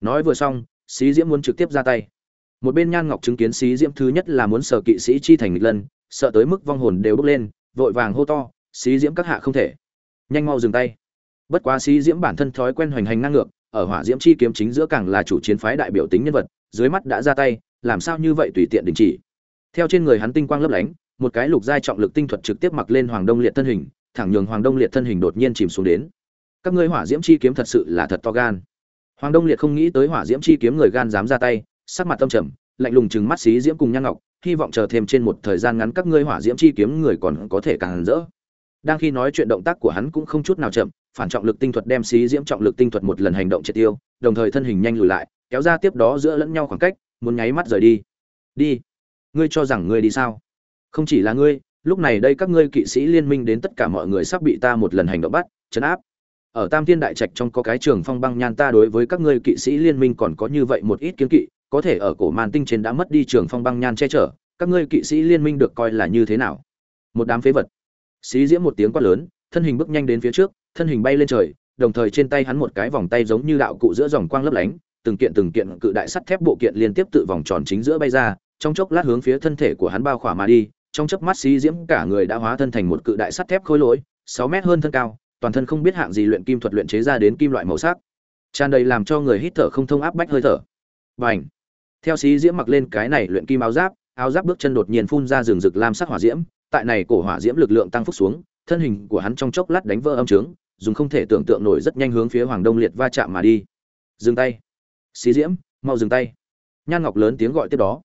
nói vừa xong, xí diễm muốn trực tiếp ra tay. Một bên nhan ngọc chứng kiến xí diễm thứ nhất là muốn sở kỵ sĩ chi thành nghịch lân, sợ tới mức vong hồn đều bốc lên, vội vàng hô to, xí diễm các hạ không thể. Nhanh mau dừng tay. Bất quá xí diễm bản thân thói quen hoành hành ngang ngược, ở hỏa diễm chi kiếm chính giữa càng là chủ chiến phái đại biểu tính nhân vật, dưới mắt đã ra tay, làm sao như vậy tùy tiện đình chỉ. Theo trên người hắn tinh quang lấp lánh, một cái lục giai trọng lực tinh thuật trực tiếp mặc lên hoàng đông liệt thân hình, thẳng nhường hoàng đông liệt thân hình đột nhiên chìm xuống đến. Các ngươi hỏa diễm chi kiếm thật sự là thật to gan hoàng đông liệt không nghĩ tới hỏa diễm chi kiếm người gan dám ra tay, sắc mặt tâm trầm, lạnh lùng chừng mắt xí diễm cùng nhan ngọc, hy vọng chờ thêm trên một thời gian ngắn các ngươi hỏa diễm chi kiếm người còn có thể càng rỡ. Đang khi nói chuyện động tác của hắn cũng không chút nào chậm, phản trọng lực tinh thuật đem xí diễm trọng lực tinh thuật một lần hành động triệt tiêu, đồng thời thân hình nhanh lùi lại, kéo ra tiếp đó giữa lẫn nhau khoảng cách, muốn nháy mắt rời đi. Đi. Ngươi cho rằng ngươi đi sao? Không chỉ là ngươi, lúc này đây các ngươi kỵ sĩ liên minh đến tất cả mọi người sắp bị ta một lần hành động bắt, chấn áp ở tam thiên đại trạch trong có cái trường phong băng nhan ta đối với các ngươi kỵ sĩ liên minh còn có như vậy một ít kiến kỵ, có thể ở cổ màn tinh trên đã mất đi trường phong băng nhan che chở, các ngươi kỵ sĩ liên minh được coi là như thế nào? Một đám phế vật. Xí diễm một tiếng quát lớn, thân hình bước nhanh đến phía trước, thân hình bay lên trời, đồng thời trên tay hắn một cái vòng tay giống như đạo cụ giữa dòng quang lấp lánh, từng kiện từng kiện cự đại sắt thép bộ kiện liên tiếp tự vòng tròn chính giữa bay ra, trong chốc lát hướng phía thân thể của hắn bao khỏa mà đi, trong chớp mắt xí diễm cả người đã hóa thân thành một cự đại sắt thép khối lỗi, sáu mét hơn thân cao toàn thân không biết hạng gì luyện kim thuật luyện chế ra đến kim loại màu sắc. Tràn đầy làm cho người hít thở không thông áp bách hơi thở. Và theo sĩ diễm mặc lên cái này luyện kim áo giáp áo giáp bước chân đột nhiên phun ra rừng rực lam sắc hỏa diễm, tại này cổ hỏa diễm lực lượng tăng phúc xuống, thân hình của hắn trong chốc lát đánh vỡ âm trướng, dùng không thể tưởng tượng nổi rất nhanh hướng phía hoàng đông liệt va chạm mà đi. Dừng tay! Sĩ diễm, mau dừng tay! Nhan ngọc lớn tiếng gọi tiếp đó.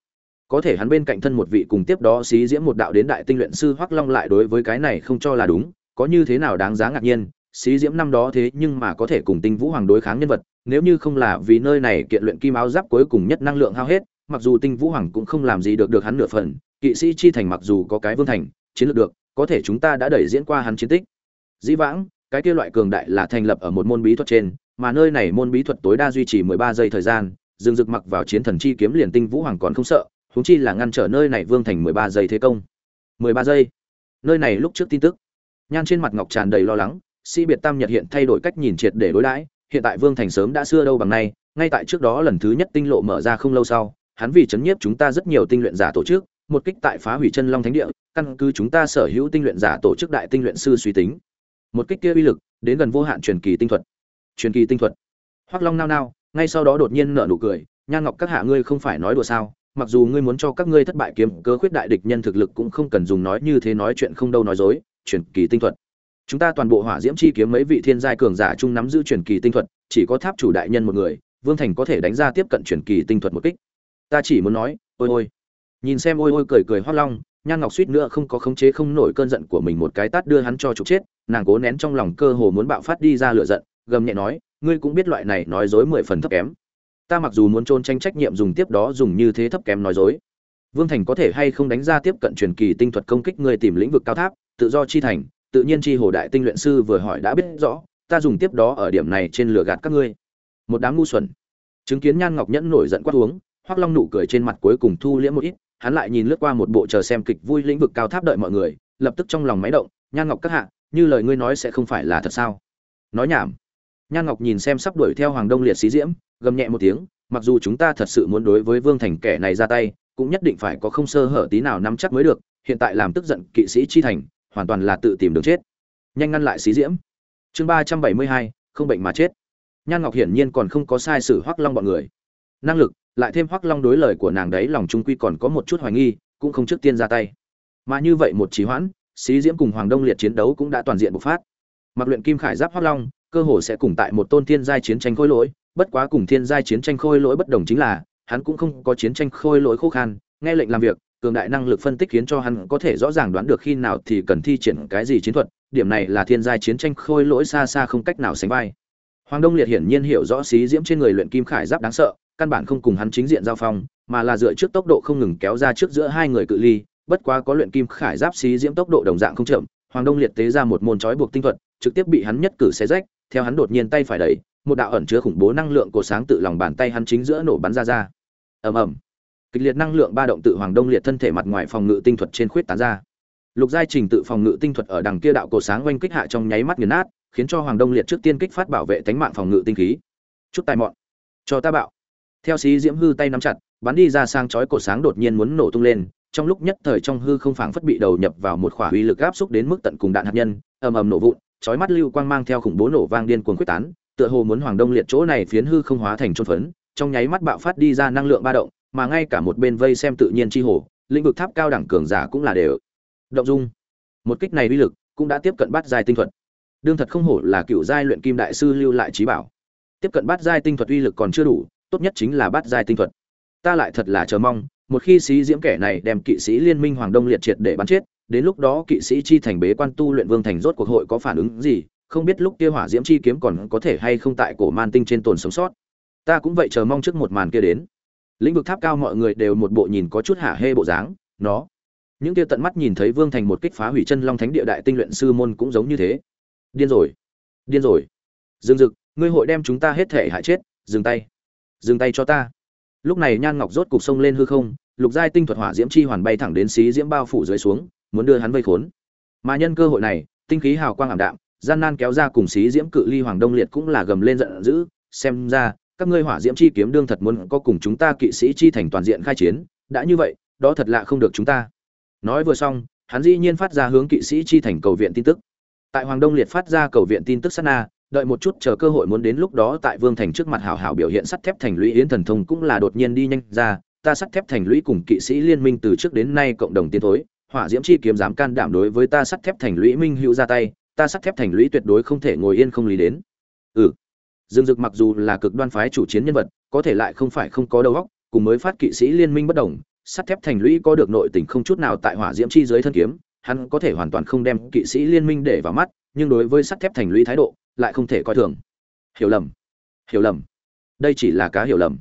Có thể hắn bên cạnh thân một vị cùng tiếp đó xí diễm một đạo đến đại tinh luyện sư hoắc long lại đối với cái này không cho là đúng có như thế nào đáng giá ngạc nhiên, xí diễm năm đó thế nhưng mà có thể cùng tinh vũ hoàng đối kháng nhân vật, nếu như không là vì nơi này kiện luyện kim áo giáp cuối cùng nhất năng lượng hao hết, mặc dù tinh vũ hoàng cũng không làm gì được được hắn nửa phần, kỵ sĩ chi thành mặc dù có cái vương thành, chiến lược được, có thể chúng ta đã đẩy diễn qua hắn chiến tích. Dĩ vãng, cái kia loại cường đại là thành lập ở một môn bí thuật trên, mà nơi này môn bí thuật tối đa duy trì mười ba giây thời gian, dương dực mặc vào chiến thần chi kiếm liền tinh vũ hoàng còn không sợ, huống chi là ngăn trở nơi này vương thành mười ba giây thế công. Mười ba giây. Nơi này lúc trước tin tức nhan trên mặt ngọc tràn đầy lo lắng, sĩ biệt tam nhật hiện thay đổi cách nhìn triệt để đối đãi, hiện tại vương thành sớm đã xưa đâu bằng nay, ngay tại trước đó lần thứ nhất tinh lộ mở ra không lâu sau, hắn vì chấn nhiếp chúng ta rất nhiều tinh luyện giả tổ chức, một kích tại phá hủy chân long thánh địa, căn cứ chúng ta sở hữu tinh luyện giả tổ chức đại tinh luyện sư suy tính. Một kích kia uy lực, đến gần vô hạn truyền kỳ tinh thuật. Truyền kỳ tinh thuật. Hoắc long nao nao, ngay sau đó đột nhiên nở nụ cười, nhan ngọc, các hạ ngươi không phải nói đùa sao? Mặc dù ngươi muốn cho các ngươi thất bại kiếm, cơ khuyết đại địch nhân thực lực cũng không cần dùng nói như thế nói chuyện không đâu nói dối truyền kỳ tinh thuật. Chúng ta toàn bộ hỏa diễm chi kiếm mấy vị thiên giai cường giả chung nắm giữ truyền kỳ tinh thuật, chỉ có tháp chủ đại nhân một người, vương thành có thể đánh ra tiếp cận truyền kỳ tinh thuật một kích. Ta chỉ muốn nói, ôi ôi. Nhìn xem ôi ôi cười cười hoác long, nhan ngọc suýt nữa không có khống chế không nổi cơn giận của mình một cái tát đưa hắn cho trục chết, nàng cố nén trong lòng cơ hồ muốn bạo phát đi ra lửa giận, gầm nhẹ nói, ngươi cũng biết loại này nói dối mười phần thấp kém. Ta mặc dù muốn trôn tranh trách nhiệm dùng tiếp đó dùng như thế thấp kém nói dối. Vương thành có thể hay không đánh ra tiếp cận truyền kỳ tinh thuật công kích ngươi tìm lĩnh vực cao tháp tự do chi thành, tự nhiên chi hồ đại tinh luyện sư vừa hỏi đã biết rõ, ta dùng tiếp đó ở điểm này trên lửa gạt các ngươi. Một đám ngu xuẩn. Chứng kiến nhan ngọc nhẫn nổi giận quát uống, hoắc long nụ cười trên mặt cuối cùng thu liễm một ít, hắn lại nhìn lướt qua một bộ chờ xem kịch vui lĩnh vực cao tháp đợi mọi người, lập tức trong lòng máy động, nhan ngọc các hạ, như lời ngươi nói sẽ không phải là thật sao? Nói nhảm. Nhan ngọc nhìn xem sắp đuổi theo hoàng đông liệt sĩ diễm, gầm nhẹ một tiếng, mặc dù chúng ta thật sự muốn đối với vương thành kẻ này ra tay, cũng nhất định phải có không sơ hở tí nào nắm chắc mới được, hiện tại làm tức giận kỵ sĩ chi thành hoàn toàn là tự tìm đường chết. Nhanh ngăn lại xí diễm. Chương ba trăm bảy mươi hai, không bệnh mà chết. Nhan ngọc hiển nhiên còn không có sai sử hoắc long bọn người. Năng lực, lại thêm hoắc long đối lời của nàng đấy lòng trung quy còn có một chút hoài nghi, cũng không trước tiên ra tay. Mà như vậy một trí hoãn, xí diễm cùng hoàng đông liệt chiến đấu cũng đã toàn diện bộc phát. Mặc luyện kim khải giáp hoắc long, cơ hồ sẽ cùng tại một tôn thiên giai chiến tranh khôi lỗi, bất quá cùng thiên giai chiến tranh khôi lỗi bất đồng chính là, hắn cũng không có chiến tranh khôi lỗi khô khan, nghe lệnh làm việc cường đại năng lực phân tích khiến cho hắn có thể rõ ràng đoán được khi nào thì cần thi triển cái gì chiến thuật, điểm này là thiên giai chiến tranh khôi lỗi xa xa không cách nào sánh vai. Hoàng đông liệt hiển nhiên hiểu rõ xí diễm trên người luyện kim khải giáp đáng sợ, căn bản không cùng hắn chính diện giao phong, mà là dựa trước tốc độ không ngừng kéo ra trước giữa hai người cự ly, bất quá có luyện kim khải giáp xí diễm tốc độ đồng dạng không chậm, hoàng đông liệt tế ra một môn trói buộc tinh thuật, trực tiếp bị hắn nhất cử xé rách, theo hắn đột nhiên tay phải đẩy, một đạo ẩn chứa khủng bố năng lượng của sáng tự lòng bàn tay hắn chính giữa nổ bắn ra ra. Ầm ầm kịch liệt năng lượng ba động tự hoàng đông liệt thân thể mặt ngoài phòng ngự tinh thuật trên khuyết tán ra. Lục giai trình tự phòng ngự tinh thuật ở đằng kia đạo cổ sáng oanh kích hạ trong nháy mắt nghiền nát, khiến cho hoàng đông liệt trước tiên kích phát bảo vệ tánh mạng phòng ngự tinh khí. Chút tài mọn. Cho ta bạo. Theo sĩ diễm hư tay nắm chặt, bắn đi ra sang chói cổ sáng đột nhiên muốn nổ tung lên, trong lúc nhất thời trong hư không phảng phất bị đầu nhập vào một khỏa uy lực áp xúc đến mức tận cùng đạn hạt nhân, ầm ầm nổ vụn, chói mắt lưu quang mang theo khủng bố nổ vang điên cuồng quyết tán, tựa hồ muốn hoàng đông liệt chỗ này phiến hư không hóa thành trôn phấn, trong nháy mắt bạo phát đi ra năng lượng ba động mà ngay cả một bên vây xem tự nhiên chi hồ, lĩnh vực tháp cao đẳng cường giả cũng là đều. Động dung. Một kích này uy lực cũng đã tiếp cận bát giai tinh thuật. Đương thật không hổ là cựu giai luyện kim đại sư lưu lại trí bảo. Tiếp cận bát giai tinh thuật uy lực còn chưa đủ, tốt nhất chính là bát giai tinh thuật. Ta lại thật là chờ mong, một khi sĩ diễm kẻ này đem kỵ sĩ liên minh hoàng đông liệt triệt để bắn chết, đến lúc đó kỵ sĩ chi thành bế quan tu luyện vương thành rốt cuộc hội có phản ứng gì, không biết lúc kia hỏa diễm chi kiếm còn có thể hay không tại cổ man tinh trên tồn sống sót. Ta cũng vậy chờ mong trước một màn kia đến lĩnh vực tháp cao mọi người đều một bộ nhìn có chút hả hê bộ dáng, nó. Những kia tận mắt nhìn thấy vương thành một kích phá hủy chân long thánh địa đại tinh luyện sư môn cũng giống như thế. Điên rồi. Điên rồi. Dừng dực, ngươi hội đem chúng ta hết thể hại chết, dừng tay. Dừng tay cho ta. Lúc này nhan ngọc rốt cục sông lên hư không, lục giai tinh thuật hỏa diễm chi hoàn bay thẳng đến xí diễm bao phủ dưới xuống, muốn đưa hắn vây khốn. Mà nhân cơ hội này, tinh khí hào quang ảm đạm, gian nan kéo ra cùng xí diễm cự ly hoàng đông liệt cũng là gầm lên giận dữ, xem ra các ngươi hỏa diễm chi kiếm đương thật muốn có cùng chúng ta kỵ sĩ chi thành toàn diện khai chiến, đã như vậy, đó thật lạ không được chúng ta. Nói vừa xong, hắn dĩ nhiên phát ra hướng kỵ sĩ chi thành cầu viện tin tức. Tại hoàng đông liệt phát ra cầu viện tin tức sát na, đợi một chút chờ cơ hội muốn đến lúc đó tại vương thành trước mặt hảo hảo biểu hiện sắt thép thành lũy yến thần thông cũng là đột nhiên đi nhanh ra, ta sắt thép thành lũy cùng kỵ sĩ liên minh từ trước đến nay cộng đồng tiến thối, hỏa diễm chi kiếm dám can đảm đối với ta sắt thép thành lũy minh hữu ra tay, ta sắt thép thành lũy tuyệt đối không thể ngồi yên không lý đến. Ừ dương dực mặc dù là cực đoan phái chủ chiến nhân vật, có thể lại không phải không có đầu óc, cùng mới phát kỵ sĩ liên minh bất đồng, sắt thép thành lũy có được nội tình không chút nào tại hỏa diễm chi dưới thân kiếm, hắn có thể hoàn toàn không đem kỵ sĩ liên minh để vào mắt, nhưng đối với sắt thép thành lũy thái độ, lại không thể coi thường. Hiểu lầm. Hiểu lầm. Đây chỉ là cá hiểu lầm.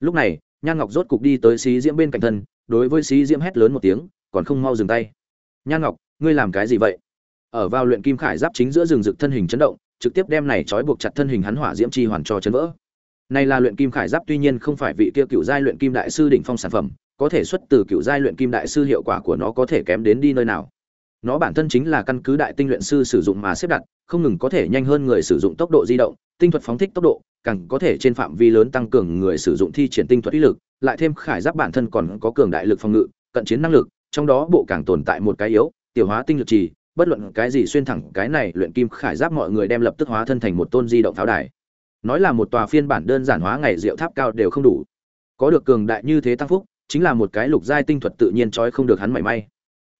Lúc này, nhan ngọc rốt cục đi tới xí diễm bên cạnh thân, đối với xí diễm hét lớn một tiếng, còn không mau dừng tay. Nhan ngọc, ngươi làm cái gì vậy? Ở vào luyện kim khải giáp chính giữa rừng rực thân hình chấn động trực tiếp đem này trói buộc chặt thân hình hắn hỏa diễm chi hoàn cho chấn vỡ. Này là luyện kim khải giáp, tuy nhiên không phải vị kia cựu giai luyện kim đại sư đỉnh phong sản phẩm, có thể xuất từ cựu giai luyện kim đại sư hiệu quả của nó có thể kém đến đi nơi nào. Nó bản thân chính là căn cứ đại tinh luyện sư sử dụng mà xếp đặt, không ngừng có thể nhanh hơn người sử dụng tốc độ di động, tinh thuật phóng thích tốc độ, càng có thể trên phạm vi lớn tăng cường người sử dụng thi triển tinh thuật ý lực, lại thêm khải giáp bản thân còn có cường đại lực phòng ngự, cận chiến năng lực, trong đó bộ càng tồn tại một cái yếu, tiểu hóa tinh lực trì bất luận cái gì xuyên thẳng cái này luyện kim khải giáp mọi người đem lập tức hóa thân thành một tôn di động pháo đài. Nói là một tòa phiên bản đơn giản hóa ngày rượu tháp cao đều không đủ. Có được cường đại như thế tăng phúc, chính là một cái lục giai tinh thuật tự nhiên trói không được hắn mảy may.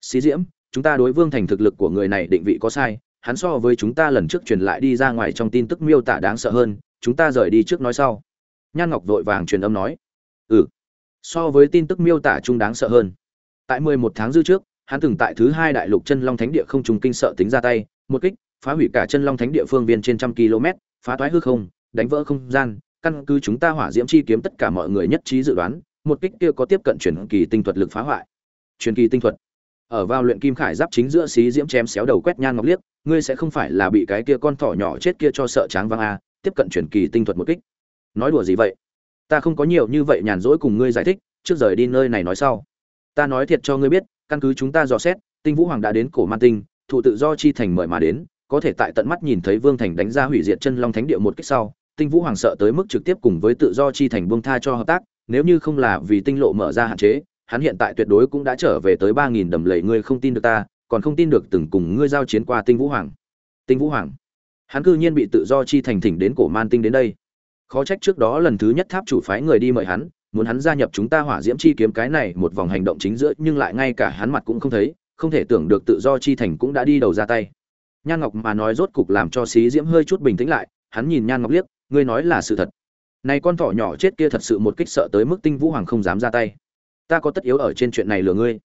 Xí diễm, chúng ta đối vương thành thực lực của người này định vị có sai, hắn so với chúng ta lần trước truyền lại đi ra ngoài trong tin tức miêu tả đáng sợ hơn, chúng ta rời đi trước nói sau. Nhan ngọc vội vàng truyền âm nói. Ừ. So với tin tức miêu tả chung đáng sợ hơn. Tại mười một tháng dư trước hắn từng tại thứ hai đại lục chân long thánh địa không trùng kinh sợ tính ra tay một kích phá hủy cả chân long thánh địa phương viên trên trăm km phá toái hư không đánh vỡ không gian căn cứ chúng ta hỏa diễm chi kiếm tất cả mọi người nhất trí dự đoán một kích kia có tiếp cận chuyển kỳ tinh thuật lực phá hoại. Truyền kỳ tinh thuật. Ở vào luyện kim khải giáp chính giữa xí diễm chém xéo đầu quét nhan ngọc liếc ngươi sẽ không phải là bị cái kia con thỏ nhỏ chết kia cho sợ tráng vang a à, tiếp cận chuyển kỳ tinh thuật một kích. Nói đùa gì vậy? Ta không có nhiều như vậy nhàn rỗi cùng ngươi giải thích trước rời đi nơi này nói sau. Ta nói thiệt cho ngươi biết căn cứ chúng ta dò xét, tinh vũ hoàng đã đến cổ man tinh, thụ tự do chi thành mời mà đến, có thể tại tận mắt nhìn thấy vương thành đánh ra hủy diệt chân long thánh địa một kích sau, tinh vũ hoàng sợ tới mức trực tiếp cùng với tự do chi thành buông tha cho hợp tác, nếu như không là vì tinh lộ mở ra hạn chế, hắn hiện tại tuyệt đối cũng đã trở về tới ba nghìn đầm lầy ngươi không tin được ta, còn không tin được từng cùng ngươi giao chiến qua tinh vũ hoàng. Tinh vũ hoàng. Hắn cư nhiên bị tự do chi thành thỉnh đến cổ man tinh đến đây. Khó trách trước đó lần thứ nhất tháp chủ phái người đi mời hắn muốn hắn gia nhập chúng ta hỏa diễm chi kiếm cái này một vòng hành động chính giữa, nhưng lại ngay cả hắn mặt cũng không thấy, không thể tưởng được tự do chi thành cũng đã đi đầu ra tay. Nhan ngọc mà nói rốt cục làm cho xí diễm hơi chút bình tĩnh lại, hắn nhìn nhan ngọc liếc, ngươi nói là sự thật. Này con thỏ nhỏ chết kia thật sự một kích sợ tới mức tinh vũ hoàng không dám ra tay. Ta có tất yếu ở trên chuyện này lừa ngươi.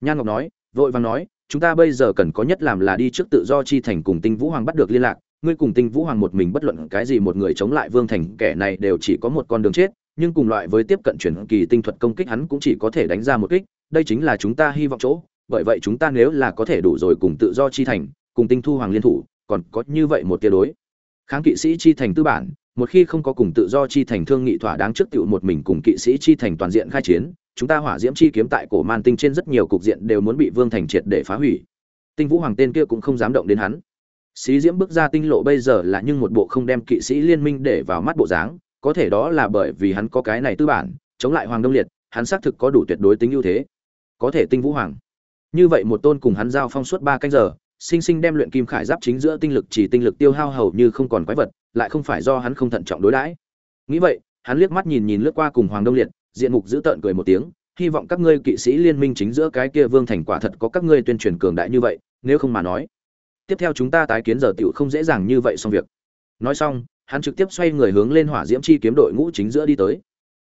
Nhan ngọc nói, vội vàng nói, chúng ta bây giờ cần có nhất làm là đi trước tự do chi thành cùng tinh vũ hoàng bắt được liên lạc. Ngươi cùng tinh vũ hoàng một mình bất luận cái gì một người chống lại vương thành, kẻ này đều chỉ có một con đường chết nhưng cùng loại với tiếp cận chuyển kỳ tinh thuật công kích hắn cũng chỉ có thể đánh ra một kích, đây chính là chúng ta hy vọng chỗ, bởi vậy chúng ta nếu là có thể đủ rồi cùng tự do chi thành, cùng tinh thu hoàng liên thủ, còn có như vậy một tia đối. Kháng kỵ sĩ chi thành tư bản, một khi không có cùng tự do chi thành thương nghị thỏa đáng trước tiểu một mình cùng kỵ sĩ chi thành toàn diện khai chiến, chúng ta hỏa diễm chi kiếm tại cổ man tinh trên rất nhiều cục diện đều muốn bị vương thành triệt để phá hủy. Tinh vũ hoàng tên kia cũng không dám động đến hắn. Xí diễm bước ra tinh lộ bây giờ là nhưng một bộ không đem kỵ sĩ liên minh để vào mắt bộ dáng có thể đó là bởi vì hắn có cái này tư bản, chống lại hoàng đông liệt, hắn xác thực có đủ tuyệt đối tính ưu thế. Có thể tinh vũ hoàng. Như vậy một tôn cùng hắn giao phong suốt ba canh giờ, sinh sinh đem luyện kim khải giáp chính giữa tinh lực chỉ tinh lực tiêu hao hầu như không còn quái vật, lại không phải do hắn không thận trọng đối đãi. Nghĩ vậy, hắn liếc mắt nhìn nhìn lướt qua cùng hoàng đông liệt, diện mục dữ tợn cười một tiếng, hy vọng các ngươi kỵ sĩ liên minh chính giữa cái kia vương thành quả thật có các ngươi tuyên truyền cường đại như vậy, nếu không mà nói. Tiếp theo chúng ta tái kiến giờ tiểu không dễ dàng như vậy xong việc. Nói xong hắn trực tiếp xoay người hướng lên hỏa diễm chi kiếm đội ngũ chính giữa đi tới.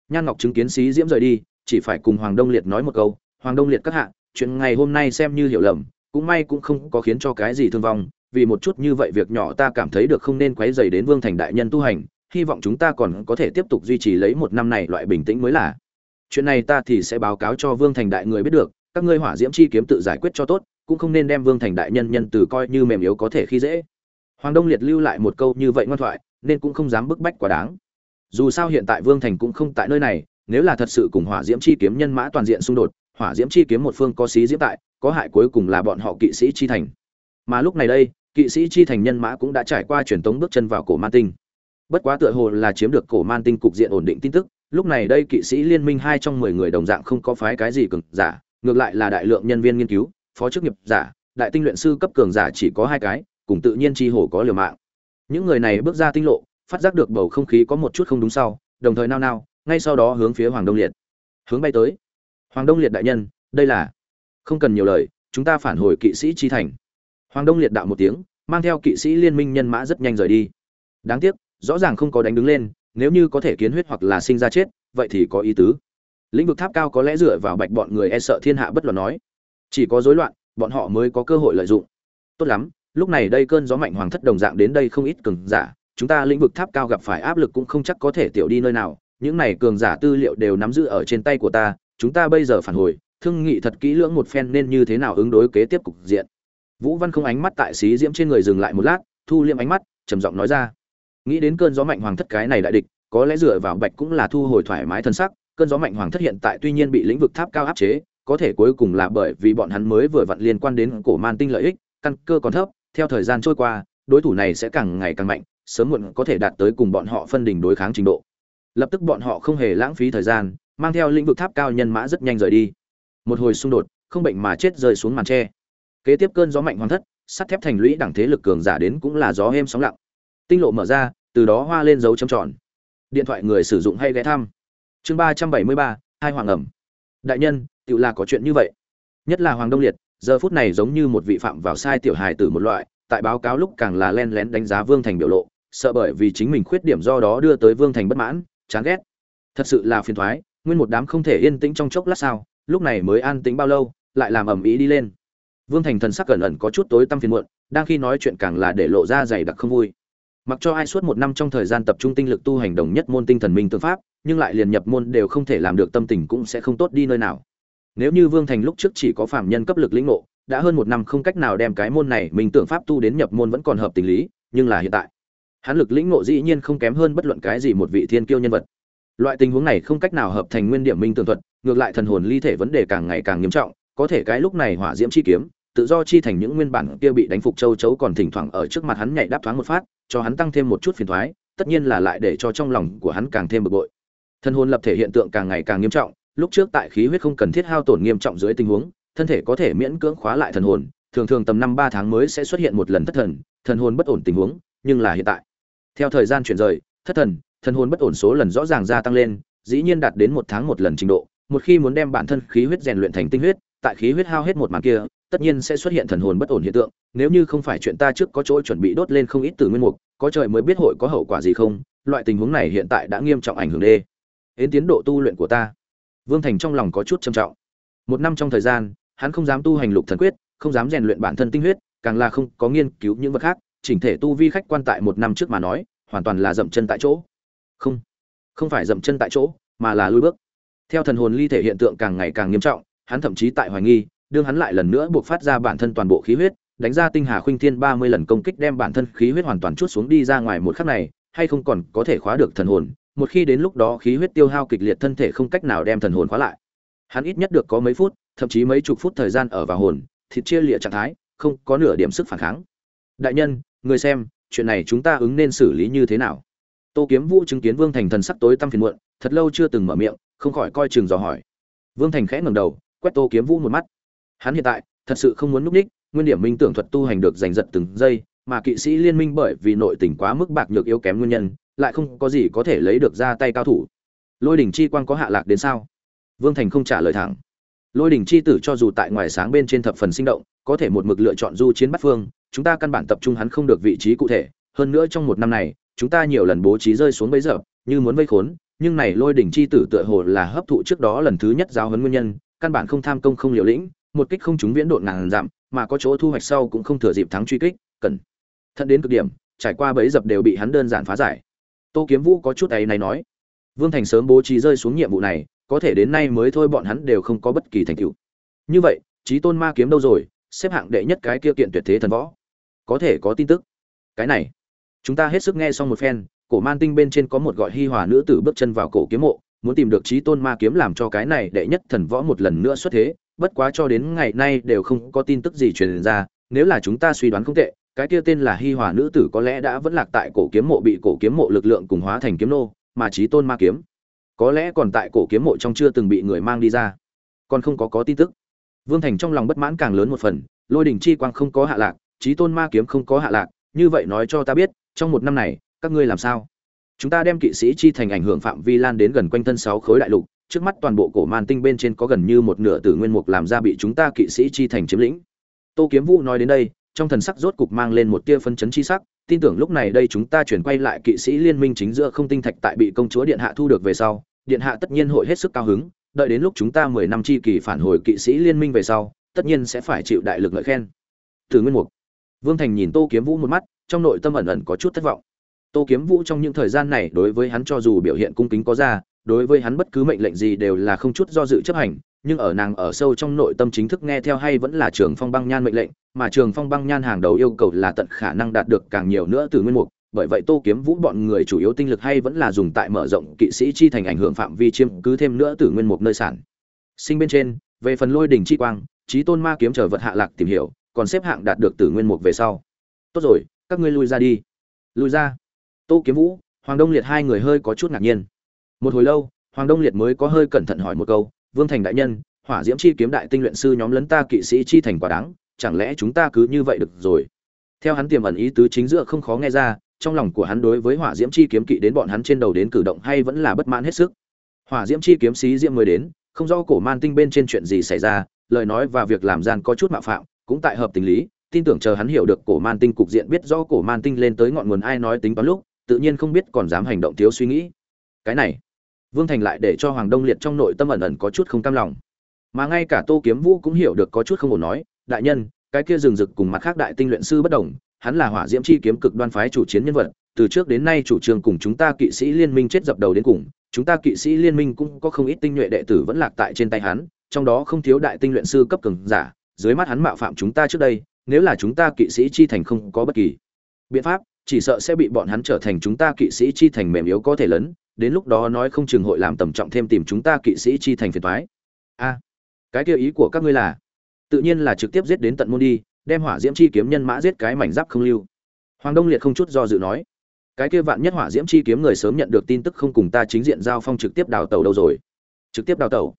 Nhan ngọc chứng kiến xí diễm rời đi, chỉ phải cùng hoàng đông liệt nói một câu, hoàng đông liệt các hạ, chuyện ngày hôm nay xem như hiểu lầm, cũng may cũng không có khiến cho cái gì thương vong, vì một chút như vậy việc nhỏ ta cảm thấy được không nên quấy dày đến vương thành đại nhân tu hành, hy vọng chúng ta còn có thể tiếp tục duy trì lấy một năm này loại bình tĩnh mới là. Chuyện này ta thì sẽ báo cáo cho vương thành đại người biết được, các ngươi hỏa diễm chi kiếm tự giải quyết cho tốt, cũng không nên đem vương thành đại nhân nhân từ coi như mềm yếu có thể khi dễ. Hoàng đông liệt lưu lại một câu như vậy ngoan thoại nên cũng không dám bức bách quá đáng. Dù sao hiện tại vương thành cũng không tại nơi này, nếu là thật sự cùng hỏa diễm chi kiếm nhân mã toàn diện xung đột, hỏa diễm chi kiếm một phương có xí diễm tại, có hại cuối cùng là bọn họ kỵ sĩ chi thành. Mà lúc này đây, kỵ sĩ chi thành nhân mã cũng đã trải qua truyền tống bước chân vào cổ man tinh. Bất quá tựa hồ là chiếm được cổ man tinh cục diện ổn định tin tức, lúc này đây kỵ sĩ liên minh hai trong mười người đồng dạng không có phái cái gì cường giả, ngược lại là đại lượng nhân viên nghiên cứu, phó chức nghiệp giả, đại tinh luyện sư cấp cường giả chỉ có hai cái, cùng tự nhiên chi hồ có liều mạng những người này bước ra tinh lộ, phát giác được bầu không khí có một chút không đúng sau, đồng thời nao nao, ngay sau đó hướng phía hoàng đông liệt. Hướng bay tới. Hoàng đông liệt đại nhân, đây là không cần nhiều lời, chúng ta phản hồi kỵ sĩ chi thành. Hoàng đông liệt đạo một tiếng, mang theo kỵ sĩ liên minh nhân mã rất nhanh rời đi. Đáng tiếc, rõ ràng không có đánh đứng lên, nếu như có thể kiến huyết hoặc là sinh ra chết, vậy thì có ý tứ. Lĩnh vực tháp cao có lẽ dựa vào bạch bọn người e sợ thiên hạ bất luận nói. Chỉ có rối loạn, bọn họ mới có cơ hội lợi dụng. Tốt lắm lúc này đây cơn gió mạnh hoàng thất đồng dạng đến đây không ít cường giả, chúng ta lĩnh vực tháp cao gặp phải áp lực cũng không chắc có thể tiểu đi nơi nào. Những này cường giả tư liệu đều nắm giữ ở trên tay của ta, chúng ta bây giờ phản hồi, thương nghị thật kỹ lưỡng một phen nên như thế nào ứng đối kế tiếp cục diện. Vũ văn không ánh mắt tại xí diễm trên người dừng lại một lát, thu liêm ánh mắt, trầm giọng nói ra. Nghĩ đến cơn gió mạnh hoàng thất cái này đại địch, có lẽ dựa vào bạch cũng là thu hồi thoải mái thân sắc, cơn gió mạnh hoàng thất hiện tại tuy nhiên bị lĩnh vực tháp cao áp chế, có thể cuối cùng là bởi vì bọn hắn mới vừa vặn liên quan đến cổ man tinh lợi ích, căn cơ còn thấp theo thời gian trôi qua, đối thủ này sẽ càng ngày càng mạnh, sớm muộn có thể đạt tới cùng bọn họ phân đỉnh đối kháng trình độ. Lập tức bọn họ không hề lãng phí thời gian, mang theo lĩnh vực tháp cao nhân mã rất nhanh rời đi. Một hồi xung đột, không bệnh mà chết rơi xuống màn che. kế tiếp cơn gió mạnh hoàn thất, sắt thép thành lũy đẳng thế lực cường giả đến cũng là gió êm sóng lặng. Tinh lộ mở ra, từ đó hoa lên dấu chấm tròn. Điện thoại người sử dụng hay ghé thăm. Chương ba trăm bảy mươi ba, hai hoàng ẩm. Đại nhân tự là có chuyện như vậy. Nhất là hoàng đông liệt giờ phút này giống như một vị phạm vào sai tiểu hài tử một loại, tại báo cáo lúc càng là len lén đánh giá vương thành biểu lộ, sợ bởi vì chính mình khuyết điểm do đó đưa tới vương thành bất mãn, chán ghét. Thật sự là phiền thoái, nguyên một đám không thể yên tĩnh trong chốc lát sao, lúc này mới an tĩnh bao lâu, lại làm ầm ĩ đi lên. Vương thành thần sắc cẩn ẩn có chút tối tăm phiền muộn, đang khi nói chuyện càng là để lộ ra dày đặc không vui. Mặc cho ai suốt một năm trong thời gian tập trung tinh lực tu hành đồng nhất môn tinh thần minh tương pháp, nhưng lại liền nhập môn đều không thể làm được, tâm tình cũng sẽ không tốt đi nơi nào nếu như vương thành lúc trước chỉ có phạm nhân cấp lực lĩnh ngộ, đã hơn một năm không cách nào đem cái môn này minh tưởng pháp tu đến nhập môn vẫn còn hợp tình lý, nhưng là hiện tại, hắn lực lĩnh ngộ dĩ nhiên không kém hơn bất luận cái gì một vị thiên kiêu nhân vật. Loại tình huống này không cách nào hợp thành nguyên điểm minh tường thuật, ngược lại thần hồn ly thể vấn đề càng ngày càng nghiêm trọng, có thể cái lúc này hỏa diễm chi kiếm, tự do chi thành những nguyên bản kia bị đánh phục châu chấu còn thỉnh thoảng ở trước mặt hắn nhảy đáp thoáng một phát, cho hắn tăng thêm một chút phiền thoái, tất nhiên là lại để cho trong lòng của hắn càng thêm bực bội. Thần hồn lập thể hiện tượng càng ngày càng nghiêm trọng lúc trước tại khí huyết không cần thiết hao tổn nghiêm trọng dưới tình huống, thân thể có thể miễn cưỡng khóa lại thần hồn, thường thường tầm năm ba tháng mới sẽ xuất hiện một lần thất thần thần hồn bất ổn tình huống, nhưng là hiện tại. Theo thời gian chuyển rời, thất thần thần hồn bất ổn số lần rõ ràng gia tăng lên, dĩ nhiên đạt đến một tháng một lần trình độ. Một khi muốn đem bản thân khí huyết rèn luyện thành tinh huyết, tại khí huyết hao hết một màn kia, tất nhiên sẽ xuất hiện thần hồn bất ổn hiện tượng. Nếu như không phải chuyện ta trước có chỗ chuẩn bị đốt lên không ít từ nguyên mục, có trời mới biết hội có hậu quả gì không, loại tình huống này hiện tại đã nghiêm trọng ảnh hưởng đê. Đến tiến độ tu luyện của ta vương thành trong lòng có chút trầm trọng. Một năm trong thời gian, hắn không dám tu hành lục thần quyết, không dám rèn luyện bản thân tinh huyết, càng là không có nghiên cứu những vật khác, chỉnh thể tu vi khách quan tại một năm trước mà nói, hoàn toàn là dậm chân tại chỗ. Không không phải dậm chân tại chỗ, mà là lùi bước. Theo thần hồn ly thể hiện tượng càng ngày càng nghiêm trọng, hắn thậm chí tại hoài nghi, đương hắn lại lần nữa buộc phát ra bản thân toàn bộ khí huyết, đánh ra tinh hà khuynh thiên ba mươi lần công kích đem bản thân khí huyết hoàn toàn chút xuống đi ra ngoài một khắc này, hay không còn có thể khóa được thần hồn một khi đến lúc đó khí huyết tiêu hao kịch liệt thân thể không cách nào đem thần hồn khóa lại. Hắn ít nhất được có mấy phút, thậm chí mấy chục phút thời gian ở vào hồn, thịt chia lịa trạng thái, không có nửa điểm sức phản kháng. Đại nhân, người xem, chuyện này chúng ta ứng nên xử lý như thế nào? Tô kiếm vũ chứng kiến vương thành thần sắc tối tăm phiền muộn, thật lâu chưa từng mở miệng, không khỏi coi chừng dò hỏi. Vương thành khẽ ngẩng đầu, quét tô kiếm vũ một mắt. Hắn hiện tại, thật sự không muốn núp ních, nguyên điểm minh tưởng thuật tu hành được giành giật từng giây, mà kỵ sĩ liên minh bởi vì nội tình quá mức bạc nhược yếu kém nguyên nhân lại không có gì có thể lấy được ra tay cao thủ. Lôi đỉnh chi quang có hạ lạc đến sao? Vương thành không trả lời thẳng. Lôi đỉnh chi tử cho dù tại ngoài sáng bên trên thập phần sinh động, có thể một mực lựa chọn du chiến bắt phương, chúng ta căn bản tập trung hắn không được vị trí cụ thể. Hơn nữa trong một năm này, chúng ta nhiều lần bố trí rơi xuống bấy giờ, như muốn vây khốn, nhưng này lôi đỉnh chi tử tựa hồ là hấp thụ trước đó lần thứ nhất giáo huấn nguyên nhân, căn bản không tham công không liều lĩnh, một kích không trúng viễn độn ngàn dặm, mà có chỗ thu hoạch sau cũng không thừa dịp thắng truy kích, cần. Thận đến cực điểm, trải qua bấy dập đều bị hắn đơn giản phá giải tô kiếm vũ có chút ấy này nói. Vương thành sớm bố trí rơi xuống nhiệm vụ này, có thể đến nay mới thôi bọn hắn đều không có bất kỳ thành tựu. Như vậy trí tôn ma kiếm đâu rồi, xếp hạng đệ nhất cái kia kiện tuyệt thế thần võ. Có thể có tin tức. Cái này, chúng ta hết sức nghe xong một phen, cổ man tinh bên trên có một gọi hi hòa nữ tử bước chân vào cổ kiếm mộ, muốn tìm được trí tôn ma kiếm làm cho cái này đệ nhất thần võ một lần nữa xuất thế, bất quá cho đến ngày nay đều không có tin tức gì truyền ra, nếu là chúng ta suy đoán không tệ cái kia tên là hi hòa nữ tử có lẽ đã vẫn lạc tại cổ kiếm mộ bị cổ kiếm mộ lực lượng cùng hóa thành kiếm nô, mà trí tôn ma kiếm. Có lẽ còn tại cổ kiếm mộ trong chưa từng bị người mang đi ra. Còn không có có tin tức. Vương thành trong lòng bất mãn càng lớn một phần, lôi đỉnh chi quang không có hạ lạc trí tôn ma kiếm không có hạ lạc, như vậy nói cho ta biết, trong một năm này, các ngươi làm sao? Chúng ta đem kỵ sĩ chi thành ảnh hưởng phạm vi lan đến gần quanh thân sáu khối đại lục, trước mắt toàn bộ cổ man tinh bên trên có gần như một nửa tử nguyên mục làm ra bị chúng ta kỵ sĩ chi thành chiếm lĩnh. Tô kiếm vũ nói đến đây trong thần sắc rốt cục mang lên một tia phân chấn chi sắc, tin tưởng lúc này đây chúng ta chuyển quay lại kỵ sĩ liên minh chính giữa không tinh thạch tại bị công chúa điện hạ thu được về sau, điện hạ tất nhiên hội hết sức cao hứng, đợi đến lúc chúng ta mười năm chi kỳ phản hồi kỵ sĩ liên minh về sau, tất nhiên sẽ phải chịu đại lực ngợi khen. Từ nguyên mục. Vương thành nhìn tô kiếm vũ một mắt, trong nội tâm ẩn ẩn có chút thất vọng. Tô kiếm vũ trong những thời gian này đối với hắn cho dù biểu hiện cung kính có ra, đối với hắn bất cứ mệnh lệnh gì đều là không chút do dự chấp hành, nhưng ở nàng ở sâu trong nội tâm chính thức nghe theo hay vẫn là trưởng phong băng nhan mệnh lệnh mà trường phong băng nhan hàng đầu yêu cầu là tận khả năng đạt được càng nhiều nữa từ nguyên mục. Bởi vậy tô kiếm vũ bọn người chủ yếu tinh lực hay vẫn là dùng tại mở rộng kỵ sĩ chi thành ảnh hưởng phạm vi chiêm cứ thêm nữa từ nguyên mục nơi sản. Sinh bên trên, về phần lôi đỉnh chi quang trí tôn ma kiếm chờ vật hạ lạc tìm hiểu, còn xếp hạng đạt được từ nguyên mục về sau. Tốt rồi, các ngươi lui ra đi. Lui ra. Tô kiếm vũ, hoàng đông liệt hai người hơi có chút ngạc nhiên. Một hồi lâu, hoàng đông liệt mới có hơi cẩn thận hỏi một câu, vương thành đại nhân, hỏa diễm chi kiếm đại tinh luyện sư nhóm lấn ta kỵ sĩ chi thành quả đáng chẳng lẽ chúng ta cứ như vậy được rồi? Theo hắn tiềm ẩn ý tứ chính giữa không khó nghe ra, trong lòng của hắn đối với hỏa diễm chi kiếm kỵ đến bọn hắn trên đầu đến cử động hay vẫn là bất mãn hết sức. Hỏa diễm chi kiếm sĩ diễm mới đến, không rõ cổ man tinh bên trên chuyện gì xảy ra, lời nói và việc làm gian có chút mạo phạm, cũng tại hợp tình lý, tin tưởng chờ hắn hiểu được cổ man tinh cục diện biết rõ cổ man tinh lên tới ngọn nguồn ai nói tính toán lúc, tự nhiên không biết còn dám hành động thiếu suy nghĩ. Cái này, vương thành lại để cho hoàng đông liệt trong nội tâm ẩn ẩn có chút không cam lòng. Mà ngay cả tô kiếm vũ cũng hiểu được có chút không ổn nói đại nhân, cái kia rừng rực cùng mặt khác đại tinh luyện sư bất đồng, hắn là hỏa diễm chi kiếm cực đoan phái chủ chiến nhân vật, từ trước đến nay chủ trương cùng chúng ta kỵ sĩ liên minh chết dập đầu đến cùng, chúng ta kỵ sĩ liên minh cũng có không ít tinh nhuệ đệ tử vẫn lạc tại trên tay hắn, trong đó không thiếu đại tinh luyện sư cấp cường giả, dưới mắt hắn mạo phạm chúng ta trước đây, nếu là chúng ta kỵ sĩ chi thành không có bất kỳ biện pháp, chỉ sợ sẽ bị bọn hắn trở thành chúng ta kỵ sĩ chi thành mềm yếu có thể lớn, đến lúc đó nói không chừng hội làm tầm trọng thêm tìm chúng ta kỵ sĩ chi thành phiền toái. A, cái kia ý của các ngươi là tự nhiên là trực tiếp giết đến tận môn đi, đem hỏa diễm chi kiếm nhân mã giết cái mảnh giáp không lưu. Hoàng đông liệt không chút do dự nói, cái kia vạn nhất hỏa diễm chi kiếm người sớm nhận được tin tức không cùng ta chính diện giao phong trực tiếp đào tàu đâu rồi? Trực tiếp đào tàu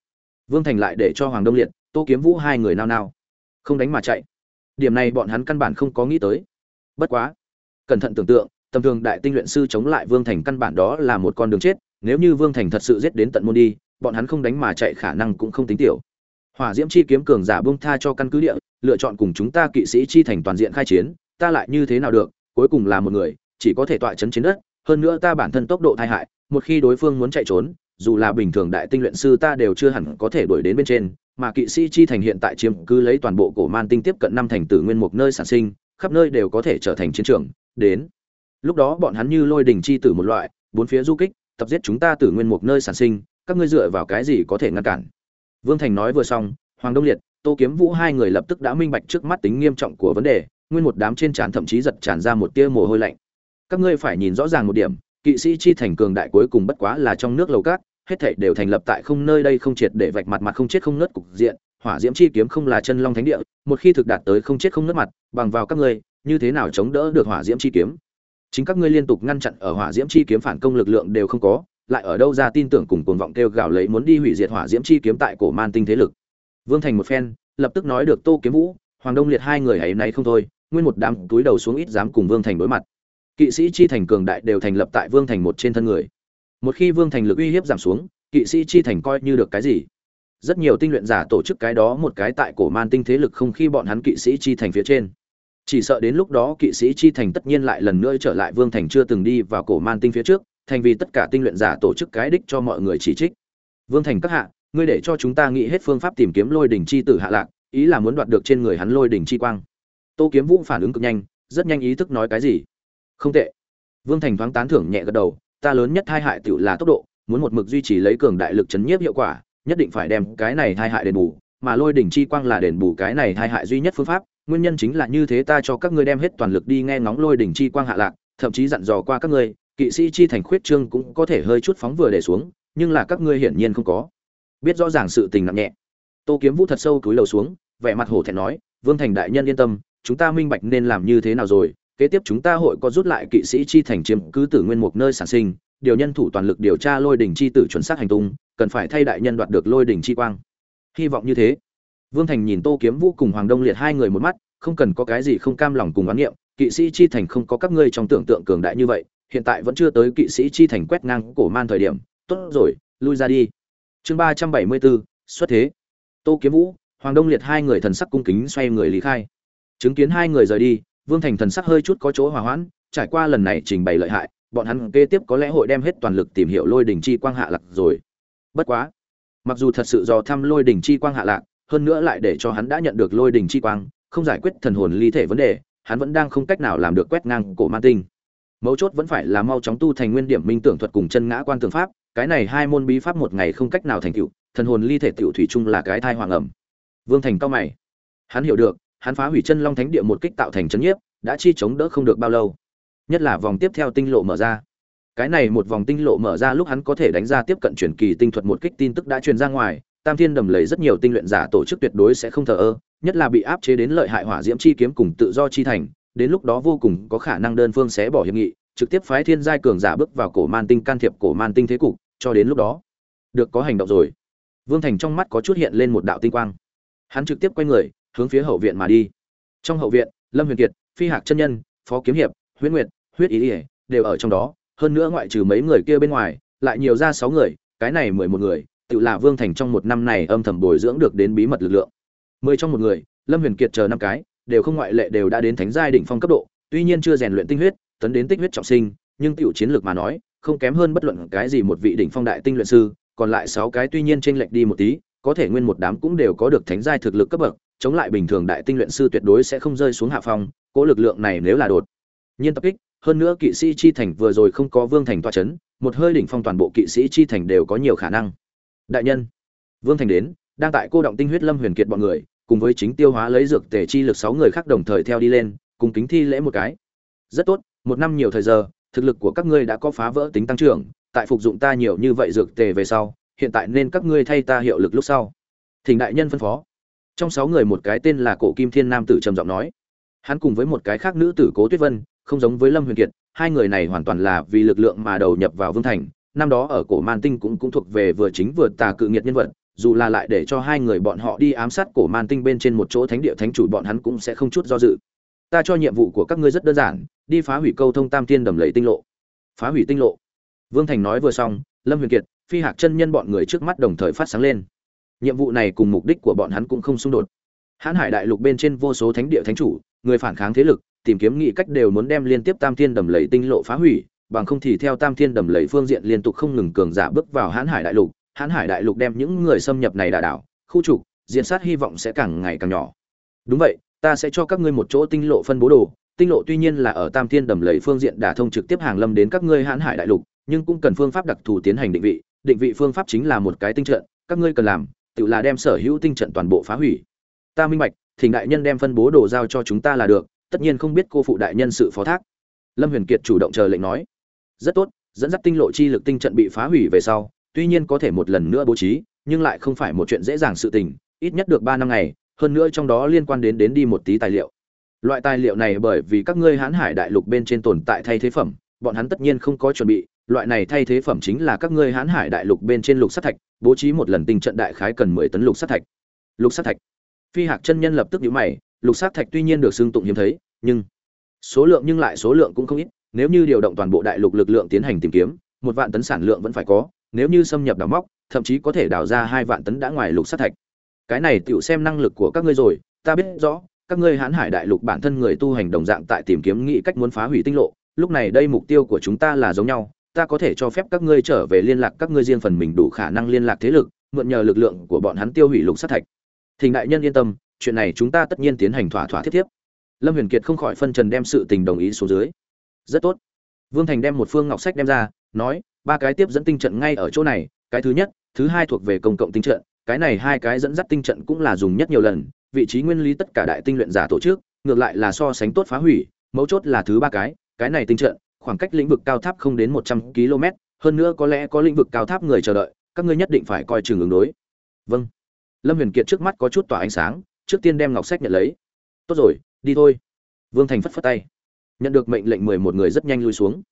vương thành lại để cho hoàng đông liệt, tô kiếm vũ hai người nao nao. Không đánh mà chạy. Điểm này bọn hắn căn bản không có nghĩ tới. Bất quá, cẩn thận tưởng tượng, tầm thường đại tinh luyện sư chống lại vương thành căn bản đó là một con đường chết, nếu như vương thành thật sự giết đến tận môn đi, bọn hắn không đánh mà chạy khả năng cũng không tính tiểu hỏa diễm chi kiếm cường giả bông tha cho căn cứ địa, lựa chọn cùng chúng ta kỵ sĩ chi thành toàn diện khai chiến, ta lại như thế nào được, cuối cùng là một người, chỉ có thể tọa chấn chiến đất, hơn nữa ta bản thân tốc độ thai hại, một khi đối phương muốn chạy trốn, dù là bình thường đại tinh luyện sư ta đều chưa hẳn có thể đuổi đến bên trên, mà kỵ sĩ chi thành hiện tại chiếm cứ lấy toàn bộ cổ man tinh tiếp cận năm thành tử nguyên một nơi sản sinh, khắp nơi đều có thể trở thành chiến trường, đến. Lúc đó bọn hắn như lôi đình chi tử một loại, bốn phía du kích, tập giết chúng ta tử nguyên một nơi sản sinh, các ngươi dựa vào cái gì có thể ngăn cản? Vương thành nói vừa xong, hoàng đông liệt, tô kiếm vũ hai người lập tức đã minh bạch trước mắt tính nghiêm trọng của vấn đề, nguyên một đám trên trán thậm chí giật tràn ra một tia mồ hôi lạnh. Các ngươi phải nhìn rõ ràng một điểm, kỵ sĩ chi thành cường đại cuối cùng bất quá là trong nước lầu cát, hết thảy đều thành lập tại không nơi đây không triệt để vạch mặt mặt không chết không nứt cục diện, hỏa diễm chi kiếm không là chân long thánh địa, một khi thực đạt tới không chết không nứt mặt, bằng vào các ngươi, như thế nào chống đỡ được hỏa diễm chi kiếm? Chính các ngươi liên tục ngăn chặn ở hỏa diễm chi kiếm phản công lực lượng đều không có lại ở đâu ra tin tưởng cùng cuồng vọng kêu gào lấy muốn đi hủy diệt hỏa diễm chi kiếm tại cổ man tinh thế lực. Vương thành một phen, lập tức nói được tô kiếm vũ, hoàng đông liệt hai người ấy nay không thôi, nguyên một đám túi đầu xuống ít dám cùng vương thành đối mặt. Kỵ sĩ chi thành cường đại đều thành lập tại vương thành một trên thân người. Một khi vương thành lực uy hiếp giảm xuống, kỵ sĩ chi thành coi như được cái gì? Rất nhiều tinh luyện giả tổ chức cái đó một cái tại cổ man tinh thế lực không khi bọn hắn kỵ sĩ chi thành phía trên. Chỉ sợ đến lúc đó kỵ sĩ chi thành tất nhiên lại lần nữa trở lại vương thành chưa từng đi vào cổ man tinh phía trước thành vì tất cả tinh luyện giả tổ chức cái đích cho mọi người chỉ trích. Vương thành các hạ, ngươi để cho chúng ta nghĩ hết phương pháp tìm kiếm lôi đỉnh chi tử hạ lạc, ý là muốn đoạt được trên người hắn lôi đỉnh chi quang. Tô kiếm vũ phản ứng cực nhanh, rất nhanh ý thức nói cái gì? Không tệ. Vương thành thoáng tán thưởng nhẹ gật đầu, ta lớn nhất hai hại tiểu là tốc độ, muốn một mực duy trì lấy cường đại lực chấn nhiếp hiệu quả, nhất định phải đem cái này hai hại đền bù, mà lôi đỉnh chi quang là đền bù cái này hai hại duy nhất phương pháp, nguyên nhân chính là như thế ta cho các ngươi đem hết toàn lực đi nghe ngóng lôi đỉnh chi quang hạ lạc, thậm chí dặn dò qua các ngươi kỵ sĩ chi thành khuyết trương cũng có thể hơi chút phóng vừa để xuống, nhưng là các ngươi hiển nhiên không có. Biết rõ ràng sự tình nặng nhẹ. Tô kiếm vũ thật sâu túi lầu xuống, vẻ mặt hổ thẹn nói, vương thành đại nhân yên tâm, chúng ta minh bạch nên làm như thế nào rồi, kế tiếp chúng ta hội có rút lại kỵ sĩ chi thành chiếm cứ tử nguyên một nơi sản sinh, điều nhân thủ toàn lực điều tra lôi đỉnh chi tử chuẩn xác hành tung, cần phải thay đại nhân đoạt được lôi đỉnh chi quang. Hy vọng như thế. Vương thành nhìn tô kiếm vũ cùng hoàng đông liệt hai người một mắt, không cần có cái gì không cam lòng cùng oán niệm, kỵ sĩ chi thành không có các ngươi trong tưởng tượng cường đại như vậy hiện tại vẫn chưa tới kỵ sĩ chi thành quét ngang cổ man thời điểm. Tốt rồi, lui ra đi. Chương ba trăm bảy mươi bốn, xuất thế. Tô kiếm vũ, hoàng đông liệt hai người thần sắc cung kính xoay người lý khai. Chứng kiến hai người rời đi, vương thành thần sắc hơi chút có chỗ hòa hoãn, trải qua lần này trình bày lợi hại, bọn hắn kế tiếp có lẽ hội đem hết toàn lực tìm hiểu lôi đỉnh chi quang hạ lạc rồi. Bất quá, mặc dù thật sự do thăm lôi đỉnh chi quang hạ lạc, hơn nữa lại để cho hắn đã nhận được lôi đỉnh chi quang, không giải quyết thần hồn ly thể vấn đề, hắn vẫn đang không cách nào làm được quét ngang cổ man tinh mấu chốt vẫn phải là mau chóng tu thành nguyên điểm minh tưởng thuật cùng chân ngã quan tưởng pháp, cái này hai môn bí pháp một ngày không cách nào thành tựu, thần hồn ly thể tựu thủy chung là cái thai hoàng ẩm. Vương thành cao mày. Hắn hiểu được, hắn phá hủy chân long thánh địa một kích tạo thành chấn nhiếp, đã chi chống đỡ không được bao lâu. Nhất là vòng tiếp theo tinh lộ mở ra. Cái này một vòng tinh lộ mở ra lúc hắn có thể đánh ra tiếp cận truyền kỳ tinh thuật một kích tin tức đã truyền ra ngoài, tam thiên đầm lấy rất nhiều tinh luyện giả tổ chức tuyệt đối sẽ không thờ ơ, nhất là bị áp chế đến lợi hại hỏa diễm chi kiếm cùng tự do chi thành đến lúc đó vô cùng có khả năng đơn phương sẽ bỏ hiệp nghị, trực tiếp phái thiên giai cường giả bước vào cổ man tinh can thiệp cổ man tinh thế cục, cho đến lúc đó, được có hành động rồi. Vương thành trong mắt có chút hiện lên một đạo tinh quang. Hắn trực tiếp quay người, hướng phía hậu viện mà đi. Trong hậu viện, lâm huyền kiệt, phi hạc chân nhân, phó kiếm hiệp huyết nguyệt, huyết ý ỉa đều ở trong đó. Hơn nữa ngoại trừ mấy người kia bên ngoài, lại nhiều ra sáu người, cái này mười một người, tự là vương thành trong một năm này âm thầm bồi dưỡng được đến bí mật lực lượng. Mười trong một người, lâm huyền kiệt chờ năm cái đều không ngoại lệ đều đã đến thánh giai đỉnh phong cấp độ, tuy nhiên chưa rèn luyện tinh huyết, tấn đến tích huyết trọng sinh, nhưng tiểu chiến lược mà nói, không kém hơn bất luận cái gì một vị đỉnh phong đại tinh luyện sư, còn lại sáu cái tuy nhiên chênh lệch đi một tí, có thể nguyên một đám cũng đều có được thánh giai thực lực cấp bậc, chống lại bình thường đại tinh luyện sư tuyệt đối sẽ không rơi xuống hạ phong, cố lực lượng này nếu là đột nhiên tập kích, hơn nữa kỵ sĩ chi thành vừa rồi không có vương thành tọa chấn, một hơi đỉnh phong toàn bộ kỵ sĩ chi thành đều có nhiều khả năng. Đại nhân, vương thành đến, đang tại cô động tinh huyết lâm huyền kiệt bọn người cùng với chính tiêu hóa lấy dược tề chi lực sáu người khác đồng thời theo đi lên, cùng kính thi lễ một cái. Rất tốt, một năm nhiều thời giờ, thực lực của các ngươi đã có phá vỡ tính tăng trưởng, tại phục dụng ta nhiều như vậy dược tề về sau, hiện tại nên các ngươi thay ta hiệu lực lúc sau. Thỉnh đại nhân phân phó. Trong sáu người một cái tên là cổ kim thiên nam tử trầm giọng nói. Hắn cùng với một cái khác nữ tử cố tuyết vân, không giống với lâm huyền kiệt, hai người này hoàn toàn là vì lực lượng mà đầu nhập vào vương thành, năm đó ở cổ man tinh cũng cũng thuộc về vừa chính vừa tà cự nghiệt nhân vật dù là lại để cho hai người bọn họ đi ám sát cổ man tinh bên trên một chỗ thánh địa thánh chủ bọn hắn cũng sẽ không chút do dự. Ta cho nhiệm vụ của các ngươi rất đơn giản, đi phá hủy câu thông tam tiên đầm lầy tinh lộ. Phá hủy tinh lộ. Vương thành nói vừa xong, lâm huyền kiệt, phi hạc chân nhân bọn người trước mắt đồng thời phát sáng lên. Nhiệm vụ này cùng mục đích của bọn hắn cũng không xung đột. Hãn hải đại lục bên trên vô số thánh địa thánh chủ, người phản kháng thế lực, tìm kiếm nghị cách đều muốn đem liên tiếp tam thiên đầm lầy tinh lộ phá hủy, bằng không thì theo tam thiên đầm lầy phương diện liên tục không ngừng cường giả bước vào hãn hải đại lục hãn hải đại lục đem những người xâm nhập này đả đảo, khu trục diện sát hy vọng sẽ càng ngày càng nhỏ. Đúng vậy, ta sẽ cho các ngươi một chỗ tinh lộ phân bố đồ, tinh lộ tuy nhiên là ở tam thiên đầm lầy phương diện đả thông trực tiếp hàng lâm đến các ngươi hãn hải đại lục, nhưng cũng cần phương pháp đặc thù tiến hành định vị định vị phương pháp chính là một cái tinh trận, các ngươi cần làm, tự là đem sở hữu tinh trận toàn bộ phá hủy. Ta minh bạch, thỉnh đại nhân đem phân bố đồ giao cho chúng ta là được, tất nhiên không biết cô phụ đại nhân sự phó thác. Lâm huyền kiệt chủ động chờ lệnh nói. Rất tốt, dẫn dắt tinh lộ chi lực tinh trận bị phá hủy về sau tuy nhiên có thể một lần nữa bố trí, nhưng lại không phải một chuyện dễ dàng sự tình, ít nhất được ba năm ngày, hơn nữa trong đó liên quan đến đến đi một tí tài liệu. Loại tài liệu này bởi vì các ngươi hãn hải đại lục bên trên tồn tại thay thế phẩm, bọn hắn tất nhiên không có chuẩn bị, loại này thay thế phẩm chính là các ngươi hãn hải đại lục bên trên lục sắt thạch, bố trí một lần tình trận đại khái cần mười tấn lục sắt thạch. Lục sắt thạch. Phi hạc chân nhân lập tức nhíu mày, lục sắt thạch tuy nhiên được xưng tụng hiếm thấy, nhưng số lượng nhưng lại số lượng cũng không ít, nếu như điều động toàn bộ đại lục lực lượng tiến hành tìm kiếm, một vạn tấn sản lượng vẫn phải có nếu như xâm nhập đào móc, thậm chí có thể đào ra hai vạn tấn đã ngoài lục sát thạch. Cái này tựu xem năng lực của các ngươi rồi, ta biết rõ, các ngươi hãn hải đại lục bản thân người tu hành đồng dạng tại tìm kiếm nghĩ cách muốn phá hủy tinh lộ, lúc này đây mục tiêu của chúng ta là giống nhau, ta có thể cho phép các ngươi trở về liên lạc các ngươi riêng phần mình đủ khả năng liên lạc thế lực, mượn nhờ lực lượng của bọn hắn tiêu hủy lục sát thạch. Thì đại nhân yên tâm, chuyện này chúng ta tất nhiên tiến hành thỏa thỏa thiết thiếp lâm huyền kiệt không khỏi phân trần đem sự tình đồng ý xuống dưới. Rất tốt. Vương thành đem một phương ngọc sách đem ra, nói ba cái tiếp dẫn tinh trận ngay ở chỗ này, cái thứ nhất, thứ hai thuộc về công cộng tinh trận, cái này hai cái dẫn dắt tinh trận cũng là dùng nhất nhiều lần, vị trí nguyên lý tất cả đại tinh luyện giả tổ chức, ngược lại là so sánh tốt phá hủy, mấu chốt là thứ ba cái cái này tinh trận, khoảng cách lĩnh vực cao tháp không đến một trăm km, hơn nữa có lẽ có lĩnh vực cao tháp người chờ đợi, các ngươi nhất định phải coi chừng ứng đối. Vâng. Lâm huyền kiệt trước mắt có chút tỏa ánh sáng, trước tiên đem ngọc sách nhận lấy. Tốt rồi, đi thôi. Vương thành phất phất tay. Nhận được mệnh lệnh mười một người rất nhanh lui xuống.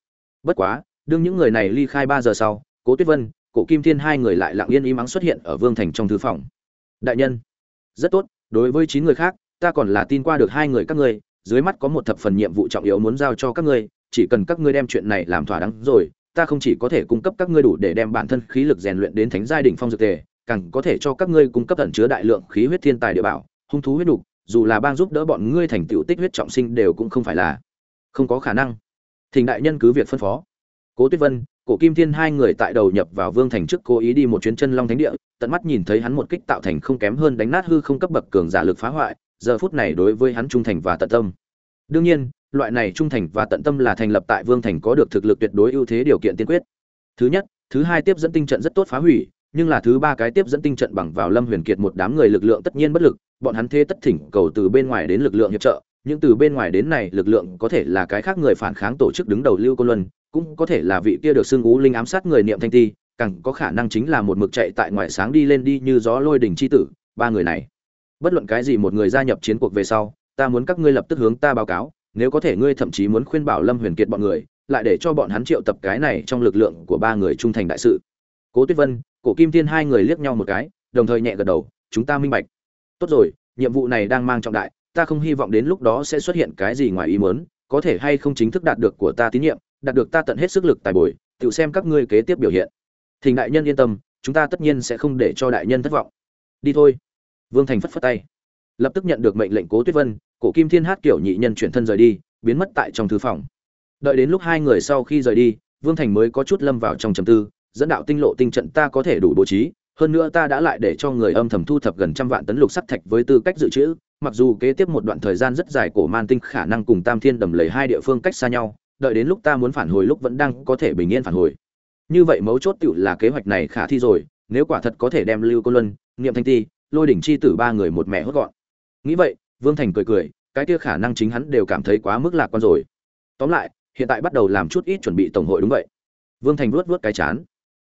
Bất quá đương những người này ly khai ba giờ sau, cố tuyết vân, cổ kim thiên hai người lại lặng yên im ắng xuất hiện ở vương thành trong thư phòng. Đại nhân, rất tốt, đối với chín người khác, ta còn là tin qua được hai người các ngươi, dưới mắt có một thập phần nhiệm vụ trọng yếu muốn giao cho các ngươi, chỉ cần các ngươi đem chuyện này làm thỏa đáng rồi, ta không chỉ có thể cung cấp các ngươi đủ để đem bản thân khí lực rèn luyện đến thánh giai đỉnh phong dược tề, càng có thể cho các ngươi cung cấp ẩn chứa đại lượng khí huyết thiên tài địa bảo, hung thú huyết đục, dù là bang giúp đỡ bọn ngươi thành tựu tích huyết trọng sinh đều cũng không phải là, không có khả năng. Thỉnh đại nhân cứ việc phân phó cố tuyết vân, cổ kim thiên hai người tại đầu nhập vào vương thành trước cố ý đi một chuyến chân long thánh địa, tận mắt nhìn thấy hắn một kích tạo thành không kém hơn đánh nát hư không cấp bậc cường giả lực phá hoại, giờ phút này đối với hắn trung thành và tận tâm. Đương nhiên, loại này trung thành và tận tâm là thành lập tại vương thành có được thực lực tuyệt đối ưu thế điều kiện tiên quyết. Thứ nhất, thứ hai tiếp dẫn tinh trận rất tốt phá hủy, nhưng là thứ ba cái tiếp dẫn tinh trận bằng vào lâm huyền kiệt một đám người lực lượng tất nhiên bất lực, bọn hắn thế tất thỉnh cầu từ bên ngoài đến lực lượng hiệp trợ, nhưng từ bên ngoài đến này lực lượng có thể là cái khác người phản kháng tổ chức đứng đầu lưu côn luân cũng có thể là vị kia được xưng ú linh ám sát người niệm thanh ti, càng có khả năng chính là một mực chạy tại ngoài sáng đi lên đi như gió lôi đỉnh chi tử, ba người này. Bất luận cái gì một người gia nhập chiến cuộc về sau, ta muốn các ngươi lập tức hướng ta báo cáo, nếu có thể ngươi thậm chí muốn khuyên bảo lâm huyền kiệt bọn người, lại để cho bọn hắn triệu tập cái này trong lực lượng của ba người trung thành đại sự. Cố tuyết vân, cổ kim thiên hai người liếc nhau một cái, đồng thời nhẹ gật đầu, chúng ta minh bạch. Tốt rồi, nhiệm vụ này đang mang trọng đại, ta không hy vọng đến lúc đó sẽ xuất hiện cái gì ngoài ý muốn, có thể hay không chính thức đạt được của ta tín nhiệm đạt được ta tận hết sức lực tài bồi, tự xem các ngươi kế tiếp biểu hiện. Thỉnh đại nhân yên tâm, chúng ta tất nhiên sẽ không để cho đại nhân thất vọng. Đi thôi. Vương thành phất phất tay. Lập tức nhận được mệnh lệnh cố tuyết vân, cổ kim thiên hát kiểu nhị nhân chuyển thân rời đi, biến mất tại trong thư phòng. Đợi đến lúc hai người sau khi rời đi, vương thành mới có chút lâm vào trong trầm tư, dẫn đạo tinh lộ tinh trận ta có thể đủ bố trí, hơn nữa ta đã lại để cho người âm thầm thu thập gần trăm vạn tấn lục sắt thạch với tư cách dự trữ, mặc dù kế tiếp một đoạn thời gian rất dài cổ man tinh, khả năng cùng tam thiên đầm lầy hai địa phương cách xa nhau đợi đến lúc ta muốn phản hồi lúc vẫn đang có thể bình yên phản hồi. Như vậy mấu chốt tựu là kế hoạch này khả thi rồi, nếu quả thật có thể đem lưu cô luân, niệm thanh ti, lôi đỉnh chi tử ba người một mẹ hốt gọn. Nghĩ vậy, vương thành cười cười, cái kia khả năng chính hắn đều cảm thấy quá mức lạc quan rồi. Tóm lại, hiện tại bắt đầu làm chút ít chuẩn bị tổng hội đúng vậy. Vương thành vuốt vuốt cái chán.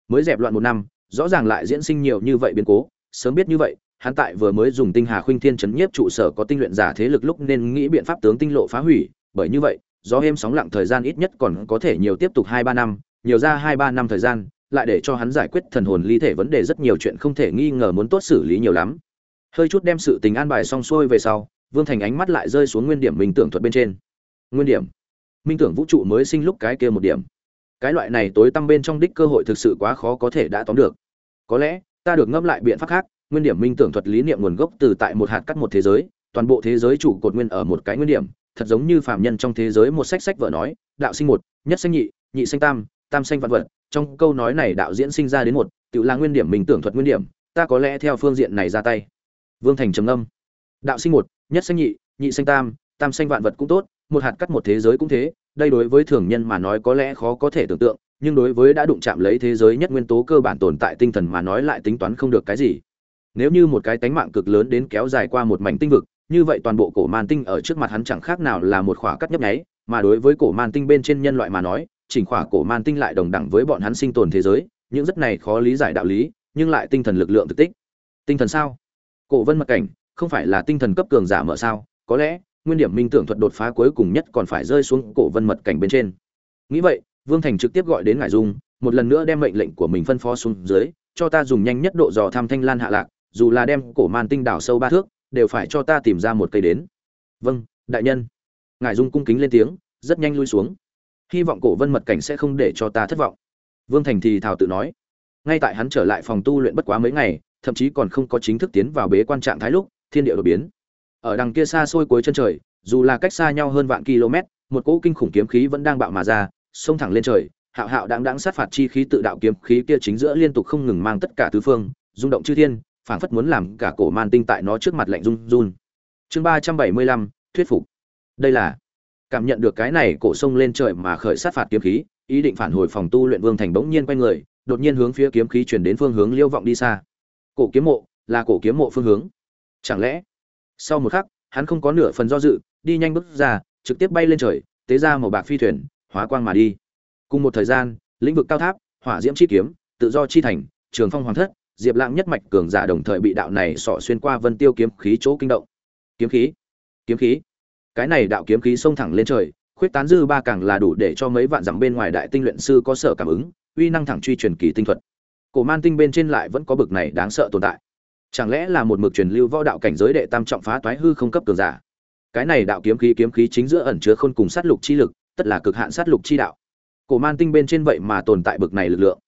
Mới dẹp loạn một năm, rõ ràng lại diễn sinh nhiều như vậy biến cố, sớm biết như vậy, hắn tại vừa mới dùng tinh hà khuynh thiên chấn nhiếp trụ sở có tinh luyện giả thế lực lúc nên nghĩ biện pháp tướng tinh lộ phá hủy, bởi như vậy gió êm sóng lặng thời gian ít nhất còn có thể nhiều tiếp tục hai ba năm, nhiều ra hai ba năm thời gian, lại để cho hắn giải quyết thần hồn ly thể vấn đề rất nhiều chuyện không thể nghi ngờ muốn tốt xử lý nhiều lắm. Hơi chút đem sự tình an bài xong xuôi về sau, vương thành ánh mắt lại rơi xuống nguyên điểm minh tưởng thuật bên trên. Nguyên điểm. Minh tưởng vũ trụ mới sinh lúc cái kia một điểm. Cái loại này tối tăm bên trong đích cơ hội thực sự quá khó có thể đã tóm được. Có lẽ, ta được ngâm lại biện pháp khác, nguyên điểm minh tưởng thuật lý niệm nguồn gốc từ tại một hạt cắt một thế giới, toàn bộ thế giới chủ cột nguyên ở một cái nguyên điểm thật giống như phàm nhân trong thế giới một sách sách vợ nói, đạo sinh một, nhất sinh nhị nhị sinh tam tam sinh vạn vật. Trong câu nói này đạo diễn sinh ra đến một, tự là nguyên điểm mình tưởng thuật nguyên điểm, ta có lẽ theo phương diện này ra tay. Vương thành trầm âm đạo sinh một, nhất sinh nhị nhị sinh tam tam sinh vạn vật cũng tốt, một hạt cắt một thế giới cũng thế. Đây đối với thường nhân mà nói có lẽ khó có thể tưởng tượng, nhưng đối với đã đụng chạm lấy thế giới nhất nguyên tố cơ bản tồn tại tinh thần mà nói lại tính toán không được cái gì. Nếu như một cái tánh mạng cực lớn đến kéo dài qua một mảnh tinh vực như vậy toàn bộ cổ man tinh ở trước mặt hắn chẳng khác nào là một khỏa cắt nhấp nháy, mà đối với cổ man tinh bên trên nhân loại mà nói, chỉnh khỏa cổ man tinh lại đồng đẳng với bọn hắn sinh tồn thế giới, những rất này khó lý giải đạo lý, nhưng lại tinh thần lực lượng thực tích. Tinh thần sao? Cổ vân mặc cảnh, không phải là tinh thần cấp cường giả mở sao? Có lẽ, nguyên điểm minh tưởng thuật đột phá cuối cùng nhất còn phải rơi xuống cổ vân mật cảnh bên trên. Nghĩ vậy, vương thành trực tiếp gọi đến ngải dung, một lần nữa đem mệnh lệnh của mình phân phó xuống dưới, cho ta dùng nhanh nhất độ dò tham thanh lan hạ lạc, dù là đem cổ man tinh đảo sâu ba thước đều phải cho ta tìm ra một cây đến. Vâng đại nhân. Ngải dung cung kính lên tiếng, rất nhanh lui xuống. Hy vọng cổ vân mật cảnh sẽ không để cho ta thất vọng. Vương thành thì thào tự nói. Ngay tại hắn trở lại phòng tu luyện bất quá mấy ngày, thậm chí còn không có chính thức tiến vào bế quan trạng thái lúc, thiên địa đột biến. Ở đằng kia xa xôi cuối chân trời, dù là cách xa nhau hơn vạn km, một cỗ kinh khủng kiếm khí vẫn đang bạo mà ra, xông thẳng lên trời, hạo hạo đáng đáng sát phạt chi khí tự đạo kiếm khí kia chính giữa liên tục không ngừng mang tất cả tứ phương, rung động chư thiên phảng phất muốn làm cả cổ man tinh tại nó trước mặt lạnh run run. Chương ba trăm bảy mươi lăm, thuyết phục. Đây là, cảm nhận được cái này cổ sông lên trời mà khởi sát phạt kiếm khí, ý định phản hồi phòng tu luyện vương thành bỗng nhiên quay người, đột nhiên hướng phía kiếm khí chuyển đến phương hướng liêu vọng đi xa. Cổ kiếm mộ, là cổ kiếm mộ phương hướng. Chẳng lẽ, sau một khắc, hắn không có nửa phần do dự, đi nhanh bước ra, trực tiếp bay lên trời, tế ra màu bạc phi thuyền, hóa quang mà đi. Cùng một thời gian, lĩnh vực cao tháp, hỏa diễm chi kiếm, tự do chi thành, trường phong hoàng thất diệp lãng nhất mạch cường giả đồng thời bị đạo này sọ xuyên qua vân tiêu kiếm khí chỗ kinh động. Kiếm khí? Kiếm khí? Cái này đạo kiếm khí xông thẳng lên trời, khuyết tán dư ba càng là đủ để cho mấy vạn dặm bên ngoài đại tinh luyện sư có sở cảm ứng, uy năng thẳng truy truyền kỳ tinh thuật. Cổ man tinh bên trên lại vẫn có bực này đáng sợ tồn tại. Chẳng lẽ là một mực truyền lưu võ đạo cảnh giới đệ tam trọng phá toái hư không cấp cường giả? Cái này đạo kiếm khí kiếm khí chính giữa ẩn chứa khôn cùng sát lục chi lực, tất là cực hạn sát lục chi đạo. Cổ man tinh bên trên vậy mà tồn tại bực này lực lượng.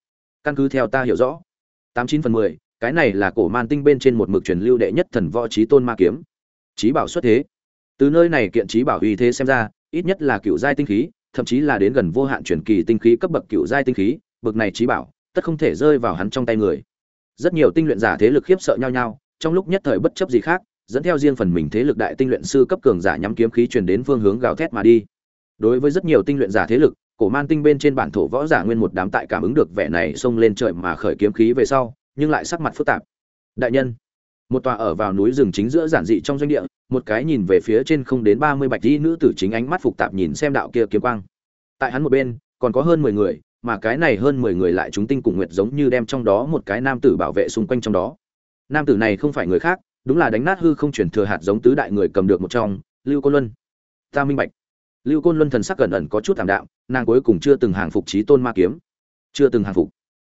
Căn cứ theo ta hiểu rõ tám chín phần mười, cái này là cổ man tinh bên trên một mực truyền lưu đệ nhất thần võ trí tôn ma kiếm. Trí bảo xuất thế. Từ nơi này kiện trí bảo uy thế xem ra, ít nhất là cựu giai tinh khí, thậm chí là đến gần vô hạn truyền kỳ tinh khí cấp bậc cựu giai tinh khí bậc này trí bảo, tất không thể rơi vào hắn trong tay người. Rất nhiều tinh luyện giả thế lực khiếp sợ nhau nhau, trong lúc nhất thời bất chấp gì khác, dẫn theo riêng phần mình thế lực đại tinh luyện sư cấp cường giả nhắm kiếm khí truyền đến phương hướng gào thét mà đi. Đối với rất nhiều tinh luyện giả thế lực cổ man tinh bên trên bản thổ võ giả nguyên một đám tại cảm ứng được vẻ này xông lên trời mà khởi kiếm khí về sau, nhưng lại sắc mặt phức tạp. Đại nhân, một tòa ở vào núi rừng chính giữa giản dị trong doanh địa, một cái nhìn về phía trên không đến ba mươi bạch y nữ tử chính ánh mắt phục tạp nhìn xem đạo kia kiếm quang. Tại hắn một bên, còn có hơn mười người, mà cái này hơn mười người lại chúng tinh cùng nguyệt giống như đem trong đó một cái nam tử bảo vệ xung quanh trong đó. Nam tử này không phải người khác, đúng là đánh nát hư không chuyển thừa hạt giống tứ đại người cầm được một trong, lưu côn luân. Ta minh bạch lưu côn luân thần sắc cẩn ẩn có chút thảm đạm, nàng cuối cùng chưa từng hàng phục trí tôn ma kiếm. Chưa từng hàng phục.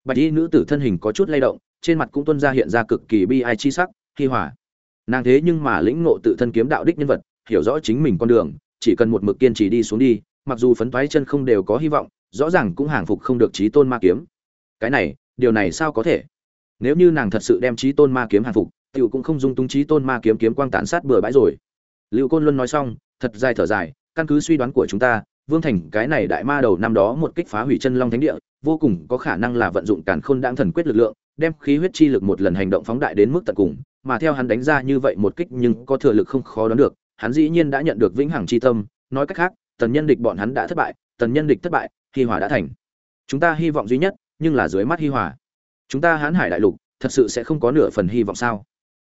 Bạch y nữ tử thân hình có chút lay động, trên mặt cũng tuân ra hiện ra cực kỳ bi ai chi sắc, hi hỏa. nàng thế nhưng mà lĩnh ngộ tự thân kiếm đạo đích nhân vật, hiểu rõ chính mình con đường, chỉ cần một mực kiên trì đi xuống đi, mặc dù phấn toái chân không đều có hy vọng, rõ ràng cũng hàng phục không được trí tôn ma kiếm. Cái này, điều này sao có thể? Nếu như nàng thật sự đem trí tôn ma kiếm hàng phục, tiểu cũng không dung tung trí tôn ma kiếm kiếm quang tán sát bừa bãi rồi. Lưu côn luân nói xong, thật dài thở dài căn cứ suy đoán của chúng ta, vương thành, cái này đại ma đầu năm đó một kích phá hủy chân long thánh địa, vô cùng có khả năng là vận dụng càn khôn đãng thần quyết lực lượng, đem khí huyết chi lực một lần hành động phóng đại đến mức tận cùng, mà theo hắn đánh ra như vậy một kích nhưng có thừa lực không khó đoán được, hắn dĩ nhiên đã nhận được vĩnh hằng chi tâm. Nói cách khác, tần nhân địch bọn hắn đã thất bại, tần nhân địch thất bại, hi hòa đã thành. Chúng ta hy vọng duy nhất, nhưng là dưới mắt hi hòa. Chúng ta hãn hải đại lục, thật sự sẽ không có nửa phần hy vọng sao?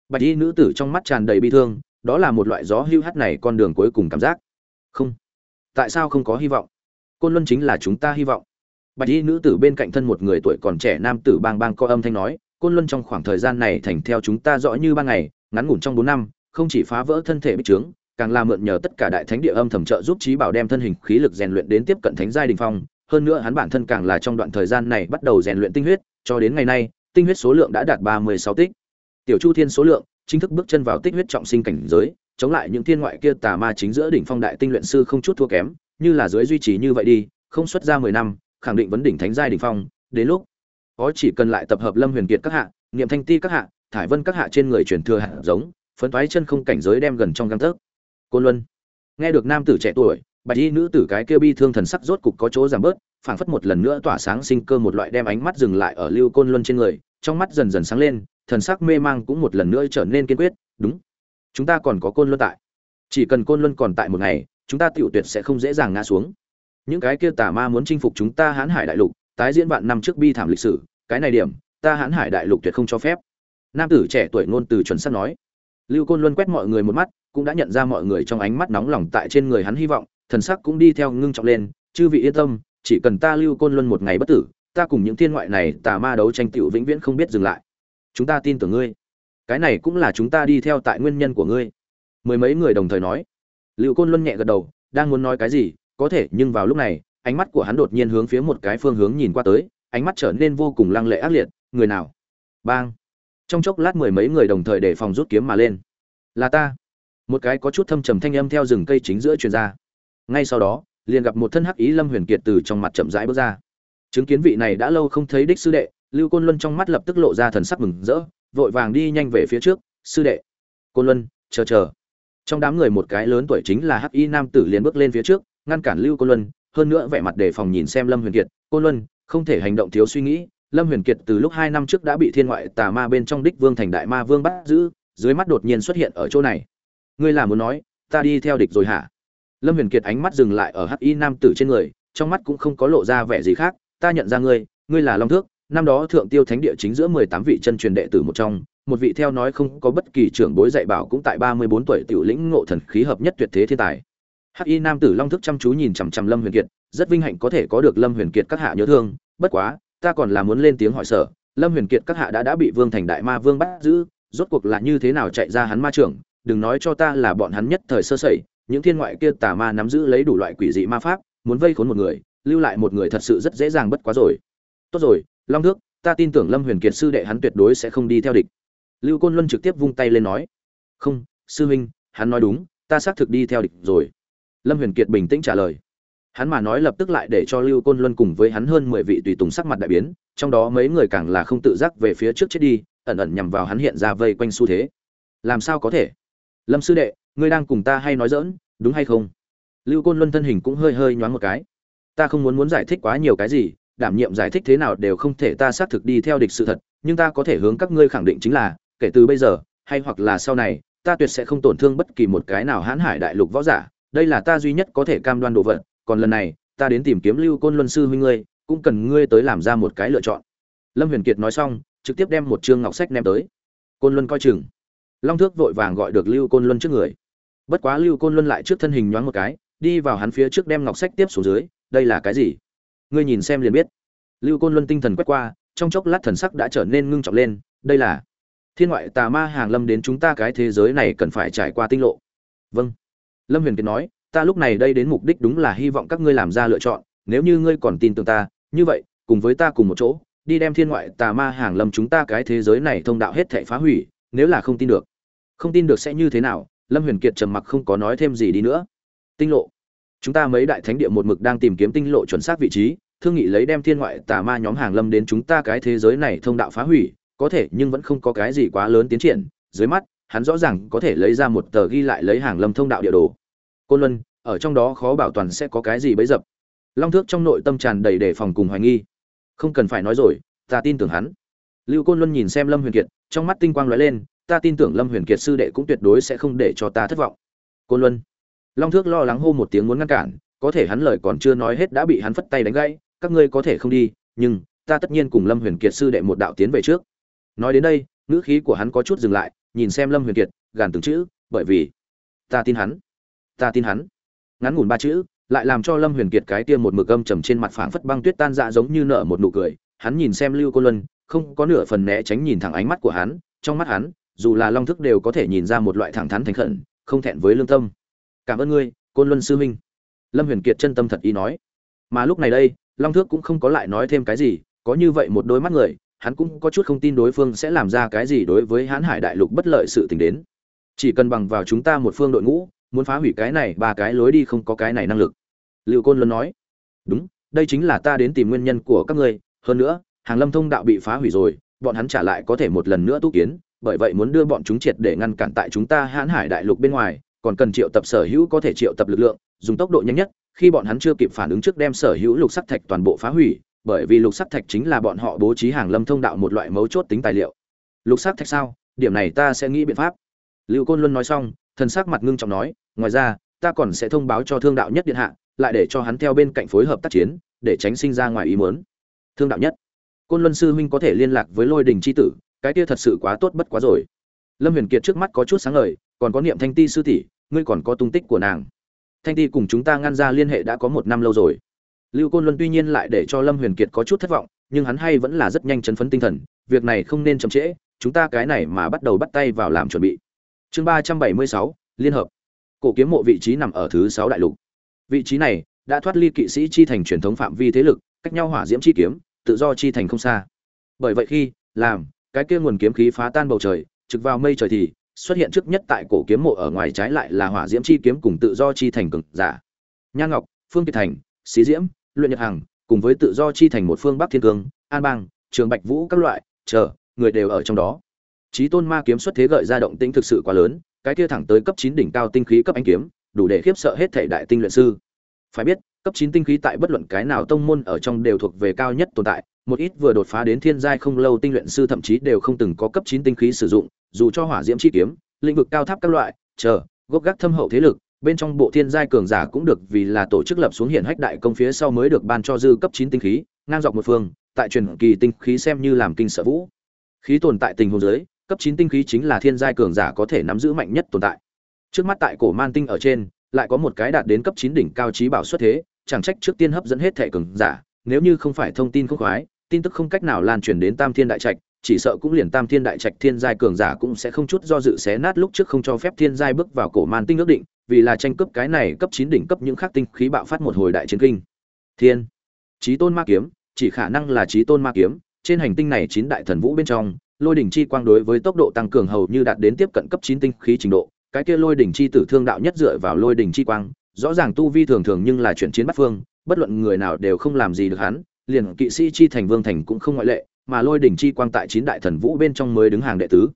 Bạch y nữ tử trong mắt tràn đầy bi thương, đó là một loại gió hưu hắt này con đường cuối cùng cảm giác không. Tại sao không có hy vọng? Côn luân chính là chúng ta hy vọng. Bạch y nữ tử bên cạnh thân một người tuổi còn trẻ nam tử bang bang co âm thanh nói, côn luân trong khoảng thời gian này thành theo chúng ta rõ như ban ngày, ngắn ngủn trong bốn năm, không chỉ phá vỡ thân thể bích trướng, càng là mượn nhờ tất cả đại thánh địa âm thầm trợ giúp trí bảo đem thân hình khí lực rèn luyện đến tiếp cận thánh giai đình phong. Hơn nữa hắn bản thân càng là trong đoạn thời gian này bắt đầu rèn luyện tinh huyết, cho đến ngày nay, tinh huyết số lượng đã đạt ba mươi sáu tích. Tiểu chu thiên số lượng, chính thức bước chân vào tích huyết trọng sinh cảnh giới chống lại những thiên ngoại kia tà ma chính giữa đỉnh phong đại tinh luyện sư không chút thua kém, như là dưới duy trì như vậy đi, không xuất ra mười năm, khẳng định vấn đỉnh thánh giai đỉnh phong, đến lúc có chỉ cần lại tập hợp lâm huyền kiệt các hạ, niệm thanh ti các hạ, thải vân các hạ trên người truyền thừa hạt giống, phấn toái chân không cảnh giới đem gần trong gang tấc. Côn luân, nghe được nam tử trẻ tuổi, bạch y nữ tử cái kia bi thương thần sắc rốt cục có chỗ giảm bớt, phảng phất một lần nữa tỏa sáng sinh cơ một loại đem ánh mắt dừng lại ở lưu côn luân trên người, trong mắt dần dần sáng lên, thần sắc mê mang cũng một lần nữa trở nên kiên quyết, đúng chúng ta còn có côn luân tại. Chỉ cần côn luân còn tại một ngày, chúng ta tiểu tuyệt sẽ không dễ dàng ngã xuống. Những cái kia tà ma muốn chinh phục chúng ta hãn hải đại lục, tái diễn vạn năm trước bi thảm lịch sử, cái này điểm, ta hãn hải đại lục tuyệt không cho phép. Nam tử trẻ tuổi ngôn từ chuẩn sắp nói. Lưu côn luân quét mọi người một mắt, cũng đã nhận ra mọi người trong ánh mắt nóng lòng tại trên người hắn hy vọng, thần sắc cũng đi theo ngưng trọng lên, chư vị yên tâm, chỉ cần ta lưu côn luân một ngày bất tử, ta cùng những thiên ngoại này tà ma đấu tranh tiểu vĩnh viễn không biết dừng lại. Chúng ta tin tưởng ngươi cái này cũng là chúng ta đi theo tại nguyên nhân của ngươi. Mười mấy người đồng thời nói. Liệu côn luân nhẹ gật đầu, đang muốn nói cái gì, có thể, nhưng vào lúc này, ánh mắt của hắn đột nhiên hướng phía một cái phương hướng nhìn qua tới, ánh mắt trở nên vô cùng lăng lệ ác liệt. Người nào? Bang. Trong chốc lát mười mấy người đồng thời để phòng rút kiếm mà lên. Là ta. Một cái có chút thâm trầm thanh âm theo rừng cây chính giữa truyền ra. Ngay sau đó, liền gặp một thân hắc ý lâm huyền kiệt từ trong mặt chậm rãi bước ra. Chứng kiến vị này đã lâu không thấy đích sư đệ lưu côn luân trong mắt lập tức lộ ra thần sắc mừng rỡ, vội vàng đi nhanh về phía trước, sư đệ. Côn luân, chờ chờ. Trong đám người một cái lớn tuổi chính là hắc y nam tử liền bước lên phía trước, ngăn cản lưu côn luân, hơn nữa vẻ mặt đề phòng nhìn xem lâm huyền kiệt. Côn luân, không thể hành động thiếu suy nghĩ, lâm huyền kiệt từ lúc hai năm trước đã bị thiên ngoại tà ma bên trong đích vương thành đại ma vương bắt giữ, dưới mắt đột nhiên xuất hiện ở chỗ này. Ngươi là muốn nói, ta đi theo địch rồi hả? Lâm huyền kiệt ánh mắt dừng lại ở hắc y nam tử trên người, trong mắt cũng không có lộ ra vẻ gì khác. Ta nhận ra ngươi ngươi là long thước năm đó thượng tiêu thánh địa chính giữa mười tám vị chân truyền đệ tử một trong, một vị theo nói không có bất kỳ trưởng bối dạy bảo cũng tại ba mươi bốn tuổi tiểu lĩnh ngộ thần khí hợp nhất tuyệt thế thiên tài. Hắc y nam tử long thức chăm chú nhìn chằm chằm lâm huyền kiệt, rất vinh hạnh có thể có được lâm huyền kiệt các hạ nhớ thương, bất quá, ta còn là muốn lên tiếng hỏi sở, lâm huyền kiệt các hạ đã đã bị vương thành đại ma vương bắt giữ, rốt cuộc là như thế nào chạy ra hắn ma trưởng, đừng nói cho ta là bọn hắn nhất thời sơ sẩy, những thiên ngoại kia tà ma nắm giữ lấy đủ loại quỷ dị ma pháp, muốn vây khốn một người, lưu lại một người thật sự rất dễ dàng bất quá rồi. Tốt rồi long thước, ta tin tưởng lâm huyền kiệt sư đệ hắn tuyệt đối sẽ không đi theo địch. Lưu côn luân trực tiếp vung tay lên nói. Không, sư huynh, hắn nói đúng, ta xác thực đi theo địch rồi. Lâm huyền kiệt bình tĩnh trả lời. Hắn mà nói lập tức lại để cho lưu côn luân cùng với hắn hơn mười vị tùy tùng sắc mặt đại biến, trong đó mấy người càng là không tự giác về phía trước chết đi, ẩn ẩn nhằm vào hắn hiện ra vây quanh xu thế. Làm sao có thể? Lâm sư đệ, ngươi đang cùng ta hay nói dỡn đúng hay không? Lưu côn luân thân hình cũng hơi hơi nhoáng một cái. Ta không muốn muốn giải thích quá nhiều cái gì đảm nhiệm giải thích thế nào đều không thể ta xác thực đi theo địch sự thật, nhưng ta có thể hướng các ngươi khẳng định chính là, kể từ bây giờ, hay hoặc là sau này, ta tuyệt sẽ không tổn thương bất kỳ một cái nào hãn hải đại lục võ giả. Đây là ta duy nhất có thể cam đoan đồ vật, còn lần này, ta đến tìm kiếm lưu côn luân sư huynh ngươi, cũng cần ngươi tới làm ra một cái lựa chọn. Lâm huyền kiệt nói xong, trực tiếp đem một chương ngọc sách ném tới. Côn luân coi chừng. Long thước vội vàng gọi được lưu côn luân trước người. Bất quá lưu côn luân lại trước thân hình nhoáng một cái, đi vào hắn phía trước đem ngọc sách tiếp xuống dưới, đây là cái gì? Ngươi nhìn xem liền biết. Lưu côn luân tinh thần quét qua, trong chốc lát thần sắc đã trở nên ngưng trọng lên, đây là thiên ngoại tà ma hàng lâm đến chúng ta cái thế giới này cần phải trải qua tinh lộ. Vâng. Lâm huyền kiệt nói, ta lúc này đây đến mục đích đúng là hy vọng các ngươi làm ra lựa chọn, nếu như ngươi còn tin tưởng ta, như vậy, cùng với ta cùng một chỗ, đi đem thiên ngoại tà ma hàng lâm chúng ta cái thế giới này thông đạo hết thảy phá hủy, nếu là không tin được. Không tin được sẽ như thế nào? Lâm huyền kiệt trầm mặc không có nói thêm gì đi nữa. Tinh lộ chúng ta mấy đại thánh địa một mực đang tìm kiếm tinh lộ chuẩn xác vị trí, thương nghị lấy đem thiên ngoại tà ma nhóm hàng lâm đến chúng ta cái thế giới này thông đạo phá hủy, có thể nhưng vẫn không có cái gì quá lớn tiến triển. Dưới mắt, hắn rõ ràng có thể lấy ra một tờ ghi lại lấy hàng lâm thông đạo địa đồ. Côn luân, ở trong đó khó bảo toàn sẽ có cái gì bấy dập. Long thước trong nội tâm tràn đầy đề phòng cùng hoài nghi. Không cần phải nói rồi, ta tin tưởng hắn. Lưu côn luân nhìn xem lâm huyền kiệt, trong mắt tinh quang lóe lên, ta tin tưởng lâm huyền kiệt sư đệ cũng tuyệt đối sẽ không để cho ta thất vọng. Côn luân long thước lo lắng hô một tiếng muốn ngăn cản, có thể hắn lời còn chưa nói hết đã bị hắn phất tay đánh gãy, các ngươi có thể không đi, nhưng, ta tất nhiên cùng lâm huyền kiệt sư đệ một đạo tiến về trước. Nói đến đây, ngữ khí của hắn có chút dừng lại, nhìn xem lâm huyền kiệt, gàn từng chữ, bởi vì, ta tin hắn, ta tin hắn. Ngắn ngủn ba chữ, lại làm cho lâm huyền kiệt cái tiêm một mực âm trầm trên mặt phảng phất băng tuyết tan dạ giống như nở một nụ cười. Hắn nhìn xem lưu cô luân, không có nửa phần né tránh nhìn thẳng ánh mắt của hắn, trong mắt hắn, dù là long thức đều có thể nhìn ra một loại thẳng thắn thành khẩn, không thẹn với lương tâm cảm ơn ngươi, côn luân sư minh lâm huyền kiệt chân tâm thật ý nói. Mà lúc này đây, long thước cũng không có lại nói thêm cái gì, có như vậy một đôi mắt người, hắn cũng có chút không tin đối phương sẽ làm ra cái gì đối với hãn hải đại lục bất lợi sự tình đến. Chỉ cần bằng vào chúng ta một phương đội ngũ, muốn phá hủy cái này ba cái lối đi không có cái này năng lực. Liệu côn luân nói. Đúng, đây chính là ta đến tìm nguyên nhân của các ngươi, hơn nữa, hàng lâm thông đạo bị phá hủy rồi, bọn hắn trả lại có thể một lần nữa tu kiến, bởi vậy muốn đưa bọn chúng triệt để ngăn cản tại chúng ta hãn hải đại lục bên ngoài còn cần triệu tập sở hữu có thể triệu tập lực lượng, dùng tốc độ nhanh nhất, khi bọn hắn chưa kịp phản ứng trước đem sở hữu lục sắc thạch toàn bộ phá hủy, bởi vì lục sắc thạch chính là bọn họ bố trí hàng lâm thông đạo một loại mấu chốt tính tài liệu. Lục sắc thạch sao? Điểm này ta sẽ nghĩ biện pháp. Lưu côn luân nói xong, thần sắc mặt ngưng trọng nói, ngoài ra, ta còn sẽ thông báo cho thương đạo nhất điện hạ, lại để cho hắn theo bên cạnh phối hợp tác chiến, để tránh sinh ra ngoài ý muốn. Thương đạo nhất. Côn luân sư huynh có thể liên lạc với lôi đình c h i tử, cái kia thật sự quá tốt bất quá rồi. Lâm huyền kiệt trước mắt có chút sáng lời còn có niệm thanh ti sư tỷ, ngươi còn có tung tích của nàng. Thanh ti cùng chúng ta ngăn ra liên hệ đã có một năm lâu rồi. Lưu côn luân tuy nhiên lại để cho lâm huyền kiệt có chút thất vọng, nhưng hắn hay vẫn là rất nhanh chấn phấn tinh thần, việc này không nên chậm trễ, chúng ta cái này mà bắt đầu bắt tay vào làm chuẩn bị. Chương ba trăm bảy mươi sáu, liên hợp. Cổ kiếm mộ vị trí nằm ở thứ sáu đại lục. Vị trí này đã thoát ly kỵ sĩ chi thành truyền thống phạm vi thế lực, cách nhau hỏa diễm chi kiếm, tự do chi thành không xa. Bởi vậy khi làm, cái kia nguồn kiếm khí phá tan bầu trời, trực vào mây trời thì xuất hiện trước nhất tại cổ kiếm mộ ở ngoài trái lại là hỏa diễm chi kiếm cùng tự do chi thành cường giả. Nha ngọc, phương kiệt thành, xí diễm, luyện nhật hằng, cùng với tự do chi thành một phương bắc thiên cương, an bang, trường bạch vũ các loại, chờ, người đều ở trong đó. Chí tôn ma kiếm xuất thế gợi ra động tĩnh thực sự quá lớn, cái kia thẳng tới cấp chín đỉnh cao tinh khí cấp anh kiếm, đủ để khiếp sợ hết thể đại tinh luyện sư. Phải biết, cấp chín tinh khí tại bất luận cái nào tông môn ở trong đều thuộc về cao nhất tồn tại, một ít vừa đột phá đến thiên giai không lâu tinh luyện sư thậm chí đều không từng có cấp chín tinh khí sử dụng dù cho hỏa diễm chi kiếm, lĩnh vực cao tháp các loại, chờ, gốc gác thâm hậu thế lực, bên trong bộ thiên giai cường giả cũng được vì là tổ chức lập xuống hiển hách đại công phía sau mới được ban cho dư cấp chín tinh khí, ngang dọc một phương, tại truyền kỳ tinh khí xem như làm kinh sợ vũ. Khí tồn tại tình huống dưới cấp chín tinh khí chính là thiên giai cường giả có thể nắm giữ mạnh nhất tồn tại. Trước mắt tại cổ man tinh ở trên, lại có một cái đạt đến cấp chín đỉnh cao trí bảo xuất thế, chẳng trách trước tiên hấp dẫn hết thể cường giả, nếu như không phải thông tin không khoái, tin tức không cách nào lan truyền đến tam thiên đại trạch chỉ sợ cũng liền tam thiên đại trạch thiên giai cường giả cũng sẽ không chút do dự xé nát lúc trước không cho phép thiên giai bước vào cổ man tinh ước định, vì là tranh cướp cái này cấp chín đỉnh cấp những khắc tinh khí bạo phát một hồi đại chiến kinh. Thiên. Trí tôn ma kiếm, chỉ khả năng là trí tôn ma kiếm, trên hành tinh này chín đại thần vũ bên trong, lôi đỉnh chi quang đối với tốc độ tăng cường hầu như đạt đến tiếp cận cấp chín tinh khí trình độ, cái kia lôi đỉnh chi tử thương đạo nhất dựa vào lôi đỉnh chi quang, rõ ràng tu vi thường thường nhưng là chuyển chiến bắt phương, bất luận người nào đều không làm gì được hắn, liền kỵ sĩ chi thành vương thành cũng không ngoại lệ mà lôi đỉnh chi quang tại chín đại thần vũ bên trong mới đứng hàng đệ tứ.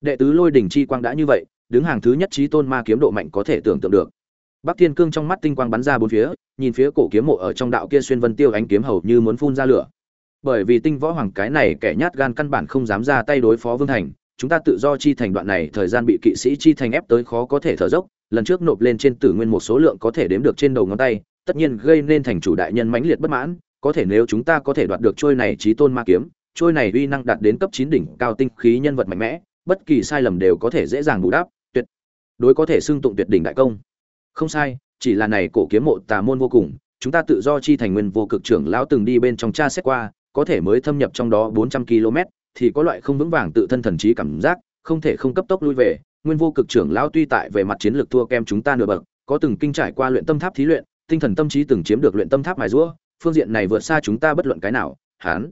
Đệ tứ lôi đỉnh chi quang đã như vậy, đứng hàng thứ nhất trí tôn ma kiếm độ mạnh có thể tưởng tượng được. Bắc thiên cương trong mắt tinh quang bắn ra bốn phía, nhìn phía cổ kiếm mộ ở trong đạo kia xuyên vân tiêu ánh kiếm hầu như muốn phun ra lửa. Bởi vì tinh võ hoàng cái này kẻ nhát gan căn bản không dám ra tay đối phó vương thành, chúng ta tự do chi thành đoạn này, thời gian bị kỵ sĩ chi thành ép tới khó có thể thở dốc, lần trước nộp lên trên tử nguyên một số lượng có thể đếm được trên đầu ngón tay, tất nhiên gây nên thành chủ đại nhân mãnh liệt bất mãn, có thể nếu chúng ta có thể đoạt được trôi này trí tôn ma kiếm trôi này uy năng đạt đến cấp chín đỉnh, cao tinh khí nhân vật mạnh mẽ, bất kỳ sai lầm đều có thể dễ dàng bù đắp, tuyệt đối có thể xưng tụng tuyệt đỉnh đại công. Không sai, chỉ là này cổ kiếm mộ tà môn vô cùng, chúng ta tự do chi thành nguyên vô cực trưởng lão từng đi bên trong tra xét qua, có thể mới thâm nhập trong đó bốn trăm km, thì có loại không vững vàng tự thân thần trí cảm giác, không thể không cấp tốc lui về. Nguyên vô cực trưởng lão tuy tại về mặt chiến lược thua kem chúng ta nửa bậc, có từng kinh trải qua luyện tâm tháp thí luyện, tinh thần tâm trí từng chiếm được luyện tâm tháp mài rũa, phương diện này vượt xa chúng ta bất luận cái nào, hán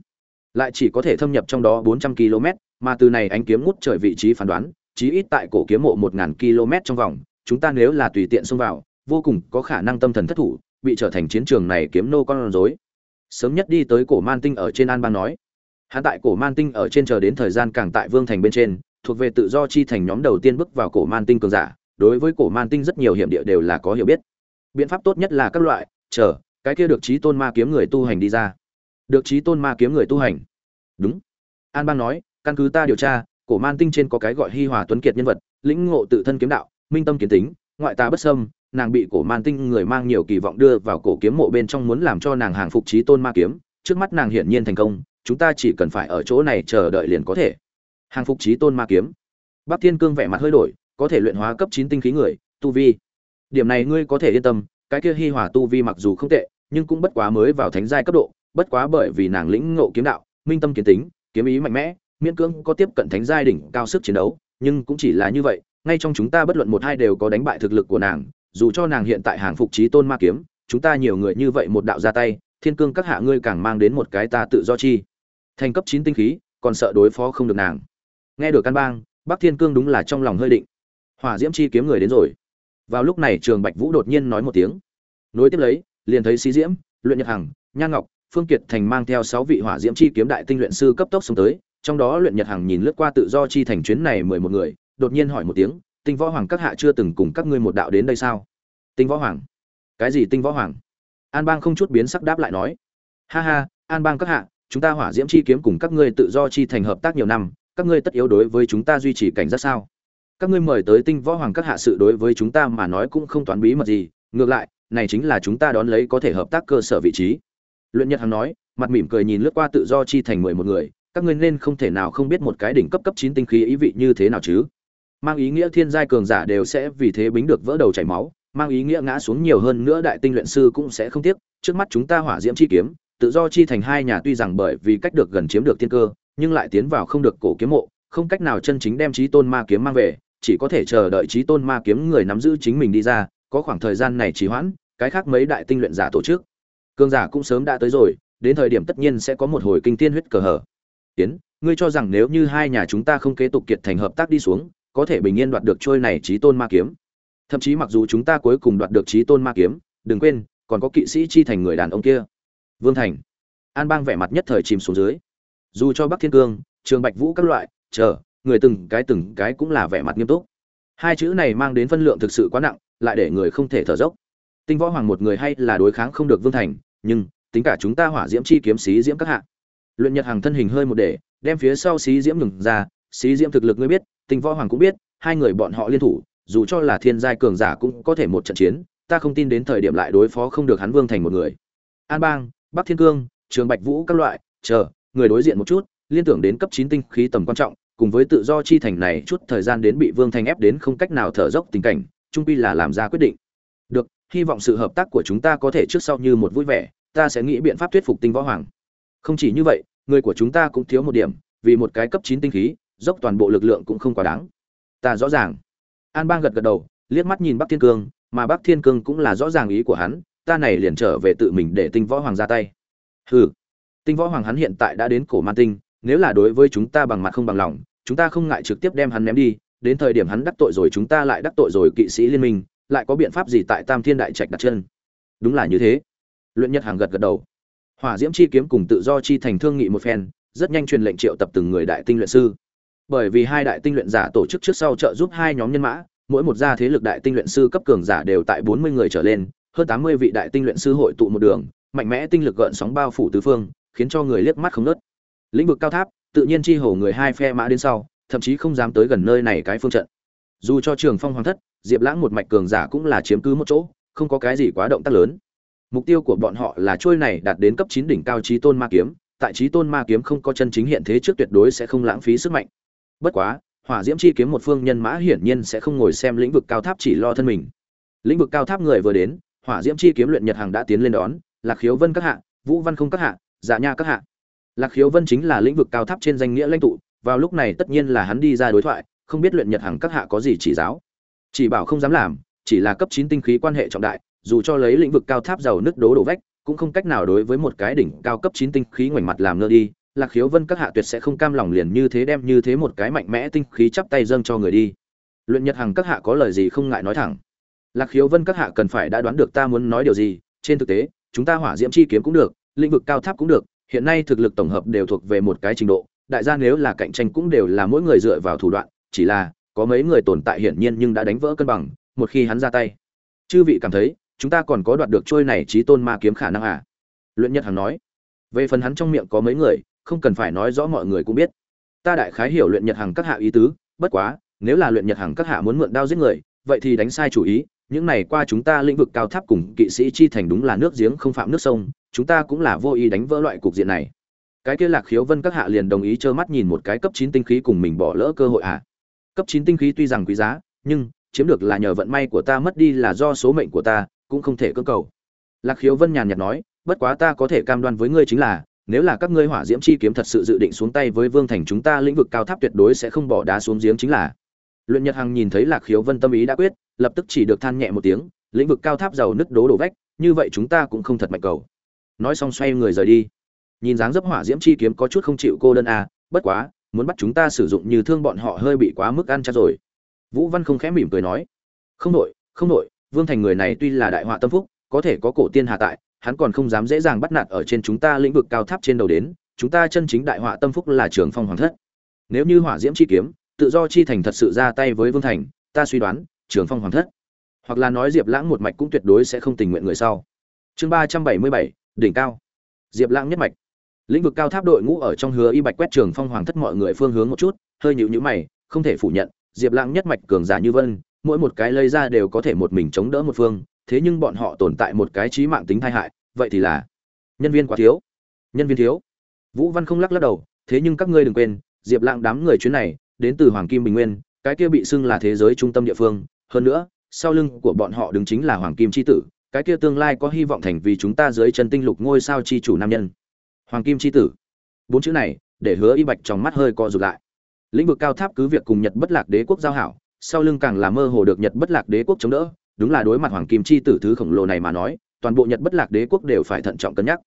lại chỉ có thể thâm nhập trong đó bốn trăm km, mà từ này ánh kiếm ngút trời vị trí phán đoán, chí ít tại cổ kiếm mộ một ngàn km trong vòng, chúng ta nếu là tùy tiện xông vào, vô cùng có khả năng tâm thần thất thủ, bị trở thành chiến trường này kiếm nô con rối. Sớm nhất đi tới cổ man tinh ở trên an bang nói. Hắn tại cổ man tinh ở trên chờ đến thời gian càng tại vương thành bên trên, thuộc về tự do chi thành nhóm đầu tiên bước vào cổ man tinh cường giả, đối với cổ man tinh rất nhiều hiểm địa đều là có hiểu biết. Biện pháp tốt nhất là các loại, chờ, cái kia được chí tôn ma kiếm người tu hành đi ra được trí tôn ma kiếm người tu hành. Đúng. An bang nói, căn cứ ta điều tra, cổ man tinh trên có cái gọi hi hòa tuấn kiệt nhân vật, lĩnh ngộ tự thân kiếm đạo, minh tâm kiến tính, ngoại ta bất sâm nàng bị cổ man tinh người mang nhiều kỳ vọng đưa vào cổ kiếm mộ bên trong muốn làm cho nàng hàng phục trí tôn ma kiếm, trước mắt nàng hiển nhiên thành công, chúng ta chỉ cần phải ở chỗ này chờ đợi liền có thể. Hàng phục trí tôn ma kiếm. Bắc thiên cương vẻ mặt hơi đổi, có thể luyện hóa cấp chín tinh khí người, tu vi. Điểm này ngươi có thể yên tâm, cái kia hi hòa tu vi mặc dù không tệ, nhưng cũng bất quá mới vào thánh giai cấp độ bất quá bởi vì nàng lĩnh ngộ kiếm đạo, minh tâm kiến tính, kiếm ý mạnh mẽ, miễn cưỡng có tiếp cận thánh giai đỉnh cao sức chiến đấu, nhưng cũng chỉ là như vậy, ngay trong chúng ta bất luận một hai đều có đánh bại thực lực của nàng, dù cho nàng hiện tại hàng phục chí tôn ma kiếm, chúng ta nhiều người như vậy một đạo ra tay, thiên cương các hạ ngươi càng mang đến một cái ta tự do chi. Thành cấp chín tinh khí, còn sợ đối phó không được nàng. Nghe được căn bang, bắc thiên cương đúng là trong lòng hơi định. Hỏa diễm chi kiếm người đến rồi. Vào lúc này trường bạch vũ đột nhiên nói một tiếng. Nối tiếp lấy, liền thấy Xí diễm, luyện nhật hằng nhan ngọc phương kiệt thành mang theo sáu vị hỏa diễm chi kiếm đại tinh luyện sư cấp tốc xuống tới, trong đó luyện nhật hằng nhìn lướt qua tự do chi thành chuyến này mười một người, đột nhiên hỏi một tiếng, tinh võ hoàng các hạ chưa từng cùng các ngươi một đạo đến đây sao? Tinh võ hoàng. Cái gì tinh võ hoàng? An bang không chút biến sắc đáp lại nói. Ha ha, an bang các hạ, chúng ta hỏa diễm chi kiếm cùng các ngươi tự do chi thành hợp tác nhiều năm, các ngươi tất yếu đối với chúng ta duy trì cảnh giác sao? Các ngươi mời tới tinh võ hoàng các hạ sự đối với chúng ta mà nói cũng không toán bí mật gì, ngược lại, này chính là chúng ta đón lấy có thể hợp tác cơ sở vị trí luyện nhật hằng nói, mặt mỉm cười nhìn lướt qua tự do chi thành mười một người, các ngươi nên không thể nào không biết một cái đỉnh cấp cấp chín tinh khí ý vị như thế nào chứ? Mang ý nghĩa thiên giai cường giả đều sẽ vì thế bính được vỡ đầu chảy máu, mang ý nghĩa ngã xuống nhiều hơn nữa đại tinh luyện sư cũng sẽ không tiếc, trước mắt chúng ta hỏa diễm chi kiếm, tự do chi thành hai nhà tuy rằng bởi vì cách được gần chiếm được thiên cơ, nhưng lại tiến vào không được cổ kiếm mộ, không cách nào chân chính đem trí tôn ma kiếm mang về, chỉ có thể chờ đợi trí tôn ma kiếm người nắm giữ chính mình đi ra, có khoảng thời gian này trì hoãn, cái khác mấy đại tinh luyện giả tổ chức cương giả cũng sớm đã tới rồi, đến thời điểm tất nhiên sẽ có một hồi kinh tiên huyết cờ hở. Tiến ngươi cho rằng nếu như hai nhà chúng ta không kế tục kiệt thành hợp tác đi xuống, có thể bình yên đoạt được trôi này trí tôn ma kiếm. Thậm chí mặc dù chúng ta cuối cùng đoạt được trí tôn ma kiếm, đừng quên, còn có kỵ sĩ chi thành người đàn ông kia. Vương thành. An bang vẻ mặt nhất thời chìm xuống dưới. Dù cho bắc thiên cương, trường bạch vũ các loại, chờ, người từng cái từng cái cũng là vẻ mặt nghiêm túc. Hai chữ này mang đến phân lượng thực sự quá nặng, lại để người không thể thở dốc tinh võ hoàng một người hay là đối kháng không được vương thành, nhưng, tính cả chúng ta hỏa diễm chi kiếm xí diễm các hạ. Luyện nhật hàng thân hình hơi một để, đem phía sau xí diễm ngừng ra, xí diễm thực lực ngươi biết, tinh võ hoàng cũng biết, hai người bọn họ liên thủ, dù cho là thiên giai cường giả cũng có thể một trận chiến, ta không tin đến thời điểm lại đối phó không được hắn vương thành một người. An bang, bắc thiên cương, trường bạch vũ các loại, chờ, người đối diện một chút, liên tưởng đến cấp chín tinh khí tầm quan trọng, cùng với tự do chi thành này chút thời gian đến bị vương thành ép đến không cách nào thở dốc tình cảnh, trung pi là làm ra quyết định. Được hy vọng sự hợp tác của chúng ta có thể trước sau như một vui vẻ, ta sẽ nghĩ biện pháp thuyết phục tinh võ hoàng. Không chỉ như vậy, người của chúng ta cũng thiếu một điểm, vì một cái cấp chín tinh khí, dốc toàn bộ lực lượng cũng không quá đáng. Ta rõ ràng. An bang gật gật đầu, liếc mắt nhìn bắc thiên cương, mà bắc thiên cương cũng là rõ ràng ý của hắn, ta này liền trở về tự mình để tinh võ hoàng ra tay. Hừ. Tinh võ hoàng hắn hiện tại đã đến cổ man tinh, nếu là đối với chúng ta bằng mặt không bằng lòng, chúng ta không ngại trực tiếp đem hắn ném đi, đến thời điểm hắn đắc tội rồi chúng ta lại đắc tội rồi kỵ sĩ liên minh lại có biện pháp gì tại tam thiên đại trạch đặt chân? Đúng là như thế. Luyện nhật hàng gật gật đầu. Hỏa diễm chi kiếm cùng tự do chi thành thương nghị một phen, rất nhanh truyền lệnh triệu tập từng người đại tinh luyện sư. Bởi vì hai đại tinh luyện giả tổ chức trước sau trợ giúp hai nhóm nhân mã, mỗi một gia thế lực đại tinh luyện sư cấp cường giả đều tại bốn mươi người trở lên, hơn tám mươi vị đại tinh luyện sư hội tụ một đường, mạnh mẽ tinh lực gợn sóng bao phủ tứ phương, khiến cho người liếc mắt không nớt lĩnh vực cao tháp, tự nhiên chi hổ người hai phe mã đến sau, thậm chí không dám tới gần nơi này cái phương trận. Dù cho trường phong hoàng thất diệp lãng một mạch cường giả cũng là chiếm cứ một chỗ, không có cái gì quá động tác lớn. Mục tiêu của bọn họ là trôi này đạt đến cấp chín đỉnh cao trí tôn ma kiếm, tại trí tôn ma kiếm không có chân chính hiện thế trước tuyệt đối sẽ không lãng phí sức mạnh. Bất quá, hỏa diễm chi kiếm một phương nhân mã hiển nhiên sẽ không ngồi xem lĩnh vực cao tháp chỉ lo thân mình. Lĩnh vực cao tháp người vừa đến, hỏa diễm chi kiếm luyện nhật hàng đã tiến lên đón, lạc khiếu vân các hạ, vũ văn không các hạ dạ nha các hạ. Lạc khiếu vân chính là lĩnh vực cao tháp trên danh nghĩa lãnh tụ, vào lúc này tất nhiên là hắn đi ra đối thoại, không biết luyện nhật hàng các hạ có gì chỉ giáo chỉ bảo không dám làm, chỉ là cấp chín tinh khí quan hệ trọng đại, dù cho lấy lĩnh vực cao tháp giàu nứt đố đổ vách, cũng không cách nào đối với một cái đỉnh cao cấp chín tinh khí ngoảnh mặt làm ngơ đi. Lạc khiếu vân các hạ tuyệt sẽ không cam lòng liền như thế đem như thế một cái mạnh mẽ tinh khí chắp tay dâng cho người đi. Luyện nhật hằng các hạ có lời gì không ngại nói thẳng. Lạc khiếu vân các hạ cần phải đã đoán được ta muốn nói điều gì, trên thực tế, chúng ta hỏa diễm chi kiếm cũng được, lĩnh vực cao tháp cũng được, hiện nay thực lực tổng hợp đều thuộc về một cái trình độ, đại gia nếu là cạnh tranh cũng đều là mỗi người dựa vào thủ đoạn, chỉ là có mấy người tồn tại hiển nhiên nhưng đã đánh vỡ cân bằng, một khi hắn ra tay. Chư vị cảm thấy, chúng ta còn có đoạt được trôi này trí tôn ma kiếm khả năng à? Luyện nhật hằng nói. Về phần hắn trong miệng có mấy người, không cần phải nói rõ mọi người cũng biết. Ta đại khái hiểu luyện nhật hằng các hạ ý tứ, bất quá, nếu là luyện nhật hằng các hạ muốn mượn đao giết người, vậy thì đánh sai chủ ý, những này qua chúng ta lĩnh vực cao tháp cùng kỵ sĩ chi thành đúng là nước giếng không phạm nước sông, chúng ta cũng là vô ý đánh vỡ loại cục diện này. Cái kia lạc khiếu vân các hạ liền đồng ý trơ mắt nhìn một cái cấp chín tinh khí cùng mình bỏ lỡ cơ hội à? Cấp chín tinh khí tuy rằng quý giá, nhưng chiếm được là nhờ vận may của ta mất đi là do số mệnh của ta, cũng không thể cưỡng cầu. Lạc khiếu vân nhàn nhạt nói, bất quá ta có thể cam đoan với ngươi chính là, nếu là các ngươi hỏa diễm chi kiếm thật sự dự định xuống tay với vương thành chúng ta lĩnh vực cao tháp tuyệt đối sẽ không bỏ đá xuống giếng chính là. Luyện nhật hằng nhìn thấy lạc khiếu vân tâm ý đã quyết, lập tức chỉ được than nhẹ một tiếng, lĩnh vực cao tháp giàu nứt đố đổ vách, như vậy chúng ta cũng không thật mạnh cầu. Nói xong xoay người rời đi. Nhìn dáng dấp hỏa diễm chi kiếm có chút không chịu cô đơn à bất quá muốn bắt chúng ta sử dụng như thương bọn họ hơi bị quá mức ăn chắc rồi. Vũ văn không khẽ mỉm cười nói, không nội không nội vương thành người này tuy là đại họa tâm phúc, có thể có cổ tiên hạ tại, hắn còn không dám dễ dàng bắt nạt ở trên chúng ta lĩnh vực cao tháp trên đầu đến, chúng ta chân chính đại họa tâm phúc là trường phong hoàng thất. Nếu như hỏa diễm chi kiếm, tự do chi thành thật sự ra tay với vương thành, ta suy đoán, trường phong hoàng thất, hoặc là nói diệp lãng một mạch cũng tuyệt đối sẽ không tình nguyện người sau. Chương ba trăm bảy mươi bảy, đỉnh cao. Diệp lãng nhất mạch lĩnh vực cao tháp đội ngũ ở trong hứa y bạch quét trường phong hoàng thất mọi người phương hướng một chút, hơi nhịu nhữ mày, không thể phủ nhận, diệp lãng nhất mạch cường giả như vân, mỗi một cái lây ra đều có thể một mình chống đỡ một phương, thế nhưng bọn họ tồn tại một cái trí mạng tính tai hại, vậy thì là nhân viên quá thiếu. Nhân viên thiếu. Vũ văn không lắc lắc đầu, thế nhưng các ngươi đừng quên, diệp lãng đám người chuyến này, đến từ hoàng kim bình nguyên, cái kia bị xưng là thế giới trung tâm địa phương. Hơn nữa, sau lưng của bọn họ đứng chính là hoàng kim chi tử, cái kia tương lai có hy vọng thành vì chúng ta dưới chân tinh lục ngôi sao chi chủ nam nhân hoàng kim chi tử. Bốn chữ này, để hứa y bạch trong mắt hơi co rụt lại. Lĩnh vực cao tháp cứ việc cùng nhật bất lạc đế quốc giao hảo, sau lưng càng là mơ hồ được nhật bất lạc đế quốc chống đỡ, đúng là đối mặt hoàng kim chi tử thứ khổng lồ này mà nói, toàn bộ nhật bất lạc đế quốc đều phải thận trọng cân nhắc.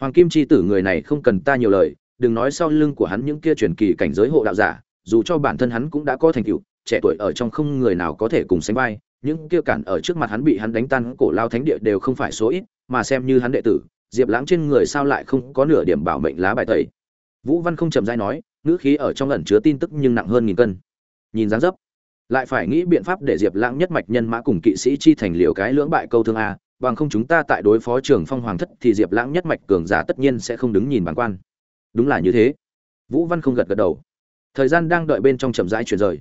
Hoàng kim chi tử người này không cần ta nhiều lời, đừng nói sau lưng của hắn những kia truyền kỳ cảnh giới hộ đạo giả, dù cho bản thân hắn cũng đã có thành tựu, trẻ tuổi ở trong không người nào có thể cùng sánh vai, những kia cản ở trước mặt hắn bị hắn đánh tan cổ lao thánh địa đều không phải số ít, mà xem như hắn đệ tử diệp lãng trên người sao lại không có nửa điểm bảo mệnh lá bài tẩy. Vũ văn không chậm dai nói, ngữ khí ở trong ẩn chứa tin tức nhưng nặng hơn nghìn cân. Nhìn dáng dấp, lại phải nghĩ biện pháp để diệp lãng nhất mạch nhân mã cùng kỵ sĩ chi thành liều cái lưỡng bại câu thương a, bằng không chúng ta tại đối phó trường phong hoàng thất thì diệp lãng nhất mạch cường giả tất nhiên sẽ không đứng nhìn bản quan. Đúng là như thế. Vũ văn không gật gật đầu. Thời gian đang đợi bên trong chậm rãi chuyển rời.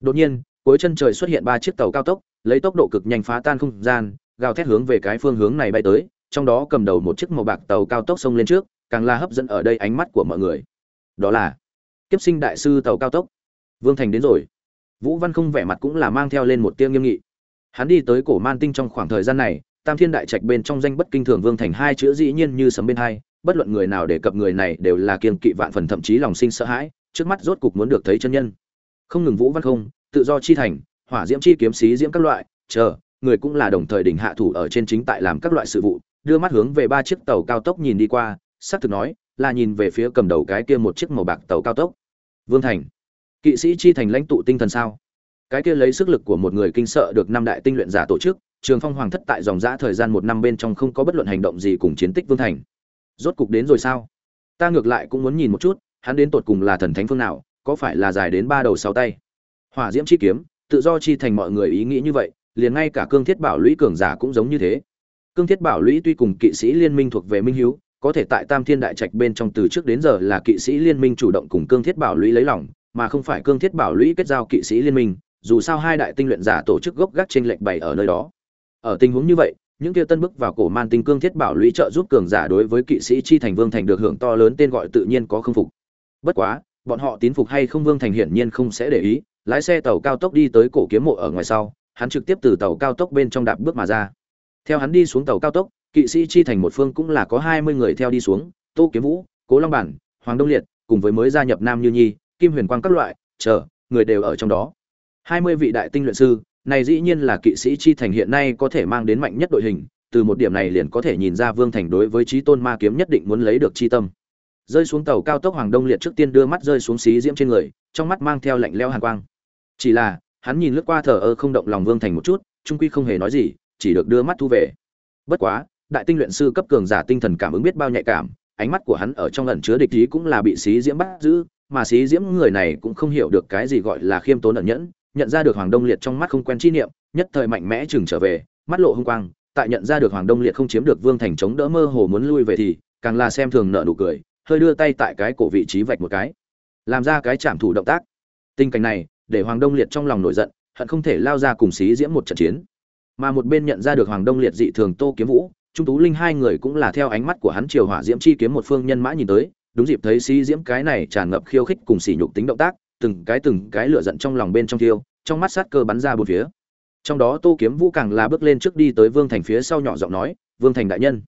Đột nhiên, cuối chân trời xuất hiện ba chiếc tàu cao tốc, lấy tốc độ cực nhanh phá tan không gian, gào thét hướng về cái phương hướng này bay tới trong đó cầm đầu một chiếc màu bạc tàu cao tốc xông lên trước, càng là hấp dẫn ở đây ánh mắt của mọi người. Đó là kiếp sinh đại sư tàu cao tốc. Vương thành đến rồi. Vũ văn không vẻ mặt cũng là mang theo lên một tia nghiêm nghị. Hắn đi tới cổ man tinh trong khoảng thời gian này, tam thiên đại trạch bên trong danh bất kinh thường vương thành hai chữ dĩ nhiên như sấm bên hai, bất luận người nào đề cập người này đều là kiên kỵ vạn phần thậm chí lòng sinh sợ hãi, trước mắt rốt cục muốn được thấy chân nhân. Không ngừng vũ văn không, tự do chi thành, hỏa diễm chi kiếm sĩ diễm các loại, chờ, người cũng là đồng thời đỉnh hạ thủ ở trên chính tại làm các loại sự vụ đưa mắt hướng về ba chiếc tàu cao tốc nhìn đi qua, xác thực nói, là nhìn về phía cầm đầu cái kia một chiếc màu bạc tàu cao tốc. Vương thành, kỵ sĩ chi thành lãnh tụ tinh thần sao? Cái kia lấy sức lực của một người kinh sợ được năm đại tinh luyện giả tổ chức, trường phong hoàng thất tại dòng dã thời gian một năm bên trong không có bất luận hành động gì cùng chiến tích vương thành. Rốt cục đến rồi sao? Ta ngược lại cũng muốn nhìn một chút, hắn đến tột cùng là thần thánh phương nào, có phải là dài đến ba đầu sáu tay? Hỏa diễm chi kiếm, tự do chi thành mọi người ý nghĩ như vậy, liền ngay cả cương thiết bảo lũy cường giả cũng giống như thế cương thiết bảo lũy tuy cùng kỵ sĩ liên minh thuộc về minh hiếu, có thể tại tam thiên đại trạch bên trong từ trước đến giờ là kỵ sĩ liên minh chủ động cùng cương thiết bảo lũy lấy lòng, mà không phải cương thiết bảo lũy kết giao kỵ sĩ liên minh, dù sao hai đại tinh luyện giả tổ chức gốc gác trên lệnh bày ở nơi đó. Ở tình huống như vậy, những kia tân bức vào cổ man tinh cương thiết bảo lũy trợ giúp cường giả đối với kỵ sĩ chi thành vương thành được hưởng to lớn tên gọi tự nhiên có không phục. Bất quá, bọn họ tín phục hay không vương thành hiển nhiên không sẽ để ý, lái xe tàu cao tốc đi tới cổ kiếm mộ ở ngoài sau, hắn trực tiếp từ tàu cao tốc bên trong đạp bước mà ra theo hắn đi xuống tàu cao tốc, kỵ sĩ chi thành một phương cũng là có hai mươi người theo đi xuống, tô kiếm vũ, cố long bản, hoàng đông liệt, cùng với mới gia nhập nam như nhi, kim huyền quang các loại, chờ, người đều ở trong đó. Hai mươi vị đại tinh luyện sư, này dĩ nhiên là kỵ sĩ chi thành hiện nay có thể mang đến mạnh nhất đội hình, từ một điểm này liền có thể nhìn ra vương thành đối với trí tôn ma kiếm nhất định muốn lấy được chi tâm. Rơi xuống tàu cao tốc hoàng đông liệt trước tiên đưa mắt rơi xuống xí diễm trên người, trong mắt mang theo lạnh leo hàn quang. Chỉ là, hắn nhìn lướt qua thờ ơ không động lòng vương thành một chút, trung quy không hề nói gì chỉ được đưa mắt thu về. Bất quá, đại tinh luyện sư cấp cường giả tinh thần cảm ứng biết bao nhạy cảm, ánh mắt của hắn ở trong lần chứa địch ý cũng là bị xí diễm bắt giữ, mà xí diễm người này cũng không hiểu được cái gì gọi là khiêm tốn ẩn nhẫn, nhận ra được hoàng đông liệt trong mắt không quen chi niệm, nhất thời mạnh mẽ chừng trở về, mắt lộ hung quang, tại nhận ra được hoàng đông liệt không chiếm được vương thành chống đỡ mơ hồ muốn lui về thì, càng là xem thường nợ nụ cười, hơi đưa tay tại cái cổ vị trí vạch một cái. Làm ra cái chạm thủ động tác. Tình cảnh này, để hoàng đông liệt trong lòng nổi giận, hận không thể lao ra cùng xí diễm một trận chiến mà một bên nhận ra được hoàng đông liệt dị thường tô kiếm vũ, trung tú linh hai người cũng là theo ánh mắt của hắn triều hỏa diễm chi kiếm một phương nhân mã nhìn tới, đúng dịp thấy si diễm cái này tràn ngập khiêu khích cùng sỉ nhục tính động tác, từng cái từng cái lửa giận trong lòng bên trong thiêu, trong mắt sát cơ bắn ra bốn phía. Trong đó tô kiếm vũ càng là bước lên trước đi tới vương thành phía sau nhỏ giọng nói, vương thành đại nhân.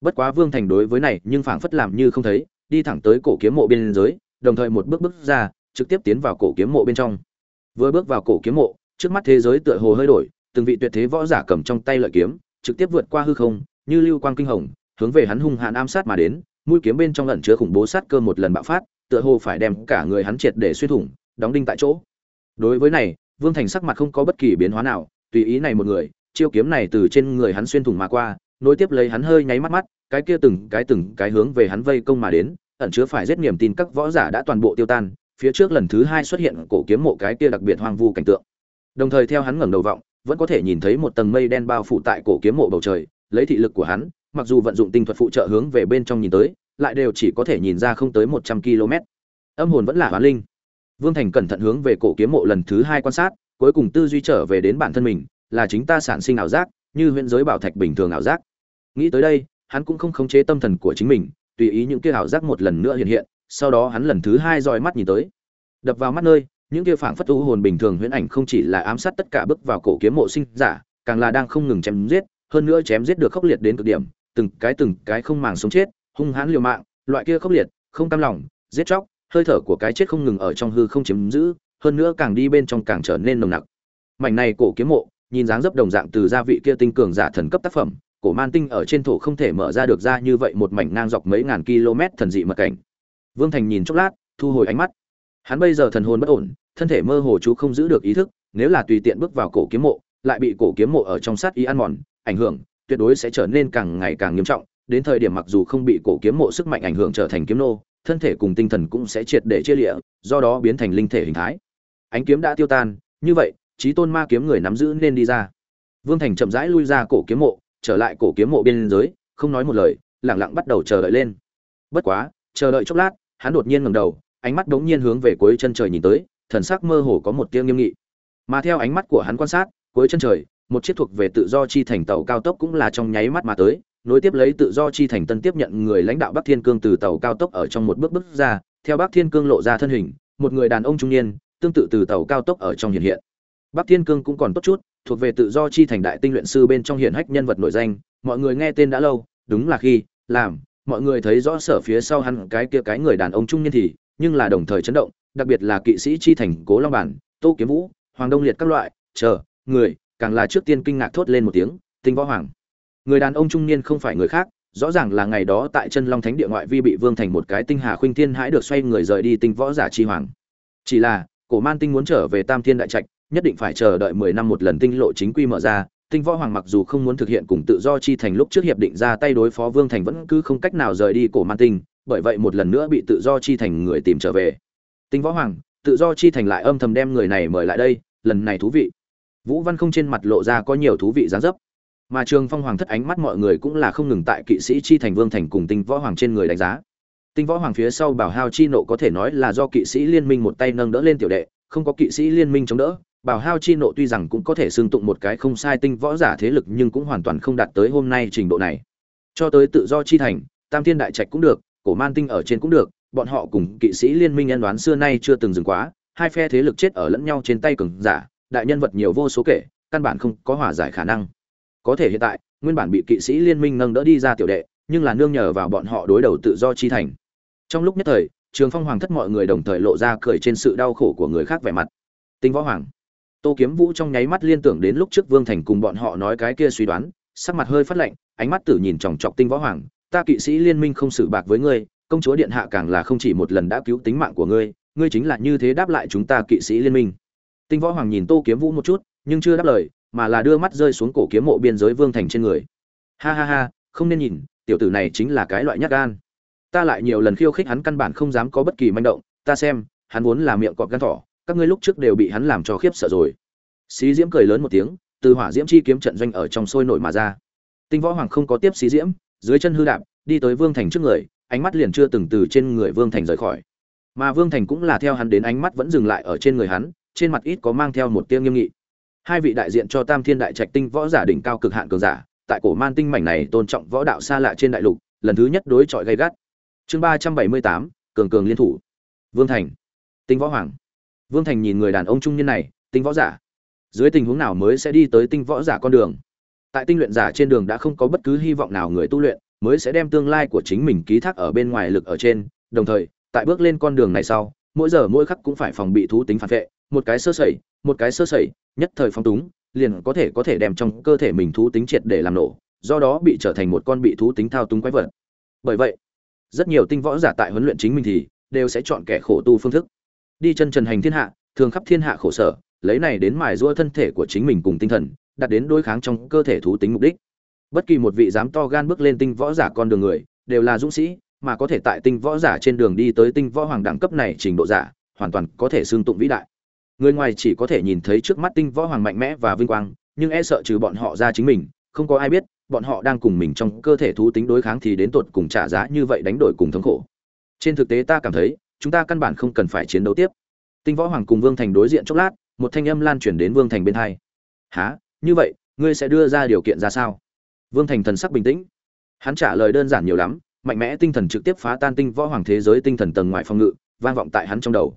Bất quá vương thành đối với này nhưng phảng phất làm như không thấy, đi thẳng tới cổ kiếm mộ bên dưới, đồng thời một bước bước ra, trực tiếp tiến vào cổ kiếm mộ bên trong. Vừa bước vào cổ kiếm mộ, trước mắt thế giới tựa hồ hơi đổi từng vị tuyệt thế võ giả cầm trong tay lợi kiếm, trực tiếp vượt qua hư không, như lưu quang kinh hồng, hướng về hắn hung hãn ám sát mà đến, mũi kiếm bên trong ẩn chứa khủng bố sát cơ một lần bạo phát, tựa hồ phải đem cả người hắn triệt để xuyên thủng, đóng đinh tại chỗ. Đối với này, vương thành sắc mặt không có bất kỳ biến hóa nào, tùy ý này một người, chiêu kiếm này từ trên người hắn xuyên thủng mà qua, nối tiếp lấy hắn hơi nháy mắt mắt, cái kia từng cái từng cái hướng về hắn vây công mà đến, ẩn chứa phải giết niềm tin các võ giả đã toàn bộ tiêu tan, phía trước lần thứ hai xuất hiện cổ kiếm mộ cái kia đặc biệt hoang vu cảnh tượng. Đồng thời theo hắn ngẩng đầu vọng vẫn có thể nhìn thấy một tầng mây đen bao phủ tại cổ kiếm mộ bầu trời, lấy thị lực của hắn, mặc dù vận dụng tinh thuật phụ trợ hướng về bên trong nhìn tới, lại đều chỉ có thể nhìn ra không tới một trăm km âm hồn vẫn là hoán linh. Vương thành cẩn thận hướng về cổ kiếm mộ lần thứ hai quan sát, cuối cùng tư duy trở về đến bản thân mình, là chính ta sản sinh ảo giác, như huyện giới bảo thạch bình thường ảo giác. Nghĩ tới đây, hắn cũng không khống chế tâm thần của chính mình, tùy ý những kia ảo giác một lần nữa hiện hiện, sau đó hắn lần thứ hai dòi mắt nhìn tới. Đập vào mắt nơi những kia phảng phất u hồn bình thường huyễn ảnh không chỉ là ám sát tất cả bước vào cổ kiếm mộ sinh giả, càng là đang không ngừng chém giết, hơn nữa chém giết được khốc liệt đến cực điểm, từng cái từng cái không màng sống chết, hung hãn liều mạng, loại kia khốc liệt, không cam lòng, giết chóc, hơi thở của cái chết không ngừng ở trong hư không chiếm giữ, hơn nữa càng đi bên trong càng trở nên nồng nặc. Mảnh này cổ kiếm mộ, nhìn dáng dấp đồng dạng từ gia vị kia tinh cường giả thần cấp tác phẩm, cổ man tinh ở trên thổ không thể mở ra được ra như vậy một mảnh ngang dọc mấy ngàn km thần dị mật cảnh. Vương thành nhìn chốc lát, thu hồi ánh mắt. Hắn bây giờ thần hồn bất ổn thân thể mơ hồ chú không giữ được ý thức, nếu là tùy tiện bước vào cổ kiếm mộ, lại bị cổ kiếm mộ ở trong sát ý ăn mòn, ảnh hưởng tuyệt đối sẽ trở nên càng ngày càng nghiêm trọng. Đến thời điểm mặc dù không bị cổ kiếm mộ sức mạnh ảnh hưởng trở thành kiếm nô, thân thể cùng tinh thần cũng sẽ triệt để chia lịa, do đó biến thành linh thể hình thái. Ánh kiếm đã tiêu tan, như vậy trí tôn ma kiếm người nắm giữ nên đi ra. Vương thành chậm rãi lui ra cổ kiếm mộ, trở lại cổ kiếm mộ biên giới không nói một lời lẳng lặng bắt đầu chờ đợi lên. Bất quá, chờ đợi chốc lát, hắn đột nhiên ngẩng đầu, ánh mắt đống nhiên hướng về cuối chân trời nhìn tới thần sắc mơ hồ có một tia nghiêm nghị. Mà theo ánh mắt của hắn quan sát, cuối chân trời, một chiếc thuộc về tự do chi thành tàu cao tốc cũng là trong nháy mắt mà tới, nối tiếp lấy tự do chi thành tân tiếp nhận người lãnh đạo bắc thiên cương từ tàu cao tốc ở trong một bước bước ra, theo bắc thiên cương lộ ra thân hình, một người đàn ông trung niên, tương tự từ tàu cao tốc ở trong hiện hiện. Bắc thiên cương cũng còn tốt chút, thuộc về tự do chi thành đại tinh luyện sư bên trong hiện hách nhân vật nổi danh, mọi người nghe tên đã lâu, đúng là khi, làm, mọi người thấy rõ sở phía sau hắn cái kia cái người đàn ông trung niên thì, nhưng là đồng thời chấn động đặc biệt là kỵ sĩ chi thành, cố long bản, tô kiếm vũ, hoàng đông liệt các loại, chờ, người, càng là trước tiên kinh ngạc thốt lên một tiếng, tinh võ hoàng. Người đàn ông trung niên không phải người khác, rõ ràng là ngày đó tại chân long thánh địa ngoại vi bị vương thành một cái tinh hà khuynh thiên hãi được xoay người rời đi tinh võ giả chi hoàng. Chỉ là, cổ man tinh muốn trở về tam thiên đại trạch, nhất định phải chờ đợi mười năm một lần tinh lộ chính quy mở ra. Tinh võ hoàng mặc dù không muốn thực hiện cùng tự do chi thành lúc trước hiệp định ra tay đối phó vương thành vẫn cứ không cách nào rời đi cổ man tinh, bởi vậy một lần nữa bị tự do chi thành người tìm trở về tinh võ hoàng, tự do chi thành lại âm thầm đem người này mời lại đây, lần này thú vị. Vũ văn không trên mặt lộ ra có nhiều thú vị dáng dấp. Mà trường phong hoàng thất ánh mắt mọi người cũng là không ngừng tại kỵ sĩ chi thành vương thành cùng tinh võ hoàng trên người đánh giá. Tinh võ hoàng phía sau bảo hao chi nộ có thể nói là do kỵ sĩ liên minh một tay nâng đỡ lên tiểu đệ, không có kỵ sĩ liên minh chống đỡ. Bảo hao chi nộ tuy rằng cũng có thể xương tụng một cái không sai tinh võ giả thế lực nhưng cũng hoàn toàn không đạt tới hôm nay trình độ này. Cho tới tự do chi thành, tam thiên đại trạch cũng được, cổ man tinh ở trên cũng được bọn họ cùng kỵ sĩ liên minh nhân đoán xưa nay chưa từng dừng quá, hai phe thế lực chết ở lẫn nhau trên tay cường giả, đại nhân vật nhiều vô số kể, căn bản không có hòa giải khả năng. Có thể hiện tại, nguyên bản bị kỵ sĩ liên minh nâng đỡ đi ra tiểu đệ, nhưng là nương nhờ vào bọn họ đối đầu tự do chi thành. Trong lúc nhất thời, trường phong hoàng thất mọi người đồng thời lộ ra cười trên sự đau khổ của người khác vẻ mặt. Tinh võ hoàng, tô kiếm vũ trong nháy mắt liên tưởng đến lúc trước vương thành cùng bọn họ nói cái kia suy đoán, sắc mặt hơi phát lạnh, ánh mắt tử nhìn chòng chọc tinh võ hoàng, ta kỵ sĩ liên minh không xử bạc với ngươi công chúa điện hạ càng là không chỉ một lần đã cứu tính mạng của ngươi ngươi chính là như thế đáp lại chúng ta kỵ sĩ liên minh. Tinh võ hoàng nhìn tô kiếm vũ một chút, nhưng chưa đáp lời, mà là đưa mắt rơi xuống cổ kiếm mộ biên giới vương thành trên người. Ha ha ha, không nên nhìn, tiểu tử này chính là cái loại nhát gan. Ta lại nhiều lần khiêu khích hắn căn bản không dám có bất kỳ manh động, ta xem, hắn vốn là miệng cọp gan thỏ, các ngươi lúc trước đều bị hắn làm cho khiếp sợ rồi. Xí diễm cười lớn một tiếng, từ hỏa diễm chi kiếm trận doanh ở trong sôi nổi mà ra. Tinh võ hoàng không có tiếp xí diễm, dưới chân hư đạp, đi tới vương thành trước người ánh mắt liền chưa từng từ trên người vương thành rời khỏi. Mà vương thành cũng là theo hắn đến ánh mắt vẫn dừng lại ở trên người hắn, trên mặt ít có mang theo một tia nghiêm nghị. Hai vị đại diện cho tam thiên đại trạch tinh võ giả đỉnh cao cực hạn cường giả, tại cổ man tinh mảnh này tôn trọng võ đạo xa lạ trên đại lục, lần thứ nhất đối chọi gay gắt. Chương ba trăm bảy mươi tám, cường cường liên thủ. Vương thành. Tinh võ hoàng. Vương thành nhìn người đàn ông trung niên này, tinh võ giả. Dưới tình huống nào mới sẽ đi tới tinh võ giả con đường? Tại tinh luyện giả trên đường đã không có bất cứ hy vọng nào người tu luyện mới sẽ đem tương lai của chính mình ký thác ở bên ngoài lực ở trên. Đồng thời, tại bước lên con đường này sau, mỗi giờ mỗi khắc cũng phải phòng bị thú tính phản vệ. Một cái sơ sẩy, một cái sơ sẩy, nhất thời phong túng, liền có thể có thể đem trong cơ thể mình thú tính triệt để làm nổ, do đó bị trở thành một con bị thú tính thao túng quái vật. Bởi vậy, rất nhiều tinh võ giả tại huấn luyện chính mình thì đều sẽ chọn kẻ khổ tu phương thức. Đi chân trần hành thiên hạ, thường khắp thiên hạ khổ sở, lấy này đến mài giũa thân thể của chính mình cùng tinh thần, đạt đến đối kháng trong cơ thể thú tính mục đích bất kỳ một vị dám to gan bước lên tinh võ giả con đường người, đều là dũng sĩ, mà có thể tại tinh võ giả trên đường đi tới tinh võ hoàng đẳng cấp này trình độ giả, hoàn toàn có thể xương tụng vĩ đại. Người ngoài chỉ có thể nhìn thấy trước mắt tinh võ hoàng mạnh mẽ và vinh quang, nhưng e sợ trừ bọn họ ra chính mình, không có ai biết, bọn họ đang cùng mình trong cơ thể thú tính đối kháng thì đến tột cùng trả giá như vậy đánh đổi cùng thống khổ. Trên thực tế ta cảm thấy, chúng ta căn bản không cần phải chiến đấu tiếp. Tinh võ hoàng cùng vương thành đối diện chốc lát, một thanh âm lan truyền đến vương thành bên hai. Há như vậy, ngươi sẽ đưa ra điều kiện ra sao? Vương thành thần sắc bình tĩnh. Hắn trả lời đơn giản nhiều lắm, mạnh mẽ tinh thần trực tiếp phá tan tinh võ hoàng thế giới tinh thần tầng ngoài phòng ngự, vang vọng tại hắn trong đầu.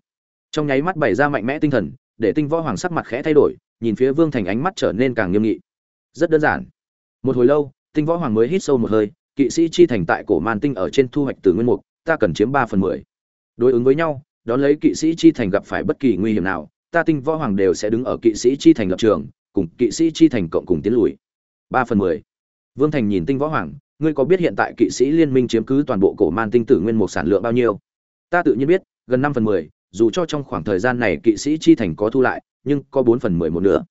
Trong nháy mắt bày ra mạnh mẽ tinh thần, để tinh võ hoàng sắc mặt khẽ thay đổi, nhìn phía vương thành ánh mắt trở nên càng nghiêm nghị. Rất đơn giản. Một hồi lâu, tinh võ hoàng mới hít sâu một hơi, kỵ sĩ chi thành tại cổ man tinh ở trên thu hoạch từ nguyên mục, ta cần chiếm ba phần mười. Đối ứng với nhau, đón lấy kỵ sĩ chi thành gặp phải bất kỳ nguy hiểm nào, ta tinh võ hoàng đều sẽ đứng ở kỵ sĩ chi thành lập trường, cùng kỵ sĩ chi thành cộng cùng tiến lùi. Ba phần mười vương thành nhìn tinh võ hoàng, ngươi có biết hiện tại kỵ sĩ liên minh chiếm cứ toàn bộ cổ man tinh tử nguyên một sản lượng bao nhiêu? Ta tự nhiên biết, gần năm phần mười, dù cho trong khoảng thời gian này kỵ sĩ chi thành có thu lại, nhưng có bốn phần mười một nữa.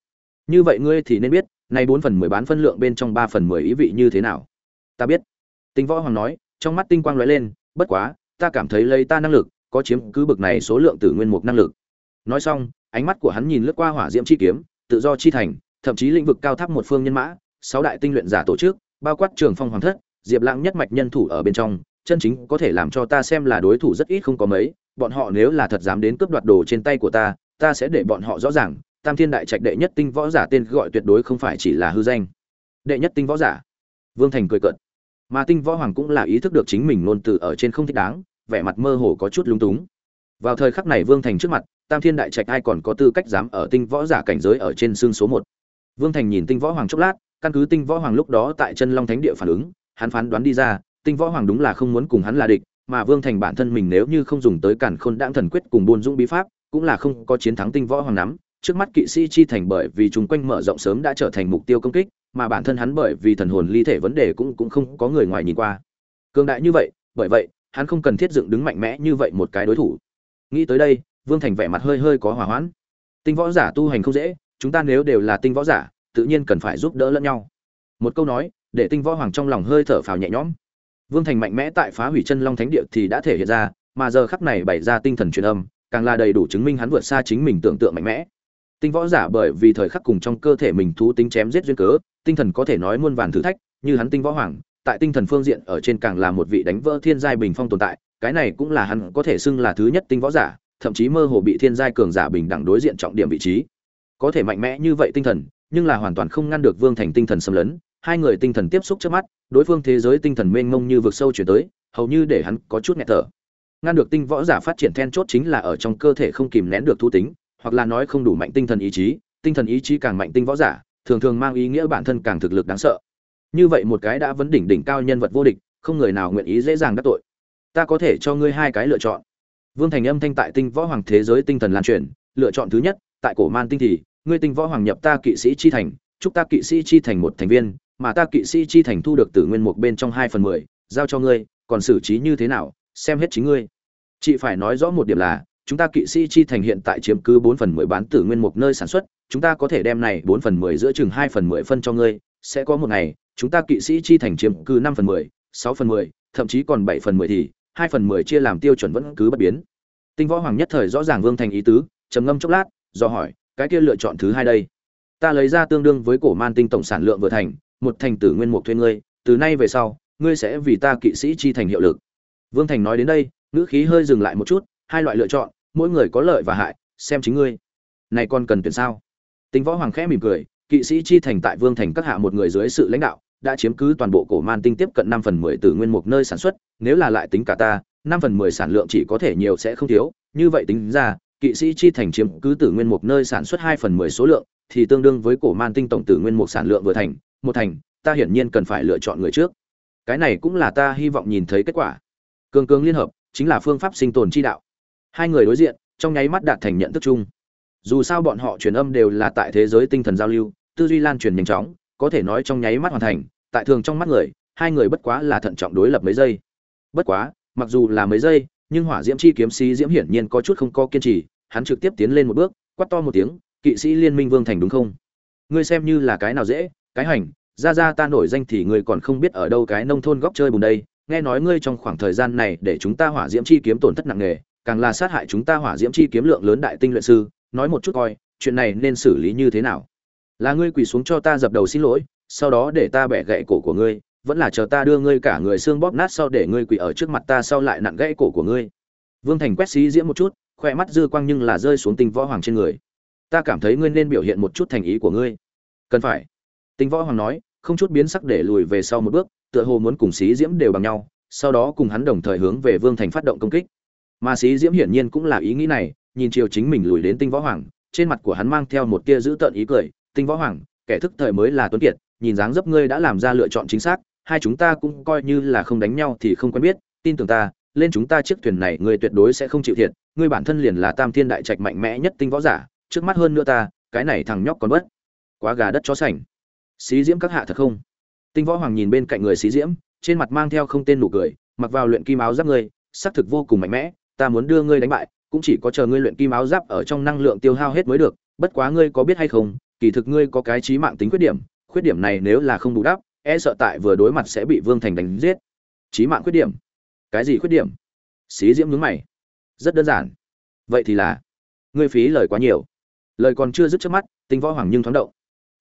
Như vậy ngươi thì nên biết, nay bốn phần mười bán phân lượng bên trong ba phần mười ý vị như thế nào. Ta biết. Tinh võ hoàng nói, trong mắt tinh quang lóe lên, bất quá, ta cảm thấy lấy ta năng lực, có chiếm cứ bực này số lượng tử nguyên mục năng lực. Nói xong, ánh mắt của hắn nhìn lướt qua hỏa diễm chi kiếm, tự do chi thành, thậm chí lĩnh vực cao tháp một phương nhân mã sáu đại tinh luyện giả tổ chức, bao quát trường phong hoàng thất, diệp lãng nhất mạch nhân thủ ở bên trong, chân chính có thể làm cho ta xem là đối thủ rất ít không có mấy, bọn họ nếu là thật dám đến cướp đoạt đồ trên tay của ta ta sẽ để bọn họ rõ ràng, tam thiên đại trạch đệ nhất tinh võ giả tên gọi tuyệt đối không phải chỉ là hư danh. Đệ nhất tinh võ giả. Vương thành cười cợt. Mà tinh võ hoàng cũng là ý thức được chính mình luôn từ ở trên không thích đáng, vẻ mặt mơ hồ có chút lung túng. Vào thời khắc này vương thành trước mặt, tam thiên đại trạch ai còn có tư cách dám ở tinh võ giả cảnh giới ở trên xương số một? Vương thành nhìn tinh võ hoàng chốc lát căn cứ tinh võ hoàng lúc đó tại chân long thánh địa phản ứng, hắn phán đoán đi ra, tinh võ hoàng đúng là không muốn cùng hắn là địch, mà vương thành bản thân mình nếu như không dùng tới cản khôn đãng thần quyết cùng buôn dũng bí pháp, cũng là không có chiến thắng tinh võ hoàng nắm. Trước mắt kỵ sĩ chi thành bởi vì chúng quanh mở rộng sớm đã trở thành mục tiêu công kích, mà bản thân hắn bởi vì thần hồn ly thể vấn đề cũng cũng không có người ngoài nhìn qua. Cường đại như vậy, bởi vậy, hắn không cần thiết dựng đứng mạnh mẽ như vậy một cái đối thủ. Nghĩ tới đây, vương thành vẻ mặt hơi hơi có hỏa hoãn. Tinh võ giả tu hành không dễ, chúng ta nếu đều là tinh võ giả tự nhiên cần phải giúp đỡ lẫn nhau. Một câu nói, để tinh võ hoàng trong lòng hơi thở phào nhẹ nhõm. Vương thành mạnh mẽ tại phá hủy chân long thánh địa thì đã thể hiện ra, mà giờ khắc này bày ra tinh thần truyền âm, càng là đầy đủ chứng minh hắn vượt xa chính mình tưởng tượng mạnh mẽ. Tinh võ giả bởi vì thời khắc cùng trong cơ thể mình thú tính chém giết duyên cớ, tinh thần có thể nói muôn vàn thử thách, như hắn tinh võ hoàng, tại tinh thần phương diện ở trên càng là một vị đánh vỡ thiên giai bình phong tồn tại, cái này cũng là hắn có thể xưng là thứ nhất tinh võ giả, thậm chí mơ hồ bị thiên giai cường giả bình đẳng đối diện trọng điểm vị trí. Có thể mạnh mẽ như vậy tinh thần nhưng là hoàn toàn không ngăn được vương thành tinh thần xâm lấn, hai người tinh thần tiếp xúc trước mắt, đối phương thế giới tinh thần mênh mông như vực sâu chuyển tới, hầu như để hắn có chút nghẹt thở. Ngăn được tinh võ giả phát triển then chốt chính là ở trong cơ thể không kìm nén được thu tính, hoặc là nói không đủ mạnh tinh thần ý chí, tinh thần ý chí càng mạnh tinh võ giả, thường thường mang ý nghĩa bản thân càng thực lực đáng sợ. Như vậy một cái đã vấn đỉnh đỉnh cao nhân vật vô địch, không người nào nguyện ý dễ dàng đắc tội. Ta có thể cho ngươi hai cái lựa chọn. Vương thành âm thanh tại tinh võ hoàng thế giới tinh thần lan truyền, lựa chọn thứ nhất, tại cổ man tinh thì ngươi tinh võ hoàng nhập ta kỵ sĩ chi thành, chúc ta kỵ sĩ chi thành một thành viên, mà ta kỵ sĩ chi thành thu được từ nguyên mục bên trong hai phần mười, giao cho ngươi, còn xử trí như thế nào, xem hết chính ngươi. Chị phải nói rõ một điểm là, chúng ta kỵ sĩ chi thành hiện tại chiếm cứ bốn phần mười bán tử nguyên mục nơi sản xuất, chúng ta có thể đem này bốn phần mười giữa chừng hai phần mười phân cho ngươi, sẽ có một ngày, chúng ta kỵ sĩ chi thành chiếm cứ năm phần mười, sáu phần mười, thậm chí còn bảy phần mười thì, hai phần mười chia làm tiêu chuẩn vẫn cứ bất biến. Tinh võ hoàng nhất thời rõ ràng vương thành ý tứ, trầm ngâm chốc lát, do hỏi cái kia lựa chọn thứ hai đây. Ta lấy ra tương đương với cổ man tinh tổng sản lượng vừa thành, một thành tử nguyên mục thuê ngươi, từ nay về sau, ngươi sẽ vì ta kỵ sĩ chi thành hiệu lực. Vương thành nói đến đây, ngữ khí hơi dừng lại một chút, hai loại lựa chọn, mỗi người có lợi và hại, xem chính ngươi. Này còn cần tuyển sao? Tinh võ hoàng khẽ mỉm cười, kỵ sĩ chi thành tại vương thành các hạ một người dưới sự lãnh đạo, đã chiếm cứ toàn bộ cổ man tinh tiếp cận năm phần mười từ nguyên mục nơi sản xuất, nếu là lại tính cả ta, năm phần mười sản lượng chỉ có thể nhiều sẽ không thiếu, như vậy tính ra kỵ sĩ chi thành chiếm cứ tử nguyên mục nơi sản xuất hai phần mười số lượng, thì tương đương với cổ man tinh tổng tử nguyên mục sản lượng vừa thành, một thành, ta hiển nhiên cần phải lựa chọn người trước. Cái này cũng là ta hy vọng nhìn thấy kết quả. Cường cường liên hợp, chính là phương pháp sinh tồn chi đạo. Hai người đối diện, trong nháy mắt đạt thành nhận thức chung. Dù sao bọn họ truyền âm đều là tại thế giới tinh thần giao lưu, tư duy lan truyền nhanh chóng, có thể nói trong nháy mắt hoàn thành, tại thường trong mắt người, hai người bất quá là thận trọng đối lập mấy giây. Bất quá, mặc dù là mấy giây, nhưng hỏa diễm chi kiếm sĩ diễm hiển nhiên có chút không có kiên trì hắn trực tiếp tiến lên một bước, quát to một tiếng, kỵ sĩ liên minh vương thành đúng không? Ngươi xem như là cái nào dễ, cái hành, ra ra ta nổi danh thì ngươi còn không biết ở đâu cái nông thôn góc chơi bùn đây. Nghe nói ngươi trong khoảng thời gian này để chúng ta hỏa diễm chi kiếm tổn thất nặng nề, càng là sát hại chúng ta hỏa diễm chi kiếm lượng lớn đại tinh luyện sư. Nói một chút coi, chuyện này nên xử lý như thế nào? Là ngươi quỳ xuống cho ta dập đầu xin lỗi, sau đó để ta bẻ gãy cổ của ngươi, vẫn là chờ ta đưa ngươi cả người xương bóp nát sau để ngươi quỳ ở trước mặt ta sau lại nặn gãy cổ của ngươi. Vương thành quét xí diễm một chút khoe mắt dư quang nhưng là rơi xuống tinh võ hoàng trên người. Ta cảm thấy ngươi nên biểu hiện một chút thành ý của ngươi. Cần phải. Tinh võ hoàng nói, không chút biến sắc để lùi về sau một bước, tựa hồ muốn cùng xí diễm đều bằng nhau, sau đó cùng hắn đồng thời hướng về vương thành phát động công kích. Mà xí diễm hiển nhiên cũng là ý nghĩ này, nhìn chiều chính mình lùi đến tinh võ hoàng, trên mặt của hắn mang theo một tia dữ tợn ý cười, tinh võ hoàng, kẻ thức thời mới là tuấn kiệt, nhìn dáng dấp ngươi đã làm ra lựa chọn chính xác, hai chúng ta cũng coi như là không đánh nhau thì không quen biết, tin tưởng ta lên chúng ta chiếc thuyền này, ngươi tuyệt đối sẽ không chịu thiệt, ngươi bản thân liền là tam thiên đại trạch mạnh mẽ nhất tinh võ giả, trước mắt hơn nữa ta, cái này thằng nhóc còn bất, quá gà đất chó sành. Xí diễm các hạ thật không? Tinh võ hoàng nhìn bên cạnh người xí diễm, trên mặt mang theo không tên nụ cười, mặc vào luyện kim áo giáp ngươi xác thực vô cùng mạnh mẽ, ta muốn đưa ngươi đánh bại, cũng chỉ có chờ ngươi luyện kim áo giáp ở trong năng lượng tiêu hao hết mới được, bất quá ngươi có biết hay không, kỳ thực ngươi có cái trí mạng tính khuyết điểm khuyết điểm này nếu là không bù đắp e sợ tại vừa đối mặt sẽ bị vương thành đánh giết. Trí mạng khuyết điểm cái gì khuyết điểm? Xí diễm nhướng mày. Rất đơn giản. Vậy thì là, ngươi phí lời quá nhiều. Lời còn chưa dứt trước mắt, tinh võ hoàng nhưng thoáng động.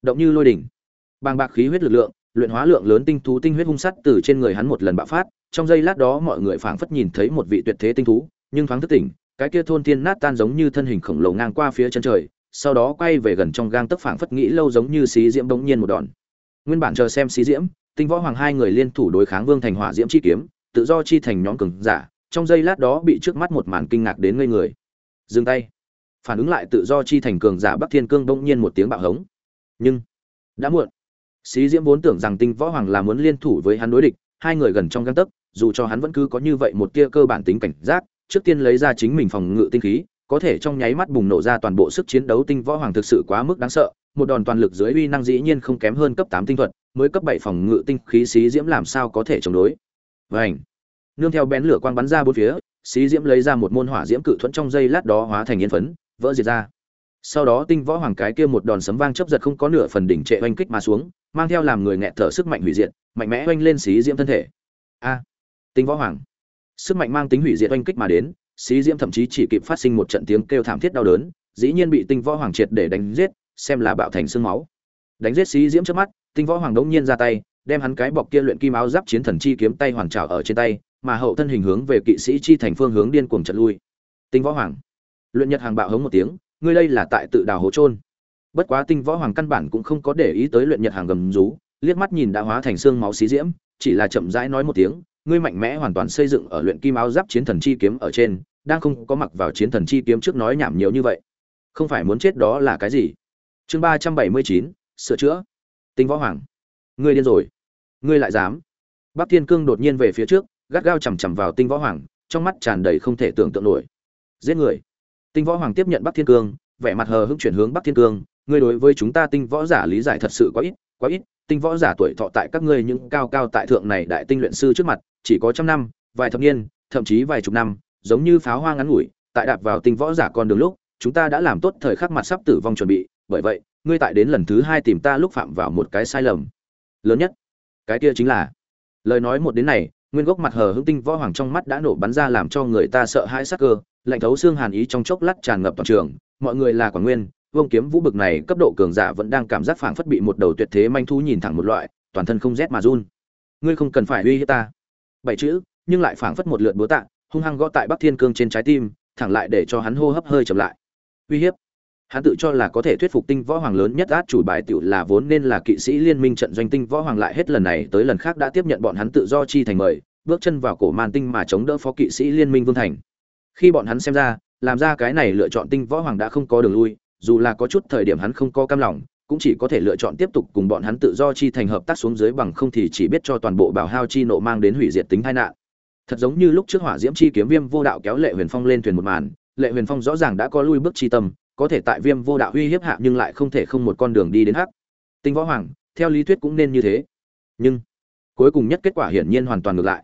Động như lôi đỉnh. Bàng bạc khí huyết lực lượng, luyện hóa lượng lớn tinh thú tinh huyết hung sắt từ trên người hắn một lần bạo phát. Trong giây lát đó mọi người phảng phất nhìn thấy một vị tuyệt thế tinh thú, nhưng thoáng thức tỉnh, cái kia thôn thiên nát tan giống như thân hình khổng lồ ngang qua phía chân trời, sau đó quay về gần trong gang tấc phảng phất nghĩ lâu giống như xí diễm bỗng nhiên một đòn. Nguyên bản chờ xem xí diễm, tinh võ hoàng hai người liên thủ đối kháng vương thành hỏa diễm chi kiếm tự do chi thành nhóm cường giả, trong giây lát đó bị trước mắt một màn kinh ngạc đến ngây người. Dừng tay. Phản ứng lại tự do chi thành cường giả bắc thiên cương bỗng nhiên một tiếng bạo hống. Nhưng, đã muộn. Xí diễm vốn tưởng rằng tinh võ hoàng là muốn liên thủ với hắn đối địch, hai người gần trong găng tấc, dù cho hắn vẫn cứ có như vậy một tia cơ bản tính cảnh giác, trước tiên lấy ra chính mình phòng ngự tinh khí, có thể trong nháy mắt bùng nổ ra toàn bộ sức chiến đấu tinh võ hoàng thực sự quá mức đáng sợ, một đòn toàn lực dưới uy năng dĩ nhiên không kém hơn cấp tám tinh thuật, mới cấp bảy phòng ngự tinh khí xí diễm làm sao có thể chống đối vảnh nương theo bén lửa quang bắn ra bốn phía, xí diễm lấy ra một môn hỏa diễm cự thuẫn trong dây lát đó hóa thành yên phấn, vỡ diệt ra. Sau đó tinh võ hoàng cái kia một đòn sấm vang chấp giật không có nửa phần đỉnh trệ oanh kích mà xuống, mang theo làm người nghẹt thở sức mạnh hủy diệt, mạnh mẽ oanh lên xí diễm thân thể. A. Tinh võ hoàng. Sức mạnh mang tính hủy diệt oanh kích mà đến, xí diễm thậm chí chỉ kịp phát sinh một trận tiếng kêu thảm thiết đau đớn, dĩ nhiên bị tinh võ hoàng triệt để đánh giết, xem là bạo thành xương máu. Đánh giết xí diễm trước mắt, tinh võ hoàng đống nhiên ra tay đem hắn cái bọc kia luyện kim áo giáp chiến thần chi kiếm tay hoàn trảo ở trên tay, mà hậu thân hình hướng về kỵ sĩ chi thành phương hướng điên cuồng chợt lui. Tinh võ hoàng. Luyện nhật hàng bạo hống một tiếng, ngươi đây là tại tự đào hố trôn bất quá tinh võ hoàng căn bản cũng không có để ý tới luyện nhật hàng gầm rú, liếc mắt nhìn đã hóa thành xương máu xí diễm, chỉ là chậm rãi nói một tiếng, ngươi mạnh mẽ hoàn toàn xây dựng ở luyện kim áo giáp chiến thần chi kiếm ở trên, đang không có mặc vào chiến thần chi kiếm trước nói nhảm nhiều như vậy. Không phải muốn chết đó là cái gì? Chương ba trăm bảy mươi chín, sửa chữa. Tinh võ hoàng ngươi điên rồi. Ngươi lại dám. Bắc thiên cương đột nhiên về phía trước, gắt gao chằm chằm vào tinh võ hoàng, trong mắt tràn đầy không thể tưởng tượng nổi. Giết người. Tinh võ hoàng tiếp nhận bắc thiên cương, vẻ mặt hờ hững chuyển hướng bắc thiên cương, ngươi đối với chúng ta tinh võ giả lý giải thật sự quá ít quá ít, tinh võ giả tuổi thọ tại các ngươi những cao cao tại thượng này đại tinh luyện sư trước mặt, chỉ có trăm năm, vài thập niên, thậm chí vài chục năm, giống như pháo hoa ngắn ngủi, tại đạp vào tinh võ giả con đường lúc, chúng ta đã làm tốt thời khắc mặt sắp tử vong chuẩn bị, bởi vậy, ngươi tại đến lần thứ hai tìm ta lúc phạm vào một cái sai lầm lớn nhất. Cái kia chính là, lời nói một đến này, nguyên gốc mặt hờ hững tinh võ hoàng trong mắt đã nổ bắn ra làm cho người ta sợ hãi sắc cơ, lạnh thấu xương hàn ý trong chốc lát tràn ngập toàn trường. Mọi người là quả nguyên, vương kiếm vũ bực này cấp độ cường giả vẫn đang cảm giác phảng phất bị một đầu tuyệt thế manh thú nhìn thẳng một loại, toàn thân không rét mà run. Ngươi không cần phải uy hiếp ta. Bảy chữ, nhưng lại phảng phất một lượt búa tạ, hung hăng gõ tại bắc thiên cương trên trái tim, thẳng lại để cho hắn hô hấp hơi chậm lại. Uy hiếp hắn tự cho là có thể thuyết phục tinh võ hoàng lớn nhất át chủ bài tiểu là vốn nên là kỵ sĩ liên minh trận doanh tinh võ hoàng lại hết lần này tới lần khác đã tiếp nhận bọn hắn tự do chi thành mời, bước chân vào cổ màn tinh mà chống đỡ phó kỵ sĩ liên minh vương thành. Khi bọn hắn xem ra, làm ra cái này lựa chọn tinh võ hoàng đã không có đường lui, dù là có chút thời điểm hắn không có cam lòng, cũng chỉ có thể lựa chọn tiếp tục cùng bọn hắn tự do chi thành hợp tác xuống dưới bằng không thì chỉ biết cho toàn bộ bảo hao chi nộ mang đến hủy diệt tính tai nạn. Thật giống như lúc trước hỏa diễm chi kiếm viêm vô đạo kéo lệ huyền phong lên thuyền một màn, lệ huyền phong rõ ràng đã có lui bước chi tâm có thể tại viêm vô đạo uy hiếp hạ nhưng lại không thể không một con đường đi đến hắc. Tinh võ hoàng, theo lý thuyết cũng nên như thế. Nhưng, cuối cùng nhất kết quả hiển nhiên hoàn toàn ngược lại.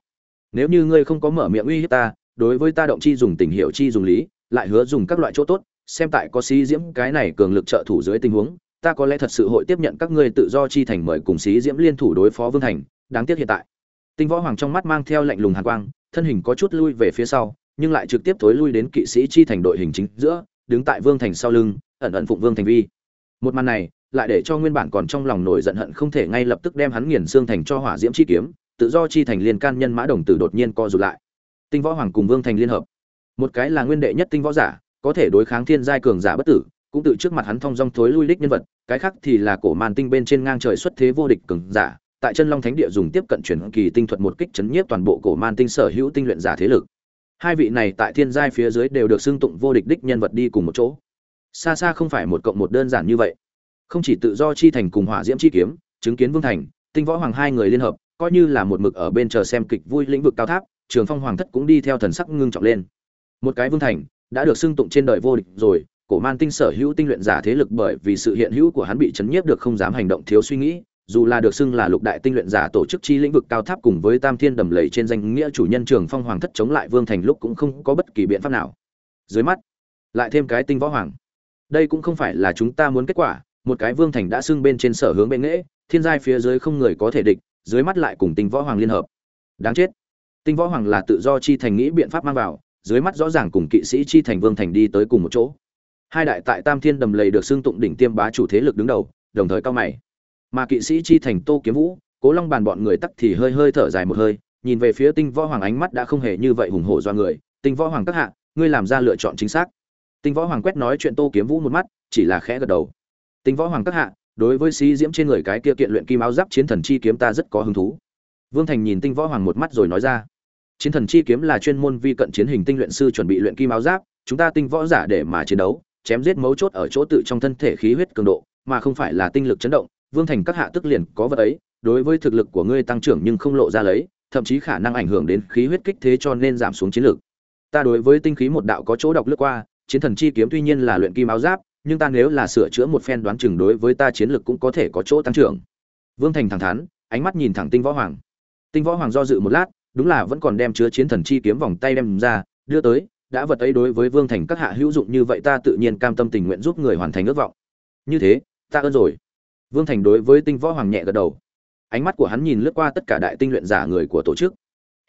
Nếu như ngươi không có mở miệng uy hiếp ta, đối với ta động chi dùng tình hiệu chi dùng lý, lại hứa dùng các loại chỗ tốt, xem tại có xí diễm cái này cường lực trợ thủ dưới tình huống, ta có lẽ thật sự hội tiếp nhận các ngươi tự do chi thành mời cùng xí diễm liên thủ đối phó vương thành, đáng tiếc hiện tại. Tinh võ hoàng trong mắt mang theo lạnh lùng hàn quang, thân hình có chút lui về phía sau, nhưng lại trực tiếp thối lui đến kỵ sĩ chi thành đội hình chính giữa đứng tại vương thành sau lưng, ẩn ẩn phụng vương thành vi. Một màn này, lại để cho nguyên bản còn trong lòng nổi giận hận không thể ngay lập tức đem hắn nghiền xương thành cho hỏa diễm chi kiếm, tự do chi thành liên can nhân mã đồng tử đột nhiên co rụt lại. Tinh võ hoàng cùng vương thành liên hợp. Một cái là nguyên đệ nhất tinh võ giả, có thể đối kháng thiên giai cường giả bất tử, cũng tự trước mặt hắn thông dong thối lui đích nhân vật, cái khác thì là cổ màn tinh bên trên ngang trời xuất thế vô địch cường giả, tại chân long thánh địa dùng tiếp cận chuyển kỳ tinh thuật một kích chấn nhiếp toàn bộ cổ man tinh sở hữu tinh luyện giả thế lực hai vị này tại thiên giai phía dưới đều được xưng tụng vô địch đích nhân vật đi cùng một chỗ. Xa xa không phải một cộng một đơn giản như vậy. Không chỉ tự do chi thành cùng hỏa diễm chi kiếm, chứng kiến vương thành, tinh võ hoàng hai người liên hợp, coi như là một mực ở bên chờ xem kịch vui lĩnh vực cao tháp, trường phong hoàng thất cũng đi theo thần sắc ngưng trọng lên. Một cái vương thành đã được xưng tụng trên đời vô địch rồi, cổ man tinh sở hữu tinh luyện giả thế lực bởi vì sự hiện hữu của hắn bị chấn nhiếp được không dám hành động thiếu suy nghĩ dù là được xưng là lục đại tinh luyện giả tổ chức chi lĩnh vực cao tháp cùng với tam thiên đầm lầy trên danh nghĩa chủ nhân trường phong hoàng thất chống lại vương thành lúc cũng không có bất kỳ biện pháp nào. Dưới mắt, lại thêm cái tinh võ hoàng. Đây cũng không phải là chúng ta muốn kết quả, một cái vương thành đã xưng bên trên sở hướng bên nghễ thiên giai phía dưới không người có thể địch, dưới mắt lại cùng tinh võ hoàng liên hợp. Đáng chết. Tinh võ hoàng là tự do chi thành nghĩ biện pháp mang vào, dưới mắt rõ ràng cùng kỵ sĩ chi thành vương thành đi tới cùng một chỗ. Hai đại tại tam thiên đầm lầy được xưng tụng đỉnh tiêm bá chủ thế lực đứng đầu, đồng thời cao mày mà kỵ sĩ chi thành tô kiếm vũ, cố long bàn bọn người tắc thì hơi hơi thở dài một hơi, nhìn về phía tinh võ hoàng ánh mắt đã không hề như vậy hùng hổ do người. Tinh võ hoàng các hạ, ngươi làm ra lựa chọn chính xác. Tinh võ hoàng quét nói chuyện tô kiếm vũ một mắt, chỉ là khẽ gật đầu. Tinh võ hoàng các hạ, đối với sĩ diễm trên người cái kia kiện luyện kim áo giáp chiến thần chi kiếm ta rất có hứng thú. Vương thành nhìn tinh võ hoàng một mắt rồi nói ra, chiến thần chi kiếm là chuyên môn vi cận chiến hình tinh luyện sư chuẩn bị luyện kim áo giáp, chúng ta tinh võ giả để mà chiến đấu, chém giết mấu chốt ở chỗ tự trong thân thể khí huyết cường độ, mà không phải là tinh lực chấn động vương thành các hạ tức liền có vật ấy, đối với thực lực của ngươi tăng trưởng nhưng không lộ ra lấy, thậm chí khả năng ảnh hưởng đến khí huyết kích thế cho nên giảm xuống chiến lực ta đối với tinh khí một đạo có chỗ đọc lướt qua, chiến thần chi kiếm tuy nhiên là luyện kim áo giáp, nhưng ta nếu là sửa chữa một phen đoán chừng đối với ta chiến lực cũng có thể có chỗ tăng trưởng. Vương thành thẳng thắn, ánh mắt nhìn thẳng tinh võ hoàng. Tinh võ hoàng do dự một lát, đúng là vẫn còn đem chứa chiến thần chi kiếm vòng tay đem ra, đưa tới, đã vật ấy đối với vương thành các hạ hữu dụng như vậy ta tự nhiên cam tâm tình nguyện giúp người hoàn thành ước vọng. Như thế, ta ơn rồi vương thành đối với tinh võ hoàng nhẹ gật đầu. Ánh mắt của hắn nhìn lướt qua tất cả đại tinh luyện giả người của tổ chức.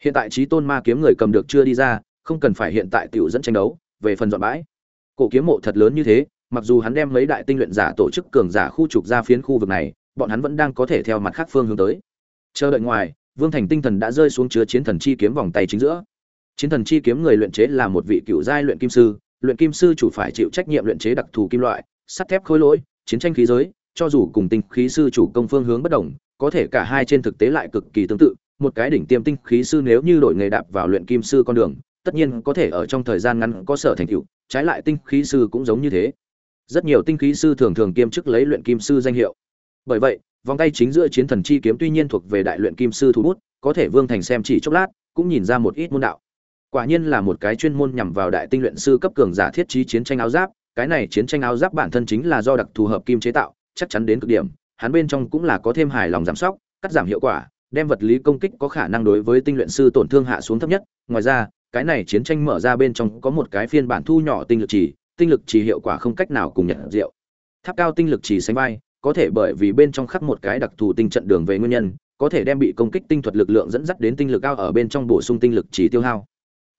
Hiện tại trí tôn ma kiếm người cầm được chưa đi ra, không cần phải hiện tại tiểu dẫn tranh đấu, về phần dọn bãi. Cổ kiếm mộ thật lớn như thế, mặc dù hắn đem mấy đại tinh luyện giả tổ chức cường giả khu trục ra phiến khu vực này, bọn hắn vẫn đang có thể theo mặt khác phương hướng tới. Chờ đợi ngoài, vương thành tinh thần đã rơi xuống chứa chiến thần chi kiếm vòng tay chính giữa. Chiến thần chi kiếm người luyện chế là một vị cựu giai luyện kim sư, luyện kim sư chủ phải chịu trách nhiệm luyện chế đặc thù kim loại, sắt thép khối lỗi, chiến tranh khí giới cho dù cùng tinh khí sư chủ công phương hướng bất đồng, có thể cả hai trên thực tế lại cực kỳ tương tự, một cái đỉnh tiêm tinh khí sư nếu như đổi nghề đạp vào luyện kim sư con đường, tất nhiên có thể ở trong thời gian ngắn có sở thành tựu, trái lại tinh khí sư cũng giống như thế. Rất nhiều tinh khí sư thường thường kiêm chức lấy luyện kim sư danh hiệu. Bởi vậy, vòng tay chính giữa chiến thần chi kiếm tuy nhiên thuộc về đại luyện kim sư thủ bút, có thể vương thành xem chỉ chốc lát, cũng nhìn ra một ít môn đạo. Quả nhiên là một cái chuyên môn nhằm vào đại tinh luyện sư cấp cường giả thiết trí chiến tranh áo giáp, cái này chiến tranh áo giáp bản thân chính là do đặc thù hợp kim chế tạo chắc chắn đến cực điểm, hắn bên trong cũng là có thêm hài lòng giảm sóc, cắt giảm hiệu quả, đem vật lý công kích có khả năng đối với tinh luyện sư tổn thương hạ xuống thấp nhất. Ngoài ra, cái này chiến tranh mở ra bên trong có một cái phiên bản thu nhỏ tinh lực trì, tinh lực trì hiệu quả không cách nào cùng nhận rượu. Tháp cao tinh lực trì sánh vai, có thể bởi vì bên trong khắc một cái đặc thù tinh trận đường về nguyên nhân, có thể đem bị công kích tinh thuật lực lượng dẫn dắt đến tinh lực cao ở bên trong bổ sung tinh lực trì tiêu hao.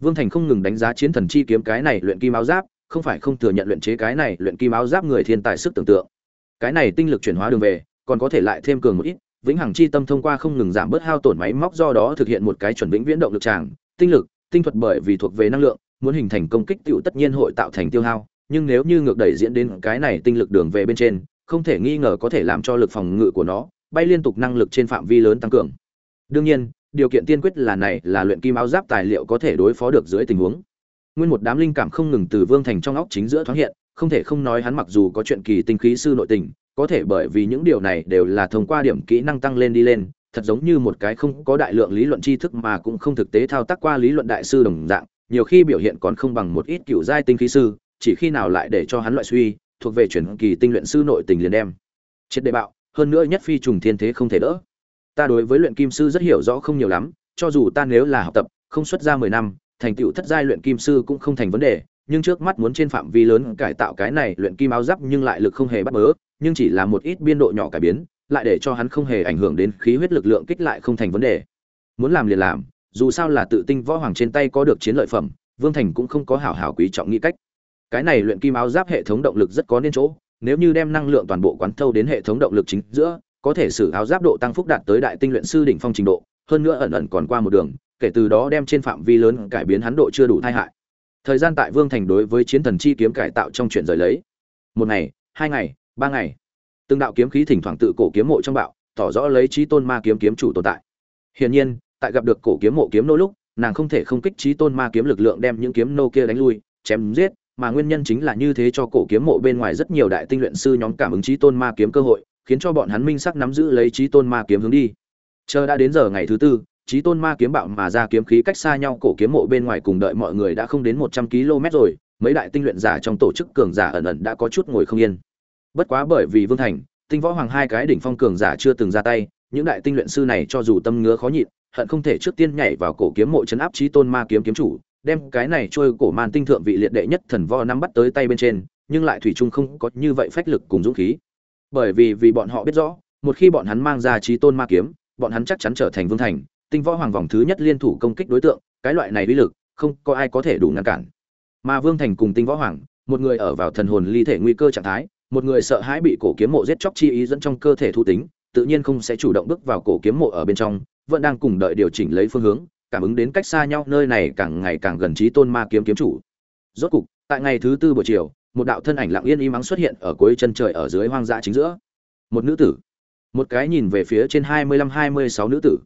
Vương thành không ngừng đánh giá chiến thần chi kiếm cái này luyện kim áo giáp, không phải không thừa nhận luyện chế cái này luyện kim áo giáp người thiên tài sức tưởng tượng cái này tinh lực chuyển hóa đường về, còn có thể lại thêm cường một ít, vĩnh hằng chi tâm thông qua không ngừng giảm bớt hao tổn máy móc do đó thực hiện một cái chuẩn vĩnh viễn động lực tràng, tinh lực, tinh thuật bởi vì thuộc về năng lượng, muốn hình thành công kích tựu tất nhiên hội tạo thành tiêu hao, nhưng nếu như ngược đẩy diễn đến cái này tinh lực đường về bên trên, không thể nghi ngờ có thể làm cho lực phòng ngự của nó bay liên tục năng lực trên phạm vi lớn tăng cường. Đương nhiên, điều kiện tiên quyết là này, là luyện kim áo giáp tài liệu có thể đối phó được dưới tình huống. Nguyên một đám linh cảm không ngừng từ vương thành trong óc chính giữa thoáng hiện không thể không nói hắn mặc dù có chuyện kỳ tinh khí sư nội tình, có thể bởi vì những điều này đều là thông qua điểm kỹ năng tăng lên đi lên, thật giống như một cái không có đại lượng lý luận tri thức mà cũng không thực tế thao tác qua lý luận đại sư đồng dạng, nhiều khi biểu hiện còn không bằng một ít cựu giai tinh khí sư, chỉ khi nào lại để cho hắn loại suy, thuộc về chuyển kỳ tinh luyện sư nội tình liền đem. Chết đệ bạo, hơn nữa nhất phi trùng thiên thế không thể đỡ. Ta đối với luyện kim sư rất hiểu rõ không nhiều lắm, cho dù ta nếu là học tập, không xuất ra mười năm, thành tựu thất giai luyện kim sư cũng không thành vấn đề nhưng trước mắt muốn trên phạm vi lớn cải tạo cái này luyện kim áo giáp nhưng lại lực không hề bắt bớ, nhưng chỉ là một ít biên độ nhỏ cải biến, lại để cho hắn không hề ảnh hưởng đến khí huyết lực lượng kích lại không thành vấn đề. Muốn làm liền làm, dù sao là tự tinh võ hoàng trên tay có được chiến lợi phẩm, vương thành cũng không có hảo hảo quý trọng nghĩ cách. Cái này luyện kim áo giáp hệ thống động lực rất có nên chỗ, nếu như đem năng lượng toàn bộ quán thâu đến hệ thống động lực chính giữa, có thể sử áo giáp độ tăng phúc đạt tới đại tinh luyện sư đỉnh phong trình độ, hơn nữa ẩn ẩn còn qua một đường, kể từ đó đem trên phạm vi lớn cải biến hắn độ chưa đủ thai hại thời gian tại vương thành đối với chiến thần chi kiếm cải tạo trong chuyện rời lấy. Một ngày, hai ngày, ba ngày. Từng đạo kiếm khí thỉnh thoảng tự cổ kiếm mộ trong bạo, tỏ rõ lấy trí tôn ma kiếm kiếm chủ tồn tại. Hiển nhiên, tại gặp được cổ kiếm mộ kiếm nô lúc, nàng không thể không kích trí tôn ma kiếm lực lượng đem những kiếm nô kia đánh lui, chém giết, mà nguyên nhân chính là như thế cho cổ kiếm mộ bên ngoài rất nhiều đại tinh luyện sư nhóm cảm ứng trí tôn ma kiếm cơ hội, khiến cho bọn hắn minh sắc nắm giữ lấy trí tôn ma kiếm hướng đi. Chờ đã đến giờ ngày thứ tư trí tôn ma kiếm bạo mà ra kiếm khí cách xa nhau, cổ kiếm mộ bên ngoài cùng đợi mọi người đã không đến một trăm km rồi, mấy đại tinh luyện giả trong tổ chức cường giả ẩn ẩn đã có chút ngồi không yên. Bất quá bởi vì vương thành, tinh võ hoàng hai cái đỉnh phong cường giả chưa từng ra tay, những đại tinh luyện sư này cho dù tâm ngứa khó nhịn, hận không thể trước tiên nhảy vào cổ kiếm mộ chấn áp trí tôn ma kiếm kiếm chủ, đem cái này trôi cổ man tinh thượng vị liệt đệ nhất thần võ nắm bắt tới tay bên trên, nhưng lại thủy chung không có như vậy phách lực cùng dũng khí. Bởi vì vì bọn họ biết rõ, một khi bọn hắn mang ra trí tôn ma kiếm, bọn hắn chắc chắn trở thành vương thành tinh võ hoàng vòng thứ nhất liên thủ công kích đối tượng, cái loại này uy lực, không có ai có thể đủ ngăn cản. Mà vương thành cùng tinh võ hoàng, một người ở vào thần hồn ly thể nguy cơ trạng thái, một người sợ hãi bị cổ kiếm mộ giết chóc chi ý dẫn trong cơ thể thu tính, tự nhiên không sẽ chủ động bước vào cổ kiếm mộ ở bên trong, vẫn đang cùng đợi điều chỉnh lấy phương hướng, cảm ứng đến cách xa nhau nơi này càng ngày càng gần trí tôn ma kiếm kiếm chủ. Rốt cục, tại ngày thứ tư buổi chiều, một đạo thân ảnh lặng yên im ắng xuất hiện ở cuối chân trời ở dưới hoang dã chính giữa. Một nữ tử. Một cái nhìn về phía trên hai mươi lăm hai mươi sáu nữ tử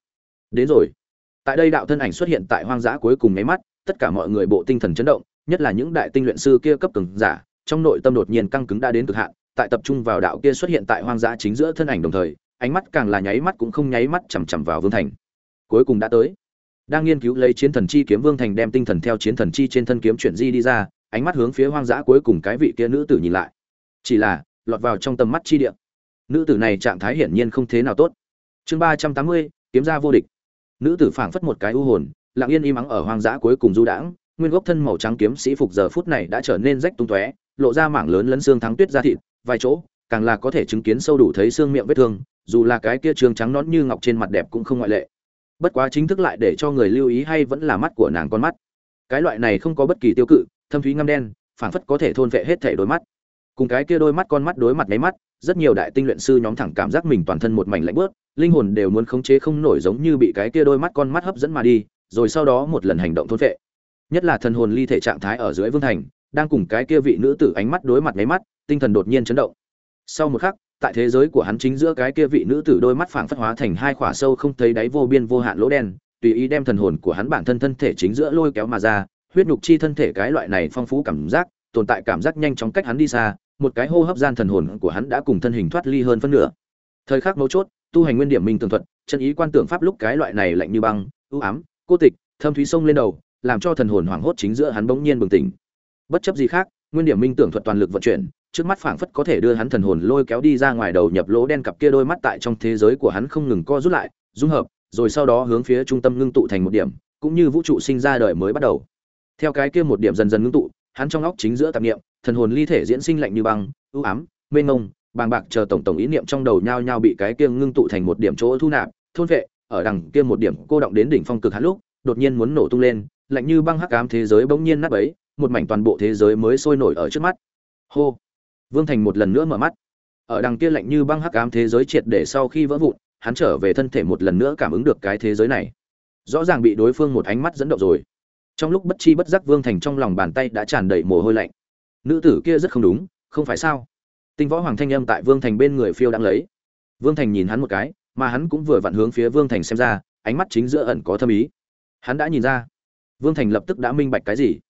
đến rồi. Tại đây đạo thân ảnh xuất hiện tại hoang dã cuối cùng nháy mắt, tất cả mọi người bộ tinh thần chấn động, nhất là những đại tinh luyện sư kia cấp cường giả, trong nội tâm đột nhiên căng cứng đã đến cực hạn, tại tập trung vào đạo kia xuất hiện tại hoang dã chính giữa thân ảnh đồng thời, ánh mắt càng là nháy mắt cũng không nháy mắt chằm chằm vào vương thành. Cuối cùng đã tới. Đang nghiên cứu lấy chiến thần chi kiếm, vương thành đem tinh thần theo chiến thần chi trên thân kiếm chuyển di đi ra, ánh mắt hướng phía hoang dã cuối cùng cái vị kia nữ tử nhìn lại. Chỉ là, lọt vào trong tầm mắt chi địa. Nữ tử này trạng thái hiển nhiên không thế nào tốt. Chương ba trăm tám mươi, kiếm ra vô địch nữ tử phảng phất một cái u hồn, lặng yên im ắng ở hoang dã cuối cùng du đãng, nguyên gốc thân màu trắng kiếm sĩ phục giờ phút này đã trở nên rách tung tóe, lộ ra mảng lớn lấn xương thắng tuyết ra thịt, vài chỗ, càng là có thể chứng kiến sâu đủ thấy xương miệng vết thương, dù là cái kia trường trắng nón như ngọc trên mặt đẹp cũng không ngoại lệ. Bất quá chính thức lại để cho người lưu ý hay vẫn là mắt của nàng con mắt. Cái loại này không có bất kỳ tiêu cự, thâm thúy ngăm đen, phảng phất có thể thôn vệ hết thể đôi mắt. Cùng cái kia đôi mắt con mắt đối mặt nháy mắt rất nhiều đại tinh luyện sư nhóm thẳng cảm giác mình toàn thân một mảnh lạnh bớt, linh hồn đều muốn khống chế không nổi giống như bị cái kia đôi mắt con mắt hấp dẫn mà đi, rồi sau đó một lần hành động thôn vệ nhất là thần hồn ly thể trạng thái ở dưới vương thành, đang cùng cái kia vị nữ tử ánh mắt đối mặt nháy mắt, tinh thần đột nhiên chấn động. Sau một khắc, tại thế giới của hắn chính giữa cái kia vị nữ tử đôi mắt phảng phất hóa thành hai khỏa sâu không thấy đáy vô biên vô hạn lỗ đen, tùy ý đem thần hồn của hắn bản thân thân thể chính giữa lôi kéo mà ra, huyết nhục chi thân thể cái loại này phong phú cảm giác, tồn tại cảm giác nhanh chóng cách hắn đi xa một cái hô hấp gian thần hồn của hắn đã cùng thân hình thoát ly hơn phân nửa. Thời khắc mấu chốt, tu hành nguyên điểm minh tường thuật, chân ý quan tưởng pháp lúc cái loại này lạnh như băng ưu ám, cô tịch, thâm thúy sông lên đầu, làm cho thần hồn hoảng hốt chính giữa hắn bỗng nhiên bừng tỉnh. Bất chấp gì khác, nguyên điểm minh tưởng thuật toàn lực vận chuyển, trước mắt phảng phất có thể đưa hắn thần hồn lôi kéo đi ra ngoài đầu nhập lỗ đen cặp kia đôi mắt tại trong thế giới của hắn không ngừng co rút lại, dung hợp, rồi sau đó hướng phía trung tâm ngưng tụ thành một điểm, cũng như vũ trụ sinh ra đời mới bắt đầu. Theo cái kia một điểm dần dần ngưng tụ, hắn trong óc chính giữa tạp niệm thần hồn ly thể diễn sinh lạnh như băng ưu ám, mênh ngông bàng bạc chờ tổng tổng ý niệm trong đầu nhao nhao bị cái kia ngưng tụ thành một điểm chỗ thu nạp, thôn vệ, ở đằng kia một điểm cô động đến đỉnh phong cực hắn lúc, đột nhiên muốn nổ tung lên, lạnh như băng hắc ám thế giới bỗng nhiên nát bấy, một mảnh toàn bộ thế giới mới sôi nổi ở trước mắt. Hô! Vương thành một lần nữa mở mắt. Ở đằng kia lạnh như băng hắc ám thế giới triệt để sau khi vỡ vụn, hắn trở về thân thể một lần nữa cảm ứng được cái thế giới này. Rõ ràng bị đối phương một ánh mắt dẫn động rồi. Trong lúc bất chi bất giác vương thành trong lòng bàn tay đã tràn đầy mồ hôi lạnh nữ tử kia rất không đúng, không phải sao? Tinh võ hoàng thanh âm tại vương thành bên người phiêu đang lấy. Vương thành nhìn hắn một cái, mà hắn cũng vừa vặn hướng phía vương thành xem ra, ánh mắt chính giữa ẩn có thâm ý. Hắn đã nhìn ra. Vương thành lập tức đã minh bạch cái gì?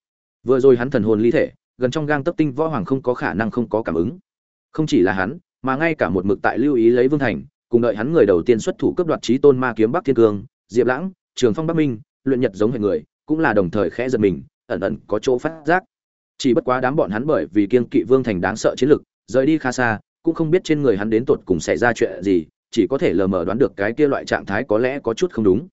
Vừa rồi hắn thần hồn ly thể, gần trong gang tấc tinh võ hoàng không có khả năng không có cảm ứng. Không chỉ là hắn, mà ngay cả một mực tại lưu ý lấy vương thành, cùng đợi hắn người đầu tiên xuất thủ cướp đoạt trí tôn ma kiếm bắc thiên cương, diệp lãng, trường phong bắc minh, luyện nhật giống hệ người, cũng là đồng thời khẽ giật mình, ẩn ẩn có chỗ phát giác chỉ bất quá đám bọn hắn bởi vì kiên kỵ vương thành đáng sợ chiến lực rời đi khá xa, cũng không biết trên người hắn đến tột cùng xảy ra chuyện gì, chỉ có thể lờ mờ đoán được cái kia loại trạng thái có lẽ có chút không đúng.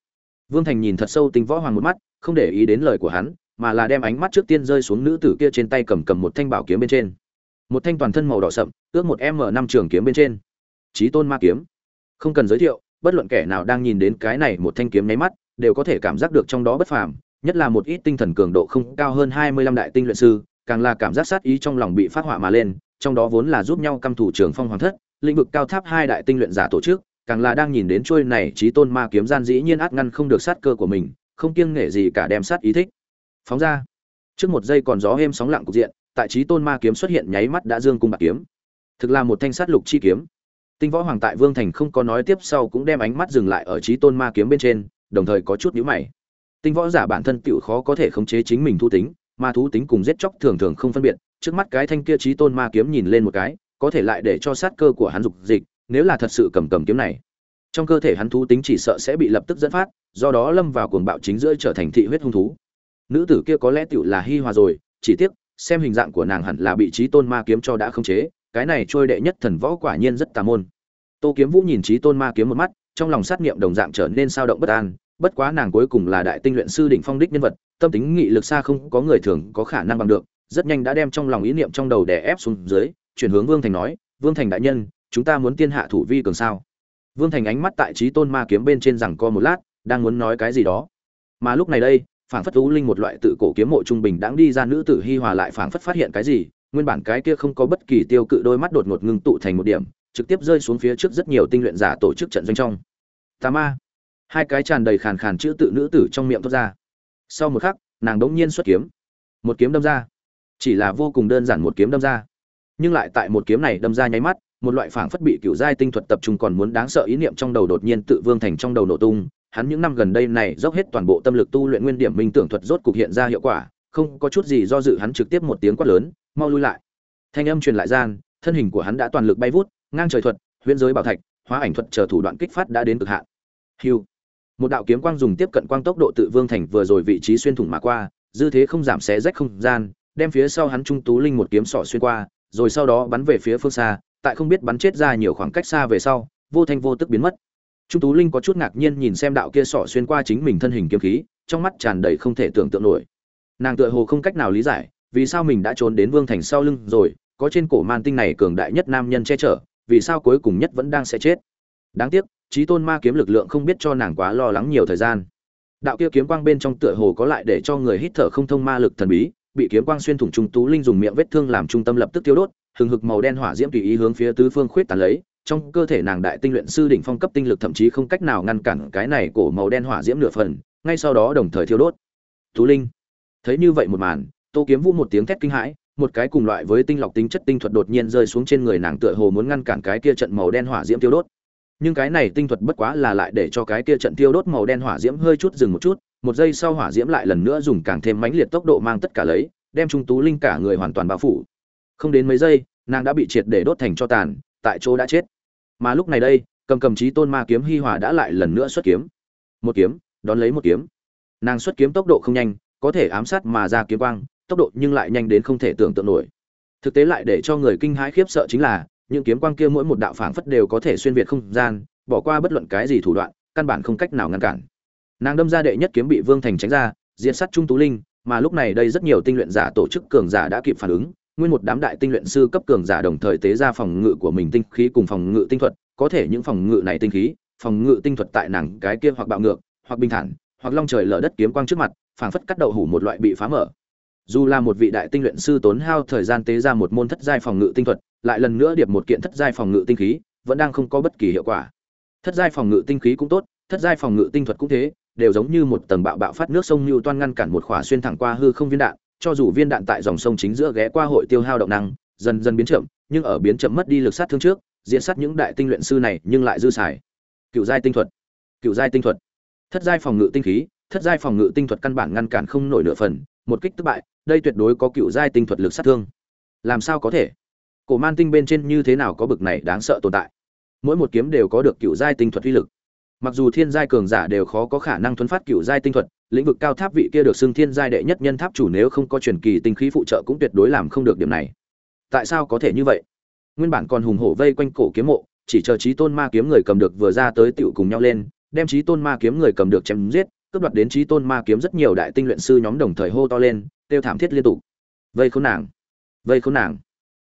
Vương thành nhìn thật sâu tinh võ hoàng một mắt, không để ý đến lời của hắn, mà là đem ánh mắt trước tiên rơi xuống nữ tử kia trên tay cầm cầm một thanh bảo kiếm bên trên. Một thanh toàn thân màu đỏ sậm, ước một m năm trường kiếm bên trên. Trí tôn ma kiếm. Không cần giới thiệu, bất luận kẻ nào đang nhìn đến cái này một thanh kiếm nháy mắt, đều có thể cảm giác được trong đó bất phàm, nhất là một ít tinh thần cường độ không cao hơn hai mươi lăm đại tinh luyện sư càng là cảm giác sát ý trong lòng bị phát họa mà lên, trong đó vốn là giúp nhau căm thủ trường phong hoàng thất, lĩnh vực cao tháp hai đại tinh luyện giả tổ chức, càng là đang nhìn đến trôi này trí tôn ma kiếm gian dĩ nhiên át ngăn không được sát cơ của mình, không kiêng nể gì cả đem sát ý thích. Phóng ra, trước một giây còn gió êm sóng lặng cục diện, tại trí tôn ma kiếm xuất hiện nháy mắt đã dương cung bạc kiếm. Thực là một thanh sát lục chi kiếm. Tinh võ hoàng tại vương thành không có nói tiếp sau cũng đem ánh mắt dừng lại ở trí tôn ma kiếm bên trên, đồng thời có chút nhíu mày. Tinh võ giả bản thân tựu khó có thể khống chế chính mình thu tính ma thú tính cùng giết chóc thường thường không phân biệt, trước mắt cái thanh kia trí tôn ma kiếm nhìn lên một cái, có thể lại để cho sát cơ của hắn dục dịch, nếu là thật sự cầm cầm kiếm này. Trong cơ thể hắn thú tính chỉ sợ sẽ bị lập tức dẫn phát, do đó lâm vào cuồng bạo chính giữa trở thành thị huyết hung thú. Nữ tử kia có lẽ tựu là hi hòa rồi, chỉ tiếc, xem hình dạng của nàng hẳn là bị trí tôn ma kiếm cho đã khống chế, cái này trôi đệ nhất thần võ quả nhiên rất tà môn. Tô kiếm vũ nhìn trí tôn ma kiếm một mắt, trong lòng sát nghiệm đồng dạng trở nên sao động bất an, bất quá nàng cuối cùng là đại tinh luyện sư đỉnh phong đích nhân vật tâm tính nghị lực xa không có người thường có khả năng bằng được, rất nhanh đã đem trong lòng ý niệm trong đầu đè ép xuống dưới, chuyển hướng vương thành nói, vương thành đại nhân, chúng ta muốn tiên hạ thủ vi cường sao? Vương thành ánh mắt tại trí tôn ma kiếm bên trên rằng co một lát, đang muốn nói cái gì đó. Mà lúc này đây, phảng phất u linh một loại tự cổ kiếm mộ trung bình đáng đi ra nữ tử hi hòa lại phảng phất phát hiện cái gì, nguyên bản cái kia không có bất kỳ tiêu cự đôi mắt đột ngột ngưng tụ thành một điểm, trực tiếp rơi xuống phía trước rất nhiều tinh luyện giả tổ chức trận doanh trong. Tà ma! Hai cái tràn đầy khàn khàn chữ tự nữ tử trong miệng thoát ra sau một khắc, nàng đống nhiên xuất kiếm. Một kiếm đâm ra. Chỉ là vô cùng đơn giản một kiếm đâm ra. Nhưng lại tại một kiếm này đâm ra nháy mắt, một loại phảng phất bị cựu giai tinh thuật tập trung còn muốn đáng sợ ý niệm trong đầu đột nhiên tự vương thành trong đầu nổ tung. Hắn những năm gần đây này dốc hết toàn bộ tâm lực tu luyện nguyên điểm minh tưởng thuật rốt cục hiện ra hiệu quả, không có chút gì do dự hắn trực tiếp một tiếng quát lớn, mau lui lại. Thanh âm truyền lại gian, thân hình của hắn đã toàn lực bay vút, ngang trời thuật, huyễn giới bảo thạch, hóa ảnh thuật chờ thủ đoạn kích phát đã đến cực hạn. Hiu một đạo kiếm quang dùng tiếp cận quang tốc độ tự vương thành vừa rồi vị trí xuyên thủng mà qua, dư thế không giảm xé rách không gian, đem phía sau hắn trung tú linh một kiếm sỏ xuyên qua, rồi sau đó bắn về phía phương xa, tại không biết bắn chết ra nhiều khoảng cách xa về sau, vô thanh vô tức biến mất. Trung tú linh có chút ngạc nhiên nhìn xem đạo kia sỏ xuyên qua chính mình thân hình kiếm khí, trong mắt tràn đầy không thể tưởng tượng nổi. Nàng tựa hồ không cách nào lý giải, vì sao mình đã trốn đến vương thành sau lưng rồi, có trên cổ man tinh này cường đại nhất nam nhân che chở, vì sao cuối cùng nhất vẫn đang sẽ chết. Đáng tiếc trí tôn ma kiếm lực lượng không biết cho nàng quá lo lắng nhiều thời gian. Đạo kia kiếm quang bên trong tựa hồ có lại để cho người hít thở không thông ma lực thần bí, bị kiếm quang xuyên thủng trung tú linh dùng miệng vết thương làm trung tâm lập tức tiêu đốt, hừng hực màu đen hỏa diễm tùy ý hướng phía tứ phương khuyết tàn lấy, trong cơ thể nàng đại tinh luyện sư đỉnh phong cấp tinh lực thậm chí không cách nào ngăn cản cái này cổ màu đen hỏa diễm nửa phần, ngay sau đó đồng thời thiêu đốt. Tú linh, thấy như vậy một màn, tô kiếm vũ một tiếng thét kinh hãi, một cái cùng loại với tinh lọc tính chất tinh thuật đột nhiên rơi xuống trên người nàng tựa hồ muốn ngăn cản cái kia trận màu đen hỏa diễm tiêu đốt nhưng cái này tinh thuật bất quá là lại để cho cái kia trận tiêu đốt màu đen hỏa diễm hơi chút dừng một chút, một giây sau hỏa diễm lại lần nữa dùng càng thêm mãnh liệt tốc độ mang tất cả lấy, đem trung tú linh cả người hoàn toàn bao phủ. Không đến mấy giây, nàng đã bị triệt để đốt thành cho tàn, tại chỗ đã chết. Mà lúc này đây, cầm cầm trí tôn ma kiếm hi hòa đã lại lần nữa xuất kiếm. Một kiếm, đón lấy một kiếm. Nàng xuất kiếm tốc độ không nhanh, có thể ám sát mà ra kiếm quang, tốc độ nhưng lại nhanh đến không thể tưởng tượng nổi. Thực tế lại để cho người kinh hãi khiếp sợ chính là những kiếm quang kia mỗi một đạo phảng phất đều có thể xuyên việt không gian, bỏ qua bất luận cái gì thủ đoạn, căn bản không cách nào ngăn cản. Nàng đâm ra đệ nhất kiếm bị vương thành tránh ra diện sát trung tú linh, mà lúc này đây rất nhiều tinh luyện giả tổ chức cường giả đã kịp phản ứng, nguyên một đám đại tinh luyện sư cấp cường giả đồng thời tế ra phòng ngự của mình tinh khí cùng phòng ngự tinh thuật, có thể những phòng ngự này tinh khí, phòng ngự tinh thuật tại nàng cái kia hoặc bạo ngược, hoặc bình thản, hoặc long trời lở đất kiếm quang trước mặt, phảng phất cắt đậu hủ một loại bị phá mở. Dù là một vị đại tinh luyện sư tốn hao thời gian tế ra một môn thất giai phòng ngự tinh thuật lại lần nữa điệp một kiện thất giai phòng ngự tinh khí, vẫn đang không có bất kỳ hiệu quả. Thất giai phòng ngự tinh khí cũng tốt, thất giai phòng ngự tinh thuật cũng thế, đều giống như một tầng bạo bạo phát nước sông như toan ngăn cản một khỏa xuyên thẳng qua hư không viên đạn, cho dù viên đạn tại dòng sông chính giữa ghé qua hội tiêu hao động năng, dần dần biến chậm, nhưng ở biến chậm mất đi lực sát thương trước, diễn sát những đại tinh luyện sư này nhưng lại dư xài. Cựu giai tinh thuật. Cựu giai tinh thuật. Thất giai phòng ngự tinh khí, thất giai phòng ngự tinh thuật căn bản ngăn cản không nổi nửa phần, một kích thất bại, đây tuyệt đối có cựu giai tinh thuật lực sát thương. Làm sao có thể? Cổ man tinh bên trên như thế nào có bực này đáng sợ tồn tại? Mỗi một kiếm đều có được cựu giai tinh thuật uy lực. Mặc dù thiên giai cường giả đều khó có khả năng thuấn phát cựu giai tinh thuật, lĩnh vực cao tháp vị kia được xưng thiên giai đệ nhất nhân tháp chủ nếu không có truyền kỳ tinh khí phụ trợ cũng tuyệt đối làm không được điểm này. Tại sao có thể như vậy? Nguyên bản còn hùng hổ vây quanh cổ kiếm mộ, chỉ chờ trí tôn ma kiếm người cầm được vừa ra tới tựu cùng nhau lên, đem trí tôn ma kiếm người cầm được chém giết, cướp đoạt đến trí tôn ma kiếm rất nhiều đại tinh luyện sư nhóm đồng thời hô to lên, kêu thảm thiết liên tục. Vây khốn nàng! Vây khốn nàng!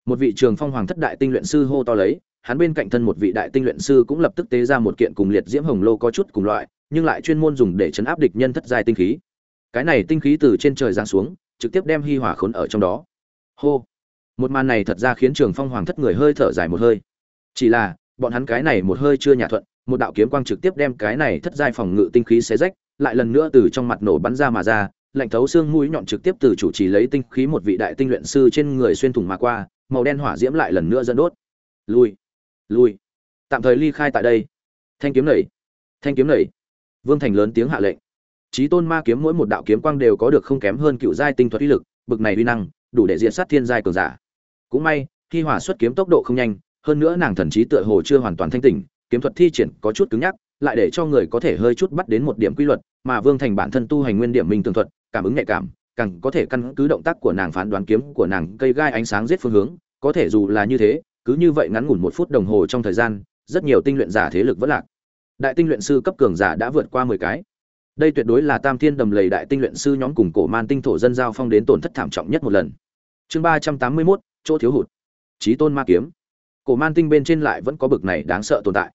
Một vị trường phong hoàng thất đại tinh luyện sư hô to lấy, hắn bên cạnh thân một vị đại tinh luyện sư cũng lập tức tế ra một kiện cùng liệt diễm hồng lô có chút cùng loại, nhưng lại chuyên môn dùng để chấn áp địch nhân thất giai tinh khí. Cái này tinh khí từ trên trời giáng xuống, trực tiếp đem hi hỏa khốn ở trong đó. Hô! Một màn này thật ra khiến trường phong hoàng thất người hơi thở dài một hơi. Chỉ là, bọn hắn cái này một hơi chưa nhả thuận, một đạo kiếm quang trực tiếp đem cái này thất giai phòng ngự tinh khí xé rách, lại lần nữa từ trong mặt nổ bắn ra mà ra, lạnh thấu xương mũi nhọn trực tiếp từ chủ trì lấy tinh khí một vị đại tinh luyện sư trên người xuyên thủng mà qua màu đen hỏa diễm lại lần nữa dẫn đốt. Lui lui. Tạm thời ly khai tại đây. Thanh kiếm nảy, thanh kiếm nảy. Vương thành lớn tiếng hạ lệnh. Trí tôn ma kiếm mỗi một đạo kiếm quang đều có được không kém hơn cựu giai tinh thuật uy lực, bực này uy năng, đủ để diện sát thiên giai cường giả. Cũng may, khi hỏa xuất kiếm tốc độ không nhanh, hơn nữa nàng thần trí tựa hồ chưa hoàn toàn thanh tỉnh, kiếm thuật thi triển có chút cứng nhắc, lại để cho người có thể hơi chút bắt đến một điểm quy luật, mà vương thành bản thân tu hành nguyên điểm minh tường thuật, cảm ứng nhạy cảm càng có thể căn cứ động tác của nàng phán đoán kiếm của nàng cây gai ánh sáng giết phương hướng, có thể dù là như thế, cứ như vậy ngắn ngủn một phút đồng hồ trong thời gian, rất nhiều tinh luyện giả thế lực vẫn lạc. Đại tinh luyện sư cấp cường giả đã vượt qua mười cái. Đây tuyệt đối là tam thiên đầm lầy đại tinh luyện sư nhóm cùng cổ man tinh thổ dân giao phong đến tổn thất thảm trọng nhất một lần. Chương ba trăm tám mươi mốt, chỗ thiếu hụt. Trí tôn ma kiếm. Cổ man tinh bên trên lại vẫn có bực này đáng sợ tồn tại.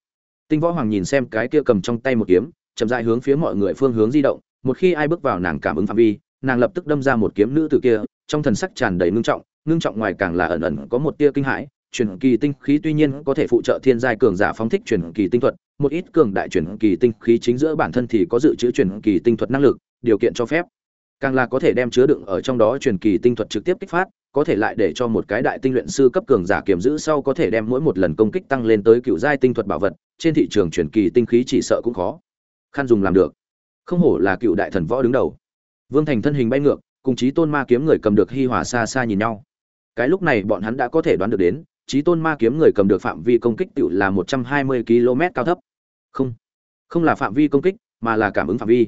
Tinh võ hoàng nhìn xem cái kia cầm trong tay một kiếm, chậm dại hướng phía mọi người phương hướng di động, một khi ai bước vào nàng cảm ứng phạm vi nàng lập tức đâm ra một kiếm nữ từ kia, trong thần sắc tràn đầy ngưng trọng ngưng trọng ngoài càng là ẩn ẩn có một tia kinh hãi. Truyền kỳ tinh khí tuy nhiên có thể phụ trợ thiên giai cường giả phóng thích truyền kỳ tinh thuật, một ít cường đại truyền kỳ tinh khí chính giữa bản thân thì có dự trữ truyền kỳ tinh thuật năng lực, điều kiện cho phép. Càng là có thể đem chứa đựng ở trong đó truyền kỳ tinh thuật trực tiếp kích phát, có thể lại để cho một cái đại tinh luyện sư cấp cường giả kiểm giữ sau có thể đem mỗi một lần công kích tăng lên tới cựu giai tinh thuật bảo vật, trên thị trường truyền kỳ tinh khí chỉ sợ cũng khó khăn dùng làm được. Không hổ là cựu đại thần võ đứng đầu vương thành thân hình bay ngược, cùng chí tôn ma kiếm người cầm được hi hòa xa xa nhìn nhau. Cái lúc này bọn hắn đã có thể đoán được đến, chí tôn ma kiếm người cầm được phạm vi công kích tiểu là một trăm hai mươi km cao thấp. Không không là phạm vi công kích, mà là cảm ứng phạm vi.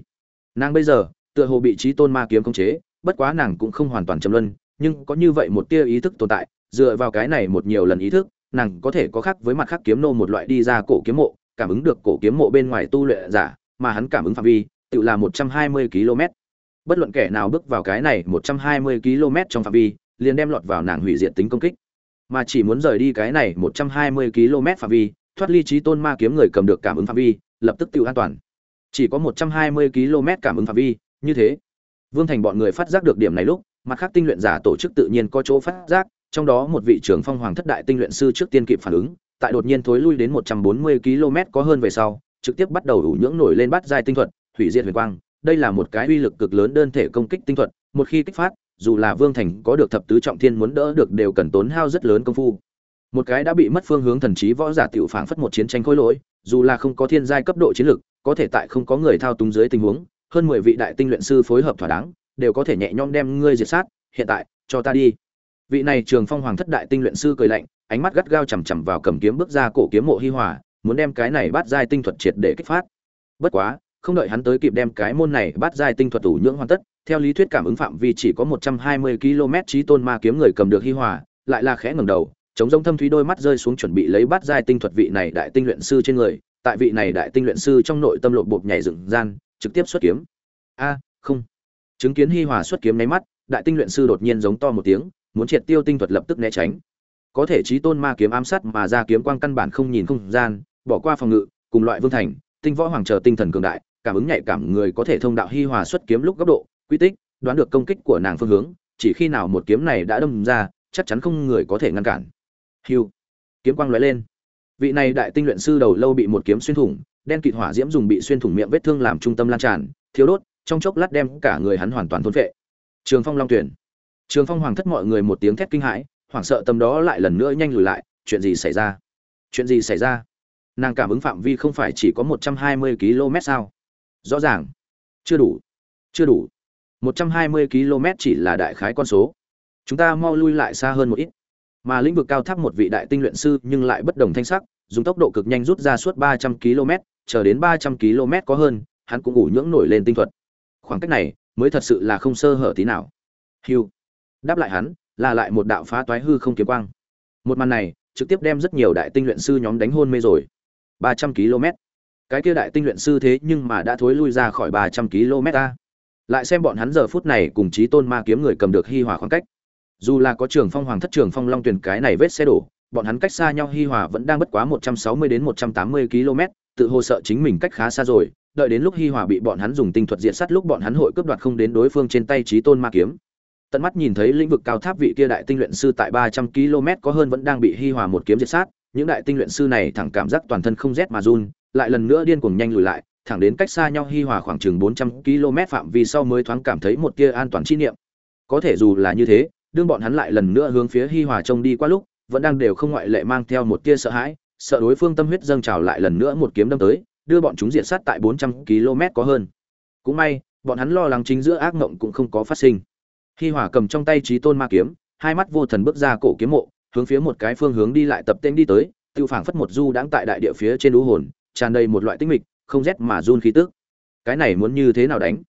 Nàng bây giờ, tựa hồ bị chí tôn ma kiếm khống chế, bất quá nàng cũng không hoàn toàn trầm luân, nhưng có như vậy một tia ý thức tồn tại, dựa vào cái này một nhiều lần ý thức, nàng có thể có khác với mặt khác kiếm nô một loại đi ra cổ kiếm mộ, cảm ứng được cổ kiếm mộ bên ngoài tu luyện giả, mà hắn cảm ứng phạm vi tự là một trăm hai mươi km bất luận kẻ nào bước vào cái này một trăm hai mươi km trong phạm vi, liền đem lọt vào nàng hủy diệt tính công kích. Mà chỉ muốn rời đi cái này một trăm hai mươi km phạm vi, thoát ly trí tôn ma kiếm người cầm được cảm ứng phạm vi, lập tức tự an toàn. Chỉ có một trăm hai mươi km cảm ứng phạm vi, như thế. Vương thành bọn người phát giác được điểm này lúc, mặt khác tinh luyện giả tổ chức tự nhiên có chỗ phát giác, trong đó một vị trưởng phong hoàng thất đại tinh luyện sư trước tiên kịp phản ứng, tại đột nhiên thối lui đến một trăm bốn mươi km có hơn về sau, trực tiếp bắt đầu ủ nhưỡng nổi lên bắt giai tinh thuật, hủy diệt huyền quang đây là một cái uy lực cực lớn đơn thể công kích tinh thuật, một khi kích phát, dù là vương thành có được thập tứ trọng thiên muốn đỡ được đều cần tốn hao rất lớn công phu. Một cái đã bị mất phương hướng thần trí võ giả tiểu phảng phất một chiến tranh khối lỗi, dù là không có thiên giai cấp độ chiến lực, có thể tại không có người thao túng dưới tình huống, hơn mười vị đại tinh luyện sư phối hợp thỏa đáng, đều có thể nhẹ nhõm đem ngươi diệt sát, hiện tại, cho ta đi. Vị này trường phong hoàng thất đại tinh luyện sư cười lạnh, ánh mắt gắt gao chằm chằm vào cầm kiếm bước ra cổ kiếm mộ hi hòa, muốn đem cái này bắt giai tinh thuật triệt để kích phát. Bất quá không đợi hắn tới kịp đem cái môn này bắt giai tinh thuật thủ nhưỡng hoàn tất, theo lý thuyết cảm ứng phạm vi chỉ có một trăm hai mươi km trí tôn ma kiếm người cầm được hi hòa, lại là khẽ ngẩng đầu, chống rông thâm thúy đôi mắt rơi xuống chuẩn bị lấy bắt giai tinh thuật vị này đại tinh luyện sư trên người, tại vị này đại tinh luyện sư trong nội tâm lộ bộp nhảy dựng gian, trực tiếp xuất kiếm. A, không. Chứng kiến hi hòa xuất kiếm nháy mắt, đại tinh luyện sư đột nhiên giống to một tiếng, muốn triệt tiêu tinh thuật lập tức né tránh. Có thể trí tôn ma kiếm ám sát mà ra kiếm quang căn bản không nhìn không gian, bỏ qua phòng ngự, cùng loại vương thành, tinh võ hoàng chờ tinh thần cường đại cảm ứng nhạy cảm người có thể thông đạo hi hòa xuất kiếm lúc góc độ, quy tích, đoán được công kích của nàng phương hướng, chỉ khi nào một kiếm này đã đâm ra, chắc chắn không người có thể ngăn cản. Hiu, kiếm quang lóe lên. Vị này đại tinh luyện sư đầu lâu bị một kiếm xuyên thủng, đen kịt hỏa diễm dùng bị xuyên thủng miệng vết thương làm trung tâm lan tràn thiếu đốt, trong chốc lát đem cả người hắn hoàn toàn thôn phệ. Trường phong long tuyển. Trường phong hoàng thất mọi người một tiếng thét kinh hãi, hoảng sợ tâm đó lại lần nữa nhanh lùi lại, chuyện gì xảy ra? Chuyện gì xảy ra? Nàng cảm ứng phạm vi không phải chỉ có một trăm hai mươi km sao? Rõ ràng. Chưa đủ. Chưa đủ. Một trăm hai mươi km chỉ là đại khái con số. Chúng ta mau lui lại xa hơn một ít. Mà lĩnh vực cao tháp một vị đại tinh luyện sư nhưng lại bất đồng thanh sắc, dùng tốc độ cực nhanh rút ra suốt ba trăm km, chờ đến ba trăm km có hơn, hắn cũng ủ nhưỡng nổi lên tinh thuật. Khoảng cách này mới thật sự là không sơ hở tí nào. Hiu đáp lại hắn, là lại một đạo phá toái hư không kiếm quang. Một màn này trực tiếp đem rất nhiều đại tinh luyện sư nhóm đánh hôn mê rồi. ba trăm km cái kia đại tinh luyện sư thế nhưng mà đã thối lui ra khỏi ba trăm km a lại xem bọn hắn giờ phút này cùng chí tôn ma kiếm người cầm được hi hòa khoảng cách. Dù là có trường phong hoàng thất trường phong long tuyển cái này vết xe đổ, bọn hắn cách xa nhau hi hòa vẫn đang bất quá một trăm sáu mươi đến một trăm tám mươi km, tự hồ sợ chính mình cách khá xa rồi, đợi đến lúc hi hòa bị bọn hắn dùng tinh thuật diện sát lúc bọn hắn hội cướp đoạt không đến đối phương trên tay chí tôn ma kiếm. Tận mắt nhìn thấy lĩnh vực cao tháp vị kia đại tinh luyện sư tại ba trăm km có hơn vẫn đang bị hi hòa một kiếm diệt sát, những đại tinh luyện sư này thẳng cảm giác toàn thân không rét mà run lại lần nữa điên cuồng nhanh lùi lại thẳng đến cách xa nhau hi hòa khoảng chừng bốn trăm km phạm vi sau mới thoáng cảm thấy một tia an toàn chi niệm có thể dù là như thế đương bọn hắn lại lần nữa hướng phía hi hòa trông đi qua lúc vẫn đang đều không ngoại lệ mang theo một tia sợ hãi sợ đối phương tâm huyết dâng trào lại lần nữa một kiếm đâm tới đưa bọn chúng diện sát tại 400 km có hơn. Cũng may, bọn hắn lo lắng chính giữa ác mộng cũng không có phát sinh. Hi Hòa cầm trong tay Chí Tôn Ma kiếm, hai mắt vô thần bước ra cổ kiếm mộ, hướng phía một cái phương hướng đi lại tập tên đi tới, tiêu phảng phất một du đang tại đại địa phía trên lũ hồn, tràn đầy một loại tinh mịch, không rét mà run khí tức. Cái này muốn như thế nào đánh?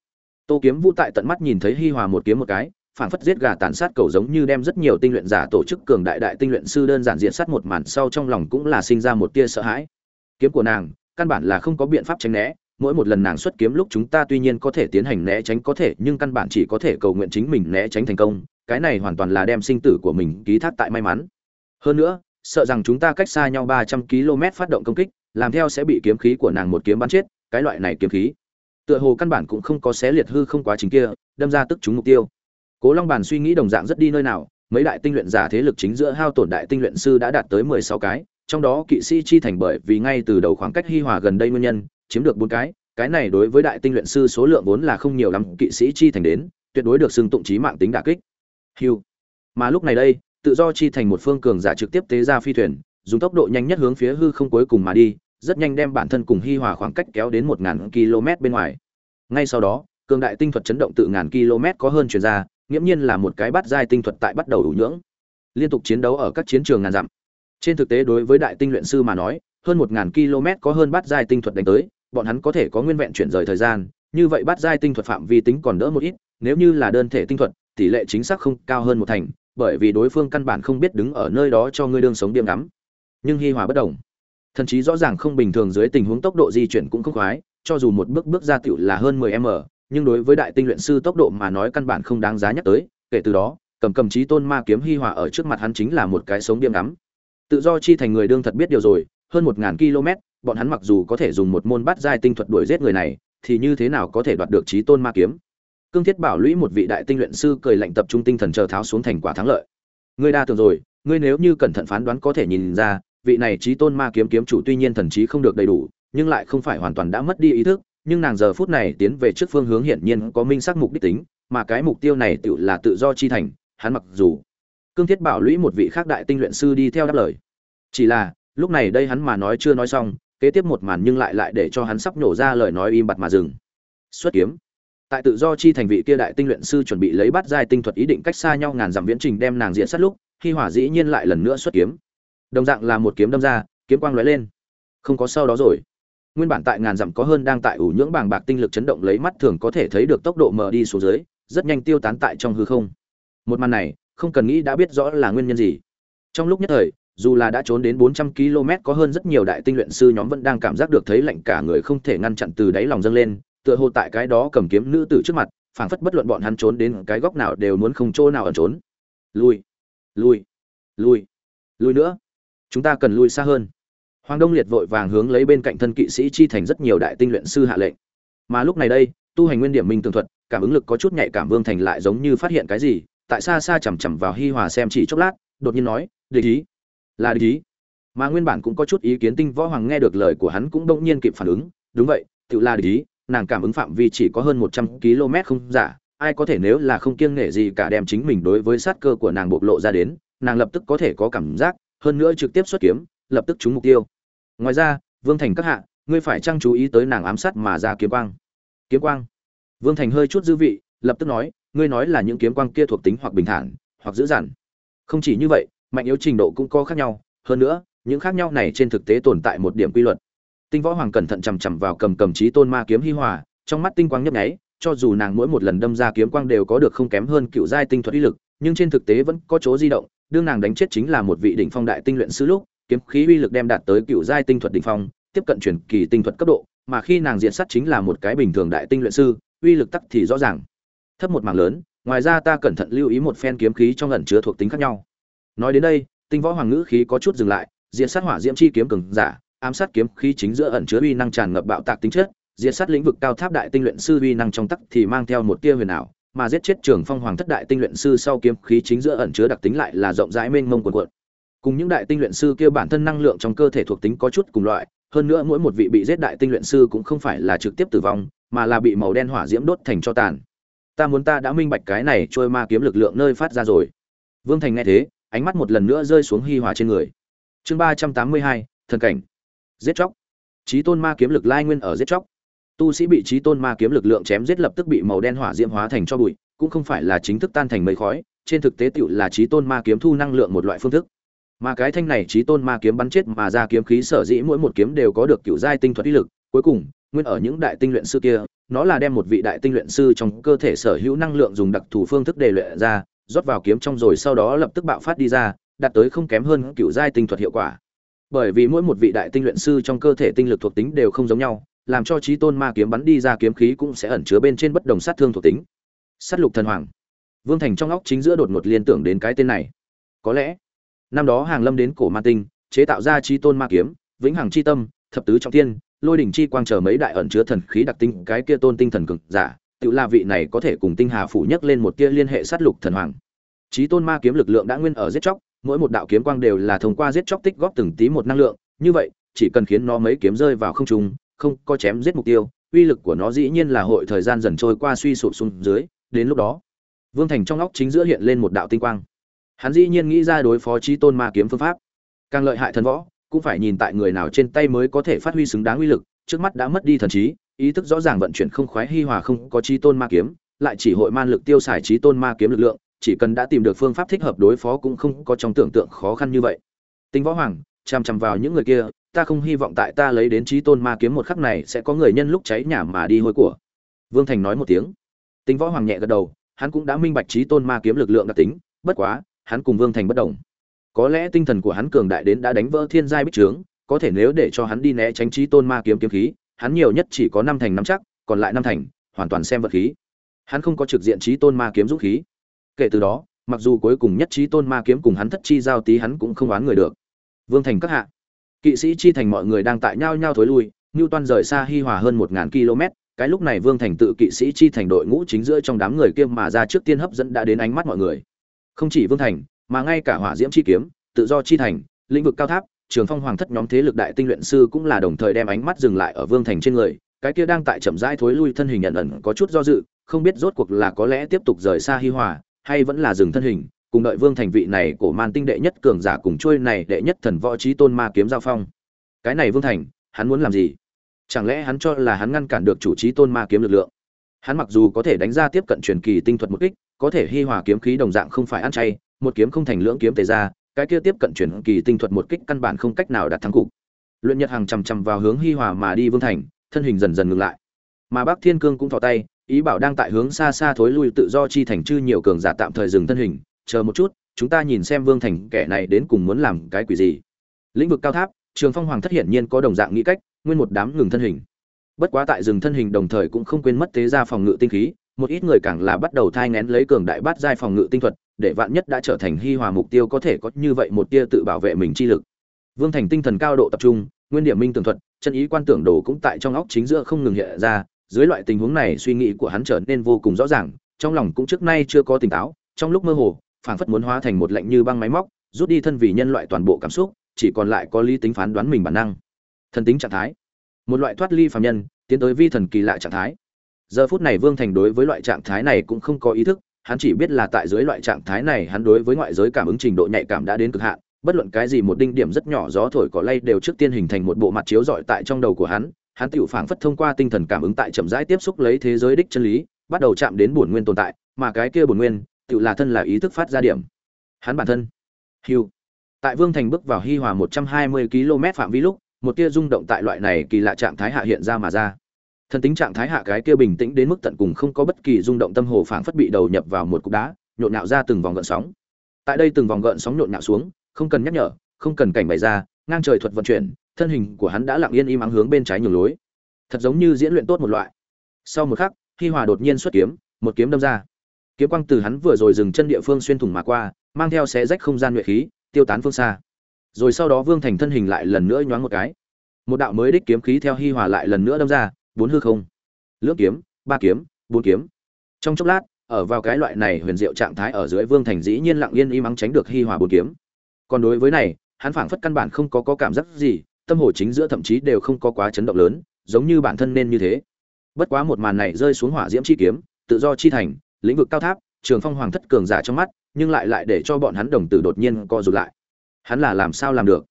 tô kiếm vũ tại tận mắt nhìn thấy hi hòa một kiếm một cái phản phất giết gà tàn sát cầu giống như đem rất nhiều tinh luyện giả tổ chức cường đại đại tinh luyện sư đơn giản diện sát một màn sau trong lòng cũng là sinh ra một tia sợ hãi kiếm của nàng căn bản là không có biện pháp tránh né mỗi một lần nàng xuất kiếm lúc chúng ta tuy nhiên có thể tiến hành né tránh có thể nhưng căn bản chỉ có thể cầu nguyện chính mình né tránh thành công cái này hoàn toàn là đem sinh tử của mình ký thác tại may mắn hơn nữa sợ rằng chúng ta cách xa nhau ba trăm km phát động công kích làm theo sẽ bị kiếm khí của nàng một kiếm bắn chết, cái loại này kiếm khí. Tựa hồ căn bản cũng không có xé liệt hư không quá trình kia, đâm ra tức chúng mục tiêu. Cố long bàn suy nghĩ đồng dạng rất đi nơi nào, mấy đại tinh luyện giả thế lực chính giữa hao tổn đại tinh luyện sư đã đạt tới mười sáu cái, trong đó kỵ sĩ chi thành bởi vì ngay từ đầu khoảng cách hi hòa gần đây nguyên nhân, chiếm được bốn cái cái này đối với đại tinh luyện sư số lượng vốn là không nhiều lắm, kỵ sĩ chi thành đến, tuyệt đối được xưng tụng trí mạng tính đả kích. Hiu mà lúc này đây, tự do chi thành một phương cường giả trực tiếp tế ra phi thuyền dùng tốc độ nhanh nhất hướng phía hư không cuối cùng mà đi, rất nhanh đem bản thân cùng hi hòa khoảng cách kéo đến một ngàn km bên ngoài. Ngay sau đó, cường đại tinh thuật chấn động tự ngàn km có hơn chuyển ra, nghiễm nhiên là một cái bắt giai tinh thuật tại bắt đầu đủ nhưỡng. Liên tục chiến đấu ở các chiến trường ngàn dặm. Trên thực tế đối với đại tinh luyện sư mà nói, hơn một ngàn km có hơn bắt giai tinh thuật đánh tới, bọn hắn có thể có nguyên vẹn chuyển rời thời gian, như vậy bắt giai tinh thuật phạm vi tính còn đỡ một ít, nếu như là đơn thể tinh thuật, tỷ lệ chính xác không cao hơn một thành, bởi vì đối phương căn bản không biết đứng ở nơi đó cho ngươi đương sống điểm ngắm nhưng hi hòa bất đồng. Thần chí rõ ràng không bình thường dưới tình huống tốc độ di chuyển cũng không khoái, cho dù một bước bước ra tựu là hơn 10 m, nhưng đối với đại tinh luyện sư tốc độ mà nói căn bản không đáng giá nhắc tới, kể từ đó, cầm cầm trí tôn ma kiếm hi hòa ở trước mặt hắn chính là một cái sống điểm ngắm. Tự do chi thành người đương thật biết điều rồi, hơn một ngàn km, bọn hắn mặc dù có thể dùng một môn bắt giai tinh thuật đuổi giết người này, thì như thế nào có thể đoạt được trí tôn ma kiếm? Cương thiết bảo lũy một vị đại tinh luyện sư cười lạnh tập trung tinh thần chờ tháo xuống thành quả thắng lợi. Ngươi đa tưởng rồi, ngươi nếu như cẩn thận phán đoán có thể nhìn ra vị này trí tôn ma kiếm kiếm chủ tuy nhiên thần trí không được đầy đủ, nhưng lại không phải hoàn toàn đã mất đi ý thức, nhưng nàng giờ phút này tiến về trước phương hướng hiển nhiên có minh xác mục đích tính, mà cái mục tiêu này tự là tự do chi thành, hắn mặc dù cương thiết bảo lũy một vị khác đại tinh luyện sư đi theo đáp lời. Chỉ là, lúc này đây hắn mà nói chưa nói xong, kế tiếp một màn nhưng lại lại để cho hắn sắp nhổ ra lời nói im bặt mà dừng. Xuất kiếm. Tại tự do chi thành vị kia đại tinh luyện sư chuẩn bị lấy bắt giai tinh thuật ý định cách xa nhau ngàn dặm viễn trình đem nàng diện sát lúc khi hỏa dĩ nhiên lại lần nữa xuất kiếm đồng dạng là một kiếm đâm ra kiếm quang lóe lên. Không có sau đó rồi. Nguyên bản tại ngàn dặm có hơn đang tại ủ nhưỡng bàng bạc tinh lực chấn động lấy mắt thường có thể thấy được tốc độ mờ đi xuống dưới rất nhanh tiêu tán tại trong hư không. Một màn này không cần nghĩ đã biết rõ là nguyên nhân gì. Trong lúc nhất thời dù là đã trốn đến 400 km có hơn rất nhiều đại tinh luyện sư nhóm vẫn đang cảm giác được thấy lạnh cả người không thể ngăn chặn từ đáy lòng dâng lên, tựa hồ tại cái đó cầm kiếm nữ tử trước mặt, phảng phất bất luận bọn hắn trốn đến cái góc nào đều muốn không chỗ nào ẩn trốn. Lui, lui, lui, lui nữa. Chúng ta cần lui xa hơn. Hoàng Đông Liệt vội vàng hướng lấy bên cạnh thân kỵ sĩ chi thành rất nhiều đại tinh luyện sư hạ lệnh. Mà lúc này đây, tu hành nguyên điểm minh tường thuật, cảm ứng lực có chút nhạy cảm Vương Thành lại giống như phát hiện cái gì, tại xa xa chằm chằm vào Hi Hòa xem chỉ chốc lát, đột nhiên nói, "Địch ý." là ý mà nguyên bản cũng có chút ý kiến tinh võ hoàng nghe được lời của hắn cũng đông nhiên kịp phản ứng đúng vậy tự là ý nàng cảm ứng phạm vi chỉ có hơn một trăm km không giả ai có thể nếu là không kiêng nể gì cả đem chính mình đối với sát cơ của nàng bộc lộ ra đến nàng lập tức có thể có cảm giác hơn nữa trực tiếp xuất kiếm, lập tức trúng mục tiêu. Ngoài ra, vương thành các hạ, ngươi phải chăng chú ý tới nàng ám sát mà ra kiếm quang? Kiếm quang. Vương thành hơi chút dư vị, lập tức nói, ngươi nói là những kiếm quang kia thuộc tính hoặc bình thản, hoặc dữ dằn. Không chỉ như vậy, mạnh yếu trình độ cũng có khác nhau, hơn nữa, những khác nhau này trên thực tế tồn tại một điểm quy luật. Tinh võ hoàng cẩn thận chằm chằm vào cầm cầm trí tôn ma kiếm hi hòa, trong mắt tinh quang nhấp nháy, cho dù nàng mỗi một lần đâm ra kiếm quang đều có được không kém hơn cựu giai tinh thuật uy lực, nhưng trên thực tế vẫn có chỗ di động đương nàng đánh chết chính là một vị đỉnh phong đại tinh luyện sư lúc, kiếm khí uy lực đem đạt tới cựu giai tinh thuật đỉnh phong, tiếp cận chuyển kỳ tinh thuật cấp độ, mà khi nàng diện sát chính là một cái bình thường đại tinh luyện sư, uy lực tắc thì rõ ràng. Thấp một mảng lớn, ngoài ra ta cẩn thận lưu ý một phen kiếm khí trong ẩn chứa thuộc tính khác nhau. Nói đến đây, tinh võ hoàng ngữ khí có chút dừng lại, diện sát hỏa diễm chi kiếm cường giả, ám sát kiếm khí chính giữa ẩn chứa uy năng tràn ngập bạo tạc tính chất, diện sát lĩnh vực cao tháp đại tinh luyện sư uy năng trong tắc thì mang theo một tia huyền ảo mà giết chết trường phong hoàng thất đại tinh luyện sư sau kiếm khí chính giữa ẩn chứa đặc tính lại là rộng rãi mênh mông quần quận cùng những đại tinh luyện sư kia bản thân năng lượng trong cơ thể thuộc tính có chút cùng loại, hơn nữa mỗi một vị bị giết đại tinh luyện sư cũng không phải là trực tiếp tử vong, mà là bị màu đen hỏa diễm đốt thành cho tàn. Ta muốn ta đã minh bạch cái này trôi ma kiếm lực lượng nơi phát ra rồi. Vương thành nghe thế, ánh mắt một lần nữa rơi xuống hi hòa trên người. Chương ba trăm tám mươi hai, thần cảnh. Giết chóc. Trí tôn ma kiếm lực lai nguyên ở giết chóc tu sĩ bị trí tôn ma kiếm lực lượng chém giết lập tức bị màu đen hỏa diễm hóa thành cho bụi, cũng không phải là chính thức tan thành mây khói, trên thực tế tựu là trí tôn ma kiếm thu năng lượng một loại phương thức. Mà cái thanh này trí tôn ma kiếm bắn chết mà ra kiếm khí sở dĩ mỗi một kiếm đều có được kiểu giai tinh thuật uy lực, cuối cùng, nguyên ở những đại tinh luyện sư kia, nó là đem một vị đại tinh luyện sư trong cơ thể sở hữu năng lượng dùng đặc thù phương thức để luyện ra, rót vào kiếm trong rồi sau đó lập tức bạo phát đi ra, đạt tới không kém hơn kiểu giai tinh thuật hiệu quả. Bởi vì mỗi một vị đại tinh luyện sư trong cơ thể tinh lực thuộc tính đều không giống nhau làm cho trí tôn ma kiếm bắn đi ra kiếm khí cũng sẽ ẩn chứa bên trên bất đồng sát thương thuộc tính. S á t lục thần hoàng. Vương thành trong óc chính giữa đột ngột liên tưởng đến cái tên này. Có lẽ, năm đó hàng lâm đến cổ ma tinh, chế tạo ra trí tôn ma kiếm, vĩnh hằng c h i tâm, thập tứ trọng tiên lôi đỉnh chi quang chờ mấy đại ẩn chứa thần khí đặc tinh, cái kia tôn tinh thần cực giả, tự la vị này có thể cùng tinh hà phủ nhấc lên một tia liên hệ sát lục thần hoàng. Trí tôn ma kiếm lực lượng đã nguyên ở giết chóc, mỗi một đạo kiếm quang đều là thông qua giết chóc tích góp từng tí một năng lượng, như vậy, chỉ cần khiến nó mấy kiếm rơi vào không trung không có chém giết mục tiêu, uy lực của nó dĩ nhiên là hội thời gian dần trôi qua suy sụp xuống dưới, đến lúc đó, vương thành trong óc chính giữa hiện lên một đạo tinh quang. Hắn dĩ nhiên nghĩ ra đối phó trí tôn ma kiếm phương pháp. Càng lợi hại thần võ, cũng phải nhìn tại người nào trên tay mới có thể phát huy xứng đáng uy lực, trước mắt đã mất đi thần trí, ý thức rõ ràng vận chuyển không khoái hi hòa không có trí tôn ma kiếm, lại chỉ hội man lực tiêu xài trí tôn ma kiếm lực lượng, chỉ cần đã tìm được phương pháp thích hợp đối phó cũng không có trong tưởng tượng khó khăn như vậy. Tinh võ hoàng chằm chằm vào những người kia ta không hy vọng tại ta lấy đến trí tôn ma kiếm một khắc này sẽ có người nhân lúc cháy nhà mà đi hôi của. Vương thành nói một tiếng. Tinh võ hoàng nhẹ gật đầu, hắn cũng đã minh bạch trí tôn ma kiếm lực lượng đặc tính, bất quá, hắn cùng vương thành bất đồng. Có lẽ tinh thần của hắn cường đại đến đã đánh vỡ thiên giai bích trướng, có thể nếu để cho hắn đi né tránh trí tôn ma kiếm kiếm khí, hắn nhiều nhất chỉ có năm thành năm chắc, còn lại năm thành, hoàn toàn xem vật khí. Hắn không có trực diện trí tôn ma kiếm dũng khí. Kể từ đó, mặc dù cuối cùng nhất trí tôn ma kiếm cùng hắn thất chi giao tí hắn cũng không oán người được. Vương thành các hạ kỵ sĩ chi thành mọi người đang tại nhau nhau thối lui, ngưu toan rời xa hi hòa hơn một ngàn km, cái lúc này vương thành tự kỵ sĩ chi thành đội ngũ chính giữa trong đám người kia mà ra trước tiên hấp dẫn đã đến ánh mắt mọi người. Không chỉ vương thành, mà ngay cả hỏa diễm chi kiếm, tự do chi thành, lĩnh vực cao tháp, trường phong hoàng thất nhóm thế lực đại tinh luyện sư cũng là đồng thời đem ánh mắt dừng lại ở vương thành trên người, cái kia đang tại chậm rãi thối lui thân hình nhận ẩn có chút do dự, không biết rốt cuộc là có lẽ tiếp tục rời xa hi hòa, hay vẫn là dừng thân hình cùng đợi vương thành vị này của man tinh đệ nhất cường giả cùng trôi này đệ nhất thần võ trí tôn ma kiếm giao phong. Cái này vương thành, hắn muốn làm gì? Chẳng lẽ hắn cho là hắn ngăn cản được chủ trí tôn ma kiếm lực lượng? Hắn mặc dù có thể đánh ra tiếp cận truyền kỳ tinh thuật một kích, có thể hi hòa kiếm khí đồng dạng không phải ăn chay, một kiếm không thành lưỡng kiếm tề ra, cái kia tiếp cận truyền kỳ tinh thuật một kích căn bản không cách nào đạt thắng cục. Luyện nhật hàng chằm chằm vào hướng hi hòa mà đi vương thành, thân hình dần dần ngừng lại. Mà bác thiên cương cũng thò tay, ý bảo đang tại hướng xa xa thối lui tự do chi thành chư nhiều cường giả tạm thời dừng thân hình chờ một chút, chúng ta nhìn xem vương thành kẻ này đến cùng muốn làm cái quỷ gì. Lĩnh vực cao tháp, trường phong hoàng thất hiển nhiên có đồng dạng nghĩ cách, nguyên một đám ngừng thân hình. Bất quá tại dừng thân hình đồng thời cũng không quên mất thế ra phòng ngự tinh khí, một ít người càng là bắt đầu thai ngén lấy cường đại bát giai phòng ngự tinh thuật, để vạn nhất đã trở thành hi hòa mục tiêu có thể có như vậy một tia tự bảo vệ mình chi lực. Vương thành tinh thần cao độ tập trung, nguyên điểm minh tường thuật, chân ý quan tưởng đồ cũng tại trong óc chính giữa không ngừng hiện ra, dưới loại tình huống này suy nghĩ của hắn trở nên vô cùng rõ ràng, trong lòng cũng trước nay chưa có tỉnh táo, trong lúc mơ hồ phảng phất muốn hóa thành một lạnh như băng máy móc rút đi thân vì nhân loại toàn bộ cảm xúc chỉ còn lại có lý tính phán đoán mình bản năng. Thần tính trạng thái. Một loại thoát ly phàm nhân tiến tới vi thần kỳ lạ trạng thái. Giờ phút này vương thành đối với loại trạng thái này cũng không có ý thức hắn chỉ biết là tại dưới loại trạng thái này hắn đối với ngoại giới cảm ứng trình độ nhạy cảm đã đến cực hạn bất luận cái gì một đinh điểm rất nhỏ gió thổi cỏ lay đều trước tiên hình thành một bộ mặt chiếu rọi tại trong đầu của hắn hắn tiểu phảng phất thông qua tinh thần cảm ứng tại chậm rãi tiếp xúc lấy thế giới đích chân lý, bắt đầu chạm đến bổn nguyên tồn tại, mà cái kia bổn nguyên, tự là thân là ý thức phát ra điểm. Hắn bản thân. hiu Tại Vương Thành bước vào Hi Hòa 120 km phạm vi lúc, một tia rung động tại loại này kỳ lạ trạng thái hạ hiện ra mà ra. Thân tính trạng thái hạ cái kia bình tĩnh đến mức tận cùng không có bất kỳ rung động tâm hồ phảng phất bị đầu nhập vào một cục đá, nhộn nhạo ra từng vòng gợn sóng. Tại đây từng vòng gợn sóng nhộn nhạo xuống, không cần nhắc nhở, không cần cảnh bày ra, ngang trời thuật vận chuyển, thân hình của hắn đã lặng yên im ắng hướng bên trái nhường lối thật giống như diễn luyện tốt một loại sau một khắc hi hòa đột nhiên xuất kiếm một kiếm đâm ra kiếm quang từ hắn vừa rồi dừng chân địa phương xuyên thủng mà qua mang theo xé rách không gian nhuệ khí tiêu tán phương xa. Rồi sau đó vương thành thân hình lại lần nữa nhoáng một cái. Một đạo mới đích kiếm khí theo hi hòa lại lần nữa đâm ra bốn hư không. Lưỡng kiếm ba kiếm bốn kiếm. Trong chốc lát ở vào cái loại này huyền diệu trạng thái ở dưới vương thành dĩ nhiên lặng yên im ắng tránh được hi hòa bốn kiếm. Còn đối với này hắn phảng phất căn bản không có, có cảm giác gì tâm hồ chính giữa thậm chí đều không có quá chấn động lớn giống như bản thân nên như thế. Bất quá một màn này rơi xuống hỏa diễm chi kiếm tự do chi thành lĩnh vực cao tháp, trường phong hoàng thất cường giả trong mắt, nhưng lại lại để cho bọn hắn đồng tử đột nhiên co rụt lại. Hắn là làm sao làm được?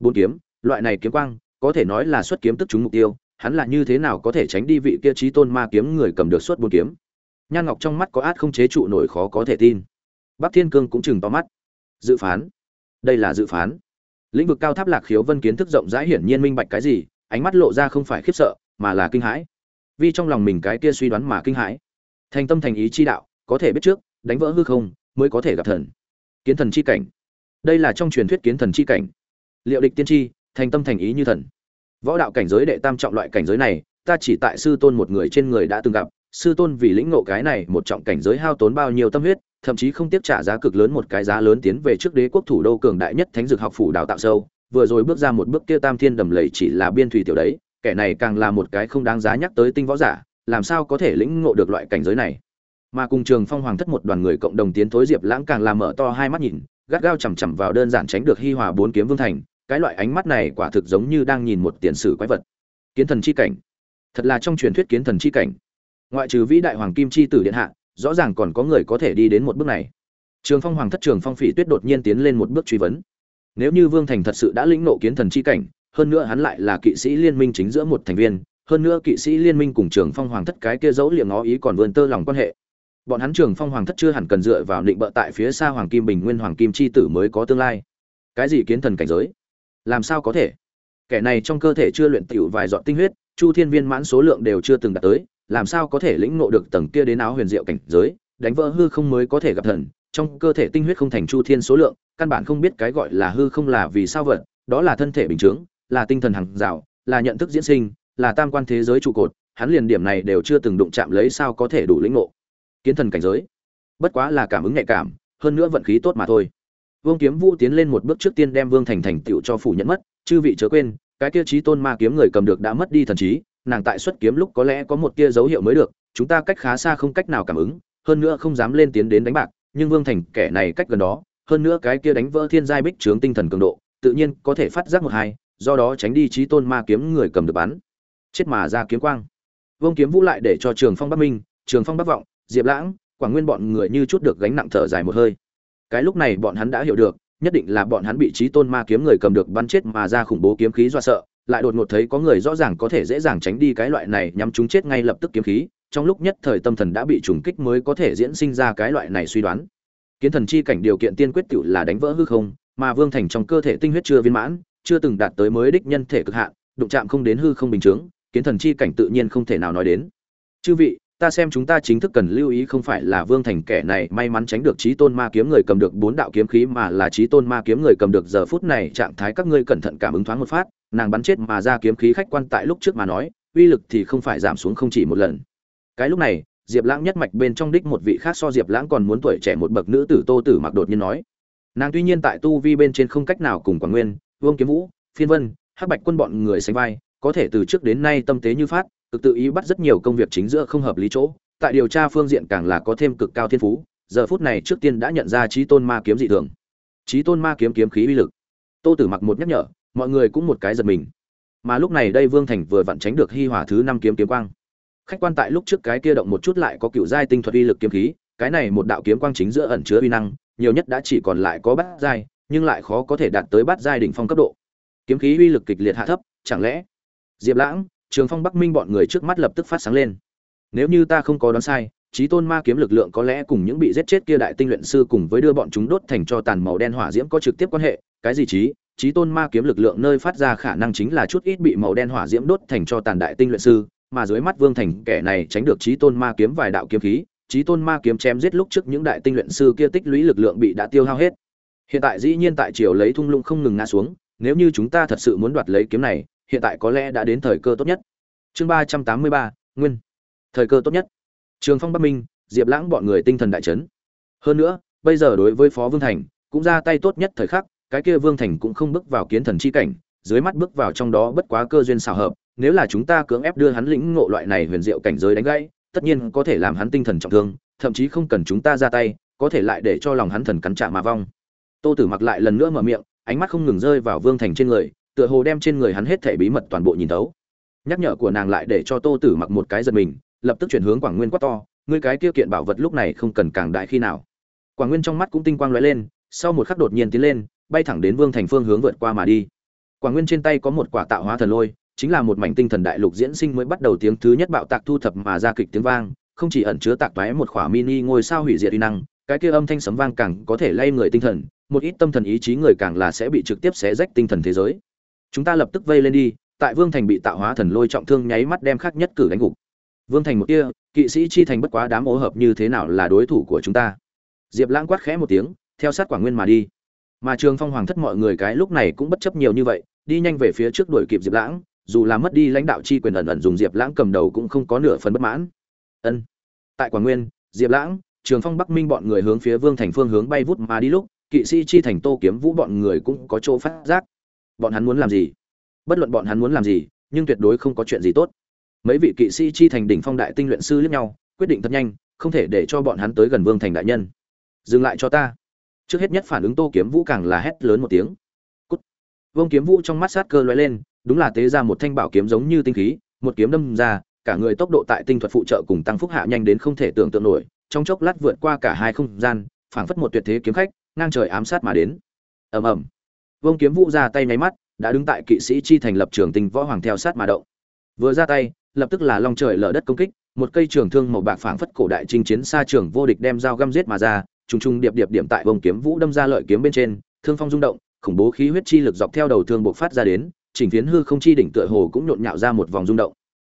Bốn kiếm, loại này kiếm quang, có thể nói là xuất kiếm tức trúng mục tiêu, hắn là như thế nào có thể tránh đi vị kia trí tôn ma kiếm người cầm được suốt bốn kiếm? Nhan ngọc trong mắt có át không chế trụ nổi khó có thể tin. Bắc thiên cương cũng chừng to mắt. Dự phán. Đây là dự phán. Lĩnh vực cao tháp lạc khiếu vân kiến thức rộng rãi hiển nhiên minh bạch cái gì, ánh mắt lộ ra không phải khiếp sợ, mà là kinh hãi. Vì trong lòng mình cái kia suy đoán mà kinh hãi thành tâm thành ý chi đạo, có thể biết trước, đánh vỡ hư không, mới có thể gặp thần. Kiến thần chi cảnh. Đây là trong truyền thuyết kiến thần chi cảnh. Liệu địch tiên tri, thành tâm thành ý như thần. Võ đạo cảnh giới đệ tam trọng loại cảnh giới này, ta chỉ tại sư tôn một người trên người đã từng gặp. Sư tôn vì lĩnh ngộ cái này một trọng cảnh giới hao tốn bao nhiêu tâm huyết, thậm chí không tiếp trả giá cực lớn một cái giá lớn tiến về trước đế quốc thủ đô cường đại nhất thánh dược học phủ đào tạo sâu. Vừa rồi bước ra một bước kia tam thiên đầm lầy chỉ là biên thủy tiểu đấy, kẻ này càng là một cái không đáng giá nhắc tới tinh võ giả làm sao có thể lĩnh ngộ được loại cảnh giới này? Mà cùng trường phong hoàng thất một đoàn người cộng đồng tiến thối diệp lãng càng làm mở to hai mắt nhìn, gắt gao chằm chằm vào đơn giản tránh được hi hòa bốn kiếm vương thành, cái loại ánh mắt này quả thực giống như đang nhìn một tiền sử quái vật. Kiến thần chi cảnh. Thật là trong truyền thuyết kiến thần chi cảnh. Ngoại trừ vĩ đại hoàng kim chi tử điện hạ, rõ ràng còn có người có thể đi đến một bước này. Trường phong hoàng thất trường phong phỉ tuyết đột nhiên tiến lên một bước truy vấn. Nếu như vương thành thật sự đã lĩnh nộ kiến thần chi cảnh, hơn nữa hắn lại là kỵ sĩ liên minh chính giữa một thành viên hơn nữa kỵ sĩ liên minh cùng trường phong hoàng thất cái kia dấu liệng ngó ý còn vươn tơ lòng quan hệ. Bọn hắn trường phong hoàng thất chưa hẳn cần dựa vào định bợ tại phía xa hoàng kim bình nguyên hoàng kim chi tử mới có tương lai. Cái gì kiến thần cảnh giới? Làm sao có thể? Kẻ này trong cơ thể chưa luyện tiểu vài dọn tinh huyết, chu thiên viên mãn số lượng đều chưa từng đạt tới, làm sao có thể lĩnh ngộ được tầng kia đến áo huyền diệu cảnh giới, đánh vỡ hư không mới có thể gặp thần, trong cơ thể tinh huyết không thành chu thiên số lượng, căn bản không biết cái gọi là hư không là vì sao vật, đó là thân thể bình chướng, là tinh thần hàng rào, là nhận thức diễn sinh là tam quan thế giới trụ cột, hắn liền điểm này đều chưa từng đụng chạm lấy sao có thể đủ lĩnh ngộ. Kiến thần cảnh giới. Bất quá là cảm ứng nhạy cảm, hơn nữa vận khí tốt mà thôi. Vương kiếm vũ tiến lên một bước trước tiên đem vương thành thành tựu cho phủ nhận mất, chư vị chớ quên, cái kia trí tôn ma kiếm người cầm được đã mất đi thần trí, nàng tại xuất kiếm lúc có lẽ có một tia dấu hiệu mới được, chúng ta cách khá xa không cách nào cảm ứng, hơn nữa không dám lên tiến đến đánh bạc, nhưng vương thành kẻ này cách gần đó, hơn nữa cái kia đánh vỡ thiên giai bích trướng tinh thần cường độ, tự nhiên có thể phát giác một hai, do đó tránh đi trí tôn ma kiếm người cầm được bắn chết mà ra kiếm quang. Vương kiếm vũ lại để cho trường phong bắc minh, trường phong bắc vọng, diệp lãng, quảng nguyên bọn người như chút được gánh nặng thở dài một hơi. Cái lúc này bọn hắn đã hiểu được, nhất định là bọn hắn bị trí tôn ma kiếm người cầm được bắn chết mà ra khủng bố kiếm khí do sợ, lại đột ngột thấy có người rõ ràng có thể dễ dàng tránh đi cái loại này nhằm chúng chết ngay lập tức kiếm khí, trong lúc nhất thời tâm thần đã bị trùng kích mới có thể diễn sinh ra cái loại này suy đoán. Kiến thần chi cảnh điều kiện tiên quyết tự là đánh vỡ hư không, mà vương thành trong cơ thể tinh huyết chưa viên mãn, chưa từng đạt tới mới đích nhân thể cực hạn, đụng chạm không đến hư không bình chướng kiến thần chi cảnh tự nhiên không thể nào nói đến. Chư vị, ta xem chúng ta chính thức cần lưu ý không phải là vương thành kẻ này may mắn tránh được trí tôn ma kiếm người cầm được bốn đạo kiếm khí mà là trí tôn ma kiếm người cầm được giờ phút này trạng thái các ngươi cẩn thận cảm ứng thoáng một phát, nàng bắn chết mà ra kiếm khí khách quan tại lúc trước mà nói, uy lực thì không phải giảm xuống không chỉ một lần. Cái lúc này, diệp lãng nhất mạch bên trong đích một vị khác so diệp lãng còn muốn tuổi trẻ một bậc nữ tử tô tử mặc đột nhiên nói. Nàng tuy nhiên tại tu vi bên trên không cách nào cùng quảng nguyên, vương kiếm vũ, phiên vân, hắc bạch quân bọn người sánh vai có thể từ trước đến nay tâm tế như phát, cực tự ý bắt rất nhiều công việc chính giữa không hợp lý chỗ. Tại điều tra phương diện càng là có thêm cực cao thiên phú, giờ phút này trước tiên đã nhận ra trí tôn ma kiếm dị thường. Trí tôn ma kiếm kiếm khí uy lực. Tô tử mặc một nhắc nhở, mọi người cũng một cái giật mình. Mà lúc này đây vương thành vừa vặn tránh được hi hỏa thứ năm kiếm kiếm quang. Khách quan tại lúc trước cái kia động một chút lại có cựu giai tinh thuật uy lực kiếm khí, cái này một đạo kiếm quang chính giữa ẩn chứa uy năng, nhiều nhất đã chỉ còn lại có bát giai, nhưng lại khó có thể đạt tới bát giai đỉnh phong cấp độ. Kiếm khí uy lực kịch liệt hạ thấp, chẳng lẽ diệp lãng, trường phong, bắc minh bọn người trước mắt lập tức phát sáng lên. Nếu như ta không có đoán sai trí tôn ma kiếm lực lượng có lẽ cùng những bị giết chết kia đại tinh luyện sư cùng với đưa bọn chúng đốt thành cho tàn màu đen hỏa diễm có trực tiếp quan hệ. Cái gì trí trí tôn ma kiếm lực lượng nơi phát ra khả năng chính là chút ít bị màu đen hỏa diễm đốt thành cho tàn đại tinh luyện sư, mà dưới mắt vương thành kẻ này tránh được trí tôn ma kiếm vài đạo kiếm khí trí tôn ma kiếm chém giết lúc trước những đại tinh luyện sư kia tích lũy lực lượng bị đã tiêu hao hết. Hiện tại dĩ nhiên tại triều lấy thung lũng không ngừng ngã xuống, nếu như chúng ta thật sự muốn đoạt lấy kiếm này hiện tại có lẽ đã đến thời cơ tốt nhất. Chương ba trăm tám mươi ba, nguyên. Thời cơ tốt nhất. Trường phong bắc minh, diệp lãng bọn người tinh thần đại chấn. Hơn nữa, bây giờ đối với phó vương thành, cũng ra tay tốt nhất thời khắc, cái kia vương thành cũng không bước vào kiến thần chi cảnh, dưới mắt bước vào trong đó bất quá cơ duyên xào hợp, nếu là chúng ta cưỡng ép đưa hắn lĩnh ngộ loại này huyền diệu cảnh giới đánh gãy, tất nhiên có thể làm hắn tinh thần trọng thương, thậm chí không cần chúng ta ra tay, có thể lại để cho lòng hắn thần cắn trả mà vong. Tô tử mặc lại lần nữa mở miệng, ánh mắt không ngừng rơi vào vương thành trên người tựa hồ đem trên người hắn hết thể bí mật toàn bộ nhìn thấu. Nhắc nhở của nàng lại để cho tô tử mặc một cái giật mình, lập tức chuyển hướng quảng nguyên quát to, ngươi cái kia kiện bảo vật lúc này không cần càng đại khi nào. Quảng nguyên trong mắt cũng tinh quang lóe lên, sau một khắc đột nhiên tiến lên, bay thẳng đến vương thành phương hướng vượt qua mà đi. Quảng nguyên trên tay có một quả tạo hóa thần lôi, chính là một mảnh tinh thần đại lục diễn sinh mới bắt đầu tiếng thứ nhất bạo tạc thu thập mà ra kịch tiếng vang, không chỉ ẩn chứa tạc toái một khỏa mini ngôi sao hủy diệt uy năng, cái kia âm thanh sấm vang càng có thể lay người tinh thần, một ít tâm thần ý chí người càng là sẽ bị trực tiếp xé rách tinh thần thế giới chúng ta lập tức vây lên đi, tại vương thành bị tạo hóa thần lôi trọng thương nháy mắt đem khác nhất cử đánh gục. Vương thành một tia, kỵ sĩ chi thành bất quá đám ố hợp như thế nào là đối thủ của chúng ta? Diệp lãng quát khẽ một tiếng, theo sát quảng nguyên mà đi. Mà trường phong hoàng thất mọi người cái lúc này cũng bất chấp nhiều như vậy, đi nhanh về phía trước đuổi kịp diệp lãng, dù là mất đi lãnh đạo chi quyền ẩn ẩn dùng diệp lãng cầm đầu cũng không có nửa phần bất mãn. Ân. Tại quảng nguyên, diệp lãng, trường phong bắc minh bọn người hướng phía vương thành phương hướng bay vút mà đi lúc, kỵ sĩ chi thành tô kiếm vũ bọn người cũng có chỗ phát giác bọn hắn muốn làm gì? Bất luận bọn hắn muốn làm gì, nhưng tuyệt đối không có chuyện gì tốt. Mấy vị kỵ sĩ chi thành đỉnh phong đại tinh luyện sư liếc nhau, quyết định thật nhanh, không thể để cho bọn hắn tới gần vương thành đại nhân. Dừng lại cho ta. Trước hết nhất phản ứng tô kiếm vũ càng là hét lớn một tiếng. Cút. Vương kiếm vũ trong mắt sát cơ lóe lên, đúng là tế ra một thanh bảo kiếm giống như tinh khí, một kiếm đâm ra, cả người tốc độ tại tinh thuật phụ trợ cùng tăng phúc hạ nhanh đến không thể tưởng tượng nổi, trong chốc lát vượt qua cả hai không gian, phảng phất một tuyệt thế kiếm khách, ngang trời ám sát mà đến. Ầm ầm vương kiếm vũ ra tay nháy mắt đã đứng tại kỵ sĩ chi thành lập trường tinh võ hoàng theo sát mà động vừa ra tay lập tức là long trời lở đất công kích một cây trường thương màu bạc phảng phất cổ đại chinh chiến xa trường vô địch đem dao găm giết mà ra trùng trùng điệp điệp điểm tại Vương kiếm vũ đâm ra lợi kiếm bên trên thương phong rung động khủng bố khí huyết chi lực dọc theo đầu thương bộc phát ra đến chỉnh phiến hư không chi đỉnh tựa hồ cũng nhộn nhạo ra một vòng rung động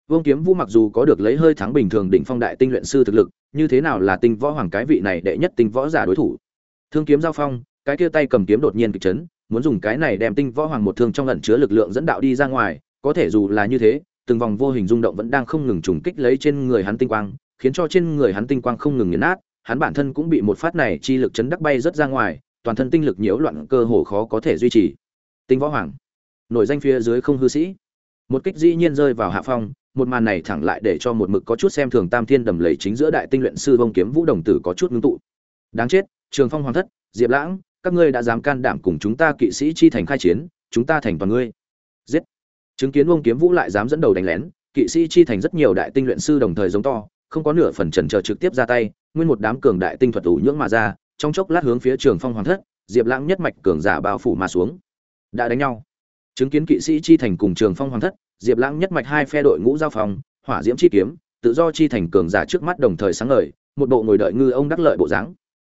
Vương Kiếm Vũ mặc dù có được lấy hơi thắng bình thường đỉnh phong đại tinh luyện sư thực lực, như thế nào là tinh võ hoàng cái vị này đệ nhất tinh võ giả đối thủ. Thương kiếm giao phong, cái kia tay cầm kiếm đột nhiên kịch chấn, muốn dùng cái này đem tinh võ hoàng một thương trong lần chứa lực lượng dẫn đạo đi ra ngoài, có thể dù là như thế, từng vòng vô hình rung động vẫn đang không ngừng trùng kích lấy trên người hắn tinh quang, khiến cho trên người hắn tinh quang không ngừng nghiền nát, hắn bản thân cũng bị một phát này chi lực chấn đắc bay rất ra ngoài, toàn thân tinh lực nhiễu loạn cơ hồ khó có thể duy trì. Tinh võ hoàng, nổi danh phía dưới không hư sĩ, một kích dĩ nhiên rơi vào hạ phong, một màn này thẳng lại để cho một mực có chút xem thường Tam Thiên đầm lầy chính giữa đại tinh luyện sư Vong Kiếm Vũ đồng tử có chút ngưng tụ. Đáng chết, Trường Phong Hoàng thất, Diệp Lãng, các ngươi đã dám can đảm cùng chúng ta kỵ sĩ chi thành khai chiến, chúng ta thành toàn ngươi. Giết. Chứng kiến Vong Kiếm Vũ lại dám dẫn đầu đánh lén, kỵ sĩ chi thành rất nhiều đại tinh luyện sư đồng thời giống to, không có nửa phần chần chờ trực tiếp ra tay, nguyên một đám cường đại tinh thuật ủ nhưỡng mà ra, trong chốc lát hướng phía Trường Phong Hoàng thất, Diệp Lãng nhất mạch cường giả bao phủ mà xuống. Đã đánh nhau. Chứng kiến kỵ sĩ chi thành cùng Trường Phong Hoàng thất, Diệp Lãng nhất mạch hai phe đội ngũ giao phòng, hỏa diễm chi kiếm, tự do chi thành cường giả trước mắt đồng thời sáng ngời, một bộ ngồi đợi ngư ông đắc lợi bộ dáng.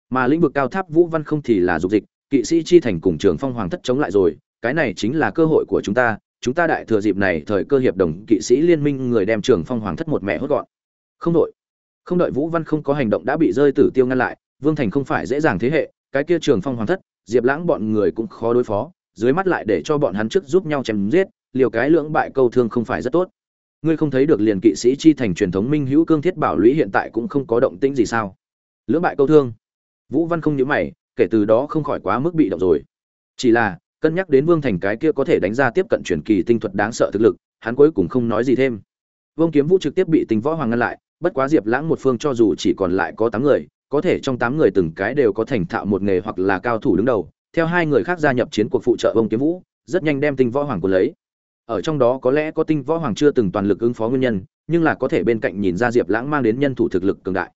Mà lĩnh vực cao tháp Vũ Văn không thì là dục dịch, kỵ sĩ chi thành cùng Trường Phong Hoàng thất chống lại rồi, cái này chính là cơ hội của chúng ta, chúng ta đại thừa dịp này thời cơ hiệp đồng kỵ sĩ liên minh người đem Trường Phong Hoàng thất một mẹ hốt gọn. Không đội. Không đợi Vũ Văn không có hành động đã bị rơi tử tiêu ngăn lại, Vương Thành không phải dễ dàng thế hệ, cái kia Trường Phong Hoàng thất, Diệp Lãng bọn người cũng khó đối phó, dưới mắt lại để cho bọn hắn trước giúp nhau chém giết, liều cái lưỡng bại câu thương không phải rất tốt ngươi không thấy được liền kỵ sĩ chi thành truyền thống minh hữu cương thiết bảo lũy hiện tại cũng không có động tĩnh gì sao lưỡng bại câu thương vũ văn không nhíu mày, kể từ đó không khỏi quá mức bị động rồi. Chỉ là, cân nhắc đến vương thành cái kia có thể đánh ra tiếp cận truyền kỳ tinh thuật đáng sợ thực lực, hắn cuối cùng không nói gì thêm. Vương kiếm vũ trực tiếp bị tinh võ hoàng ngăn lại, bất quá diệp lãng một phương cho dù chỉ còn lại có tám người, có thể trong tám người từng cái đều có thành thạo một nghề hoặc là cao thủ đứng đầu, theo hai người khác gia nhập chiến cuộc phụ trợ vương kiếm vũ, rất nhanh đem tinh võ hoàng của lấy. Ở trong đó có lẽ có tinh võ hoàng chưa từng toàn lực ứng phó nguyên nhân, nhưng là có thể bên cạnh nhìn ra diệp lãng mang đến nhân thủ thực lực cường đại.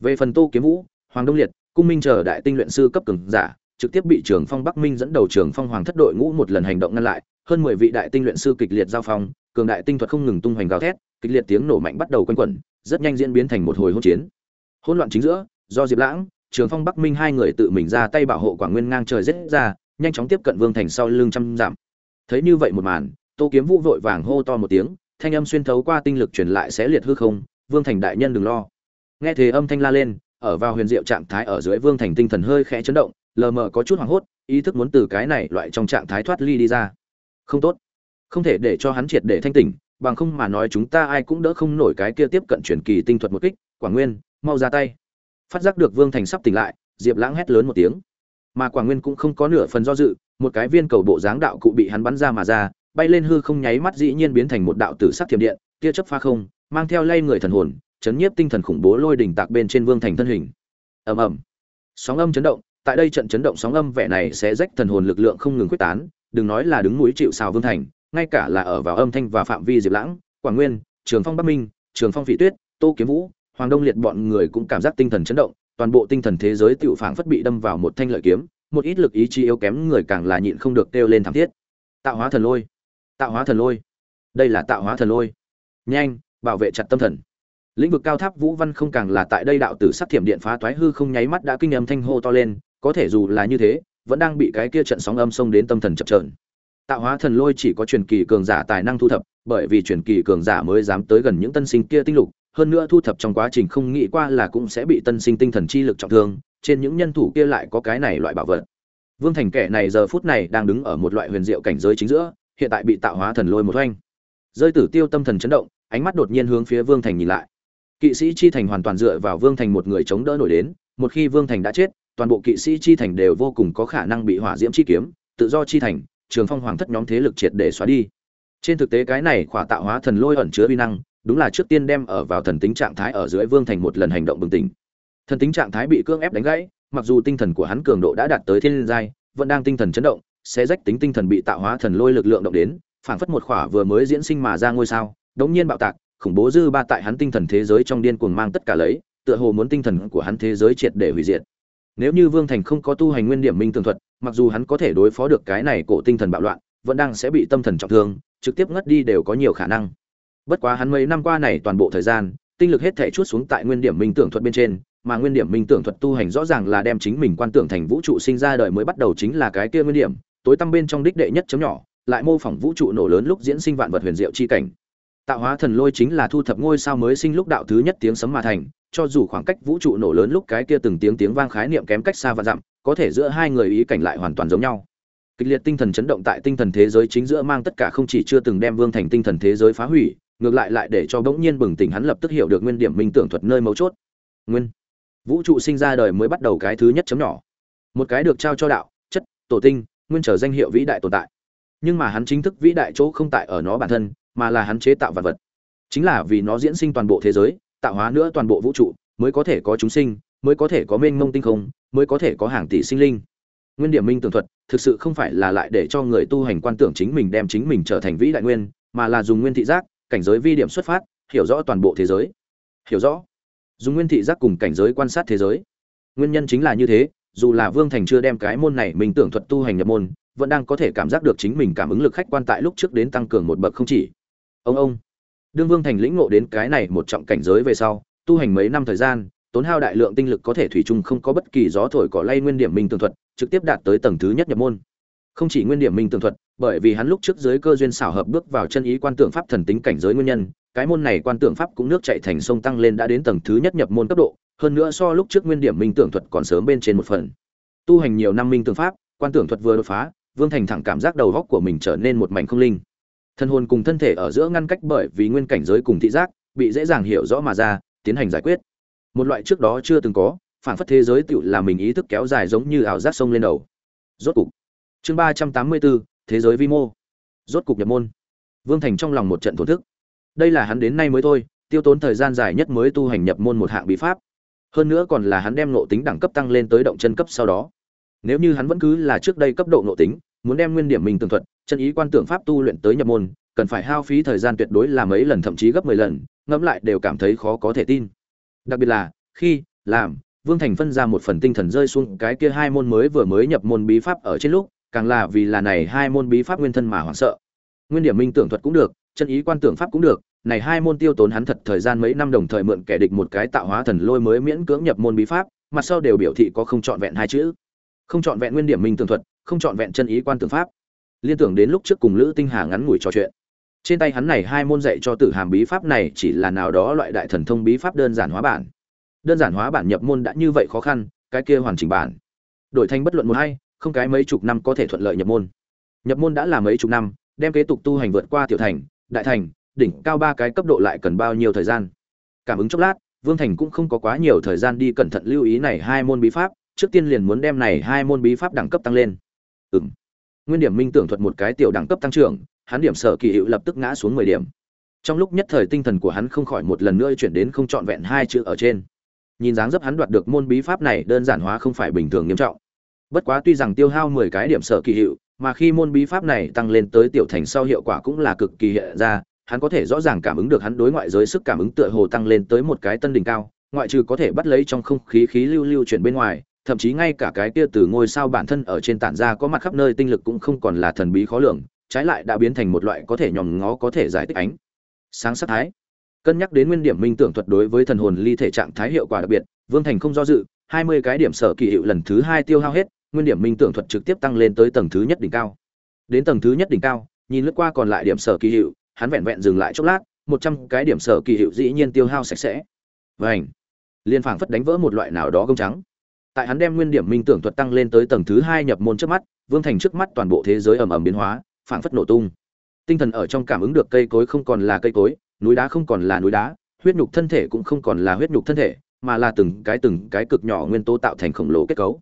Về phần tô kiếm vũ, hoàng đông liệt cung minh chờ đại tinh luyện sư cấp cường giả, trực tiếp bị trường phong bắc minh dẫn đầu trường phong hoàng thất đội ngũ một lần hành động ngăn lại, hơn mười vị đại tinh luyện sư kịch liệt giao phong, cường đại tinh thuật không ngừng tung hoành gào thét, kịch liệt tiếng nổ mạnh bắt đầu quanh quẩn, rất nhanh diễn biến thành một hồi hỗn chiến. Hỗn loạn chính giữa, do diệp lãng, trường phong bắc minh hai người tự mình ra tay bảo hộ quảng nguyên ngang trời rết ra, nhanh chóng tiếp cận vương thành sau lưng trăm giảm thấy như vậy một màn, tô kiếm vũ vội vàng hô to một tiếng, thanh âm xuyên thấu qua tinh lực truyền lại sẽ liệt hư không, vương thành đại nhân đừng lo. Nghe thế âm thanh la lên ở vào huyền diệu trạng thái ở dưới vương thành tinh thần hơi khẽ chấn động lờ mờ có chút hoảng hốt ý thức muốn từ cái này loại trong trạng thái thoát ly đi ra. Không tốt. Không thể để cho hắn triệt để thanh tỉnh bằng không mà nói chúng ta ai cũng đỡ không nổi cái kia tiếp cận truyền kỳ tinh thuật một kích quảng nguyên mau ra tay. Phát giác được vương thành sắp tỉnh lại diệp lãng hét lớn một tiếng. Mà quảng nguyên cũng không có nửa phần do dự một cái viên cầu bộ dáng đạo cụ bị hắn bắn ra mà ra bay lên hư không nháy mắt dĩ nhiên biến thành một đạo tử sắc thiểm điện, tia chớp pha không, mang theo lay người thần hồn, chấn nhiếp tinh thần khủng bố lôi đỉnh tạc bên trên vương thành thân hình. Ầm ầm. Sóng âm chấn động, tại đây trận chấn động sóng âm vẻ này sẽ rách thần hồn lực lượng không ngừng quyết tán, đừng nói là đứng núi chịu sào vương thành, ngay cả là ở vào âm thanh và phạm vi diệp lãng, Quảng Nguyên, Trường Phong Bắc Minh, Trường Phong Phỉ Tuyết, Tô Kiếm Vũ, Hoàng Đông Liệt bọn người cũng cảm giác tinh thần chấn động, toàn bộ tinh thần thế giới tiểu phảng phất bị đâm vào một thanh lợi kiếm, một ít lực ý chí yếu kém người càng là nhịn không được kêu lên thảm thiết. Tạo hóa thần lôi tạo hóa thần lôi đây là tạo hóa thần lôi nhanh bảo vệ chặt tâm thần lĩnh vực cao tháp vũ văn không càng là tại đây đạo tử sắc thiểm điện phá toái hư không nháy mắt đã kinh âm thanh hô to lên, có thể dù là như thế, vẫn đang bị cái kia trận sóng âm xông đến tâm thần chập trờn tạo hóa thần lôi chỉ có truyền kỳ cường giả tài năng thu thập, bởi vì truyền kỳ cường giả mới dám tới gần những tân sinh kia tinh lục, hơn nữa thu thập trong quá trình không nghĩ qua là cũng sẽ bị tân sinh tinh thần chi lực trọng thương, trên những nhân thủ kia lại có cái này loại bảo vật. Vương thành kẻ này giờ phút này đang đứng ở một loại huyền diệu cảnh giới chính giữa, hiện tại bị tạo hóa thần lôi một oanh rơi tử tiêu tâm thần chấn động, ánh mắt đột nhiên hướng phía vương thành nhìn lại kỵ sĩ chi thành hoàn toàn dựa vào vương thành một người chống đỡ nổi đến, một khi vương thành đã chết, toàn bộ kỵ sĩ chi thành đều vô cùng có khả năng bị hỏa diễm chi kiếm, tự do chi thành, trường phong hoàng thất nhóm thế lực triệt để xóa đi. Trên thực tế cái này khỏa tạo hóa thần lôi ẩn chứa vi năng, đúng là trước tiên đem ở vào thần tính trạng thái ở dưới vương thành một lần hành động bừng tỉnh. Thần tính trạng thái bị cưỡng ép đánh gãy, mặc dù tinh thần của hắn cường độ đã đạt tới thiên giai, vẫn đang tinh thần chấn động sẽ rách tính tinh thần bị tạo hóa thần lôi lực lượng động đến, phảng phất một khỏa vừa mới diễn sinh mà ra ngôi sao, đống nhiên bạo tạc khủng bố dư ba tại hắn tinh thần thế giới trong điên cuồng mang tất cả lấy, tựa hồ muốn tinh thần của hắn thế giới triệt để hủy diệt. Nếu như vương thành không có tu hành nguyên điểm minh tường thuật, mặc dù hắn có thể đối phó được cái này cổ tinh thần bạo loạn, vẫn đang sẽ bị tâm thần trọng thương, trực tiếp ngất đi đều có nhiều khả năng. Bất quá hắn mấy năm qua này toàn bộ thời gian, tinh lực hết thảy chuốt xuống tại nguyên điểm minh tưởng thuật bên trên, mà nguyên điểm minh tưởng thuật tu hành rõ ràng là đem chính mình quan tưởng thành vũ trụ sinh ra đời mới bắt đầu chính là cái kia nguyên điểm, tối tăm bên trong đích đệ nhất chấm nhỏ, lại mô phỏng vũ trụ nổ lớn lúc diễn sinh vạn vật huyền diệu chi cảnh tạo hóa thần lôi chính là thu thập ngôi sao mới sinh lúc đạo thứ nhất tiếng sấm mà thành, cho dù khoảng cách vũ trụ nổ lớn lúc cái kia từng tiếng tiếng vang khái niệm kém cách xa và dặm, có thể giữa hai người ý cảnh lại hoàn toàn giống nhau. Kịch liệt tinh thần chấn động tại tinh thần thế giới chính giữa mang tất cả không chỉ chưa từng đem vương thành tinh thần thế giới phá hủy, ngược lại lại để cho bỗng nhiên bừng tỉnh hắn lập tức hiểu được nguyên điểm minh tưởng thuật nơi mấu chốt. Nguyên. Vũ trụ sinh ra đời mới bắt đầu cái thứ nhất chấm nhỏ. Một cái được trao cho đạo, chất, tổ tinh, nguyên trở danh hiệu vĩ đại tồn tại. Nhưng mà hắn chính thức vĩ đại chỗ không tại ở nó bản thân mà là hắn chế tạo vật vật. Chính là vì nó diễn sinh toàn bộ thế giới, tạo hóa nữa toàn bộ vũ trụ, mới có thể có chúng sinh, mới có thể có mênh mông tinh không, mới có thể có hàng tỷ sinh linh. Nguyên điểm minh tưởng thuật, thực sự không phải là lại để cho người tu hành quan tưởng chính mình đem chính mình trở thành vĩ đại nguyên, mà là dùng nguyên thị giác, cảnh giới vi điểm xuất phát, hiểu rõ toàn bộ thế giới. Hiểu rõ. Dùng nguyên thị giác cùng cảnh giới quan sát thế giới. Nguyên nhân chính là như thế, dù là vương thành chưa đem cái môn này mình tưởng thuật tu hành nhập môn, vẫn đang có thể cảm giác được chính mình cảm ứng lực khách quan tại lúc trước đến tăng cường một bậc không chỉ ông ông. Đương vương thành lĩnh ngộ đến cái này một trọng cảnh giới về sau, tu hành mấy năm thời gian, tốn hao đại lượng tinh lực có thể thủy chung không có bất kỳ gió thổi cỏ lay nguyên điểm minh tường thuật, trực tiếp đạt tới tầng thứ nhất nhập môn. Không chỉ nguyên điểm minh tường thuật, bởi vì hắn lúc trước giới cơ duyên xảo hợp bước vào chân ý quan tượng pháp thần tính cảnh giới nguyên nhân, cái môn này quan tượng pháp cũng nước chạy thành sông tăng lên đã đến tầng thứ nhất nhập môn cấp độ, hơn nữa so lúc trước nguyên điểm minh tưởng thuật còn sớm bên trên một phần. Tu hành nhiều năm minh tưởng pháp, quan tưởng thuật vừa đột phá, vương thành thẳng cảm giác đầu góc của mình trở nên một mảnh không linh thân hồn cùng thân thể ở giữa ngăn cách bởi vì nguyên cảnh giới cùng thị giác, bị dễ dàng hiểu rõ mà ra, tiến hành giải quyết. Một loại trước đó chưa từng có, phản phất thế giới tựu là mình ý thức kéo dài giống như ảo giác sông lên đầu. Rốt cục. Chương ba trăm tám mươi bốn, thế giới vi mô. Rốt cục nhập môn. Vương thành trong lòng một trận thổn thức. Đây là hắn đến nay mới thôi, tiêu tốn thời gian dài nhất mới tu hành nhập môn một hạng bí pháp. Hơn nữa còn là hắn đem nộ tính đẳng cấp tăng lên tới động chân cấp sau đó. Nếu như hắn vẫn cứ là trước đây cấp độ nộ tính, muốn đem nguyên điểm mình tường thuật chân ý quan tưởng pháp tu luyện tới nhập môn, cần phải hao phí thời gian tuyệt đối là mấy lần thậm chí gấp mười lần, ngẫm lại đều cảm thấy khó có thể tin. Đặc biệt là, khi, làm, vương thành phân ra một phần tinh thần rơi xuống cái kia hai môn mới vừa mới nhập môn bí pháp ở trên lúc, càng là vì là này hai môn bí pháp nguyên thân mà hoảng sợ. Nguyên điểm minh tưởng thuật cũng được, chân ý quan tưởng pháp cũng được, này hai môn tiêu tốn hắn thật thời gian mấy năm đồng thời mượn kẻ địch một cái tạo hóa thần lôi mới miễn cưỡng nhập môn bí pháp, mặt sau đều biểu thị có không trọn vẹn hai chữ. Không trọn vẹn nguyên điểm minh tưởng thuật, không trọn vẹn chân ý quan tưởng pháp liên tưởng đến lúc trước cùng lữ tinh hà ngắn ngủi trò chuyện. Trên tay hắn này hai môn dạy cho tử hàm bí pháp này chỉ là nào đó loại đại thần thông bí pháp đơn giản hóa bản. Đơn giản hóa bản nhập môn đã như vậy khó khăn, cái kia hoàn chỉnh bản. Đổi thành bất luận một hay, không cái mấy chục năm có thể thuận lợi nhập môn. Nhập môn đã là mấy chục năm, đem kế tục tu hành vượt qua tiểu thành, đại thành, đỉnh, cao ba cái cấp độ lại cần bao nhiêu thời gian? Cảm ứng chốc lát, vương thành cũng không có quá nhiều thời gian đi cẩn thận lưu ý này hai môn bí pháp, trước tiên liền muốn đem này hai môn bí pháp đẳng cấp tăng lên. Ừm nguyên điểm minh tưởng thuật một cái tiểu đẳng cấp tăng trưởng, hắn điểm sở kỳ hiệu lập tức ngã xuống mười điểm. Trong lúc nhất thời tinh thần của hắn không khỏi một lần nữa chuyển đến không trọn vẹn hai chữ ở trên. Nhìn dáng dấp hắn đoạt được môn bí pháp này đơn giản hóa không phải bình thường nghiêm trọng. Bất quá tuy rằng tiêu hao mười cái điểm sở kỳ hiệu mà khi môn bí pháp này tăng lên tới tiểu thành sau hiệu quả cũng là cực kỳ hiện ra, hắn có thể rõ ràng cảm ứng được hắn đối ngoại giới sức cảm ứng tựa hồ tăng lên tới một cái tân đỉnh cao, ngoại trừ có thể bắt lấy trong không khí khí lưu lưu chuyển bên ngoài thậm chí ngay cả cái kia từ ngôi sao bản thân ở trên tản ra có mặt khắp nơi tinh lực cũng không còn là thần bí khó lường, trái lại đã biến thành một loại có thể nhòm ngó có thể giải thích ánh sáng sắc thái. Cân nhắc đến nguyên điểm minh tưởng thuật đối với thần hồn ly thể trạng thái hiệu quả đặc biệt, vương thành không do dự, hai mươi cái điểm sở kỳ hiệu lần thứ hai tiêu hao hết, nguyên điểm minh tưởng thuật trực tiếp tăng lên tới tầng thứ nhất đỉnh cao. Đến tầng thứ nhất đỉnh cao, nhìn lướt qua còn lại điểm sở kỳ hiệu, hắn vẹn vẹn dừng lại chốc lát, một trăm cái điểm sở kỳ hiệu dĩ nhiên tiêu hao sạch sẽ. Vảnh liên phảng phất đánh vỡ một loại nào đó gông trắng tại hắn đem nguyên điểm minh tưởng thuật tăng lên tới tầng thứ hai nhập môn trước mắt, vương thành trước mắt toàn bộ thế giới ầm ầm biến hóa, phảng phất nổ tung. Tinh thần ở trong cảm ứng được cây cối không còn là cây cối, núi đá không còn là núi đá, huyết nhục thân thể cũng không còn là huyết nhục thân thể, mà là từng cái từng cái cực nhỏ nguyên tố tạo thành khổng lồ kết cấu.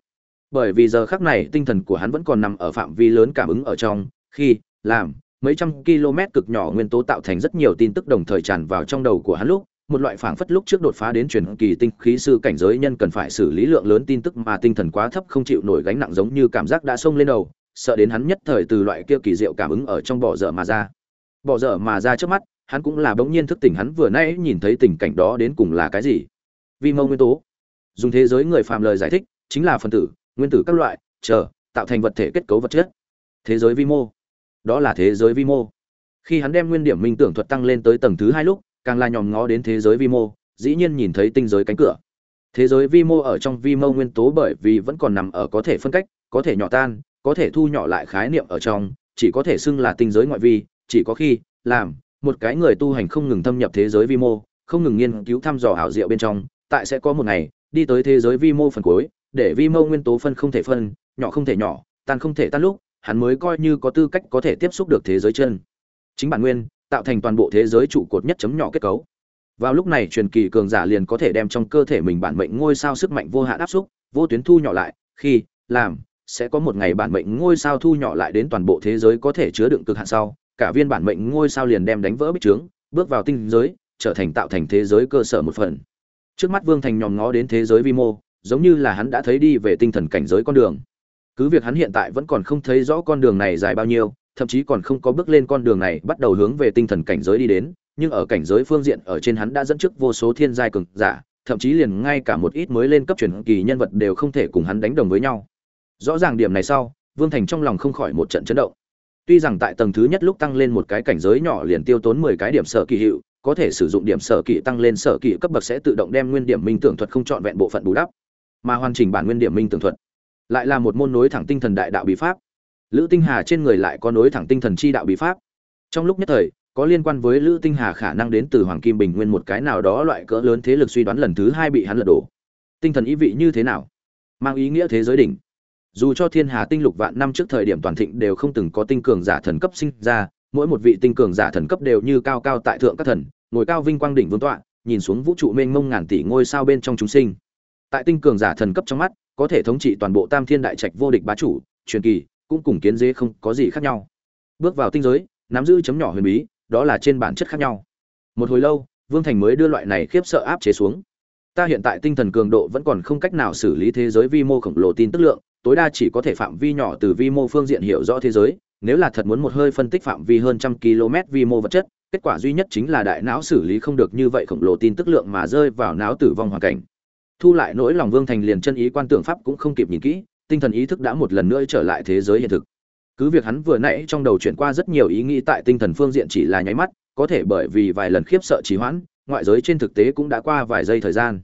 Bởi vì giờ khắc này tinh thần của hắn vẫn còn nằm ở phạm vi lớn cảm ứng ở trong, khi, làm, mấy trăm km cực nhỏ nguyên tố tạo thành rất nhiều tin tức đồng thời tràn vào trong đầu của hắn lúc một loại phảng phất lúc trước đột phá đến truyền kỳ tinh khí sư cảnh giới nhân cần phải xử lý lượng lớn tin tức mà tinh thần quá thấp không chịu nổi gánh nặng giống như cảm giác đã xông lên đầu, sợ đến hắn nhất thời từ loại kia kỳ diệu cảm ứng ở trong bỏ dở mà ra. Bỏ dở mà ra trước mắt, hắn cũng là bỗng nhiên thức tỉnh hắn vừa nãy nhìn thấy tình cảnh đó đến cùng là cái gì. Vi mô nguyên tố. Dùng thế giới người phàm lời giải thích, chính là phân tử, nguyên tử các loại, chờ, tạo thành vật thể kết cấu vật chất. Thế giới vi mô. Đó là thế giới vi mô. Khi hắn đem nguyên điểm minh tưởng thuật tăng lên tới tầng thứ hai lúc càng là nhòm ngó đến thế giới vi mô, dĩ nhiên nhìn thấy tinh giới cánh cửa. Thế giới vi mô ở trong vi mô nguyên tố bởi vì vẫn còn nằm ở có thể phân cách, có thể nhỏ tan, có thể thu nhỏ lại khái niệm ở trong, chỉ có thể xưng là tinh giới ngoại vi, chỉ có khi, làm, một cái người tu hành không ngừng thâm nhập thế giới vi mô, không ngừng nghiên cứu thăm dò ảo diệu bên trong, tại sẽ có một ngày, đi tới thế giới vi mô phần cuối, để vi mô nguyên tố phân không thể phân, nhỏ không thể nhỏ, tan không thể tan lúc, hắn mới coi như có tư cách có thể tiếp xúc được thế giới chân. Chính bản nguyên tạo thành toàn bộ thế giới trụ cột nhất chấm nhỏ kết cấu. Vào lúc này, truyền kỳ cường giả liền có thể đem trong cơ thể mình bản mệnh ngôi sao sức mạnh vô hạn áp xúc, vô tuyến thu nhỏ lại, khi, làm, sẽ có một ngày bản mệnh ngôi sao thu nhỏ lại đến toàn bộ thế giới có thể chứa đựng cực hạn sau, cả viên bản mệnh ngôi sao liền đem đánh vỡ bích trướng, bước vào tinh giới, trở thành tạo thành thế giới cơ sở một phần. Trước mắt vương thành nhòm ngó đến thế giới vi mô, giống như là hắn đã thấy đi về tinh thần cảnh giới con đường. Cứ việc hắn hiện tại vẫn còn không thấy rõ con đường này dài bao nhiêu thậm chí còn không có bước lên con đường này, bắt đầu hướng về tinh thần cảnh giới đi đến, nhưng ở cảnh giới phương diện ở trên hắn đã dẫn trước vô số thiên giai cường giả, thậm chí liền ngay cả một ít mới lên cấp truyền kỳ nhân vật đều không thể cùng hắn đánh đồng với nhau. Rõ ràng điểm này sau, vương thành trong lòng không khỏi một trận chấn động. Tuy rằng tại tầng thứ nhất lúc tăng lên một cái cảnh giới nhỏ liền tiêu tốn mười cái điểm sở kỳ hiệu, có thể sử dụng điểm sở kỳ tăng lên sở kỳ cấp bậc sẽ tự động đem nguyên điểm minh tưởng thuật không chọn vẹn bộ phận bù đắp, mà hoàn chỉnh bản nguyên điểm minh tưởng thuật lại là một môn nối thẳng tinh thần đại đạo bí pháp lữ tinh hà trên người lại có nối thẳng tinh thần chi đạo bí pháp. Trong lúc nhất thời, có liên quan với lữ tinh hà khả năng đến từ hoàng kim bình nguyên một cái nào đó loại cỡ lớn thế lực suy đoán lần thứ hai bị hắn lật đổ. Tinh thần ý vị như thế nào? Mang ý nghĩa thế giới đỉnh. Dù cho thiên hà tinh lục vạn năm trước thời điểm toàn thịnh đều không từng có tinh cường giả thần cấp sinh ra, mỗi một vị tinh cường giả thần cấp đều như cao cao tại thượng các thần, ngồi cao vinh quang đỉnh vương tọa, nhìn xuống vũ trụ mênh mông ngàn tỷ ngôi sao bên trong chúng sinh. Tại tinh cường giả thần cấp trong mắt, có thể thống trị toàn bộ tam thiên đại trạch vô địch bá chủ, truyền kỳ cũng cùng kiến dế không có gì khác nhau. Bước vào tinh giới, nắm giữ chấm nhỏ huyền bí, đó là trên bản chất khác nhau. Một hồi lâu, vương thành mới đưa loại này khiếp sợ áp chế xuống. Ta hiện tại tinh thần cường độ vẫn còn không cách nào xử lý thế giới vi mô khổng lồ tin tức lượng, tối đa chỉ có thể phạm vi nhỏ từ vi mô phương diện hiểu rõ thế giới, nếu là thật muốn một hơi phân tích phạm vi hơn trăm km vi mô vật chất, kết quả duy nhất chính là đại não xử lý không được như vậy khổng lồ tin tức lượng mà rơi vào não tử vong hoàn cảnh. Thu lại nỗi lòng vương thành liền chân ý quan tưởng pháp cũng không kịp nhìn kỹ tinh thần ý thức đã một lần nữa trở lại thế giới hiện thực. Cứ việc hắn vừa nãy trong đầu chuyển qua rất nhiều ý nghĩ tại tinh thần phương diện chỉ là nháy mắt, có thể bởi vì vài lần khiếp sợ trì hoãn, ngoại giới trên thực tế cũng đã qua vài giây thời gian.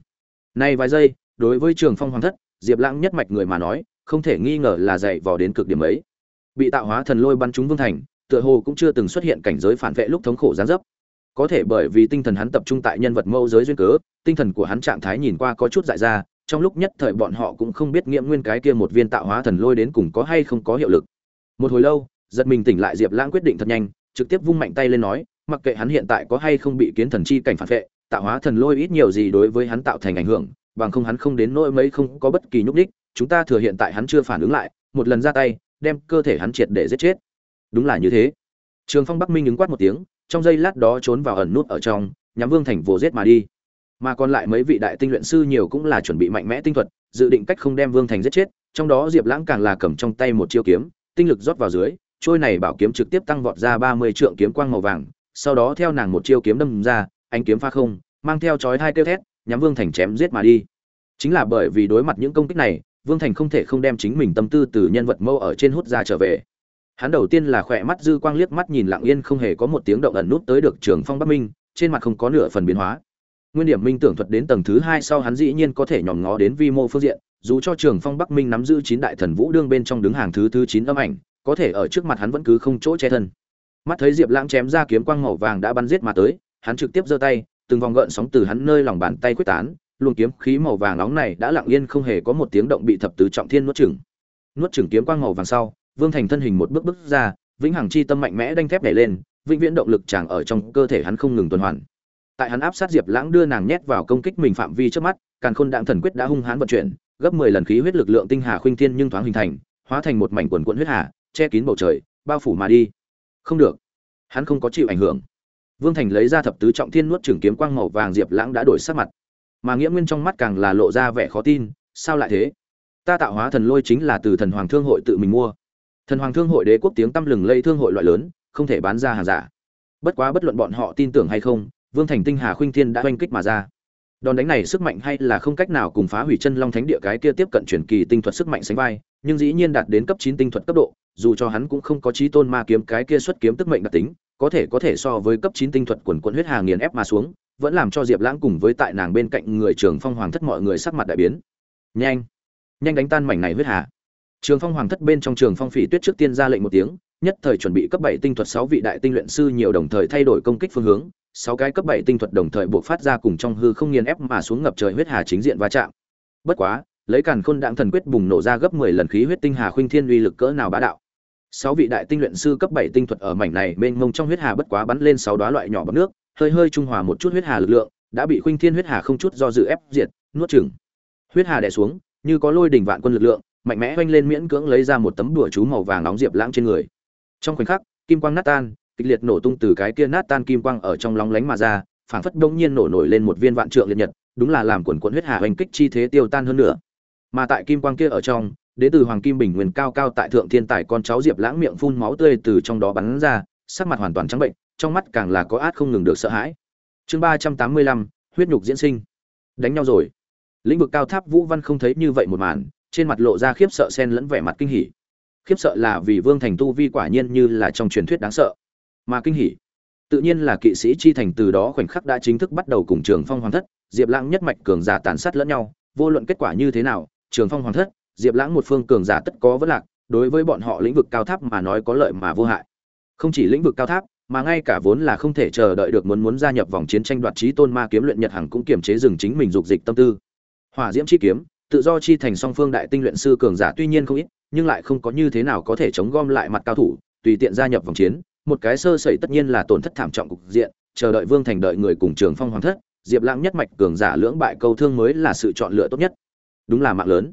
Nay vài giây, đối với trường phong hoàng thất, diệp lãng nhất mạch người mà nói, không thể nghi ngờ là dạy vò đến cực điểm ấy. Bị tạo hóa thần lôi bắn trúng vương thành, tựa hồ cũng chưa từng xuất hiện cảnh giới phản vệ lúc thống khổ gián dấp. Có thể bởi vì tinh thần hắn tập trung tại nhân vật mâu giới duyên cớ, tinh thần của hắn trạng thái nhìn qua có chút dại ra trong lúc nhất thời bọn họ cũng không biết nghiệm nguyên cái kia một viên tạo hóa thần lôi đến cùng có hay không có hiệu lực. Một hồi lâu, giật mình tỉnh lại diệp lãng quyết định thật nhanh, trực tiếp vung mạnh tay lên nói, mặc kệ hắn hiện tại có hay không bị kiến thần chi cảnh phản vệ, tạo hóa thần lôi ít nhiều gì đối với hắn tạo thành ảnh hưởng, bằng không hắn không đến nỗi mấy không có bất kỳ nhúc đích chúng ta thừa hiện tại hắn chưa phản ứng lại, một lần ra tay, đem cơ thể hắn triệt để giết chết. Đúng là như thế. Trường phong bắc minh ứng quát một tiếng, trong giây lát đó trốn vào ẩn nút ở trong, nhắm vương thành vồ giết mà đi mà còn lại mấy vị đại tinh luyện sư nhiều cũng là chuẩn bị mạnh mẽ tinh thuật, dự định cách không đem vương thành giết chết, trong đó diệp lãng càng là cầm trong tay một chiêu kiếm, tinh lực rót vào dưới, trôi này bảo kiếm trực tiếp tăng vọt ra ba mươi trượng kiếm quang màu vàng, sau đó theo nàng một chiêu kiếm đâm ra anh kiếm pha không, mang theo chói hai kêu thét, nhắm vương thành chém giết mà đi. Chính là bởi vì đối mặt những công kích này, vương thành không thể không đem chính mình tâm tư từ nhân vật mâu ở trên hút ra trở về. Hắn đầu tiên là khỏe mắt dư quang liếc mắt nhìn lặng yên không hề có một tiếng động ẩn nút tới được trường phong bắc minh, trên mặt không có nửa phần biến hóa nguyên điểm minh tưởng thuật đến tầng thứ hai sau hắn dĩ nhiên có thể nhòm ngó đến vi mô phương diện, dù cho trường phong bắc minh nắm giữ chín đại thần vũ đương bên trong đứng hàng thứ thứ chín âm ảnh, có thể ở trước mặt hắn vẫn cứ không chỗ che thân. Mắt thấy diệp lãng chém ra kiếm quang màu vàng đã bắn giết mà tới, hắn trực tiếp giơ tay, từng vòng gợn sóng từ hắn nơi lòng bàn tay quyết tán, luồng kiếm khí màu vàng nóng này đã lặng yên không hề có một tiếng động bị thập tứ trọng thiên nuốt chửng. Nuốt chửng kiếm quang màu vàng sau, vương thành thân hình một bước bước ra, vĩnh hằng chi tâm mạnh mẽ đanh thép nhảy lên, vĩnh viễn động lực chẳng ở trong cơ thể hắn không ngừng tuần hoàn tại hắn áp sát diệp lãng đưa nàng nhét vào công kích mình phạm vi trước mắt, càn khôn đạm thần quyết đã hung hãn vận chuyển, gấp mười lần khí huyết lực lượng tinh hà khuynh thiên nhưng thoáng hình thành, hóa thành một mảnh quần quận huyết hà, che kín bầu trời, bao phủ mà đi. Không được. Hắn không có chịu ảnh hưởng. Vương thành lấy ra thập tứ trọng thiên nuốt trường kiếm quang màu vàng diệp lãng đã đổi sắc mặt. Mà nghĩa nguyên trong mắt càng là lộ ra vẻ khó tin, sao lại thế? Ta tạo hóa thần lôi chính là từ thần hoàng thương hội tự mình mua. Thần hoàng thương hội đế quốc tiếng tăm lừng lây thương hội loại lớn, không thể bán ra hàng giả. Bất quá bất luận bọn họ tin tưởng hay không vương thành tinh hà khuynh thiên đã oanh kích mà ra. Đòn đánh này sức mạnh hay là không cách nào cùng phá hủy chân long thánh địa cái kia tiếp cận truyền kỳ tinh thuật sức mạnh sánh vai, nhưng dĩ nhiên đạt đến cấp chín tinh thuật cấp độ, dù cho hắn cũng không có trí tôn ma kiếm cái kia xuất kiếm tức mệnh đặc tính, có thể có thể so với cấp chín tinh thuật quần quận huyết hà nghiền ép mà xuống, vẫn làm cho diệp lãng cùng với tại nàng bên cạnh người trường phong hoàng thất mọi người sắc mặt đại biến. Nhanh! Nhanh đánh tan mảnh này huyết hà. Trường phong hoàng thất bên trong trường phong phỉ tuyết trước tiên ra lệnh một tiếng, nhất thời chuẩn bị cấp bảy tinh thuật sáu vị đại tinh luyện sư nhiều đồng thời thay đổi công kích phương hướng sáu cái cấp bảy tinh thuật đồng thời buộc phát ra cùng trong hư không nghiền ép mà xuống ngập trời huyết hà chính diện va chạm. Bất quá, lấy càn khôn đạm thần quyết bùng nổ ra gấp mười lần khí huyết tinh hà khuynh thiên uy lực cỡ nào bá đạo. Sáu vị đại tinh luyện sư cấp bảy tinh thuật ở mảnh này mênh mông trong huyết hà bất quá bắn lên sáu đóa loại nhỏ bọt nước, hơi hơi trung hòa một chút huyết hà lực lượng, đã bị khuynh thiên huyết hà không chút do dự ép diệt, nuốt chửng. Huyết hà đè xuống, như có lôi đỉnh vạn quân lực lượng, mạnh mẽ oanh lên miễn cưỡng lấy ra một tấm đùa chú màu vàng nóng diệp lãng trên người. Trong khoảnh khắc, kim quang nát tan kịch liệt nổ tung từ cái kia nát tan kim quang ở trong lóng lánh mà ra, phảng phất đông nhiên nổ nổi lên một viên vạn trượng liệt nhật, đúng là làm quần cuộn huyết hà hoành kích chi thế tiêu tan hơn nữa. Mà tại kim quang kia ở trong đệ tử hoàng kim bình nguyên cao cao tại thượng thiên tài con cháu diệp lãng miệng phun máu tươi từ trong đó bắn ra, sắc mặt hoàn toàn trắng bệnh, trong mắt càng là có át không ngừng được sợ hãi. Chương ba trăm tám mươi lăm, huyết nhục diễn sinh. Đánh nhau rồi. Lĩnh vực cao tháp vũ văn không thấy như vậy một màn, trên mặt lộ ra khiếp sợ xen lẫn vẻ mặt kinh hỉ. Khiếp sợ là vì vương thành tu vi quả nhiên như là trong truyền thuyết đáng sợ mà kinh hỉ. Tự nhiên là kỵ sĩ chi thành từ đó khoảnh khắc đã chính thức bắt đầu cùng trường phong hoàng thất, diệp lãng nhất mạch cường giả tàn sát lẫn nhau, vô luận kết quả như thế nào, trường phong hoàng thất, diệp lãng một phương cường giả tất có vấn lạc, đối với bọn họ lĩnh vực cao tháp mà nói có lợi mà vô hại. Không chỉ lĩnh vực cao tháp, mà ngay cả vốn là không thể chờ đợi được muốn muốn gia nhập vòng chiến tranh đoạt trí tôn ma kiếm luyện nhật hằng cũng kiềm chế dừng chính mình dục dịch tâm tư. Hỏa diễm chi kiếm, tự do chi thành song phương đại tinh luyện sư cường giả tuy nhiên không ít, nhưng lại không có như thế nào có thể chống gom lại mặt cao thủ, tùy tiện gia nhập vòng chiến một cái sơ sẩy tất nhiên là tổn thất thảm trọng cục diện, chờ đợi vương thành đợi người cùng trường phong hoàng thất, diệp lãng nhất mạch cường giả lưỡng bại câu thương mới là sự chọn lựa tốt nhất. Đúng là mạng lớn.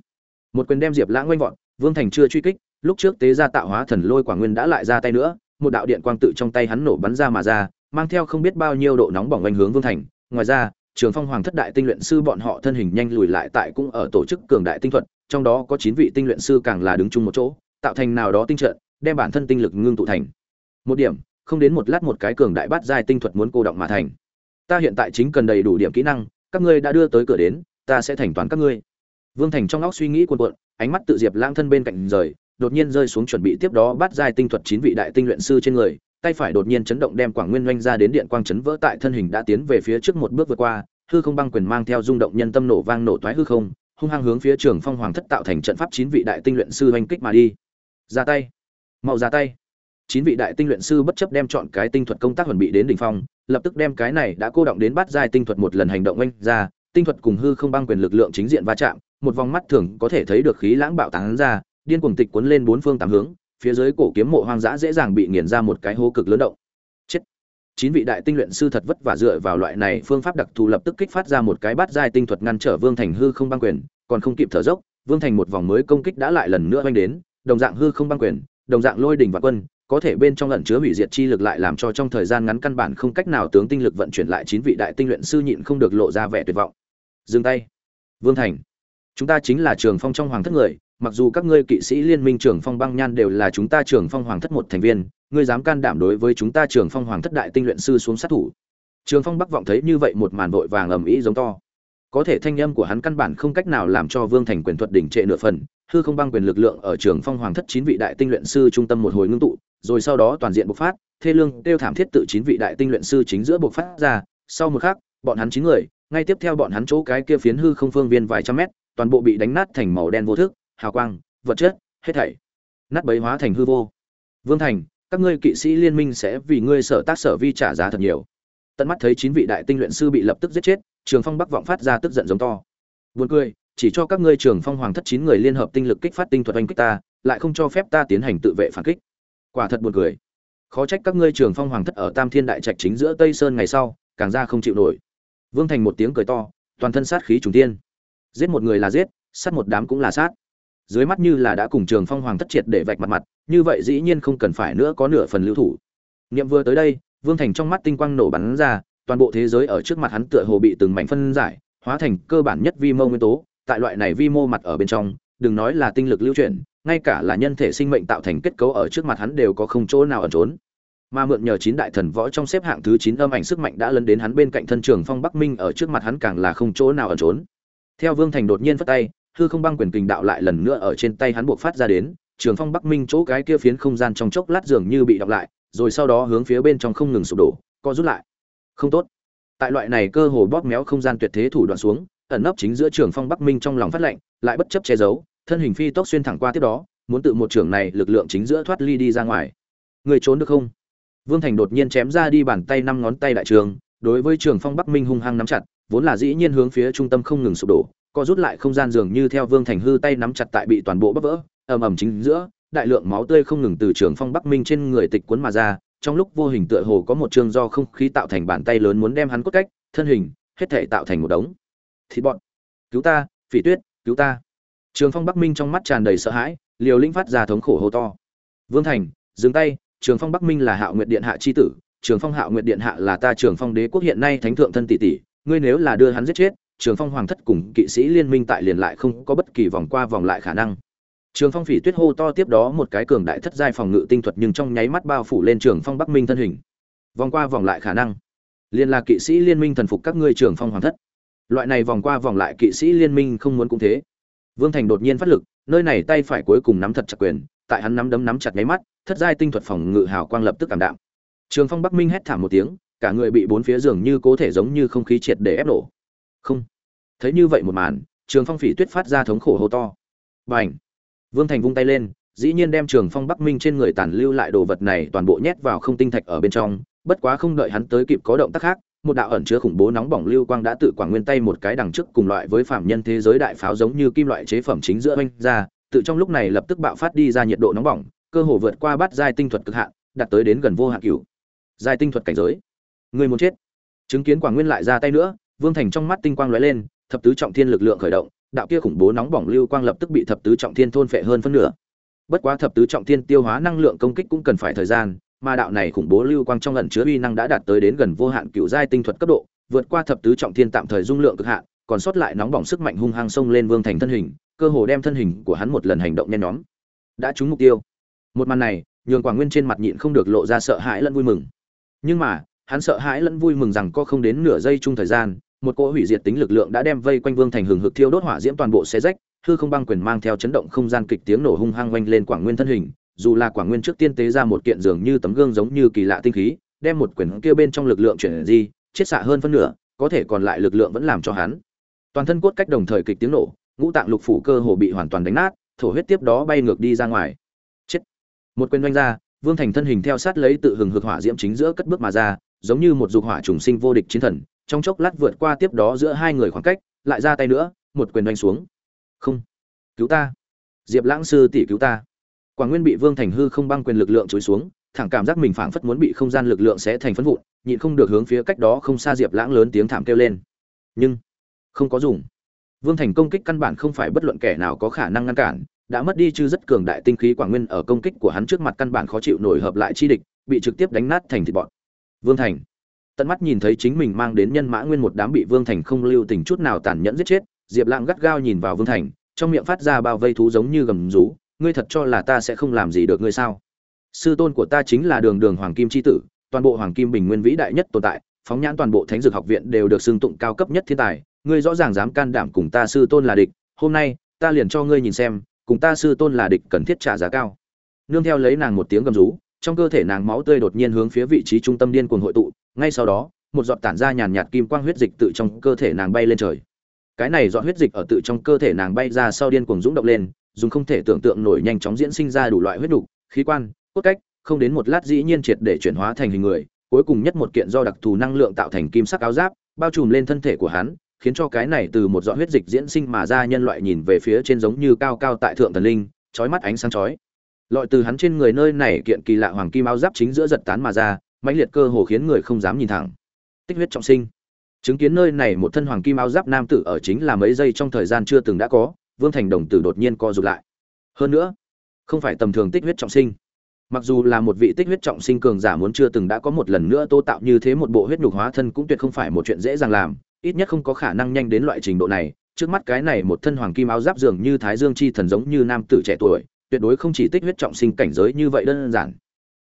Một quyền đem diệp lãng oanh vọt, vương thành chưa truy kích, lúc trước tế gia tạo hóa thần lôi quả nguyên đã lại ra tay nữa, một đạo điện quang tự trong tay hắn nổ bắn ra mà ra, mang theo không biết bao nhiêu độ nóng bỏng oanh hướng vương thành. Ngoài ra, trường phong hoàng thất đại tinh luyện sư bọn họ thân hình nhanh lùi lại tại cũng ở tổ chức cường đại tinh thuật, trong đó có chín vị tinh luyện sư càng là đứng chung một chỗ, tạo thành nào đó tinh trận, đem bản thân tinh lực ngưng tụ thành một điểm, không đến một lát một cái cường đại bát giai tinh thuật muốn cô động mà thành. Ta hiện tại chính cần đầy đủ điểm kỹ năng, các ngươi đã đưa tới cửa đến, ta sẽ thành toàn các ngươi. Vương thành trong óc suy nghĩ cuồn cuộn, ánh mắt tự diệp lãng thân bên cạnh rời, đột nhiên rơi xuống chuẩn bị tiếp đó bắt giai tinh thuật chín vị đại tinh luyện sư trên người, tay phải đột nhiên chấn động đem quảng nguyên oanh ra đến điện quang chấn vỡ tại thân hình đã tiến về phía trước một bước vượt qua, hư không băng quyền mang theo rung động nhân tâm nổ vang nổ toái hư không, hung hăng hướng phía trường phong hoàng thất tạo thành trận pháp chín vị đại tinh luyện sư oanh kích mà đi. Ra tay. Mau ra tay chín vị đại tinh luyện sư bất chấp đem chọn cái tinh thuật công tác chuẩn bị đến đỉnh phong, lập tức đem cái này đã cô động đến bắt giai tinh thuật một lần hành động oanh ra, tinh thuật cùng hư không băng quyền lực lượng chính diện va chạm, một vòng mắt thường có thể thấy được khí lãng bạo tán ra, điên cuồng tịch cuốn lên bốn phương tám hướng, phía dưới cổ kiếm mộ hoang dã dễ dàng bị nghiền ra một cái hố cực lớn động. Chết! Chín vị đại tinh luyện sư thật vất vả dựa vào loại này phương pháp đặc thù lập tức kích phát ra một cái bát giai tinh thuật ngăn trở vương thành hư không băng quyền, còn không kịp thở dốc, vương thành một vòng mới công kích đã lại lần nữa oanh đến, đồng dạng hư không băng quyền, đồng dạng lôi đỉnh và quân có thể bên trong lẩn chứa hủy diệt chi lực lại làm cho trong thời gian ngắn căn bản không cách nào tướng tinh lực vận chuyển lại chín vị đại tinh luyện sư nhịn không được lộ ra vẻ tuyệt vọng. Dừng tay. Vương thành. Chúng ta chính là trường phong trong hoàng thất người, mặc dù các ngươi kỵ sĩ liên minh trường phong băng nhan đều là chúng ta trường phong hoàng thất một thành viên, ngươi dám can đảm đối với chúng ta trường phong hoàng thất đại tinh luyện sư xuống sát thủ. Trường phong bắc vọng thấy như vậy một màn vội vàng ầm ĩ giống to. Có thể thanh âm của hắn căn bản không cách nào làm cho vương thành quyền thuật đỉnh trệ nửa phần, hư không băng quyền lực lượng ở trường phong hoàng thất chín vị đại tinh luyện sư trung tâm một hồi ngưng tụ rồi sau đó toàn diện bộc phát, thê lương tiêu thảm thiết tự chín vị đại tinh luyện sư chính giữa bộc phát ra. Sau một khắc, bọn hắn chín người, ngay tiếp theo bọn hắn chỗ cái kia phiến hư không phương viên vài trăm mét, toàn bộ bị đánh nát thành màu đen vô thức, hào quang, vật chất, hết thảy, nát bấy hóa thành hư vô. Vương thành, các ngươi kỵ sĩ liên minh sẽ vì ngươi sở tác sở vi trả giá thật nhiều. Tận mắt thấy chín vị đại tinh luyện sư bị lập tức giết chết, trường phong bắc vọng phát ra tức giận giống to. Buồn cười, chỉ cho các ngươi trường phong hoàng thất chín người liên hợp tinh lực kích phát tinh thuật oanh kích ta, lại không cho phép ta tiến hành tự vệ phản kích quả thật buồn cười. Khó trách các ngươi trường phong hoàng thất ở tam thiên đại trạch chính giữa tây sơn ngày sau, càng ra không chịu nổi. Vương thành một tiếng cười to, toàn thân sát khí trùng tiên giết một người là giết, sát một đám cũng là sát. Dưới mắt như là đã cùng trường phong hoàng thất triệt để vạch mặt mặt, như vậy dĩ nhiên không cần phải nữa có nửa phần lưu thủ. Niệm vừa tới đây, vương thành trong mắt tinh quang nổ bắn ra, toàn bộ thế giới ở trước mặt hắn tựa hồ bị từng mảnh phân giải, hóa thành cơ bản nhất vi mô nguyên tố. Tại loại này vi mô mặt ở bên trong, đừng nói là tinh lực lưu chuyển ngay cả là nhân thể sinh mệnh tạo thành kết cấu ở trước mặt hắn đều có không chỗ nào ẩn trốn. Mà mượn nhờ chín đại thần võ trong xếp hạng thứ chín âm ảnh sức mạnh đã lấn đến hắn bên cạnh thân trường phong bắc minh ở trước mặt hắn càng là không chỗ nào ẩn trốn. Theo vương thành đột nhiên phất tay, hư không băng quyền kình đạo lại lần nữa ở trên tay hắn buộc phát ra đến, trường phong bắc minh chỗ cái kia phiến không gian trong chốc lát dường như bị đọc lại, rồi sau đó hướng phía bên trong không ngừng sụp đổ, co rút lại. Không tốt. Tại loại này cơ hồ bóp méo không gian tuyệt thế thủ đoạn xuống, ẩn nấp chính giữa trường phong bắc minh trong lòng phát lệnh, lại bất chấp che giấu thân hình phi tốc xuyên thẳng qua tiếp đó, muốn tự một trưởng này lực lượng chính giữa thoát ly đi ra ngoài. Người trốn được không? Vương thành đột nhiên chém ra đi bàn tay năm ngón tay đại trường, đối với trường phong bắc minh hung hăng nắm chặt, vốn là dĩ nhiên hướng phía trung tâm không ngừng sụp đổ, co rút lại không gian dường như theo vương thành hư tay nắm chặt tại bị toàn bộ bắp vỡ, ầm ầm chính giữa, đại lượng máu tươi không ngừng từ trường phong bắc minh trên người tịch cuốn mà ra, trong lúc vô hình tựa hồ có một trường do không khí tạo thành bàn tay lớn muốn đem hắn cốt cách, thân hình, hết thể tạo thành một đống. Thịt bọn, cứu ta, phỉ tuyết, cứu ta trường phong bắc minh trong mắt tràn đầy sợ hãi, liều lĩnh phát ra thống khổ hô to. Vương thành, dừng tay, trường phong bắc minh là hạo nguyệt điện hạ chi tử, trường phong hạo nguyệt điện hạ là ta trường phong đế quốc hiện nay thánh thượng thân tỷ tỷ, ngươi nếu là đưa hắn giết chết, trường phong hoàng thất cùng kỵ sĩ liên minh tại liền lại không có bất kỳ vòng qua vòng lại khả năng. Trường phong phỉ tuyết hô to tiếp đó một cái cường đại thất giai phòng ngự tinh thuật nhưng trong nháy mắt bao phủ lên trường phong bắc minh thân hình. Vòng qua vòng lại khả năng. Liên là kỵ sĩ liên minh thần phục các ngươi trường phong hoàng thất. Loại này vòng qua vòng lại kỵ sĩ liên minh không muốn cũng thế vương thành đột nhiên phát lực nơi này tay phải cuối cùng nắm thật chặt quyền tại hắn nắm đấm nắm chặt nháy mắt thất giai tinh thuật phòng ngự hào quang lập tức cảm đạm. Trường phong bắc minh hét thảm một tiếng cả người bị bốn phía giường như cố thể giống như không khí triệt để ép nổ không. Thấy như vậy một màn trường phong phỉ tuyết phát ra thống khổ hô to. Bành, vương thành vung tay lên dĩ nhiên đem trường phong bắc minh trên người tàn lưu lại đồ vật này toàn bộ nhét vào không tinh thạch ở bên trong bất quá không đợi hắn tới kịp có động tác khác một đạo ẩn chứa khủng bố nóng bỏng lưu quang đã tự quảng nguyên tay một cái đằng trước cùng loại với phạm nhân thế giới đại pháo giống như kim loại chế phẩm chính giữa oanh ra, tự trong lúc này lập tức bạo phát đi ra nhiệt độ nóng bỏng, cơ hồ vượt qua bát giai tinh thuật cực hạn, đạt tới đến gần vô hạn cửu giai tinh thuật cảnh giới. Người muốn chết. Chứng kiến quảng nguyên lại ra tay nữa, vương thành trong mắt tinh quang lóe lên, thập tứ trọng thiên lực lượng khởi động, đạo kia khủng bố nóng bỏng lưu quang lập tức bị thập tứ trọng thiên thôn phệ hơn phân nửa. Bất quá thập tứ trọng thiên tiêu hóa năng lượng công kích cũng cần phải thời gian mà đạo này khủng bố lưu quang trong lần chứa uy năng đã đạt tới đến gần vô hạn cựu giai tinh thuật cấp độ, vượt qua thập tứ trọng thiên tạm thời dung lượng cực hạn, còn sót lại nóng bỏng sức mạnh hung hăng xông lên vương thành thân hình, cơ hồ đem thân hình của hắn một lần hành động nhen nhóm. Đã trúng mục tiêu. Một màn này, nhường quảng nguyên trên mặt nhịn không được lộ ra sợ hãi lẫn vui mừng. Nhưng mà, hắn sợ hãi lẫn vui mừng rằng có không đến nửa giây chung thời gian, một cỗ hủy diệt tính lực lượng đã đem vây quanh vương thành hừng hực thiêu đốt hỏa diễm toàn bộ xe rách, hư không băng quyền mang theo chấn động không gian kịch tiếng nổ hung hăng quanh lên quảng nguyên thân hình dù là quảng nguyên trước tiên tế ra một kiện dường như tấm gương giống như kỳ lạ tinh khí, đem một quyển kia bên trong lực lượng chuyển di, chết xạ hơn phân nửa, có thể còn lại lực lượng vẫn làm cho hắn. Toàn thân cốt cách đồng thời kịch tiếng nổ, ngũ tạng lục phủ cơ hồ bị hoàn toàn đánh nát, thổ huyết tiếp đó bay ngược đi ra ngoài. Chết. Một quyền doanh ra, vương thành thân hình theo sát lấy tự hừng hực hỏa diễm chính giữa cất bước mà ra, giống như một dục hỏa trùng sinh vô địch chiến thần, trong chốc lát vượt qua tiếp đó giữa hai người khoảng cách, lại ra tay nữa, một quyền đánh xuống. Không. Cứu ta. Diệp lãng sư tỷ cứu ta quảng nguyên bị vương thành hư không băng quyền lực lượng chối xuống, thẳng cảm giác mình phảng phất muốn bị không gian lực lượng sẽ thành phân vụn, nhịn không được hướng phía cách đó không xa diệp lãng lớn tiếng thảm kêu lên. Nhưng, không có dùng. Vương thành công kích căn bản không phải bất luận kẻ nào có khả năng ngăn cản, đã mất đi chư rất cường đại tinh khí quảng nguyên ở công kích của hắn trước mặt căn bản khó chịu nổi hợp lại chi địch, bị trực tiếp đánh nát thành thịt bọn vương thành tận mắt nhìn thấy chính mình mang đến nhân mã nguyên một đám bị vương thành không lưu tình chút nào tàn nhẫn giết chết, diệp lãng gắt gao nhìn vào vương thành, trong miệng phát ra bao vây thú giống như gầm rú ngươi thật cho là ta sẽ không làm gì được ngươi sao? Sư tôn của ta chính là đường đường hoàng kim chi tử, toàn bộ hoàng kim bình nguyên vĩ đại nhất tồn tại, phóng nhãn toàn bộ thánh dược học viện đều được xưng tụng cao cấp nhất thiên tài, ngươi rõ ràng dám can đảm cùng ta sư tôn là địch, hôm nay, ta liền cho ngươi nhìn xem, cùng ta sư tôn là địch cần thiết trả giá cao. Nương theo lấy nàng một tiếng gầm rú, trong cơ thể nàng máu tươi đột nhiên hướng phía vị trí trung tâm điên cuồng hội tụ, ngay sau đó, một giọt tản ra nhàn nhạt kim quang huyết dịch tự trong cơ thể nàng bay lên trời cái này dọn huyết dịch ở tự trong cơ thể nàng bay ra sau điên cuồng dũng động lên dùng không thể tưởng tượng nổi nhanh chóng diễn sinh ra đủ loại huyết đủ, khí quan cốt cách không đến một lát dĩ nhiên triệt để chuyển hóa thành hình người cuối cùng nhất một kiện do đặc thù năng lượng tạo thành kim sắc áo giáp bao trùm lên thân thể của hắn khiến cho cái này từ một giọt huyết dịch diễn sinh mà ra nhân loại nhìn về phía trên giống như cao cao tại thượng thần linh chói mắt ánh sáng chói. Lọi từ hắn trên người nơi này kiện kỳ lạ hoàng kim áo giáp chính giữa giật tán mà ra mãnh liệt cơ hồ khiến người không dám nhìn thẳng. Tích huyết trọng sinh chứng kiến nơi này một thân hoàng kim áo giáp nam tử ở chính là mấy giây trong thời gian chưa từng đã có, vương thành đồng tử đột nhiên co rụt lại. Hơn nữa, không phải tầm thường tích huyết trọng sinh. Mặc dù là một vị tích huyết trọng sinh cường giả muốn chưa từng đã có một lần nữa tô tạo như thế một bộ huyết nhục hóa thân cũng tuyệt không phải một chuyện dễ dàng làm, ít nhất không có khả năng nhanh đến loại trình độ này. Trước mắt cái này một thân hoàng kim áo giáp dường như thái dương chi thần giống như nam tử trẻ tuổi, tuyệt đối không chỉ tích huyết trọng sinh cảnh giới như vậy đơn giản.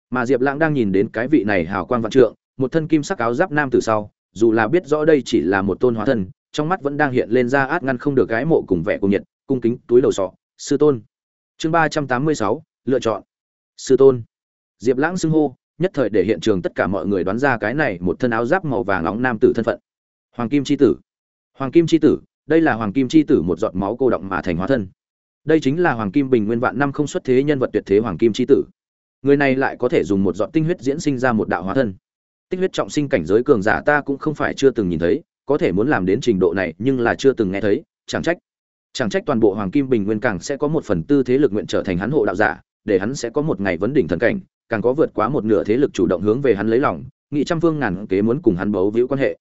Mà diệp lãng đang nhìn đến cái vị này hào quang vạn trượng, một thân kim sắc áo giáp nam tử sau dù là biết rõ đây chỉ là một tôn hóa thân, trong mắt vẫn đang hiện lên ra át ngăn không được gái mộ cùng vẻ cùng nhiệt, cung kính, túi đầu sọ, sư tôn. Chương ba trăm tám mươi sáu, lựa chọn. Sư tôn. Diệp lãng xưng hô, nhất thời để hiện trường tất cả mọi người đoán ra cái này một thân áo giáp màu vàng nóng nam tử thân phận. Hoàng kim c h i tử. Hoàng kim c h i tử, đây là hoàng kim c h i tử một giọt máu cô động mà thành hóa thân. Đây chính là hoàng kim bình nguyên vạn năm không xuất thế nhân vật tuyệt thế hoàng kim c h i tử. Người này lại có thể dùng một giọt tinh huyết diễn sinh ra một đạo hóa thân tích huyết trọng sinh cảnh giới cường giả ta cũng không phải chưa từng nhìn thấy, có thể muốn làm đến trình độ này nhưng là chưa từng nghe thấy, chẳng trách. Chẳng trách toàn bộ hoàng kim bình nguyên càng sẽ có một phần tư thế lực nguyện trở thành hắn hộ đạo giả, để hắn sẽ có một ngày vấn đỉnh thần cảnh, càng có vượt quá một nửa thế lực chủ động hướng về hắn lấy lòng, nghị trăm phương ngàn kế muốn cùng hắn bấu víu quan hệ.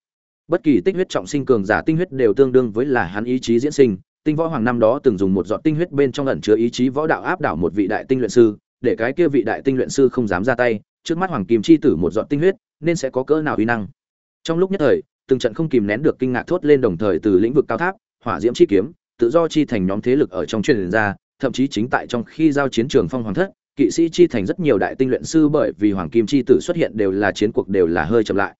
Bất kỳ tích huyết trọng sinh cường giả tinh huyết đều tương đương với là hắn ý chí diễn sinh, tinh võ hoàng năm đó từng dùng một giọt tinh huyết bên trong ẩn chứa ý chí võ đạo áp đảo một vị đại tinh luyện sư, để cái kia vị đại tinh luyện sư không dám ra tay, trước mắt hoàng kim chi tử một giọt tinh huyết nên sẽ có cỡ nào uy năng. Trong lúc nhất thời, từng trận không kìm nén được kinh ngạc thốt lên đồng thời từ lĩnh vực cao tháp, hỏa diễm chi kiếm, tự do chi thành nhóm thế lực ở trong truyền ra, thậm chí chính tại trong khi giao chiến trường phong hoàng thất, kỵ sĩ chi thành rất nhiều đại tinh luyện sư bởi vì hoàng kim chi tử xuất hiện đều là chiến cuộc đều là hơi chậm lại.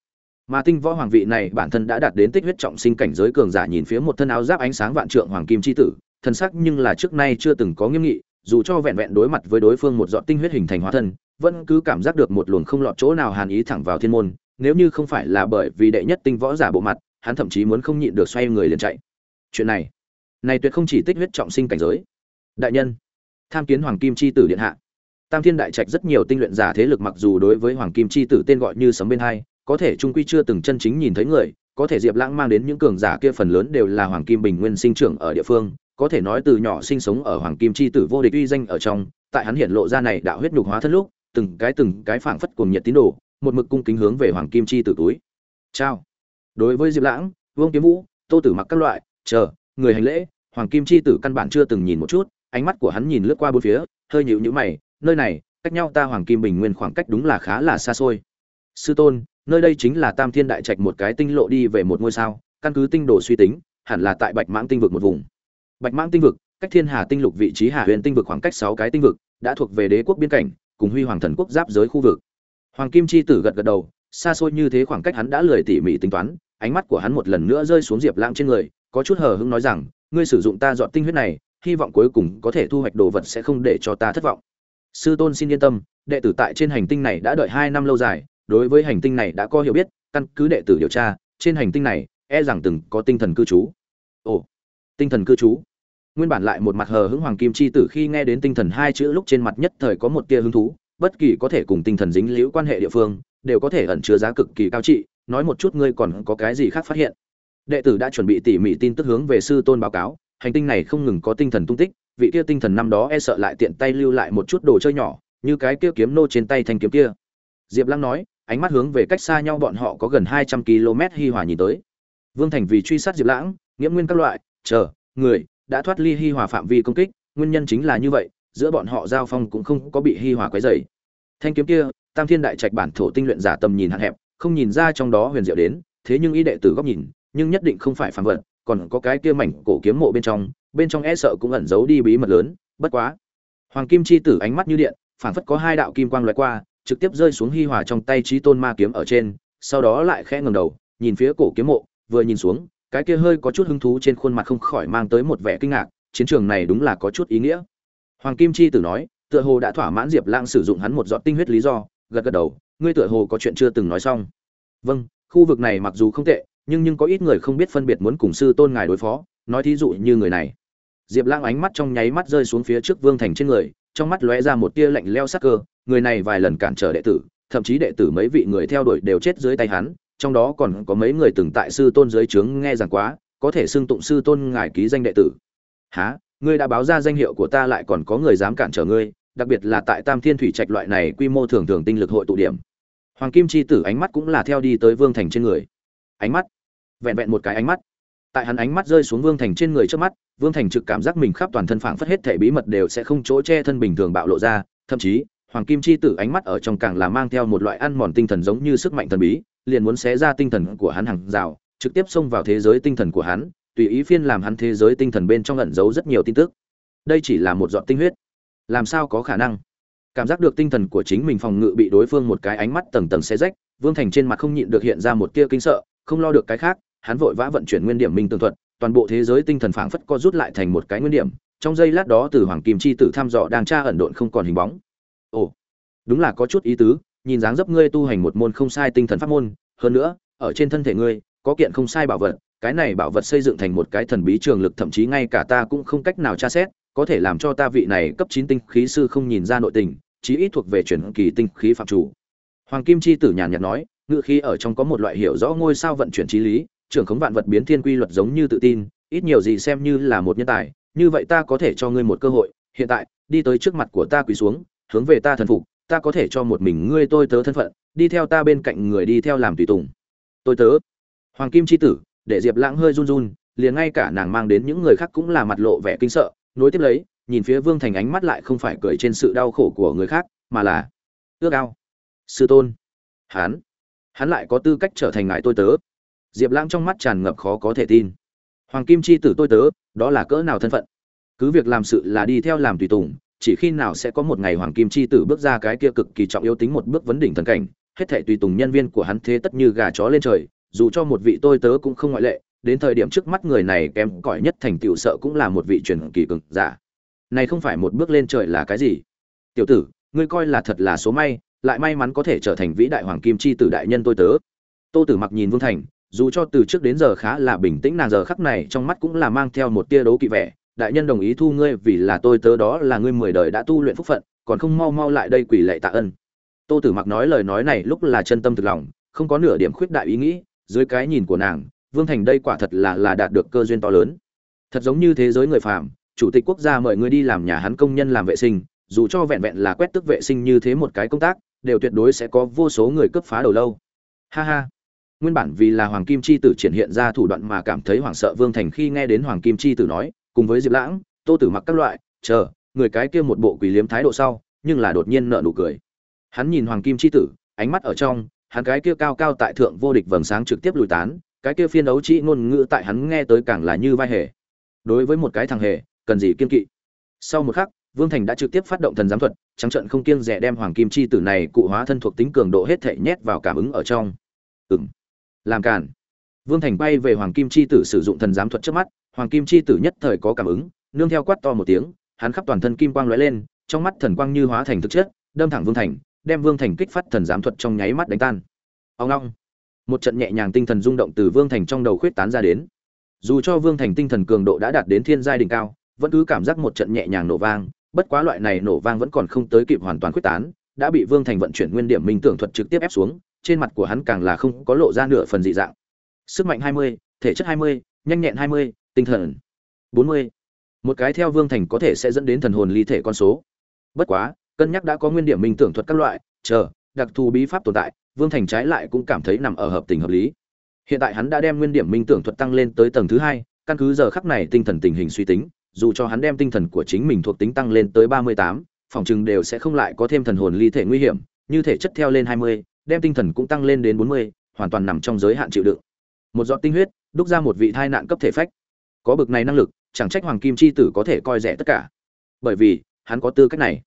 Mà tinh võ hoàng vị này bản thân đã đạt đến tích huyết trọng sinh cảnh giới cường giả nhìn phía một thân áo giáp ánh sáng vạn trượng hoàng kim chi tử, thân sắc nhưng là trước nay chưa từng có nghiêm nghị, dù cho vẹn vẹn đối mặt với đối phương một dọn tinh huyết hình thành hóa thân vẫn cứ cảm giác được một luồng không lọt chỗ nào hàn ý thẳng vào thiên môn, nếu như không phải là bởi vì đệ nhất tinh võ giả bộ mặt, hắn thậm chí muốn không nhịn được xoay người liền chạy. Chuyện này này tuyệt không chỉ tích huyết trọng sinh cảnh giới. Đại nhân, tham kiến hoàng kim chi tử điện hạ. Tam thiên đại trạch rất nhiều tinh luyện giả thế lực mặc dù đối với hoàng kim chi tử tên gọi như sấm bên hai, có thể trung quy chưa từng chân chính nhìn thấy người, có thể diệp lãng mang đến những cường giả kia phần lớn đều là hoàng kim bình nguyên sinh trưởng ở địa phương, có thể nói từ nhỏ sinh sống ở hoàng kim chi tử vô địch uy danh ở trong, tại hắn hiện lộ ra này đạo huyết nhục hóa thân lúc từng cái từng cái phảng phất cùng nhiệt tín đồ, một mực cung kính hướng về hoàng kim chi tử túi. Chào. Đối với diệp lãng, vương kiếm vũ, tô tử mặc các loại, chờ, người hành lễ, hoàng kim chi tử căn bản chưa từng nhìn một chút, ánh mắt của hắn nhìn lướt qua bốn phía, hơi nhíu nhíu mày, nơi này, cách nhau ta hoàng kim bình nguyên khoảng cách đúng là khá là xa xôi. Sư tôn, nơi đây chính là tam thiên đại trạch một cái tinh lộ đi về một ngôi sao, căn cứ tinh đồ suy tính, hẳn là tại bạch mãng tinh vực một vùng. Bạch mãng tinh vực, cách thiên hà tinh lục vị trí hà huyền tinh vực khoảng cách sáu cái tinh vực, đã thuộc về đế quốc biên cảnh cùng huy hoàng thần quốc giáp giới khu vực. Hoàng kim chi tử gật gật đầu, xa xôi như thế khoảng cách hắn đã lười tỉ mỉ tính toán, ánh mắt của hắn một lần nữa rơi xuống diệp lãng trên người, có chút hờ hững nói rằng, ngươi sử dụng ta dọn tinh huyết này, hy vọng cuối cùng có thể thu hoạch đồ vật sẽ không để cho ta thất vọng. Sư tôn xin yên tâm, đệ tử tại trên hành tinh này đã đợi hai năm lâu dài, đối với hành tinh này đã có hiểu biết, căn cứ đệ tử điều tra, trên hành tinh này e rằng từng có tinh thần cư trú. Ồ, tinh thần cư trú nguyên bản lại một mặt hờ hững hoàng kim chi tử khi nghe đến tinh thần hai chữ lúc trên mặt nhất thời có một tia hứng thú, bất kỳ có thể cùng tinh thần dính liễu quan hệ địa phương, đều có thể ẩn chứa giá cực kỳ cao trị, nói một chút ngươi còn có cái gì khác phát hiện. Đệ tử đã chuẩn bị tỉ mỉ tin tức hướng về sư tôn báo cáo, hành tinh này không ngừng có tinh thần tung tích, vị kia tinh thần năm đó e sợ lại tiện tay lưu lại một chút đồ chơi nhỏ, như cái kia kiếm nô trên tay thanh kiếm kia. Diệp lăng nói, ánh mắt hướng về cách xa nhau bọn họ có gần hai trăm km hi hòa nhìn tới. Vương thành vì truy sát diệp lãng, nghiễm nguyên các loại, chờ, người đã thoát ly hi hòa phạm vi công kích, nguyên nhân chính là như vậy, giữa bọn họ giao phong cũng không có bị hi hòa quấy dày thanh kiếm kia, tam thiên đại trạch bản thổ tinh luyện giả tầm nhìn hạn hẹp, không nhìn ra trong đó huyền diệu đến, thế nhưng ý đệ tử góc nhìn, nhưng nhất định không phải phản vật, còn có cái kia mảnh cổ kiếm mộ bên trong bên trong e sợ cũng ẩn giấu đi bí mật lớn, bất quá. Hoàng kim chi tử ánh mắt như điện, phảng phất có hai đạo kim quang loại qua, trực tiếp rơi xuống hi hòa trong tay trí tôn ma kiếm ở trên, sau đó lại khẽ ngẩng đầu, nhìn phía cổ kiếm mộ, vừa nhìn xuống cái kia hơi có chút hứng thú trên khuôn mặt không khỏi mang tới một vẻ kinh ngạc, chiến trường này đúng là có chút ý nghĩa. Hoàng kim chi tử nói, tựa hồ đã thỏa mãn diệp Lang sử dụng hắn một giọt tinh huyết lý do, gật gật đầu, ngươi tựa hồ có chuyện chưa từng nói xong. Vâng khu vực này mặc dù không tệ, nhưng nhưng có ít người không biết phân biệt muốn cùng sư tôn ngài đối phó, nói thí dụ như người này. Diệp Lang ánh mắt trong nháy mắt rơi xuống phía trước vương thành trên người, trong mắt lóe ra một tia lạnh leo sắc cơ, người này vài lần cản trở đệ tử, thậm chí đệ tử mấy vị người theo đuổi đều chết dưới tay hắn trong đó còn có mấy người từng tại sư tôn dưới trướng nghe rằng quá, có thể xưng tụng sư tôn ngài ký danh đệ tử. Há ngươi đã báo ra danh hiệu của ta lại còn có người dám cản trở ngươi, đặc biệt là tại tam thiên thủy trạch loại này quy mô thường thường tinh lực hội tụ điểm. Hoàng kim chi tử ánh mắt cũng là theo đi tới vương thành trên người. Ánh mắt? Vẹn vẹn một cái ánh mắt. Tại hắn ánh mắt rơi xuống vương thành trên người trước mắt, vương thành trực cảm giác mình khắp toàn thân phảng phất hết thể bí mật đều sẽ không chỗ che thân bình thường bạo lộ ra, thậm chí, hoàng kim chi tử ánh mắt ở trong càng là mang theo một loại ăn mòn tinh thần giống như sức mạnh thần bí liền muốn xé ra tinh thần của hắn hàng rào, trực tiếp xông vào thế giới tinh thần của hắn, tùy ý phiên làm hắn thế giới tinh thần bên trong ẩn giấu rất nhiều tin tức. Đây chỉ là một giọt tinh huyết. Làm sao có khả năng? Cảm giác được tinh thần của chính mình phòng ngự bị đối phương một cái ánh mắt tầng tầng xé rách, vương thành trên mặt không nhịn được hiện ra một tia kinh sợ, không lo được cái khác, hắn vội vã vận chuyển nguyên điểm minh tường thuật, toàn bộ thế giới tinh thần phảng phất co rút lại thành một cái nguyên điểm, trong giây lát đó từ hoàng kim chi tử Tham dò đang tra ẩn độn không còn hình bóng. Ồ, đúng là có chút ý tứ nhìn dáng dấp ngươi tu hành một môn không sai tinh thần pháp môn, hơn nữa, ở trên thân thể ngươi, có kiện không sai bảo vật, cái này bảo vật xây dựng thành một cái thần bí trường lực, thậm chí ngay cả ta cũng không cách nào tra xét, có thể làm cho ta vị này cấp chín tinh khí sư không nhìn ra nội tình, chí ít thuộc về chuyển kỳ tinh khí phạm chủ. Hoàng kim chi tử nhàn nhạt nói ngự khí ở trong có một loại hiểu rõ ngôi sao vận chuyển trí lý, trưởng khống vạn vật biến thiên quy luật giống như tự tin, ít nhiều gì xem như là một nhân tài, như vậy ta có thể cho ngươi một cơ hội, hiện tại, đi tới trước mặt của ta quỳ xuống, hướng về ta thần phục ta có thể cho một mình ngươi tôi tớ thân phận, đi theo ta bên cạnh người đi theo làm tùy tùng. Tôi tớ. Hoàng kim chi tử, để diệp lãng hơi run run, liền ngay cả nàng mang đến những người khác cũng là mặt lộ vẻ kinh sợ, nối tiếp lấy, nhìn phía vương thành ánh mắt lại không phải cười trên sự đau khổ của người khác, mà là ước ao. Sư tôn. Hắn. Hắn lại có tư cách trở thành ngài tôi tớ. Diệp lãng trong mắt tràn ngập khó có thể tin. Hoàng kim chi tử tôi tớ, đó là cỡ nào thân phận? Cứ việc làm sự là đi theo làm tùy tùng chỉ khi nào sẽ có một ngày hoàng kim chi tử bước ra cái kia cực kỳ trọng yếu tính một bước vấn đỉnh thần cảnh, hết thảy tùy tùng nhân viên của hắn thế tất như gà chó lên trời, dù cho một vị tôi tớ cũng không ngoại lệ, đến thời điểm trước mắt người này kém cỏi nhất thành tựu sợ cũng là một vị truyền kỳ cực giả. Này không phải một bước lên trời là cái gì? Tiểu tử, ngươi coi là thật là số may, lại may mắn có thể trở thành vĩ đại hoàng kim chi tử đại nhân tôi tớ. Tô tử mặc nhìn vương thành, dù cho từ trước đến giờ khá là bình tĩnh, nàng giờ khắc này trong mắt cũng là mang theo một tia đấu kỵ vẻ đại nhân đồng ý thu ngươi vì là tôi tớ đó là ngươi mười đời đã tu luyện phúc phận, còn không mau mau lại đây quỷ lệ tạ ân. Tô tử mặc nói lời nói này lúc là chân tâm thực lòng, không có nửa điểm khuyết đại ý nghĩ, dưới cái nhìn của nàng, vương thành đây quả thật là là đạt được cơ duyên to lớn. Thật giống như thế giới người phàm, chủ tịch quốc gia mời ngươi đi làm nhà hắn công nhân làm vệ sinh, dù cho vẹn vẹn là quét tước vệ sinh như thế một cái công tác, đều tuyệt đối sẽ có vô số người cướp phá đầu lâu. Ha ha. Nguyên bản vì là hoàng kim chi tử triển hiện ra thủ đoạn mà cảm thấy hoảng sợ, vương thành khi nghe đến hoàng kim chi tử nói cùng với diệp lãng, tô tử mặc các loại, chờ, người cái kia một bộ quỷ liếm thái độ sau, nhưng là đột nhiên nợ nụ cười. Hắn nhìn hoàng kim chi tử, ánh mắt ở trong, hắn cái kia cao cao tại thượng vô địch vầng sáng trực tiếp lùi tán, cái kia phiên đấu trị ngôn ngữ tại hắn nghe tới càng là như vai hề. Đối với một cái thằng hề, cần gì kiên kỵ? Sau một khắc, vương thành đã trực tiếp phát động thần giám thuật, trắng trận không kiêng rẻ đem hoàng kim chi tử này cụ hóa thân thuộc tính cường độ hết thể nhét vào cảm ứng ở trong. Ừng làm cản vương thành bay về hoàng kim chi tử sử dụng thần giám thuật trước mắt hoàng kim chi tử nhất thời có cảm ứng nương theo quát to một tiếng hắn khắp toàn thân kim quang lóe lên trong mắt thần quang như hóa thành thực chất đâm thẳng vương thành đem vương thành kích phát thần giám thuật trong nháy mắt đánh tan. Ông long! Một trận nhẹ nhàng tinh thần rung động từ vương thành trong đầu khuyết tán ra đến. Dù cho vương thành tinh thần cường độ đã đạt đến thiên giai đỉnh cao vẫn cứ cảm giác một trận nhẹ nhàng nổ vang bất quá loại này nổ vang vẫn còn không tới kịp hoàn toàn khuyết tán đã bị vương thành vận chuyển nguyên điểm minh tưởng thuật trực tiếp ép xuống trên mặt của hắn càng là không có lộ ra nửa phần dị dạng. Sức mạnh 20, thể chất 20, nhanh nhẹn 20, tinh thần. 40. một cái theo vương thành có thể sẽ dẫn đến thần hồn ly thể con số. Bất quá, cân nhắc đã có nguyên điểm minh tưởng thuật các loại, chờ, đặc thù bí pháp tồn tại, vương thành trái lại cũng cảm thấy nằm ở hợp tình hợp lý. Hiện tại hắn đã đem nguyên điểm minh tưởng thuật tăng lên tới tầng thứ hai, căn cứ giờ khắc này tinh thần tình hình suy tính, dù cho hắn đem tinh thần của chính mình thuộc tính tăng lên tới ba mươi tám, phòng chừng đều sẽ không lại có thêm thần hồn ly thể nguy hiểm, như thể chất theo lên hai mươi, đem tinh thần cũng tăng lên đến bốn mươi, hoàn toàn nằm trong giới hạn chịu đựng. Một giọt tinh huyết, đúc ra một vị thai nạn cấp thể phách có bực này năng lực, chẳng trách hoàng kim chi tử có thể coi rẻ tất cả. Bởi vì, hắn có tư cách này.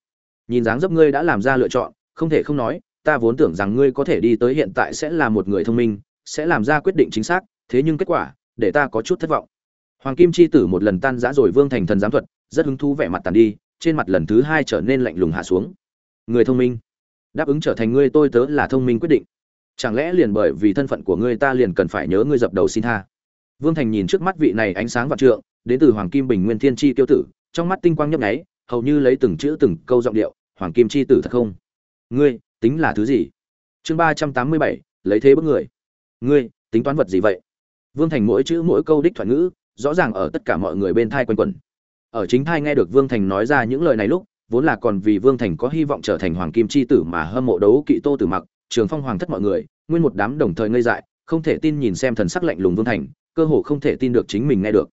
Nhìn dáng dấp ngươi đã làm ra lựa chọn, không thể không nói, ta vốn tưởng rằng ngươi có thể đi tới hiện tại sẽ là một người thông minh, sẽ làm ra quyết định chính xác, thế nhưng kết quả, để ta có chút thất vọng. Hoàng kim chi tử một lần tan rã rồi vương thành thần giám thuật, rất hứng thú vẻ mặt tàn đi, trên mặt lần thứ hai trở nên lạnh lùng hạ xuống. Người thông minh. Đáp ứng trở thành ngươi tôi tớ là thông minh quyết định. Chẳng lẽ liền bởi vì thân phận của ngươi ta liền cần phải nhớ ngươi dập đầu xin tha? Vương thành nhìn trước mắt vị này ánh sáng vạn trượng, đến từ hoàng kim bình nguyên thiên chi tiêu tử, trong mắt tinh quang nhấp nháy, hầu như lấy từng chữ từng câu giọng điệu, hoàng kim chi tử thật không? Ngươi, tính là thứ gì? Chương ba trăm tám mươi bảy, lấy thế bức người. Ngươi, tính toán vật gì vậy? Vương thành mỗi chữ mỗi câu đích thoại ngữ, rõ ràng ở tất cả mọi người bên thai quanh quẩn. Ở chính thai nghe được vương thành nói ra những lời này lúc, vốn là còn vì vương thành có hy vọng trở thành hoàng kim Chi tử mà hâm mộ đấu kỵ tô tử mặc, trường phong hoàng thất mọi người, nguyên một đám đồng thời ngây dại, không thể tin nhìn xem thần sắc lạnh lùng vương thành cơ hồ không thể tin được chính mình nghe được.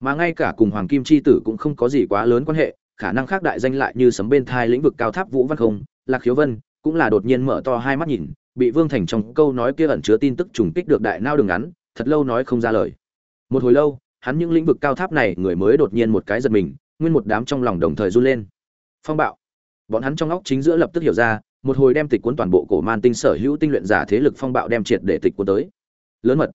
Mà ngay cả cùng hoàng kim c h i tử cũng không có gì quá lớn quan hệ, khả năng khác đại danh lại như sấm bên thai lĩnh vực cao tháp vũ văn không, lạc khiếu vân, cũng là đột nhiên mở to hai mắt nhìn, bị vương thành trong câu nói kia ẩn chứa tin tức trùng kích được đại nao đường ngắn, thật lâu nói không ra lời. Một hồi lâu, hắn những lĩnh vực cao tháp này người mới đột nhiên một cái giật mình, nguyên một đám trong lòng đồng thời run lên. Phong bạo. Bọn hắn trong óc chính giữa lập tức hiểu ra, một hồi đem tịch cuốn toàn bộ cổ man tinh sở hữu tinh luyện giả thế lực phong bạo đem triệt để tịch cuốn tới. Lớn mật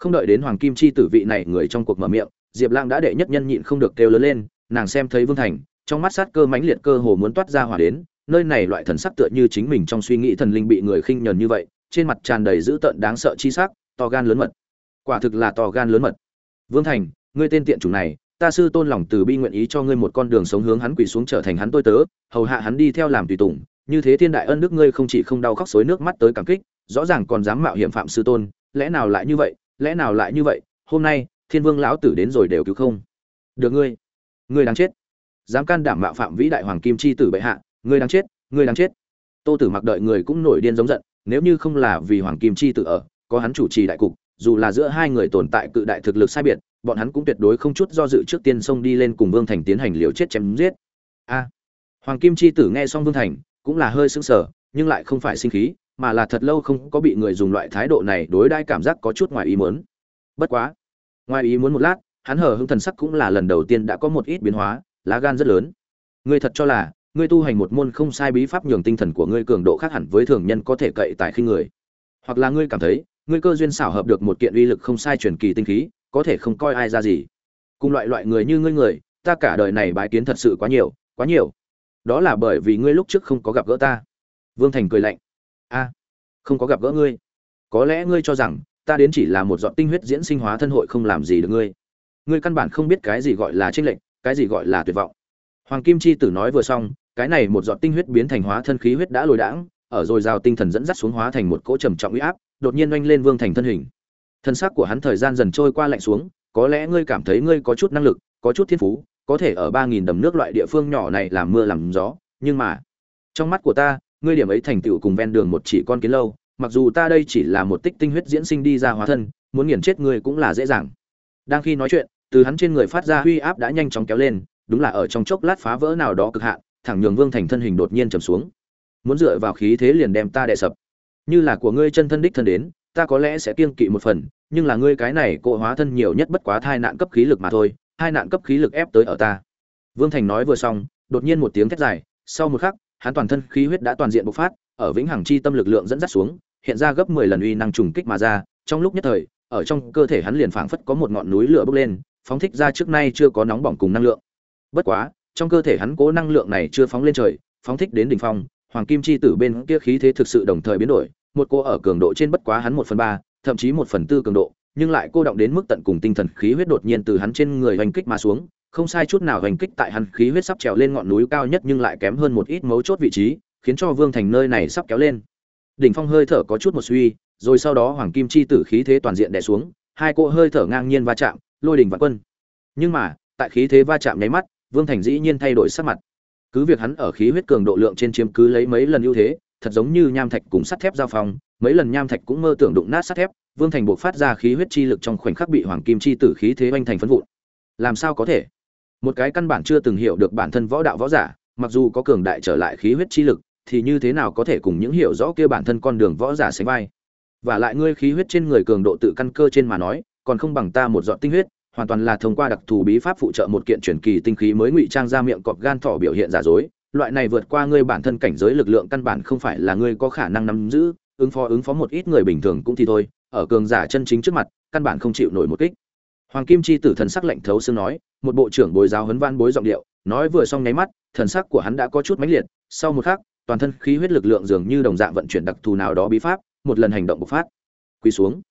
không đợi đến hoàng kim chi tử vị này người trong cuộc mở miệng, diệp lang đã đệ nhất nhân nhịn không được kêu lớn lên, nàng xem thấy vương thành, trong mắt sát cơ mãnh liệt cơ hồ muốn toát ra hỏa đến, nơi này loại thần sắc tựa như chính mình trong suy nghĩ thần linh bị người khinh nhờn như vậy, trên mặt tràn đầy dữ tợn đáng sợ chi sắc, to gan lớn mật. Quả thực là to gan lớn mật. Vương thành, ngươi tên tiện chủng này, ta sư tôn lòng từ bi nguyện ý cho ngươi một con đường sống hướng hắn quỳ xuống trở thành hắn tôi tớ, hầu hạ hắn đi theo làm tùy tùng, như thế thiên đại ân đức ngươi không chỉ không đau khóc xối nước mắt tới cảm kích, rõ ràng còn dám mạo hiểm phạm sư tôn, lẽ nào lại như vậy? Lẽ nào lại như vậy? Hôm nay thiên vương lão tử đến rồi đều cứu không? Được ngươi. Ngươi đáng chết. Dám can đảm mạo phạm vĩ đại hoàng kim chi tử bệ hạ ngươi đáng chết ngươi đáng chết. Tô tử mặc đợi người cũng nổi điên giống giận nếu như không là vì hoàng kim chi tử ở có hắn chủ trì đại cục dù là giữa hai người tồn tại cự đại thực lực sai biệt bọn hắn cũng tuyệt đối không chút do dự trước tiên xông đi lên cùng Vương Thành tiến hành liều chết chém giết. A. Hoàng Kim chi tử nghe xong Vương Thành, cũng là hơi sững sờ, nhưng lại không phải sinh khí, mà là thật lâu không có bị người dùng loại thái độ này đối đãi cảm giác có chút ngoài ý muốn. Bất quá, ngoài ý muốn một lát, hắn hở hững thần sắc cũng là lần đầu tiên đã có một ít biến hóa, lá gan rất lớn. Ngươi thật cho là, ngươi tu hành một môn không sai bí pháp nhường tinh thần của ngươi cường độ khác hẳn với thường nhân có thể cậy tại khi người. Hoặc là ngươi cảm thấy, ngươi cơ duyên xảo hợp được một kiện uy lực không sai truyền kỳ tinh khí, có thể không coi ai ra gì cùng loại loại người như ngươi người ta cả đời này bái kiến thật sự quá nhiều quá nhiều đó là bởi vì ngươi lúc trước không có gặp gỡ ta vương thành cười lạnh a, không có gặp gỡ ngươi. Có lẽ ngươi cho rằng, ta đến chỉ là một giọt tinh huyết diễn sinh hóa thân hội không làm gì được ngươi. Ngươi căn bản không biết cái gì gọi là tranh lệnh cái gì gọi là tuyệt vọng. Hoàng kim chi tử nói vừa xong, cái này một giọt tinh huyết biến thành hóa thân khí huyết đã lồi đãng, ở rồi rào tinh thần dẫn dắt xuống hóa thành một cỗ trầm trọng uy áp, đột nhiên oanh lên vương thành thân hình. Thân xác của hắn thời gian dần trôi qua lạnh xuống, có lẽ ngươi cảm thấy ngươi có chút năng lực, có chút thiên phú, có thể ở ba nghìn đầm nước loại địa phương nhỏ này làm mưa làm gió, nhưng mà, trong mắt của ta ngươi điểm ấy thành tựu cùng ven đường một chỉ con kiến lâu, mặc dù ta đây chỉ là một tích tinh huyết diễn sinh đi ra hóa thân, muốn nghiền chết ngươi cũng là dễ dàng. Đang khi nói chuyện, từ hắn trên người phát ra huy áp đã nhanh chóng kéo lên, đúng là ở trong chốc lát phá vỡ nào đó cực hạn, thẳng nhường vương thành thân hình đột nhiên trầm xuống. Muốn dựa vào khí thế liền đem ta đè sập. Như là của ngươi chân thân đích thân đến, ta có lẽ sẽ kiêng kỵ một phần, nhưng là ngươi cái này cộ hóa thân nhiều nhất bất quá thai nạn cấp khí lực mà thôi hai nạn cấp khí lực ép tới ở ta. Vương thành nói vừa xong, đột nhiên một tiếng thét dài, sau một khắc hắn toàn thân khí huyết đã toàn diện bộc phát, ở vĩnh hằng chi tâm lực lượng dẫn dắt xuống, hiện ra gấp mười lần uy năng trùng kích mà ra, trong lúc nhất thời, ở trong cơ thể hắn liền phảng phất có một ngọn núi lửa bốc lên, phóng thích ra trước nay chưa có nóng bỏng cùng năng lượng. Bất quá, trong cơ thể hắn cố năng lượng này chưa phóng lên trời, phóng thích đến đỉnh phong, hoàng kim chi tử bên kia khí thế thực sự đồng thời biến đổi, một cô ở cường độ trên bất quá hắn một phần ba, thậm chí một phần tư cường độ, nhưng lại cô động đến mức tận cùng tinh thần khí huyết đột nhiên từ hắn trên người hoành kích mà xuống không sai chút nào hành kích tại hắn khí huyết sắp trèo lên ngọn núi cao nhất nhưng lại kém hơn một ít mấu chốt vị trí khiến cho vương thành nơi này sắp kéo lên đỉnh phong hơi thở có chút một suy rồi sau đó hoàng kim chi tử khí thế toàn diện đè xuống hai cỗ hơi thở ngang nhiên va chạm lôi đỉnh vạn quân nhưng mà tại khí thế va chạm nháy mắt vương thành dĩ nhiên thay đổi sắc mặt cứ việc hắn ở khí huyết cường độ lượng trên chiếm cứ lấy mấy lần ưu thế thật giống như nham thạch cùng sắt thép giao phong, mấy lần nham thạch cũng mơ tưởng đụng nát sắt thép, Vương Thành buộc phát ra khí huyết chi lực trong khoảnh khắc bị hoàng kim chi tử khí thế vành thành phấn vụn. Làm sao có thể? Một cái căn bản chưa từng hiểu được bản thân võ đạo võ giả, mặc dù có cường đại trở lại khí huyết chi lực, thì như thế nào có thể cùng những hiểu rõ kia bản thân con đường võ giả sánh vai? Và lại ngươi khí huyết trên người cường độ tự căn cơ trên mà nói, còn không bằng ta một giọt tinh huyết, hoàn toàn là thông qua đặc thù bí pháp phụ trợ một kiện truyền kỳ tinh khí mới ngụy trang ra miệng cọp gan thỏ biểu hiện giả dối, loại này vượt qua ngươi bản thân cảnh giới lực lượng căn bản không phải là ngươi có khả năng nắm giữ, ứng phó ứng phó một ít người bình thường cũng thì thôi, ở cường giả chân chính trước mặt, căn bản không chịu nổi một kích. Hoàng Kim chi tử thần sắc lạnh thấu xương nói, một bộ trưởng bồi giáo huấn văn bối giọng điệu, nói vừa xong nháy mắt, thần sắc của hắn đã có chút mãnh liệt, sau một khắc, toàn thân khí huyết lực lượng dường như đồng dạng vận chuyển đặc thù nào đó bí pháp, một lần hành động bộc phát. Quỳ xuống.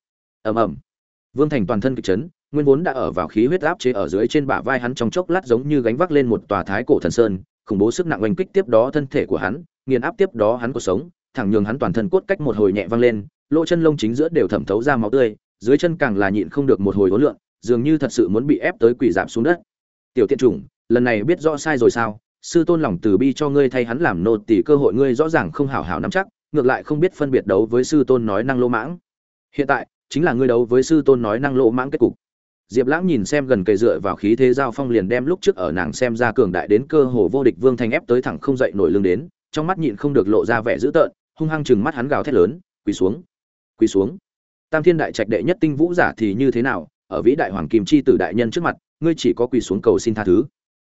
Ầm ầm. Vương Thành toàn thân kịch chấn, nguyên vốn đã ở vào khí huyết áp chế ở dưới trên bả vai hắn trong chốc lát giống như gánh vác lên một tòa thái cổ thần sơn, khủng bố sức nặng oanh kích tiếp đó thân thể của hắn, nghiền áp tiếp đó hắn cuộc sống, thẳng nhường hắn toàn thân cốt cách một hồi nhẹ vang lên lỗ chân lông chính giữa đều thẩm thấu ra máu tươi dưới chân càng là nhịn không được một hồi hỗn lượng dường như thật sự muốn bị ép tới quỳ giảm xuống đất. Tiểu tiện chủng, lần này biết rõ sai rồi sao? Sư tôn lòng từ bi cho ngươi thay hắn làm nô tỳ cơ hội ngươi rõ ràng không hảo hảo nắm chắc, ngược lại không biết phân biệt đấu với sư tôn nói năng lô mãng. Hiện tại, chính là ngươi đấu với sư tôn nói năng lô mãng kết cục. Diệp lãng nhìn xem gần kề dựa vào khí thế giao phong liền đem lúc trước ở nàng xem ra cường đại đến cơ hồ vô địch vương thành ép tới thẳng không dậy nổi lưng đến, trong mắt nhịn không được lộ ra vẻ dữ tợn, hung hăng chừng mắt hắn gào thét lớn, quỳ xuống quỳ xuống. Tam thiên đại trạch đệ nhất tinh vũ giả thì như thế nào? Ở vĩ đại hoàng kim chi tử đại nhân trước mặt, ngươi chỉ có quỳ xuống cầu xin tha thứ.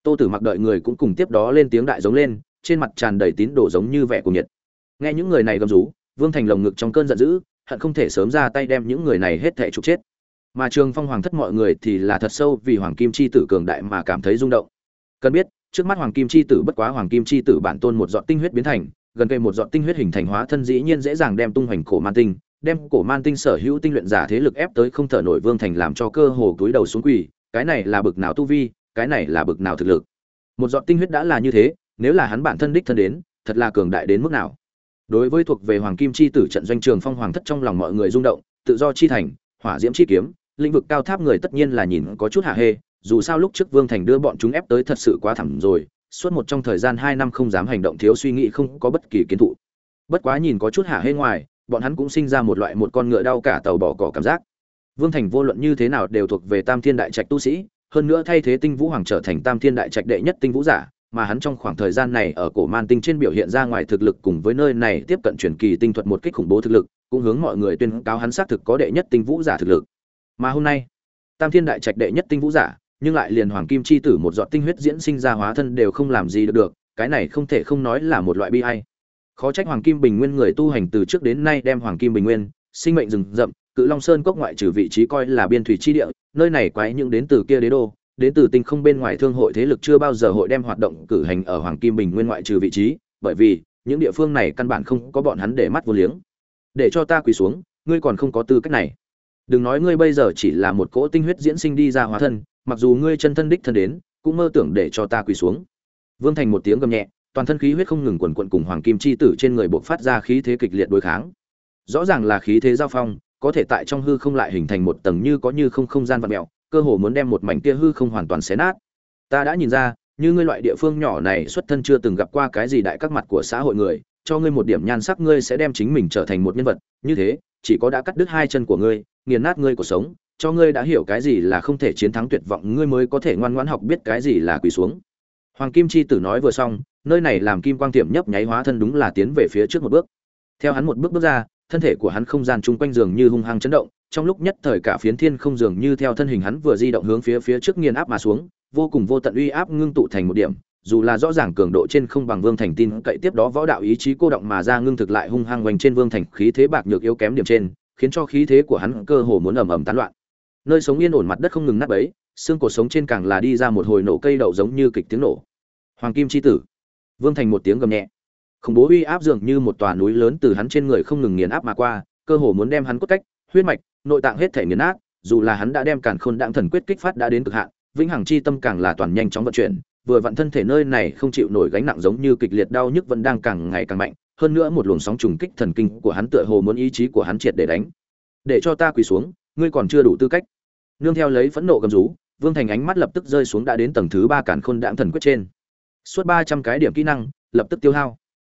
Tô tử mặc đợi người cũng cùng tiếp đó lên tiếng đại giống lên, trên mặt tràn đầy tín đồ giống như vẻ của nhiệt. Nghe những người này gầm rú, vương thành lồng ngực trong cơn giận dữ, hận không thể sớm ra tay đem những người này hết thảy trục chết. Mà trường phong hoàng thất mọi người thì là thật sâu vì hoàng kim chi tử cường đại mà cảm thấy rung động. Cần biết, trước mắt hoàng kim chi tử bất quá hoàng kim chi tử bản tôn một giọt tinh huyết biến thành, gần cây một giọt tinh huyết hình thành hóa thân dĩ nhiên dễ dàng đem tung hoành cổ man tinh đem cổ man tinh sở hữu tinh luyện giả thế lực ép tới không thở nổi vương thành làm cho cơ hồ túi đầu xuống quỳ, cái này là bực nào tu vi, cái này là bực nào thực lực. Một giọt tinh huyết đã là như thế, nếu là hắn bản thân đích thân đến, thật là cường đại đến mức nào. Đối với thuộc về hoàng kim chi tử trận doanh trường phong hoàng thất trong lòng mọi người rung động, tự do chi thành, hỏa diễm chi kiếm, lĩnh vực cao tháp người tất nhiên là nhìn có chút hạ hê, dù sao lúc trước vương thành đưa bọn chúng ép tới thật sự quá thẳm rồi, suốt một trong thời gian hai năm không dám hành động thiếu suy nghĩ không có bất kỳ kiến thụ. Bất quá nhìn có chút hạ hê ngoài bọn hắn cũng sinh ra một loại một con ngựa đau cả tàu bỏ cỏ cảm giác. Vương thành vô luận như thế nào đều thuộc về tam thiên đại trạch tu sĩ, hơn nữa thay thế tinh vũ hoàng trở thành tam thiên đại trạch đệ nhất tinh vũ giả, mà hắn trong khoảng thời gian này ở cổ man tinh trên biểu hiện ra ngoài thực lực cùng với nơi này tiếp cận truyền kỳ tinh thuật một kích khủng bố thực lực, cũng hướng mọi người tuyên cáo hắn xác thực có đệ nhất tinh vũ giả thực lực. Mà hôm nay, tam thiên đại trạch đệ nhất tinh vũ giả, nhưng lại liền hoàng kim chi tử một giọt tinh huyết diễn sinh ra hóa thân đều không làm gì được được cái này không thể không nói là một loại bi hay khó trách hoàng kim bình nguyên người tu hành từ trước đến nay đem hoàng kim bình nguyên, sinh mệnh rừng rậm, cự long sơn cốc ngoại trừ vị trí coi là biên thủy chi địa, nơi này quái những đến từ kia đế đô, đến từ tinh không bên ngoài thương hội thế lực chưa bao giờ hội đem hoạt động cử hành ở hoàng kim bình nguyên ngoại trừ vị trí, bởi vì, những địa phương này căn bản không có bọn hắn để mắt vô liếng. Để cho ta quỳ xuống, ngươi còn không có tư cách này. Đừng nói ngươi bây giờ chỉ là một cỗ tinh huyết diễn sinh đi ra hóa thân, mặc dù ngươi chân thân đích thân đến, cũng mơ tưởng để cho ta quỳ xuống. Vương thành một tiếng gầm nhẹ toàn thân khí huyết không ngừng quần quận cùng hoàng kim chi tử trên người buộc phát ra khí thế kịch liệt đối kháng. Rõ ràng là khí thế giao phong, có thể tại trong hư không lại hình thành một tầng như có như không không gian vật mẹo cơ hồ muốn đem một mảnh kia hư không hoàn toàn xé nát. Ta đã nhìn ra, như ngươi loại địa phương nhỏ này xuất thân chưa từng gặp qua cái gì đại các mặt của xã hội người, cho ngươi một điểm nhan sắc ngươi sẽ đem chính mình trở thành một nhân vật. Như thế, chỉ có đã cắt đứt hai chân của ngươi, nghiền nát ngươi cuộc sống, cho ngươi đã hiểu cái gì là không thể chiến thắng tuyệt vọng, ngươi mới có thể ngoan ngoãn học biết cái gì là quỳ xuống hoàng kim chi tử nói vừa xong, nơi này làm kim quang tiệm nhấp nháy hóa thân đúng là tiến về phía trước một bước. Theo hắn một bước bước ra, thân thể của hắn không gian chung quanh giường như hung hăng chấn động, trong lúc nhất thời cả phiến thiên không dường như theo thân hình hắn vừa di động hướng phía phía trước nghiền áp mà xuống, vô cùng vô tận uy áp ngưng tụ thành một điểm, dù là rõ ràng cường độ trên không bằng vương thành tin cậy tiếp đó võ đạo ý chí cô động mà ra ngưng thực lại hung hăng quanh trên vương thành khí thế bạc nhược yếu kém điểm trên, khiến cho khí thế của hắn cơ hồ muốn ầm ầm tán loạn. Nơi sống yên ổn mặt đất không ngừng nát bấy xương cổ sống trên càng là đi ra một hồi nổ cây đậu giống như kịch tiếng nổ. Hoàng kim chi tử. Vương thành một tiếng gầm nhẹ. Khủng bố uy áp dường như một tòa núi lớn từ hắn trên người không ngừng nghiền áp mà qua, cơ hồ muốn đem hắn cốt cách, huyết mạch, nội tạng hết thể nghiền nát, dù là hắn đã đem càn khôn đãng thần quyết kích phát đã đến cực hạn, vĩnh hằng chi tâm càng là toàn nhanh chóng vận chuyển, vừa vặn thân thể nơi này không chịu nổi gánh nặng giống như kịch liệt đau nhức vẫn đang càng ngày càng mạnh, hơn nữa một luồng sóng trùng kích thần kinh của hắn tựa hồ muốn ý chí của hắn triệt để đánh. Để cho ta quỳ xuống, ngươi còn chưa đủ tư cách. Nương theo lấy phẫn nộ gầm rú vương thành ánh mắt lập tức rơi xuống đã đến tầng thứ ba cản khôn đạm thần quyết trên. Suốt ba trăm cái điểm kỹ năng, lập tức tiêu hao.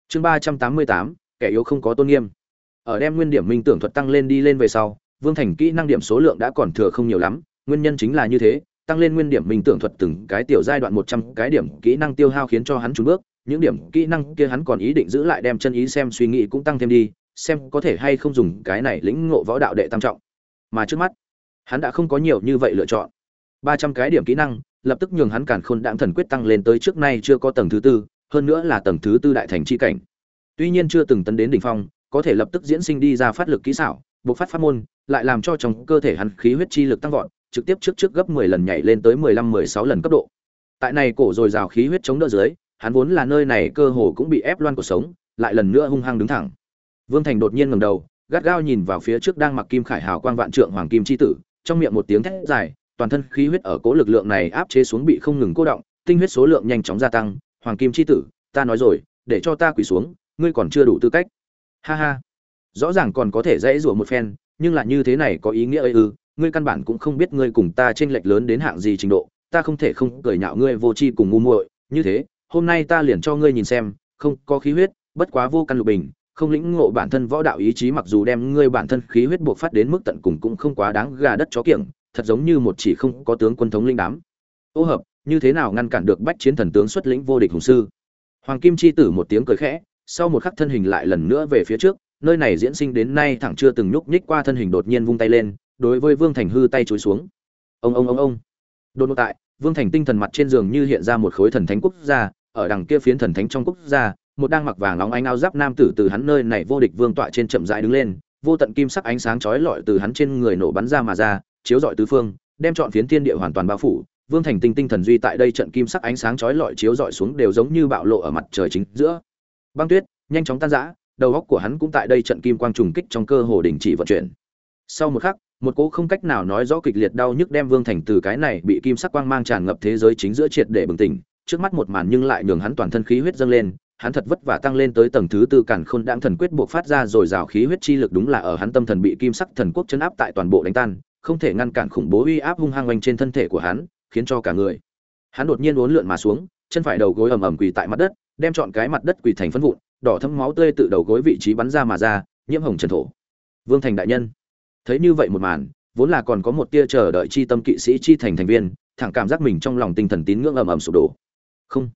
Chương ba trăm tám mươi tám, kẻ yếu không có tôn nghiêm. Ở đem nguyên điểm minh tưởng thuật tăng lên đi lên về sau, vương thành kỹ năng điểm số lượng đã còn thừa không nhiều lắm, nguyên nhân chính là như thế, tăng lên nguyên điểm minh tưởng thuật từng cái tiểu giai đoạn một trăm cái điểm kỹ năng tiêu hao khiến cho hắn chùn bước, những điểm kỹ năng kia hắn còn ý định giữ lại đem chân ý xem suy nghĩ cũng tăng thêm đi, xem có thể hay không dùng cái này lĩnh ngộ võ đạo đệ tam trọng. Mà trước mắt, hắn đã không có nhiều như vậy lựa chọn ba trăm cái điểm kỹ năng, lập tức nhường hắn cản khôn đạm thần quyết tăng lên tới trước nay chưa có tầng thứ tư, hơn nữa là tầng thứ tư đại thành chi cảnh. Tuy nhiên chưa từng tấn đến đỉnh phong, có thể lập tức diễn sinh đi ra phát lực kỹ xảo, bộc phát pháp môn, lại làm cho trong cơ thể hắn khí huyết chi lực tăng vọt, trực tiếp trước trước gấp mười lần nhảy lên tới mười lăm, mười sáu lần cấp độ. Tại này cổ rồi rào khí huyết chống đỡ dưới, hắn vốn là nơi này cơ hồ cũng bị ép loan cuộc sống, lại lần nữa hung hăng đứng thẳng. Vương thành đột nhiên ngẩng đầu, gắt gao nhìn vào phía trước đang mặc kim khải hào quang vạn trượng hoàng kim chi tử, trong miệng một tiếng thét dài toàn thân khí huyết ở cố lực lượng này áp chế xuống bị không ngừng cô động, tinh huyết số lượng nhanh chóng gia tăng, hoàng kim chi tử, ta nói rồi, để cho ta quỳ xuống, ngươi còn chưa đủ tư cách. Ha ha. Rõ ràng còn có thể dễ rủa một phen, nhưng là như thế này có ý nghĩa ư, ngươi căn bản cũng không biết ngươi cùng ta chênh lệch lớn đến hạng gì trình độ, ta không thể không cười nhạo ngươi vô tri cùng ngu muội, như thế, hôm nay ta liền cho ngươi nhìn xem, không có khí huyết, bất quá vô căn lục bình, không lĩnh ngộ bản thân võ đạo ý chí mặc dù đem ngươi bản thân khí huyết buộc phát đến mức tận cùng cũng không quá đáng gà đất chó kiểng thật giống như một chỉ không có tướng quân thống linh đám. Ô hợp, như thế nào ngăn cản được bách chiến thần tướng xuất lĩnh vô địch hùng sư? Hoàng kim chi tử một tiếng cười khẽ, sau một khắc thân hình lại lần nữa về phía trước, nơi này diễn sinh đến nay thẳng chưa từng nhúc nhích qua thân hình đột nhiên vung tay lên, đối với vương thành hư tay chối xuống. Ông ông ông ông. Đột ngột tại, vương thành tinh thần mặt trên giường như hiện ra một khối thần thánh quốc gia, ở đằng kia phiến thần thánh trong quốc gia, một đang mặc vàng nóng ánh áo giáp nam tử từ hắn nơi này vô địch vương tọa trên chậm rãi đứng lên, vô tận kim sắc ánh sáng chói lọi từ hắn trên người nổ bắn ra mà ra chiếu rọi tứ phương, đem chọn phiến thiên địa hoàn toàn bao phủ. Vương thành tinh tinh thần duy tại đây trận kim sắc ánh sáng chói lọi chiếu rọi xuống đều giống như bạo lộ ở mặt trời chính giữa. Băng tuyết, nhanh chóng tan rã, đầu óc của hắn cũng tại đây trận kim quang trùng kích trong cơ hồ đình chỉ vận chuyển. Sau một khắc, một cỗ không cách nào nói rõ kịch liệt đau nhức đem vương thành từ cái này bị kim sắc quang mang tràn ngập thế giới chính giữa triệt để bừng tỉnh. Trước mắt một màn nhưng lại nhường hắn toàn thân khí huyết dâng lên, hắn thật vất vả tăng lên tới tầng thứ tư cản khôn đãng thần quyết buộc phát ra rồi rào khí huyết chi lực đúng là ở hắn tâm thần bị kim sắc thần quốc chấn áp tại toàn bộ đánh tan không thể ngăn cản khủng bố uy áp hung hăng quanh trên thân thể của hắn, khiến cho cả người. Hắn đột nhiên uốn lượn mà xuống, chân phải đầu gối ầm ầm quỳ tại mặt đất, đem chọn cái mặt đất quỳ thành phân vụn, đỏ thấm máu tươi tự đầu gối vị trí bắn ra mà ra, nhiễm hồng trần thổ. Vương thành đại nhân. Thấy như vậy một màn, vốn là còn có một tia chờ đợi chi tâm kỵ sĩ chi thành thành viên, thẳng cảm giác mình trong lòng tinh thần tín ngưỡng ầm ầm sụp đổ. Không.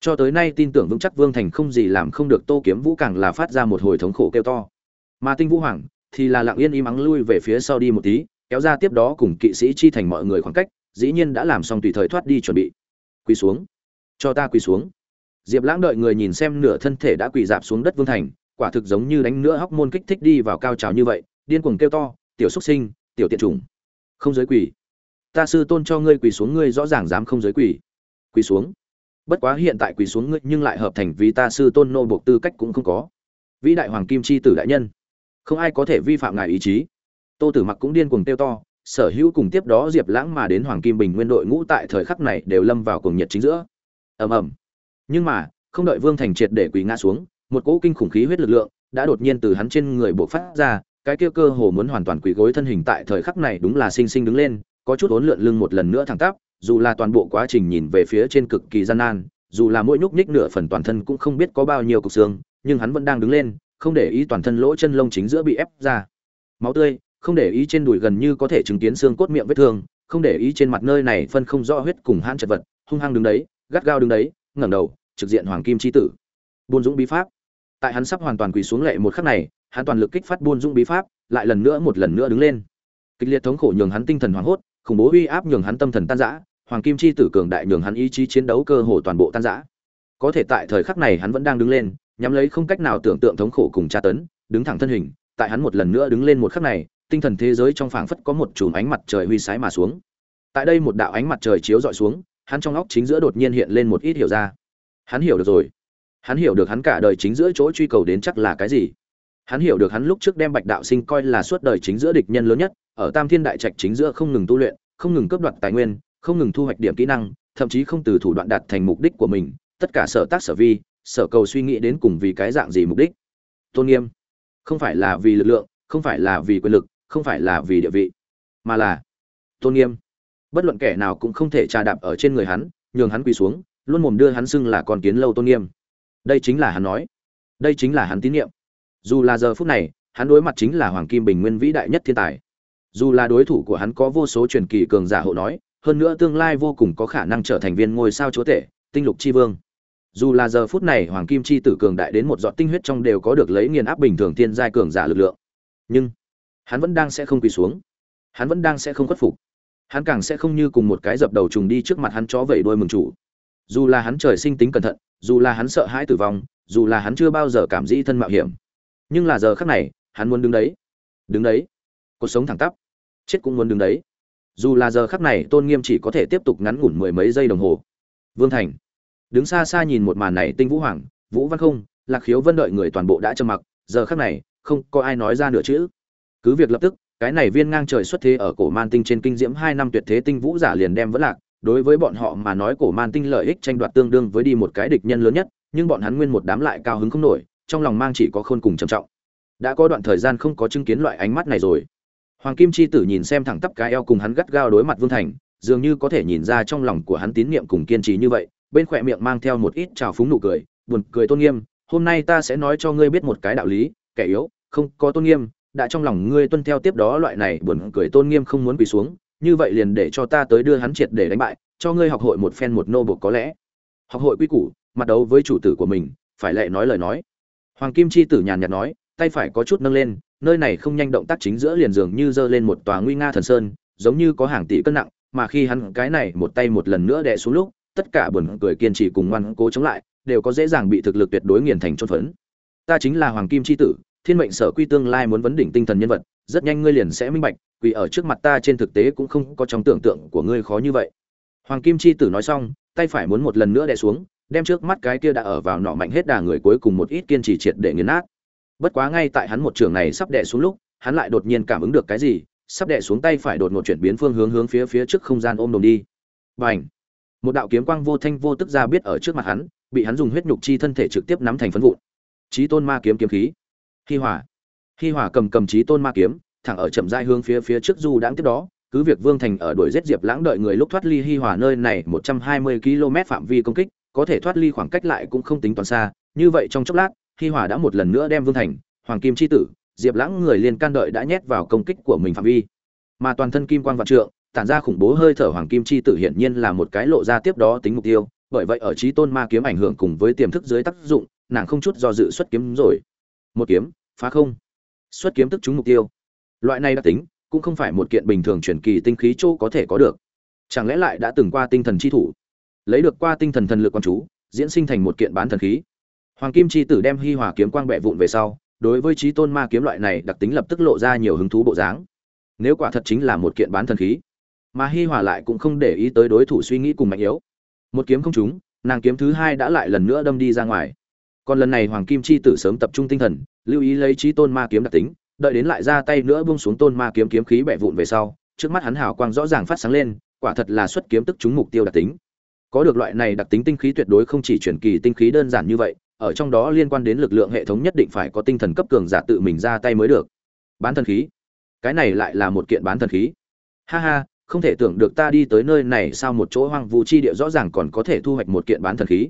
Cho tới nay tin tưởng vững chắc vương thành không gì làm không được tô kiếm vũ càng là phát ra một hồi thống khổ kêu to. Mà tinh vũ hoàng thì là lặng yên im ắng lui về phía sau đi một tí kéo ra tiếp đó cùng kỵ sĩ chi thành mọi người khoảng cách, dĩ nhiên đã làm xong tùy thời thoát đi chuẩn bị. Quỳ xuống. Cho ta quỳ xuống. Diệp lãng đợi người nhìn xem nửa thân thể đã quỳ dạp xuống đất vương thành, quả thực giống như đánh nữa hóc môn kích thích đi vào cao trào như vậy, điên cuồng kêu to, tiểu xuất sinh, tiểu tiện trùng không giới quỳ. Ta sư tôn cho ngươi quỳ xuống, ngươi rõ ràng dám không giới quỳ. Quỳ xuống. Bất quá hiện tại quỳ xuống ngươi, nhưng lại hợp thành vì ta sư tôn nô buộc tư cách cũng không có. Vĩ đại hoàng kim chi tử đại nhân. Không ai có thể vi phạm ngài ý chí tô tử mặc cũng điên cuồng tiêu to, sở hữu cùng tiếp đó diệp lãng mà đến hoàng kim bình nguyên đội ngũ tại thời khắc này đều lâm vào cuồng nhiệt chính giữa. Ầm ầm. Nhưng mà, không đợi vương thành triệt để quỳ ngã xuống, một cỗ kinh khủng khí huyết lực lượng đã đột nhiên từ hắn trên người bộc phát ra, cái kia cơ hồ muốn hoàn toàn quỳ gối thân hình tại thời khắc này đúng là sinh sinh đứng lên, có chút uốn lượn lưng một lần nữa thẳng tắp, dù là toàn bộ quá trình nhìn về phía trên cực kỳ gian nan, dù là mỗi nhúc nhích nửa phần toàn thân cũng không biết có bao nhiêu cục xương, nhưng hắn vẫn đang đứng lên, không để ý toàn thân lỗ chân lông chính giữa bị ép ra. Máu tươi không để ý trên đùi gần như có thể chứng kiến xương cốt miệng vết thương, không để ý trên mặt nơi này phân không rõ huyết cùng hãn chật vật, hung hăng đứng đấy, gắt gao đứng đấy, ngẩng đầu, trực diện hoàng kim chi tử. Buôn dũng bí pháp. Tại hắn sắp hoàn toàn quỳ xuống lệ một khắc này, hắn toàn lực kích phát buôn dũng bí pháp, lại lần nữa một lần nữa đứng lên. Kịch liệt thống khổ nhường hắn tinh thần hoảng hốt, khủng bố uy áp nhường hắn tâm thần tan rã, hoàng kim chi tử cường đại nhường hắn ý chí chiến đấu cơ hồ toàn bộ tan rã. Có thể tại thời khắc này hắn vẫn đang đứng lên, nhắm lấy không cách nào tưởng tượng thống khổ cùng tra tấn, đứng thẳng thân hình, tại hắn một lần nữa đứng lên một khắc này tinh thần thế giới trong phảng phất có một chùm ánh mặt trời huy sái mà xuống. Tại đây một đạo ánh mặt trời chiếu dọi xuống, hắn trong óc chính giữa đột nhiên hiện lên một ít hiểu ra. Hắn hiểu được rồi. Hắn hiểu được hắn cả đời chính giữa chỗ truy cầu đến chắc là cái gì. Hắn hiểu được hắn lúc trước đem bạch đạo sinh coi là suốt đời chính giữa địch nhân lớn nhất, ở tam thiên đại trạch chính giữa không ngừng tu luyện, không ngừng cướp đoạt tài nguyên, không ngừng thu hoạch điểm kỹ năng, thậm chí không từ thủ đoạn đạt thành mục đích của mình, tất cả sở tác sở vi, sở cầu suy nghĩ đến cùng vì cái dạng gì mục đích. Tôn nghiêm, không phải là vì lực lượng, không phải là vì quyền lực không phải là vì địa vị, mà là tôn nghiêm. Bất luận kẻ nào cũng không thể trà đạp ở trên người hắn, nhường hắn quỳ xuống, luôn mồm đưa hắn xưng là con kiến lâu tôn nghiêm. Đây chính là hắn nói. Đây chính là hắn tín nhiệm. Dù là giờ phút này, hắn đối mặt chính là hoàng kim bình nguyên vĩ đại nhất thiên tài. Dù là đối thủ của hắn có vô số truyền kỳ cường giả hộ nói, hơn nữa tương lai vô cùng có khả năng trở thành viên ngôi sao chúa tể, tinh lục chi vương. Dù là giờ phút này hoàng kim chi tử cường đại đến một giọt tinh huyết trong đều có được lấy nghiền áp bình thường thiên giai cường giả lực lượng. Nhưng hắn vẫn đang sẽ không quỳ xuống. Hắn vẫn đang sẽ không khuất phục. Hắn càng sẽ không như cùng một cái dập đầu trùng đi trước mặt hắn chó vẩy đôi mừng chủ. Dù là hắn trời sinh tính cẩn thận, dù là hắn sợ hãi tử vong, dù là hắn chưa bao giờ cảm dĩ thân mạo hiểm. Nhưng là giờ khác này, hắn muốn đứng đấy. Đứng đấy. Cuộc sống thẳng tắp. Chết cũng muốn đứng đấy. Dù là giờ khắc này tôn nghiêm chỉ có thể tiếp tục ngắn ngủn mười mấy giây đồng hồ. Vương thành. Đứng xa xa nhìn một màn này tinh vũ hoàng, vũ văn không, lạc khiếu vân đợi người toàn bộ đã trầm mặc. Giờ khắc này, không có ai nói ra nửa chữ cứ việc lập tức, cái này viên ngang trời xuất thế ở cổ man tinh trên kinh diễm hai năm tuyệt thế tinh vũ giả liền đem vẫn lạc, đối với bọn họ mà nói cổ man tinh lợi ích tranh đoạt tương đương với đi một cái địch nhân lớn nhất, nhưng bọn hắn nguyên một đám lại cao hứng không nổi, trong lòng mang chỉ có khôn cùng trầm trọng. Đã có đoạn thời gian không có chứng kiến loại ánh mắt này rồi. Hoàng kim chi tử nhìn xem thẳng tắp cái eo cùng hắn gắt gao đối mặt vương thành, dường như có thể nhìn ra trong lòng của hắn tín niệm cùng kiên trì như vậy, bên khỏe miệng mang theo một ít trào phúng nụ cười, buồn cười tôn nghiêm, hôm nay ta sẽ nói cho ngươi biết một cái đạo lý, kẻ yếu, không có tôn nghiêm đã trong lòng ngươi tuân theo tiếp đó loại này buồn cười tôn nghiêm không muốn quỳ xuống, như vậy liền để cho ta tới đưa hắn triệt để đánh bại, cho ngươi học hội một phen một nô bộc có lẽ. Học hội quy củ, mặt đấu với chủ tử của mình, phải lệ nói lời nói. Hoàng kim chi tử nhàn nhạt nói, tay phải có chút nâng lên, nơi này không nhanh động tác chính giữa liền dường như giơ lên một tòa nguy nga thần sơn, giống như có hàng tỷ cân nặng, mà khi hắn cái này một tay một lần nữa đè xuống lúc, tất cả buồn cười kiên trì cùng ngoan cố chống lại, đều có dễ dàng bị thực lực tuyệt đối nghiền thành chôn phấn. Ta chính là hoàng kim chi tử thiên mệnh sở quy tương lai muốn vấn đỉnh tinh thần nhân vật, rất nhanh ngươi liền sẽ minh bạch, vì ở trước mặt ta trên thực tế cũng không có trong tưởng tượng của ngươi khó như vậy. Hoàng kim chi tử nói xong, tay phải muốn một lần nữa đè xuống, đem trước mắt cái kia đã ở vào nọ mạnh hết đà người cuối cùng một ít kiên trì triệt để nghiền nát. Bất quá ngay tại hắn một trường này sắp đè xuống lúc, hắn lại đột nhiên cảm ứng được cái gì, sắp đè xuống tay phải đột ngột chuyển biến phương hướng hướng phía phía trước không gian ôm đồm đi. Bành! Một đạo kiếm quang vô thanh vô tức ra biết ở trước mặt hắn, bị hắn dùng huyết nhục chi thân thể trực tiếp nắm thành phấn vụn. Chí tôn ma kiếm kiếm khí hi Hòa, hi Hòa cầm cầm chí tôn ma kiếm thẳng ở chậm rãi hướng phía phía trước du đãng tiếp đó cứ việc vương thành ở đuổi giết diệp lãng đợi người lúc thoát ly hi Hòa nơi này một trăm hai mươi km phạm vi công kích có thể thoát ly khoảng cách lại cũng không tính toán xa như vậy trong chốc lát hi Hòa đã một lần nữa đem vương thành hoàng kim chi tử diệp lãng người liền can đợi đã nhét vào công kích của mình phạm vi. Mà toàn thân kim quang vạn trượng tản ra khủng bố hơi thở hoàng kim chi tử hiển nhiên là một cái lộ ra tiếp đó tính mục tiêu bởi vậy ở trí tôn ma kiếm ảnh hưởng cùng với tiềm thức dưới tác dụng nàng không chút do dự xuất kiếm rồi. Một kiếm phá không. Xuất kiếm tức trúng mục tiêu. Loại này đặc tính, cũng không phải một kiện bình thường chuyển kỳ tinh khí châu có thể có được. Chẳng lẽ lại đã từng qua tinh thần chi thủ? Lấy được qua tinh thần thần lực quan chú, diễn sinh thành một kiện bán thần khí. Hoàng kim chi tử đem hi hòa kiếm quang bẹ vụn về sau, đối với trí tôn ma kiếm loại này đặc tính lập tức lộ ra nhiều hứng thú bộ dáng. Nếu quả thật chính là một kiện bán thần khí, mà hi hòa lại cũng không để ý tới đối thủ suy nghĩ cùng mạnh yếu. Một kiếm không trúng, nàng kiếm thứ hai đã lại lần nữa đâm đi ra ngoài. Còn lần này hoàng kim chi tử sớm tập trung tinh thần lưu ý lấy trí tôn ma kiếm đặc tính, đợi đến lại ra tay nữa buông xuống tôn ma kiếm kiếm khí bẻ vụn về sau, trước mắt hắn hào quang rõ ràng phát sáng lên, quả thật là xuất kiếm tức trúng mục tiêu đặc tính. Có được loại này đặc tính tinh khí tuyệt đối không chỉ chuyển kỳ tinh khí đơn giản như vậy, ở trong đó liên quan đến lực lượng hệ thống nhất định phải có tinh thần cấp cường giả tự mình ra tay mới được. Bán thần khí. Cái này lại là một kiện bán thần khí. Ha ha, không thể tưởng được ta đi tới nơi này sao một chỗ hoang vu chi địa rõ ràng còn có thể thu hoạch một kiện bán thần khí.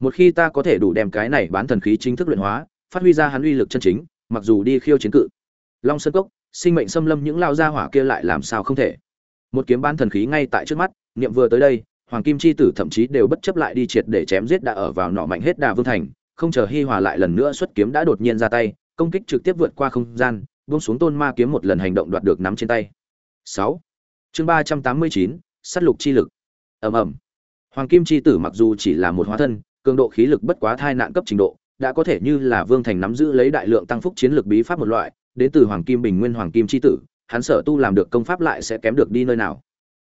Một khi ta có thể đủ đem cái này bán thần khí chính thức luyện hóa phát huy ra hắn uy lực chân chính, mặc dù đi khiêu chiến cự. Long sơn cốc, sinh mệnh xâm lâm những lao gia hỏa kia lại làm sao không thể? Một kiếm bán thần khí ngay tại trước mắt, niệm vừa tới đây, hoàng kim chi tử thậm chí đều bất chấp lại đi triệt để chém giết đã ở vào nọ mạnh hết đà vương thành, không chờ hi hòa lại lần nữa xuất kiếm đã đột nhiên ra tay, công kích trực tiếp vượt qua không gian, buông xuống tôn ma kiếm một lần hành động đoạt được nắm trên tay. Sáu. Chương ba trăm tám mươi chín sắt lục chi lực. Ầm ầm. Hoàng kim chi tử mặc dù chỉ là một hóa thân, cường độ khí lực bất quá thai nạn cấp trình độ đã có thể như là vương thành nắm giữ lấy đại lượng tăng phúc chiến lược bí pháp một loại, đến từ hoàng kim bình nguyên hoàng kim chi tử, hắn sở tu làm được công pháp lại sẽ kém được đi nơi nào.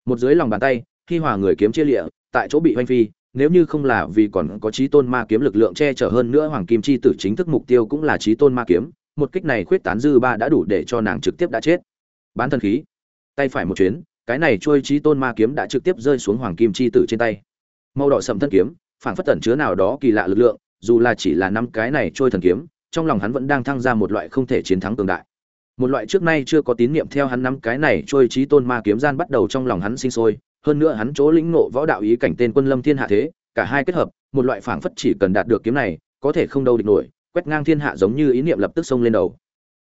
Một dưới lòng bàn tay khi hòa người kiếm chia lịa, tại chỗ bị hoanh phi, nếu như không là vì còn có trí tôn ma kiếm lực lượng che chở hơn nữa hoàng kim chi tử chính thức mục tiêu cũng là trí tôn ma kiếm, một kích này khuyết tán dư ba đã đủ để cho nàng trực tiếp đã chết. Bán thần khí. Tay phải một chuyến, cái này trôi trí tôn ma kiếm đã trực tiếp rơi xuống hoàng kim chi tử trên tay. Màu đỏ sầm thân kiếm, phảng phất tẩn chứa nào đó kỳ lạ lực lượng dù là chỉ là năm cái này trôi thần kiếm, trong lòng hắn vẫn đang thăng ra một loại không thể chiến thắng tương đại. Một loại trước nay chưa có tín niệm theo hắn năm cái này trôi chí tôn ma kiếm gian bắt đầu trong lòng hắn sinh sôi, hơn nữa hắn chỗ lĩnh ngộ võ đạo ý cảnh tên quân lâm thiên hạ thế, cả hai kết hợp, một loại phảng phất chỉ cần đạt được kiếm này, có thể không đâu địch nổi, quét ngang thiên hạ giống như ý niệm lập tức xông lên đầu.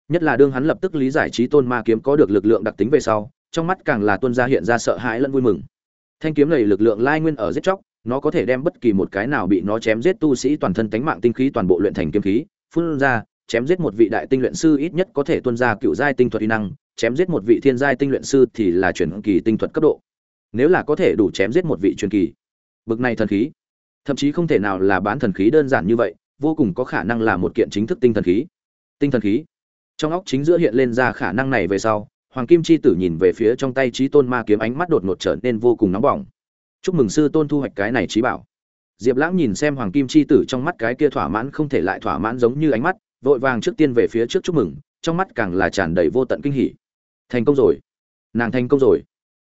Nhất là đương hắn lập tức lý giải chí tôn ma kiếm có được lực lượng đặc tính về sau, trong mắt càng là tuôn ra hiện ra sợ hãi lẫn vui mừng. Thanh kiếm này lực lượng lai nguyên ở giết chóc nó có thể đem bất kỳ một cái nào bị nó chém giết tu sĩ toàn thân tánh mạng tinh khí toàn bộ luyện thành kiếm khí, phun ra, chém giết một vị đại tinh luyện sư ít nhất có thể tuân ra cựu giai tinh thuật uy năng, chém giết một vị thiên giai tinh luyện sư thì là chuyển kỳ tinh thuật cấp độ. Nếu là có thể đủ chém giết một vị truyền kỳ, bực này thần khí. Thậm chí không thể nào là bán thần khí đơn giản như vậy, vô cùng có khả năng là một kiện chính thức tinh thần khí. Tinh thần khí. Trong óc chính giữa hiện lên ra khả năng này về sau, hoàng kim chi tử nhìn về phía trong tay trí tôn ma kiếm ánh mắt đột ngột trở nên vô cùng nóng bỏng chúc mừng sư tôn thu hoạch cái này trí bảo. Diệp lãng nhìn xem hoàng kim chi tử trong mắt cái kia thỏa mãn không thể lại thỏa mãn giống như ánh mắt, vội vàng trước tiên về phía trước chúc mừng, trong mắt càng là tràn đầy vô tận kinh hỉ. Thành công rồi. Nàng thành công rồi.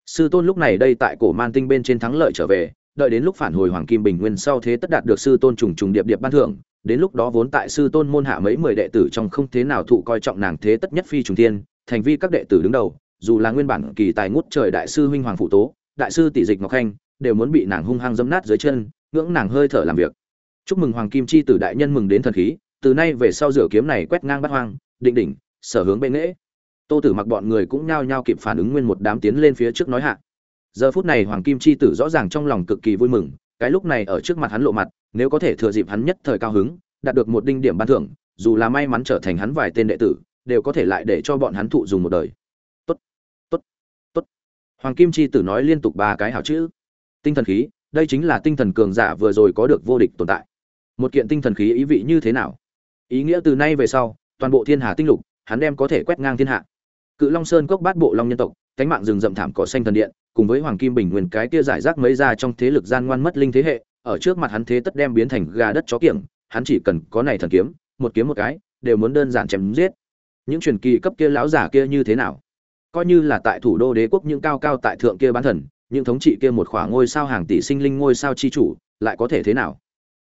Sư tôn lúc này đây tại cổ man tinh bên trên thắng lợi trở về, đợi đến lúc phản hồi hoàng kim bình nguyên sau thế tất đạt được sư tôn trùng trùng điệp điệp ban thưởng, đến lúc đó vốn tại sư tôn môn hạ mấy mười đệ tử trong không thế nào thụ coi trọng nàng thế tất nhất phi trùng thiên, thành vi các đệ tử đứng đầu, dù là nguyên bản kỳ tài ngút trời đại sư huynh hoàng phụ tố, đại sư tỷ dịch ngọc khanh đều muốn bị nàng hung hăng dẫm nát dưới chân, ngưỡng nàng hơi thở làm việc. Chúc mừng hoàng kim chi tử đại nhân mừng đến thần khí, từ nay về sau rửa kiếm này quét ngang bắt hoang, định đỉnh, sở hướng bên nghễ. Tô tử mặc bọn người cũng nhao nhao kịp phản ứng nguyên một đám tiến lên phía trước nói hạ. Giờ phút này hoàng kim chi tử rõ ràng trong lòng cực kỳ vui mừng, cái lúc này ở trước mặt hắn lộ mặt, nếu có thể thừa dịp hắn nhất thời cao hứng, đạt được một đinh điểm ban thưởng, dù là may mắn trở thành hắn vài tên đệ tử, đều có thể lại để cho bọn hắn thụ dùng một đời. Tốt tốt tốt. Hoàng kim chi tử nói liên tục ba cái hảo chữ tinh thần khí, đây chính là tinh thần cường giả vừa rồi có được vô địch tồn tại. Một kiện tinh thần khí ý vị như thế nào? Ý nghĩa từ nay về sau, toàn bộ thiên hà tinh lục, hắn đem có thể quét ngang thiên hạ. Cự long sơn cốc bát bộ long nhân tộc, cánh mạng rừng rậm thảm cỏ xanh thần điện, cùng với hoàng kim bình nguyên cái kia giải rác mấy ra trong thế lực gian ngoan mất linh thế hệ, ở trước mặt hắn thế tất đem biến thành gà đất chó kiểng, hắn chỉ cần có này thần kiếm, một kiếm một cái, đều muốn đơn giản chém giết. Những truyền kỳ cấp kia lão giả kia như thế nào? Coi như là tại thủ đô đế quốc những cao cao tại thượng kia bán thần những thống trị kia một khoảng ngôi sao hàng tỷ sinh linh ngôi sao chi chủ, lại có thể thế nào?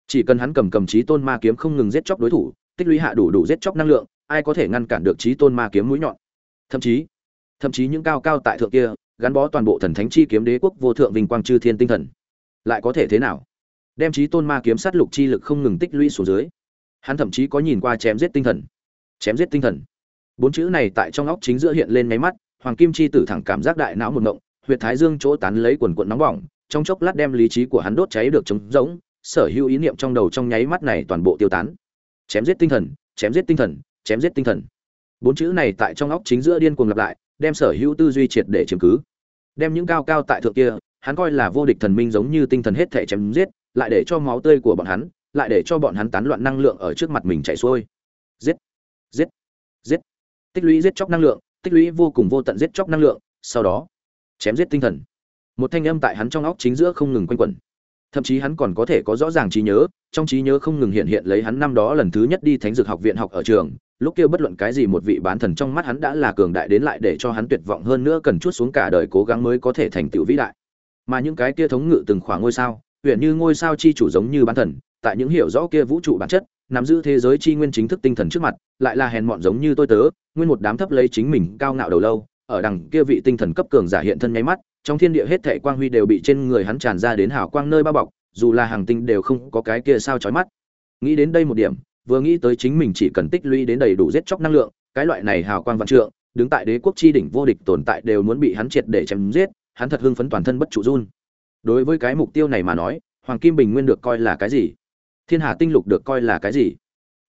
Chỉ cần hắn cầm cầm chí tôn ma kiếm không ngừng giết chóc đối thủ, tích lũy hạ đủ đủ giết chóc năng lượng, ai có thể ngăn cản được chí tôn ma kiếm mũi nhọn? Thậm chí thậm chí những cao cao tại thượng kia, gắn bó toàn bộ thần thánh chi kiếm đế quốc vô thượng vinh quang chư thiên tinh thần, lại có thể thế nào? Đem chí tôn ma kiếm sát lục chi lực không ngừng tích lũy xuống dưới. Hắn thậm chí có nhìn qua chém giết tinh thần. Chém giết tinh thần. Bốn chữ này tại trong óc chính giữa hiện lên ngay mắt, hoàng kim chi tử thẳng cảm giác đại não một ngộng huyệt thái dương chỗ tán lấy quần quần nóng bỏng, trong chốc lát đem lý trí của hắn đốt cháy được trống rỗng, sở hữu ý niệm trong đầu trong nháy mắt này toàn bộ tiêu tán. Chém giết tinh thần, chém giết tinh thần, chém giết tinh thần. Bốn chữ này tại trong óc chính giữa điên cuồng lặp lại, đem sở hữu tư duy triệt để chiếm cứ. Đem những cao cao tại thượng kia, hắn coi là vô địch thần minh giống như tinh thần hết thể chém giết, lại để cho máu tươi của bọn hắn, lại để cho bọn hắn tán loạn năng lượng ở trước mặt mình chạy xuôi. Giết giết giết. Tích lũy giết chóc năng lượng, tích lũy vô cùng vô tận giết chóc năng lượng, sau đó chém giết tinh thần. Một thanh âm tại hắn trong óc chính giữa không ngừng quanh quẩn. Thậm chí hắn còn có thể có rõ ràng trí nhớ, trong trí nhớ không ngừng hiện hiện lấy hắn năm đó lần thứ nhất đi thánh dược học viện học ở trường, lúc kia bất luận cái gì một vị bán thần trong mắt hắn đã là cường đại đến lại để cho hắn tuyệt vọng hơn nữa cần chút xuống cả đời cố gắng mới có thể thành tựu vĩ đại. Mà những cái kia thống ngự từng khoảng ngôi sao huyện như ngôi sao chi chủ giống như bán thần, tại những hiểu rõ kia vũ trụ bản chất, nắm giữ thế giới chi nguyên chính thức tinh thần trước mặt, lại là hèn mọn giống như tôi tớ, nguyên một đám thấp lấy chính mình cao ngạo đầu lâu ở đằng kia vị tinh thần cấp cường giả hiện thân nháy mắt, trong thiên địa hết thảy quang huy đều bị trên người hắn tràn ra đến hào quang nơi bao bọc, dù là hàng tinh đều không có cái kia sao chói mắt. Nghĩ đến đây một điểm, vừa nghĩ tới chính mình chỉ cần tích lũy đến đầy đủ giết chóc năng lượng, cái loại này hào quang vạn trượng, đứng tại đế quốc chi đỉnh vô địch tồn tại đều muốn bị hắn triệt để chém giết, hắn thật hưng phấn toàn thân bất trụ run. Đối với cái mục tiêu này mà nói, hoàng kim bình nguyên được coi là cái gì? Thiên hà tinh lục được coi là cái gì?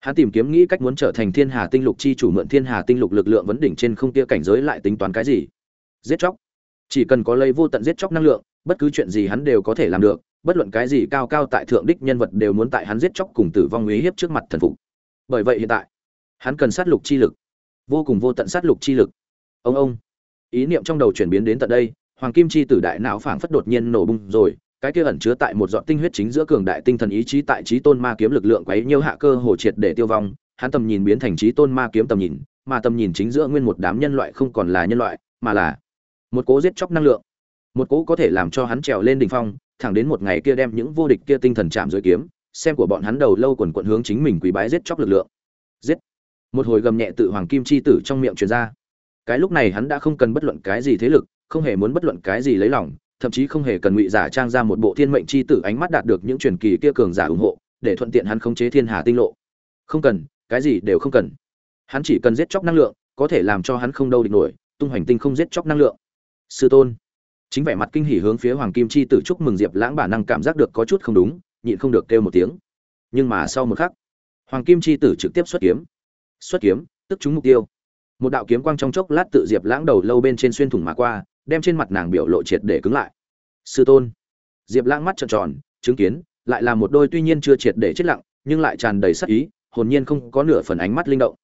Hắn tìm kiếm nghĩ cách muốn trở thành thiên hà tinh lục chi chủ mượn thiên hà tinh lục lực lượng vấn đỉnh trên không kia cảnh giới lại tính toán cái gì? Giết chóc. Chỉ cần có lấy vô tận giết chóc năng lượng, bất cứ chuyện gì hắn đều có thể làm được, bất luận cái gì cao cao tại thượng đích nhân vật đều muốn tại hắn giết chóc cùng tử vong uy hiếp trước mặt thần phục. Bởi vậy hiện tại, hắn cần sát lục chi lực. Vô cùng vô tận sát lục chi lực. Ông ông. Ý niệm trong đầu chuyển biến đến tận đây, hoàng kim chi tử đại não phảng phất đột nhiên nổ bung rồi cái kia ẩn chứa tại một dọn tinh huyết chính giữa cường đại tinh thần ý chí tại trí tôn ma kiếm lực lượng quấy nhiêu hạ cơ hồ triệt để tiêu vong, hắn tầm nhìn biến thành trí tôn ma kiếm tầm nhìn, mà tầm nhìn chính giữa nguyên một đám nhân loại không còn là nhân loại, mà là một cố giết chóc năng lượng. Một cố có thể làm cho hắn trèo lên đỉnh phong, thẳng đến một ngày kia đem những vô địch kia tinh thần chạm dưới kiếm, xem của bọn hắn đầu lâu quần quận hướng chính mình quý bái giết chóc lực lượng. Giết! Một hồi gầm nhẹ tự hoàng kim chi tử trong miệng truyền ra. Cái lúc này hắn đã không cần bất luận cái gì thế lực, không hề muốn bất luận cái gì lấy lòng thậm chí không hề cần ngụy giả trang ra một bộ thiên mệnh chi tử ánh mắt đạt được những truyền kỳ kia cường giả ủng hộ, để thuận tiện hắn khống chế thiên hà tinh lộ. Không cần, cái gì đều không cần. Hắn chỉ cần giết chóc năng lượng, có thể làm cho hắn không đâu địch nổi, tung hoành tinh không giết chóc năng lượng. Sư tôn. Chính vẻ mặt kinh hỉ hướng phía hoàng kim chi tử chúc mừng diệp lãng bản năng cảm giác được có chút không đúng, nhịn không được kêu một tiếng. Nhưng mà sau một khắc, hoàng kim chi tử trực tiếp xuất kiếm. Xuất kiếm, tức trúng mục tiêu. Một đạo kiếm quang trong chốc lát tự diệp lãng đầu lâu bên trên xuyên thủng mà qua đem trên mặt nàng biểu lộ triệt để cứng lại. Sư tôn. Diệp lãng mắt trợn tròn, chứng kiến, lại là một đôi tuy nhiên chưa triệt để chết lặng, nhưng lại tràn đầy sắc ý, hồn nhiên không có nửa phần ánh mắt linh động.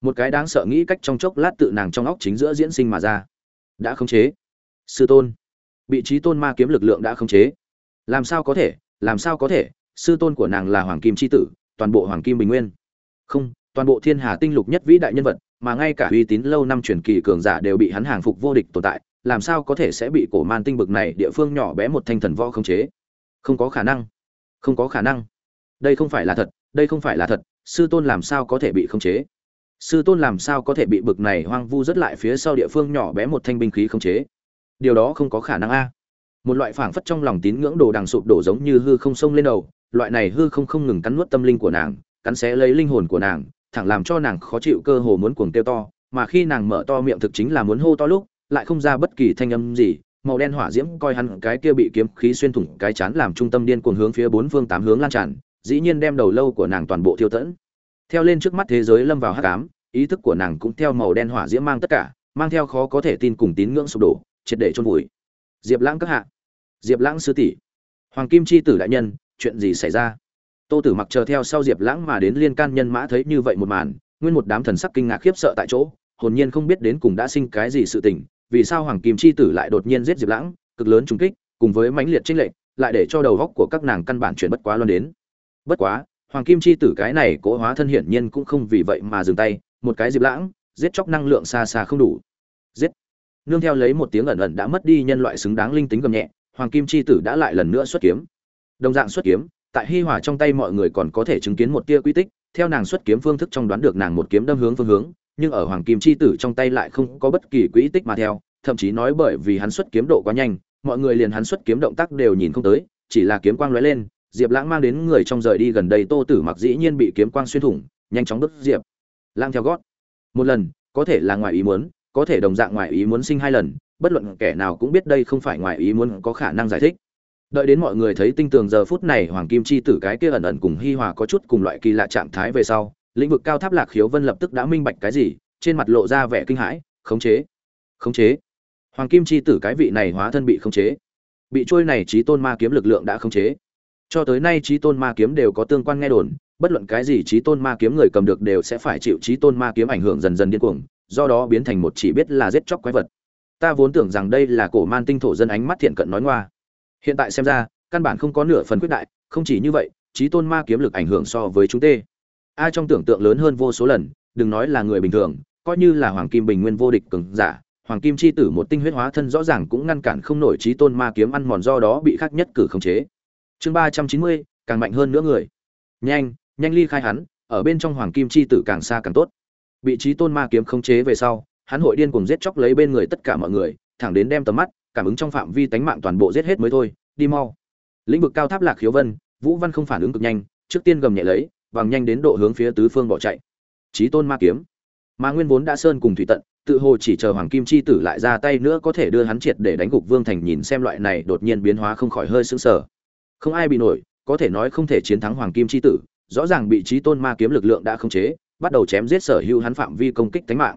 Một cái đáng sợ nghĩ cách trong chốc lát tự nàng trong óc chính giữa diễn sinh mà ra. Đã khống chế. Sư tôn. Bị trí tôn ma kiếm lực lượng đã khống chế. Làm sao có thể, làm sao có thể, sư tôn của nàng là hoàng kim c h i tử, toàn bộ hoàng kim bình nguyên. Không, toàn bộ thiên hà tinh lục nhất vĩ đại nhân vật, mà ngay cả uy tín lâu năm truyền kỳ cường giả đều bị hắn hàng phục vô địch tồn tại làm sao có thể sẽ bị cổ man tinh bực này địa phương nhỏ bé một thanh thần võ khống chế? Không có khả năng. Không có khả năng. Đây không phải là thật, đây không phải là thật, sư tôn làm sao có thể bị khống chế? Sư tôn làm sao có thể bị bực này hoang vu rất lại phía sau địa phương nhỏ bé một thanh binh khí khống chế? Điều đó không có khả năng a. Một loại phảng phất trong lòng tín ngưỡng đồ đằng sụp đổ giống như hư không sông lên đầu, loại này hư không không ngừng cắn nuốt tâm linh của nàng, cắn xé lấy linh hồn của nàng, thẳng làm cho nàng khó chịu cơ hồ muốn cuồng tiêu to, mà khi nàng mở to miệng thực chính là muốn hô to lúc lại không ra bất kỳ thanh âm gì, màu đen hỏa diễm coi hắn cái kia bị kiếm khí xuyên thủng cái chán làm trung tâm điên cuồng hướng phía bốn phương tám hướng lan tràn, dĩ nhiên đem đầu lâu của nàng toàn bộ thiêu tẫn. Theo lên trước mắt thế giới lâm vào hắc ám, ý thức của nàng cũng theo màu đen hỏa diễm mang tất cả, mang theo khó có thể tin cùng tín ngưỡng sụp đổ, triệt để chôn vùi. Diệp lãng các hạ. Diệp lãng sư tỷ. Hoàng kim chi tử đại nhân, chuyện gì xảy ra? Tô tử mặc chờ theo sau diệp lãng mà đến liên can nhân mã thấy như vậy một màn, nguyên một đám thần sắc kinh ngạc khiếp sợ tại chỗ, hồn nhiên không biết đến cùng đã sinh cái gì sự tình vì sao hoàng kim chi tử lại đột nhiên giết diệp lãng, cực lớn trùng kích, cùng với mãnh liệt tranh lệch, lại để cho đầu góc của các nàng căn bản chuyển bất quá luôn đến. Bất quá, hoàng kim chi tử cái này cố hóa thân hiển nhiên cũng không vì vậy mà dừng tay, một cái diệp lãng, giết chóc năng lượng xa xa không đủ. Giết. Nương theo lấy một tiếng ẩn ẩn đã mất đi nhân loại xứng đáng linh tính gầm nhẹ, hoàng kim chi tử đã lại lần nữa xuất kiếm. Đồng dạng xuất kiếm, tại hi hòa trong tay mọi người còn có thể chứng kiến một tia quy tích, theo nàng xuất kiếm phương thức trong đoán được nàng một kiếm đâm hướng phương hướng nhưng ở hoàng kim chi tử trong tay lại không có bất kỳ quỹ tích mà theo, thậm chí nói bởi vì hắn xuất kiếm độ quá nhanh, mọi người liền hắn xuất kiếm động tác đều nhìn không tới, chỉ là kiếm quang lóe lên, diệp lãng mang đến người trong rời đi gần đây tô tử mặc dĩ nhiên bị kiếm quang xuyên thủng, nhanh chóng đứt diệp lãng theo gót. Một lần, có thể là ngoài ý muốn, có thể đồng dạng ngoài ý muốn sinh hai lần, bất luận kẻ nào cũng biết đây không phải ngoài ý muốn có khả năng giải thích. Đợi đến mọi người thấy tinh tường giờ phút này hoàng kim chi tử cái kia ẩn ẩn cùng hi hòa có chút cùng loại kỳ lạ trạng thái về sau lĩnh vực cao tháp lạc khiếu vân lập tức đã minh bạch cái gì, trên mặt lộ ra vẻ kinh hãi, khống chế khống chế. Hoàng kim chi tử cái vị này hóa thân bị khống chế. Bị trôi này trí tôn ma kiếm lực lượng đã khống chế. Cho tới nay trí tôn ma kiếm đều có tương quan nghe đồn, bất luận cái gì trí tôn ma kiếm người cầm được đều sẽ phải chịu trí tôn ma kiếm ảnh hưởng dần dần điên cuồng, do đó biến thành một chỉ biết là giết chóc quái vật. Ta vốn tưởng rằng đây là cổ man tinh thổ dân ánh mắt thiện cận nói ngoa. Hiện tại xem ra, căn bản không có nửa phần quyết đại, không chỉ như vậy trí tôn ma kiếm lực ảnh hưởng so với chúng tê ai trong tưởng tượng lớn hơn vô số lần, đừng nói là người bình thường, coi như là hoàng kim bình nguyên vô địch cường giả, hoàng kim chi tử một tinh huyết hóa thân rõ ràng cũng ngăn cản không nổi trí tôn ma kiếm ăn mòn do đó bị khắc nhất cử khống chế. Chương ba trăm chín mươi, càng mạnh hơn nữa người. Nhanh nhanh ly khai hắn, ở bên trong hoàng kim chi tử càng xa càng tốt. Bị trí tôn ma kiếm khống chế về sau, hắn hội điên cùng giết chóc lấy bên người tất cả mọi người, thẳng đến đem tầm mắt, cảm ứng trong phạm vi tánh mạng toàn bộ giết hết mới thôi, đi mau. Lĩnh vực cao tháp lạc khiếu vân, vũ văn không phản ứng cực nhanh, trước tiên gầm nhẹ lấy vàng nhanh đến độ hướng phía tứ phương bỏ chạy. Trí tôn ma kiếm. Mà nguyên vốn đã sơn cùng thủy tận, tự hồ chỉ chờ hoàng kim chi tử lại ra tay nữa có thể đưa hắn triệt để đánh gục vương thành nhìn xem loại này đột nhiên biến hóa không khỏi hơi sững sờ. Không ai bị nổi, có thể nói không thể chiến thắng hoàng kim chi tử, rõ ràng bị trí tôn ma kiếm lực lượng đã khống chế, bắt đầu chém giết sở hữu hắn phạm vi công kích tánh mạng.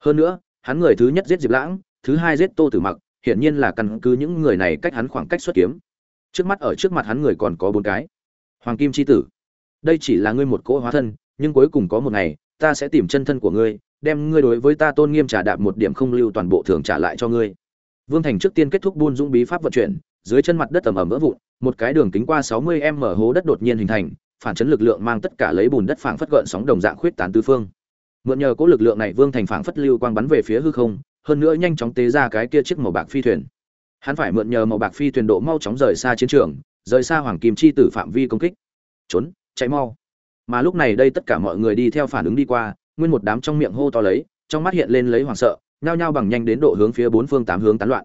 Hơn nữa, hắn người thứ nhất giết diệp lãng, thứ hai giết tô tử mặc, hiển nhiên là căn cứ những người này cách hắn khoảng cách xuất kiếm. Trước mắt ở trước mặt hắn người còn có bốn cái. Hoàng kim chi tử đây chỉ là ngươi một cỗ hóa thân, nhưng cuối cùng có một ngày, ta sẽ tìm chân thân của ngươi, đem ngươi đối với ta tôn nghiêm trả đạp một điểm không lưu toàn bộ thường trả lại cho ngươi. Vương thành trước tiên kết thúc buôn dũng bí pháp vận chuyển, dưới chân mặt đất ẩm ẩm vỡ vụn, một cái đường kính qua sáu mươi m hố đất đột nhiên hình thành, phản chấn lực lượng mang tất cả lấy bùn đất phảng phất gợn sóng đồng dạng khuyết tán tứ phương. Mượn nhờ cỗ lực lượng này, vương thành phảng phất lưu quang bắn về phía hư không, hơn nữa nhanh chóng tế ra cái kia chiếc màu bạc phi thuyền. Hắn phải mượn nhờ màu bạc phi thuyền độ mau chóng rời xa chiến trường, rời xa hoàng kim chi tử phạm vi công kích. Trốn chạy mau. Mà lúc này đây tất cả mọi người đi theo phản ứng đi qua, nguyên một đám trong miệng hô to lấy, trong mắt hiện lên lấy hoảng sợ, nhao nhao bằng nhanh đến độ hướng phía bốn phương tám hướng tán loạn.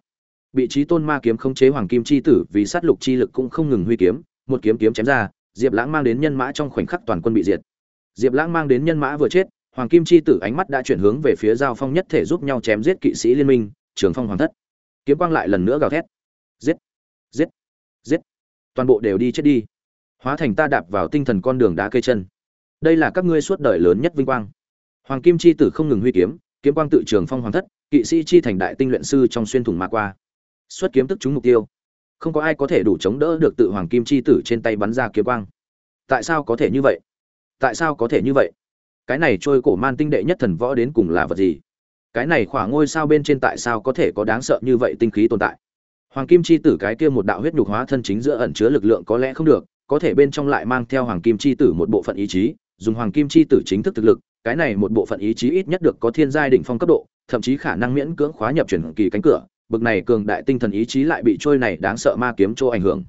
Bị trí tôn ma kiếm không chế hoàng kim chi tử vì sát lục chi lực cũng không ngừng huy kiếm, một kiếm kiếm chém ra, diệp lãng mang đến nhân mã trong khoảnh khắc toàn quân bị diệt. Diệp lãng mang đến nhân mã vừa chết, hoàng kim chi tử ánh mắt đã chuyển hướng về phía giao phong nhất thể giúp nhau chém giết kỵ sĩ liên minh, trường phong hoàng thất. Kiếm quang lại lần nữa gào thét. Giết! Giết! Giết! Toàn bộ đều đi chết đi hóa thành ta đạp vào tinh thần con đường đá cây chân. Đây là các ngươi suốt đời lớn nhất vinh quang. Hoàng kim chi tử không ngừng huy kiếm kiếm quang tự trường phong hoàng thất, kỵ sĩ chi thành đại tinh luyện sư trong xuyên thủng mà qua. Xuất kiếm tức trúng mục tiêu. Không có ai có thể đủ chống đỡ được tự hoàng kim chi tử trên tay bắn ra kiếm quang. Tại sao có thể như vậy? Tại sao có thể như vậy? Cái này trôi cổ man tinh đệ nhất thần võ đến cùng là vật gì? Cái này khỏa ngôi sao bên trên tại sao có thể có đáng sợ như vậy tinh khí tồn tại? Hoàng kim chi tử cái kia một đạo huyết nhục hóa thân chính giữa ẩn chứa lực lượng có lẽ không được có thể bên trong lại mang theo hoàng kim chi tử một bộ phận ý chí, dùng hoàng kim chi tử chính thức thực lực, cái này một bộ phận ý chí ít nhất được có thiên giai đỉnh phong cấp độ, thậm chí khả năng miễn cưỡng khóa nhập chuyển kỳ cánh cửa, bực này cường đại tinh thần ý chí lại bị trôi này đáng sợ ma kiếm cho ảnh hưởng.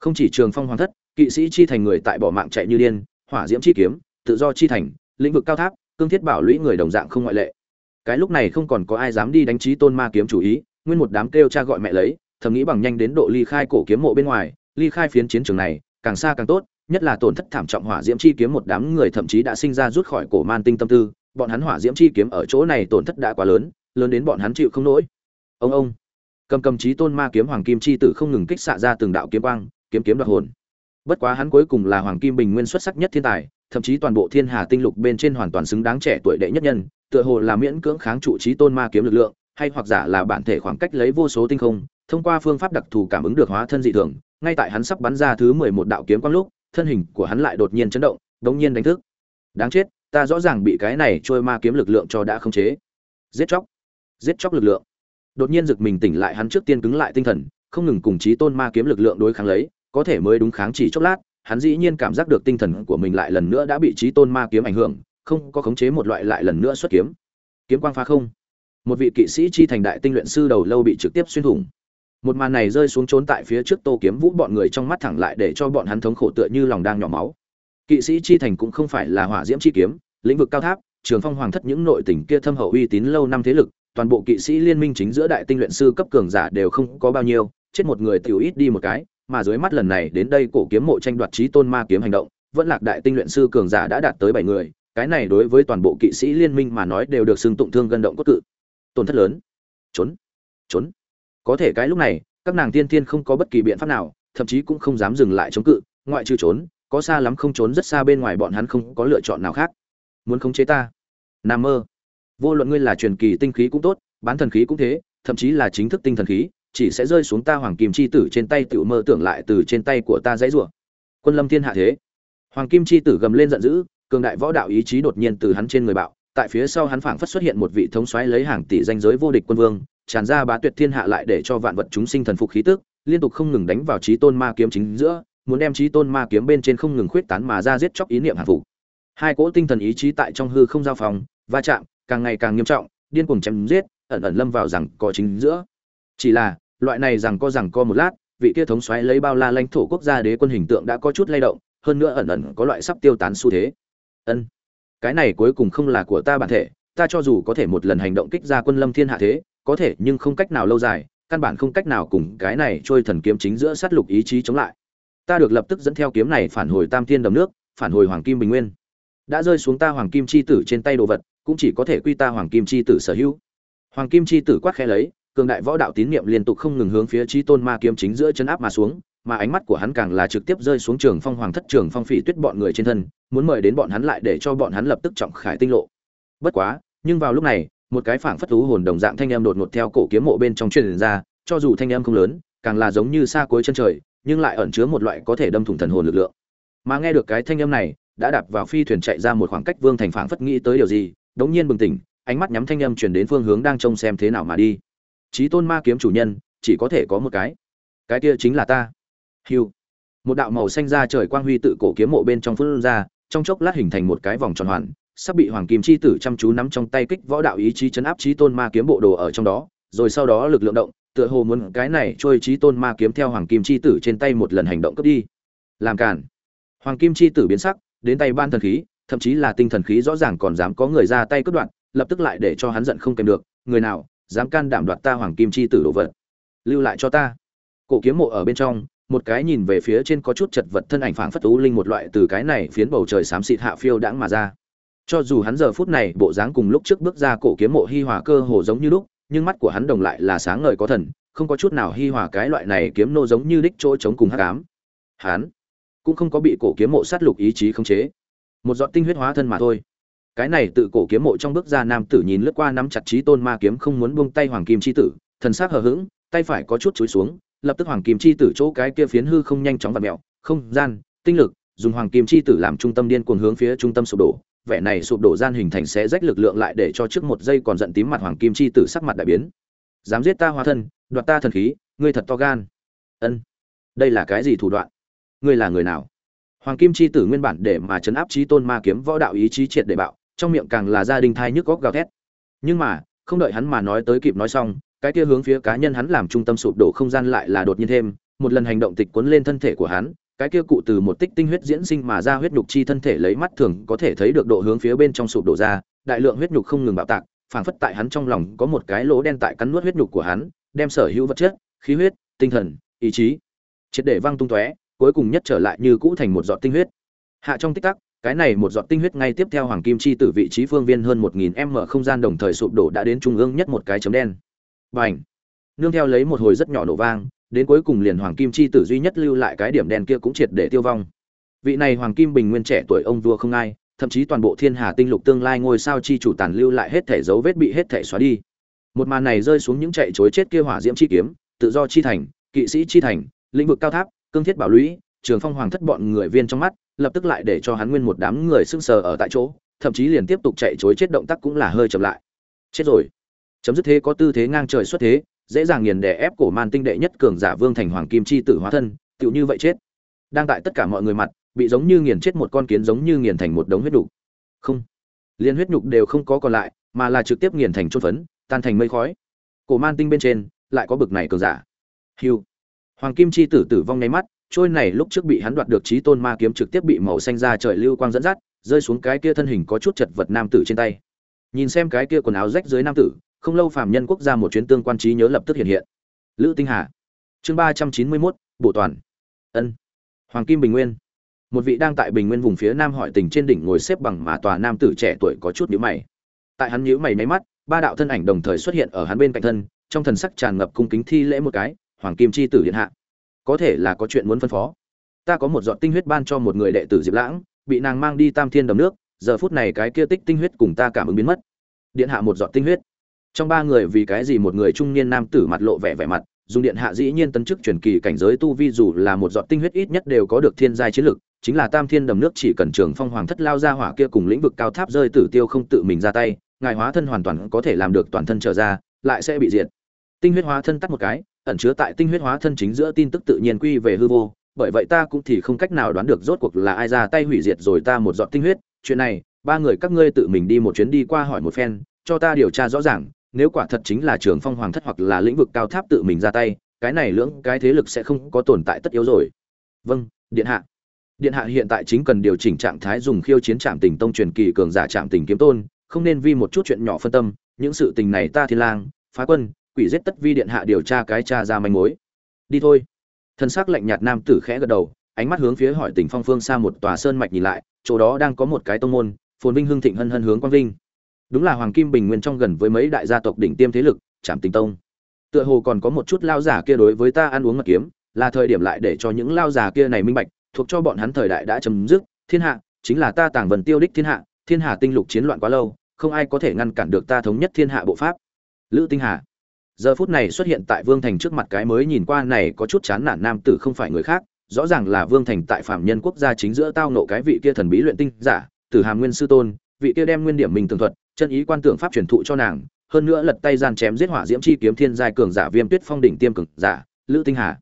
Không chỉ trường phong hoàng thất, kỵ sĩ chi thành người tại bỏ mạng chạy như điên, hỏa diễm chi kiếm, tự do chi thành, lĩnh vực cao tháp, cương thiết bảo lũy người đồng dạng không ngoại lệ. Cái lúc này không còn có ai dám đi đánh chí tôn ma kiếm chủ ý, nguyên một đám kêu cha gọi mẹ lấy, thầm nghĩ bằng nhanh đến độ ly khai cổ kiếm mộ bên ngoài, ly khai phiến chiến trường này càng xa càng tốt, nhất là tổn thất thảm trọng hỏa diễm chi kiếm một đám người thậm chí đã sinh ra rút khỏi cổ man tinh tâm tư, bọn hắn hỏa diễm chi kiếm ở chỗ này tổn thất đã quá lớn lớn đến bọn hắn chịu không nổi. Ông ông, cầm cầm trí tôn ma kiếm hoàng kim chi tử không ngừng kích xạ ra từng đạo kiếm quang, kiếm kiếm đoạt hồn. Bất quá hắn cuối cùng là hoàng kim bình nguyên xuất sắc nhất thiên tài, thậm chí toàn bộ thiên hà tinh lục bên trên hoàn toàn xứng đáng trẻ tuổi đệ nhất nhân, tựa hồ là miễn cưỡng kháng trụ trí tôn ma kiếm lực lượng, hay hoặc giả là bản thể khoảng cách lấy vô số tinh không, thông qua phương pháp đặc thù cảm ứng được hóa thân dị thường ngay tại hắn sắp bắn ra thứ mười một đạo kiếm quang lúc, thân hình của hắn lại đột nhiên chấn động, đống nhiên đánh thức. Đáng chết, ta rõ ràng bị cái này trôi ma kiếm lực lượng cho đã khống chế. Giết chóc giết chóc lực lượng. Đột nhiên giật mình tỉnh lại hắn trước tiên cứng lại tinh thần, không ngừng cùng chí tôn ma kiếm lực lượng đối kháng lấy, có thể mới đúng kháng chỉ chốc lát, hắn dĩ nhiên cảm giác được tinh thần của mình lại lần nữa đã bị chí tôn ma kiếm ảnh hưởng, không có khống chế một loại lại lần nữa xuất kiếm. Kiếm quang phá không. Một vị kỵ sĩ chi thành đại tinh luyện sư đầu lâu bị trực tiếp xuyên thủng một màn này rơi xuống trốn tại phía trước tô kiếm vũ bọn người trong mắt thẳng lại để cho bọn hắn thống khổ tựa như lòng đang nhỏ máu. Kỵ sĩ chi thành cũng không phải là hỏa diễm chi kiếm, lĩnh vực cao tháp, trường phong hoàng thất những nội tình kia thâm hậu uy tín lâu năm thế lực, toàn bộ kỵ sĩ liên minh chính giữa đại tinh luyện sư cấp cường giả đều không có bao nhiêu, chết một người tiểu ít đi một cái, mà dưới mắt lần này đến đây cổ kiếm mộ tranh đoạt trí tôn ma kiếm hành động, vẫn lạc đại tinh luyện sư cường giả đã đạt tới bảy người, cái này đối với toàn bộ kỵ sĩ liên minh mà nói đều được xưng tụng thương gân động cốt cự. Tổn thất lớn. Trốn. Trốn có thể cái lúc này, các nàng tiên tiên không có bất kỳ biện pháp nào, thậm chí cũng không dám dừng lại chống cự, ngoại trừ trốn, có xa lắm không trốn rất xa bên ngoài bọn hắn không có lựa chọn nào khác. Muốn khống chế ta? Nam mơ. Vô luận ngươi là truyền kỳ tinh khí cũng tốt, bán thần khí cũng thế, thậm chí là chính thức tinh thần khí, chỉ sẽ rơi xuống ta hoàng kim chi tử trên tay tiểu mơ tưởng lại từ trên tay của ta dãy rủa. Quân lâm thiên hạ thế. Hoàng kim chi tử gầm lên giận dữ, cường đại võ đạo ý chí đột nhiên từ hắn trên người bạo, tại phía sau hắn phảng phất xuất hiện một vị thống soái lấy hàng tỷ danh giới vô địch quân vương tràn ra bá tuyệt thiên hạ lại để cho vạn vật chúng sinh thần phục khí tức, liên tục không ngừng đánh vào trí tôn ma kiếm chính giữa, muốn đem trí tôn ma kiếm bên trên không ngừng khuyết tán mà ra giết chóc ý niệm hạ phục. Hai cỗ tinh thần ý chí tại trong hư không giao phòng va chạm, càng ngày càng nghiêm trọng, điên cuồng chém giết, ẩn ẩn lâm vào rằng có chính giữa. Chỉ là, loại này rằng co rằng co một lát, vị kia thống xoáy lấy bao la lãnh thổ quốc gia đế quân hình tượng đã có chút lay động, hơn nữa ẩn ẩn có loại sắp tiêu tán xu thế. Ân, cái này cuối cùng không là của ta bản thể, ta cho dù có thể một lần hành động kích ra quân lâm thiên hạ thế có thể nhưng không cách nào lâu dài, căn bản không cách nào cùng cái này trôi thần kiếm chính giữa sát lục ý chí chống lại. Ta được lập tức dẫn theo kiếm này phản hồi tam thiên đầm nước, phản hồi hoàng kim bình nguyên. Đã rơi xuống ta hoàng kim chi tử trên tay đồ vật, cũng chỉ có thể quy ta hoàng kim chi tử sở hữu. Hoàng kim chi tử quát khẽ lấy, cường đại võ đạo tín niệm liên tục không ngừng hướng phía chi tôn ma kiếm chính giữa chân áp mà xuống, mà ánh mắt của hắn càng là trực tiếp rơi xuống trường phong hoàng thất trường phong phỉ tuyết bọn người trên thân, muốn mời đến bọn hắn lại để cho bọn hắn lập tức trọng khải tinh lộ. Bất quá, nhưng vào lúc này một cái phảng phất thú hồn đồng dạng thanh âm đột ngột theo cổ kiếm mộ bên trong truyền ra, cho dù thanh âm không lớn, càng là giống như xa cuối chân trời, nhưng lại ẩn chứa một loại có thể đâm thủng thần hồn lực lượng. Mà nghe được cái thanh âm này, đã đạp vào phi thuyền chạy ra một khoảng cách vương thành phảng phất nghĩ tới điều gì, đống nhiên bừng tỉnh, ánh mắt nhắm thanh âm truyền đến phương hướng đang trông xem thế nào mà đi. Chí tôn ma kiếm chủ nhân, chỉ có thể có một cái. Cái kia chính là ta. Hiu một đạo màu xanh ra trời quang huy tự cổ kiếm mộ bên trong phun ra, trong chốc lát hình thành một cái vòng tròn hoàn sắp bị hoàng kim chi tử chăm chú nắm trong tay kích võ đạo ý chí chấn áp trí tôn ma kiếm bộ đồ ở trong đó, rồi sau đó lực lượng động, tựa hồ muốn cái này trôi trí tôn ma kiếm theo hoàng kim chi tử trên tay một lần hành động cướp đi. Làm cản hoàng kim chi tử biến sắc, đến tay ban thần khí, thậm chí là tinh thần khí rõ ràng còn dám có người ra tay cướp đoạn lập tức lại để cho hắn giận không kèm được, người nào dám can đảm đoạt ta hoàng kim chi tử đồ vật? Lưu lại cho ta. Cổ kiếm mộ ở bên trong, một cái nhìn về phía trên có chút chật vật thân ảnh phảng phất tú linh một loại từ cái này phiến bầu trời xám xịt hạ phiêu đãng mà ra cho dù hắn giờ phút này bộ dáng cùng lúc trước bước ra cổ kiếm mộ hi hòa cơ hồ giống như lúc, nhưng mắt của hắn đồng lại là sáng ngời có thần, không có chút nào hi hòa cái loại này kiếm nô giống như đích chỗ chống cùng hắc ám. Hắn cũng không có bị cổ kiếm mộ sát lục ý chí khống chế. Một giọt tinh huyết hóa thân mà thôi. Cái này tự cổ kiếm mộ trong bước ra nam tử nhìn lướt qua nắm chặt trí tôn ma kiếm không muốn buông tay hoàng kim chi tử, thần sắc hờ hững, tay phải có chút chúi xuống, lập tức hoàng kim chi tử chỗ cái kia phiến hư không nhanh chóng vặn mèo không gian, tinh lực, dùng hoàng kim chi tử làm trung tâm điên cuồng hướng phía trung tâm sụp đổ vẻ này sụp đổ gian hình thành sẽ rách lực lượng lại để cho trước một giây còn giận tím mặt hoàng kim chi tử sắc mặt đại biến. Dám giết ta hóa thân, đoạt ta thần khí, ngươi thật to gan. Ân. Đây là cái gì thủ đoạn? Ngươi là người nào? Hoàng kim chi tử nguyên bản để mà chấn áp trí tôn ma kiếm võ đạo ý chí triệt để bạo, trong miệng càng là gia đình thai nhức góc gào thét. Nhưng mà, không đợi hắn mà nói tới kịp nói xong, cái kia hướng phía cá nhân hắn làm trung tâm sụp đổ không gian lại là đột nhiên thêm, một lần hành động tịch cuốn lên thân thể của hắn cái kia cụ từ một tích tinh huyết diễn sinh mà ra huyết nhục chi thân thể lấy mắt thường có thể thấy được độ hướng phía bên trong sụp đổ ra, đại lượng huyết nhục không ngừng bạo tạc, phảng phất tại hắn trong lòng có một cái lỗ đen tại cắn nuốt huyết nhục của hắn, đem sở hữu vật chất, khí huyết, tinh thần, ý chí, triệt để văng tung tóe, cuối cùng nhất trở lại như cũ thành một giọt tinh huyết hạ trong tích tắc, cái này một giọt tinh huyết ngay tiếp theo hoàng kim chi tử vị trí phương viên hơn một nghìn m không gian đồng thời sụp đổ đã đến trung ương nhất một cái chấm đen Bành! nương theo lấy một hồi rất nhỏ nổ vang đến cuối cùng liền hoàng kim chi tử duy nhất lưu lại cái điểm đen kia cũng triệt để tiêu vong. Vị này hoàng kim bình nguyên trẻ tuổi ông vua không ai, thậm chí toàn bộ thiên hà tinh lục tương lai ngôi sao chi chủ tàn lưu lại hết thể dấu vết bị hết thể xóa đi. Một màn này rơi xuống những chạy chối chết kia hỏa diễm chi kiếm, tự do chi thành, kỵ sĩ chi thành, lĩnh vực cao tháp, cương thiết bảo lũy, trường phong hoàng thất bọn người viên trong mắt, lập tức lại để cho hắn nguyên một đám người sưng sờ ở tại chỗ, thậm chí liền tiếp tục chạy chối chết động tác cũng là hơi chậm lại. Chết rồi. Chấm dứt thế có tư thế ngang trời xuất thế dễ dàng nghiền đè ép cổ man tinh đệ nhất cường giả vương thành hoàng kim chi tử hóa thân, tựu như vậy chết. Đang tại tất cả mọi người mặt, bị giống như nghiền chết một con kiến giống như nghiền thành một đống huyết nhục. Không. Liên huyết nhục đều không có còn lại, mà là trực tiếp nghiền thành chôn phấn, tan thành mây khói. Cổ man tinh bên trên, lại có bực này cường giả. Hiu hoàng kim chi tử tử vong nháy mắt, trôi này lúc trước bị hắn đoạt được trí tôn ma kiếm trực tiếp bị màu xanh ra trời lưu quang dẫn dắt, rơi xuống cái kia thân hình có chút chật vật nam tử trên tay. Nhìn xem cái kia quần áo rách dưới nam tử không lâu phàm nhân quốc gia một chuyến tương quan trí nhớ lập tức hiện hiện. Lữ tinh hà. Chương ba trăm chín mươi mốt, bộ toàn. Ân. Hoàng kim bình nguyên. Một vị đang tại bình nguyên vùng phía nam hỏi tình trên đỉnh ngồi xếp bằng mà tòa nam tử trẻ tuổi có chút nhíu mày. Tại hắn nhíu mày mấy mắt, ba đạo thân ảnh đồng thời xuất hiện ở hắn bên cạnh thân, trong thần sắc tràn ngập cung kính thi lễ một cái, hoàng kim chi tử điện hạ, có thể là có chuyện muốn phân phó. Ta có một giọt tinh huyết ban cho một người đệ tử diệp lãng, bị nàng mang đi tam thiên đầm nước, giờ phút này cái kia tích tinh huyết cùng ta cảm ứng biến mất. Điện hạ một giọt tinh huyết trong ba người vì cái gì một người trung niên nam tử mặt lộ vẻ vẻ mặt, dùng điện hạ dĩ nhiên tấn chức truyền kỳ cảnh giới tu vi dù là một giọt tinh huyết ít nhất đều có được thiên giai chiến lực, chính là tam thiên đầm nước chỉ cần trường phong hoàng thất lao ra hỏa kia cùng lĩnh vực cao tháp rơi tử tiêu không tự mình ra tay, ngài hóa thân hoàn toàn có thể làm được toàn thân trở ra, lại sẽ bị diệt. Tinh huyết hóa thân tắt một cái, ẩn chứa tại tinh huyết hóa thân chính giữa tin tức tự nhiên quy về hư vô, bởi vậy ta cũng thì không cách nào đoán được rốt cuộc là ai ra tay hủy diệt rồi ta một giọt tinh huyết. Chuyện này, ba người các ngươi tự mình đi một chuyến đi qua hỏi một phen, cho ta điều tra rõ ràng nếu quả thật chính là trường phong hoàng thất hoặc là lĩnh vực cao tháp tự mình ra tay, cái này lưỡng cái thế lực sẽ không có tồn tại tất yếu rồi. Vâng điện hạ. Điện hạ hiện tại chính cần điều chỉnh trạng thái dùng khiêu chiến trạm tình tông truyền kỳ cường giả trạm tình kiếm tôn, không nên vì một chút chuyện nhỏ phân tâm, những sự tình này ta thiên lang, phá quân, quỷ giết tất vi điện hạ điều tra cái cha ra manh mối. Đi thôi. Thân xác lạnh nhạt nam tử khẽ gật đầu, ánh mắt hướng phía hỏi tỉnh phong phương xa một tòa sơn mạch nhìn lại, chỗ đó đang có một cái tông môn, phồn vinh hưng thịnh hân hân hướng quang vinh đúng là hoàng kim bình nguyên trong gần với mấy đại gia tộc đỉnh tiêm thế lực, trảm tình tông. Tựa hồ còn có một chút lao giả kia đối với ta ăn uống mật kiếm, là thời điểm lại để cho những lao giả kia này minh bạch, thuộc cho bọn hắn thời đại đã chấm dứt, thiên hạ, chính là ta tàng vần tiêu đích thiên hạ, thiên hà tinh lục chiến loạn quá lâu, không ai có thể ngăn cản được ta thống nhất thiên hạ bộ pháp. Lữ tinh hà. Giờ phút này xuất hiện tại vương thành trước mặt cái mới nhìn qua này có chút chán nản nam tử không phải người khác, rõ ràng là vương thành tại phạm nhân quốc gia chính giữa tao nộ cái vị kia thần bí luyện tinh giả, tử hàm nguyên sư tôn, vị kia đem nguyên điểm mình tường thuật chân ý quan tưởng pháp truyền thụ cho nàng, hơn nữa lật tay gian chém giết hỏa diễm chi kiếm thiên giai cường giả viêm tuyết phong đỉnh tiêm cường giả, lữ tinh hà.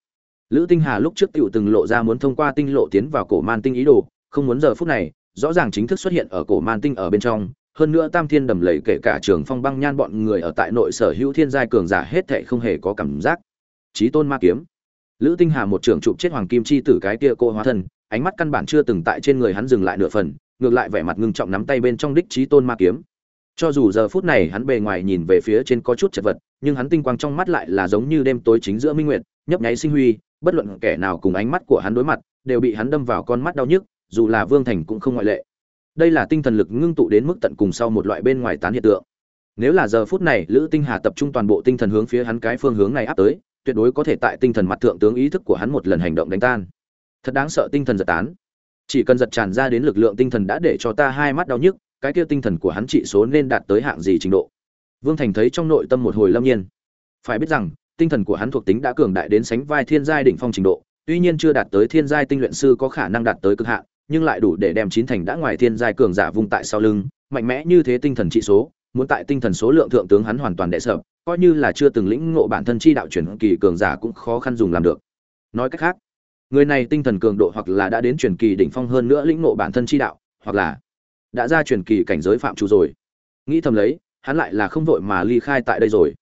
Lữ tinh hà lúc trước tiểu từng lộ ra muốn thông qua tinh lộ tiến vào cổ man tinh ý đồ, không muốn giờ phút này, rõ ràng chính thức xuất hiện ở cổ man tinh ở bên trong, hơn nữa tam thiên đầm lầy kể cả trường phong băng nhan bọn người ở tại nội sở hữu thiên giai cường giả hết thệ không hề có cảm giác. Trí tôn ma kiếm. Lữ tinh hà một trưởng chụp chết hoàng kim chi tử cái kia cô hóa thân, ánh mắt căn bản chưa từng tại trên người hắn dừng lại nửa phần, ngược lại vẻ mặt ngưng trọng nắm tay bên trong đích trí tôn ma kiếm cho dù giờ phút này hắn bề ngoài nhìn về phía trên có chút chật vật, nhưng hắn tinh quang trong mắt lại là giống như đêm tối chính giữa minh nguyệt, nhấp nháy sinh huy, bất luận kẻ nào cùng ánh mắt của hắn đối mặt, đều bị hắn đâm vào con mắt đau nhức, dù là vương thành cũng không ngoại lệ. Đây là tinh thần lực ngưng tụ đến mức tận cùng sau một loại bên ngoài tán hiện tượng. Nếu là giờ phút này lữ tinh hà tập trung toàn bộ tinh thần hướng phía hắn cái phương hướng này áp tới, tuyệt đối có thể tại tinh thần mặt thượng tướng ý thức của hắn một lần hành động đánh tan. Thật đáng sợ tinh thần giật tán. Chỉ cần giật tràn ra đến lực lượng tinh thần đã để cho ta hai mắt đau nhức cái kia tinh thần của hắn trị số nên đạt tới hạng gì trình độ? Vương thành thấy trong nội tâm một hồi lâm nhiên. Phải biết rằng, tinh thần của hắn thuộc tính đã cường đại đến sánh vai thiên giai đỉnh phong trình độ, tuy nhiên chưa đạt tới thiên giai tinh luyện sư có khả năng đạt tới cực hạn, nhưng lại đủ để đem chín thành đã ngoài thiên giai cường giả vung tại sau lưng, mạnh mẽ như thế tinh thần trị số, muốn tại tinh thần số lượng thượng tướng hắn hoàn toàn đệ sợ, coi như là chưa từng lĩnh ngộ bản thân chi đạo truyền kỳ cường giả cũng khó khăn dùng làm được. Nói cách khác, người này tinh thần cường độ hoặc là đã đến truyền kỳ đỉnh phong hơn nữa lĩnh ngộ bản thân chi đạo, hoặc là đã ra truyền kỳ cảnh giới phạm chủ rồi nghĩ thầm lấy hắn lại là không vội mà ly khai tại đây rồi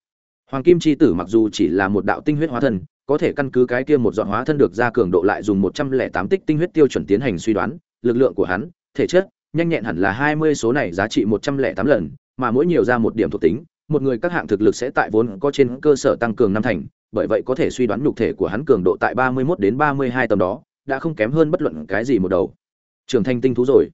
hoàng kim chi tử mặc dù chỉ là một đạo tinh huyết hóa thân có thể căn cứ cái kia một dọn hóa thân được ra cường độ lại dùng một trăm lẻ tám tích tinh huyết tiêu chuẩn tiến hành suy đoán, lực lượng của hắn, thể chất, nhanh nhẹn hẳn là hai mươi số này giá trị một trăm lẻ tám lần, mà mỗi nhiều ra một điểm thuộc tính, một người các hạng thực lực sẽ tại vốn có trên cơ sở tăng cường năm thành, bởi vậy có thể suy đoán nhục thể của hắn cường độ tại ba mươi 31 đến ba mươi hai tầm đó, đã không kém hơn bất luận cái gì một đầu. Trưởng thành tinh thú rồi.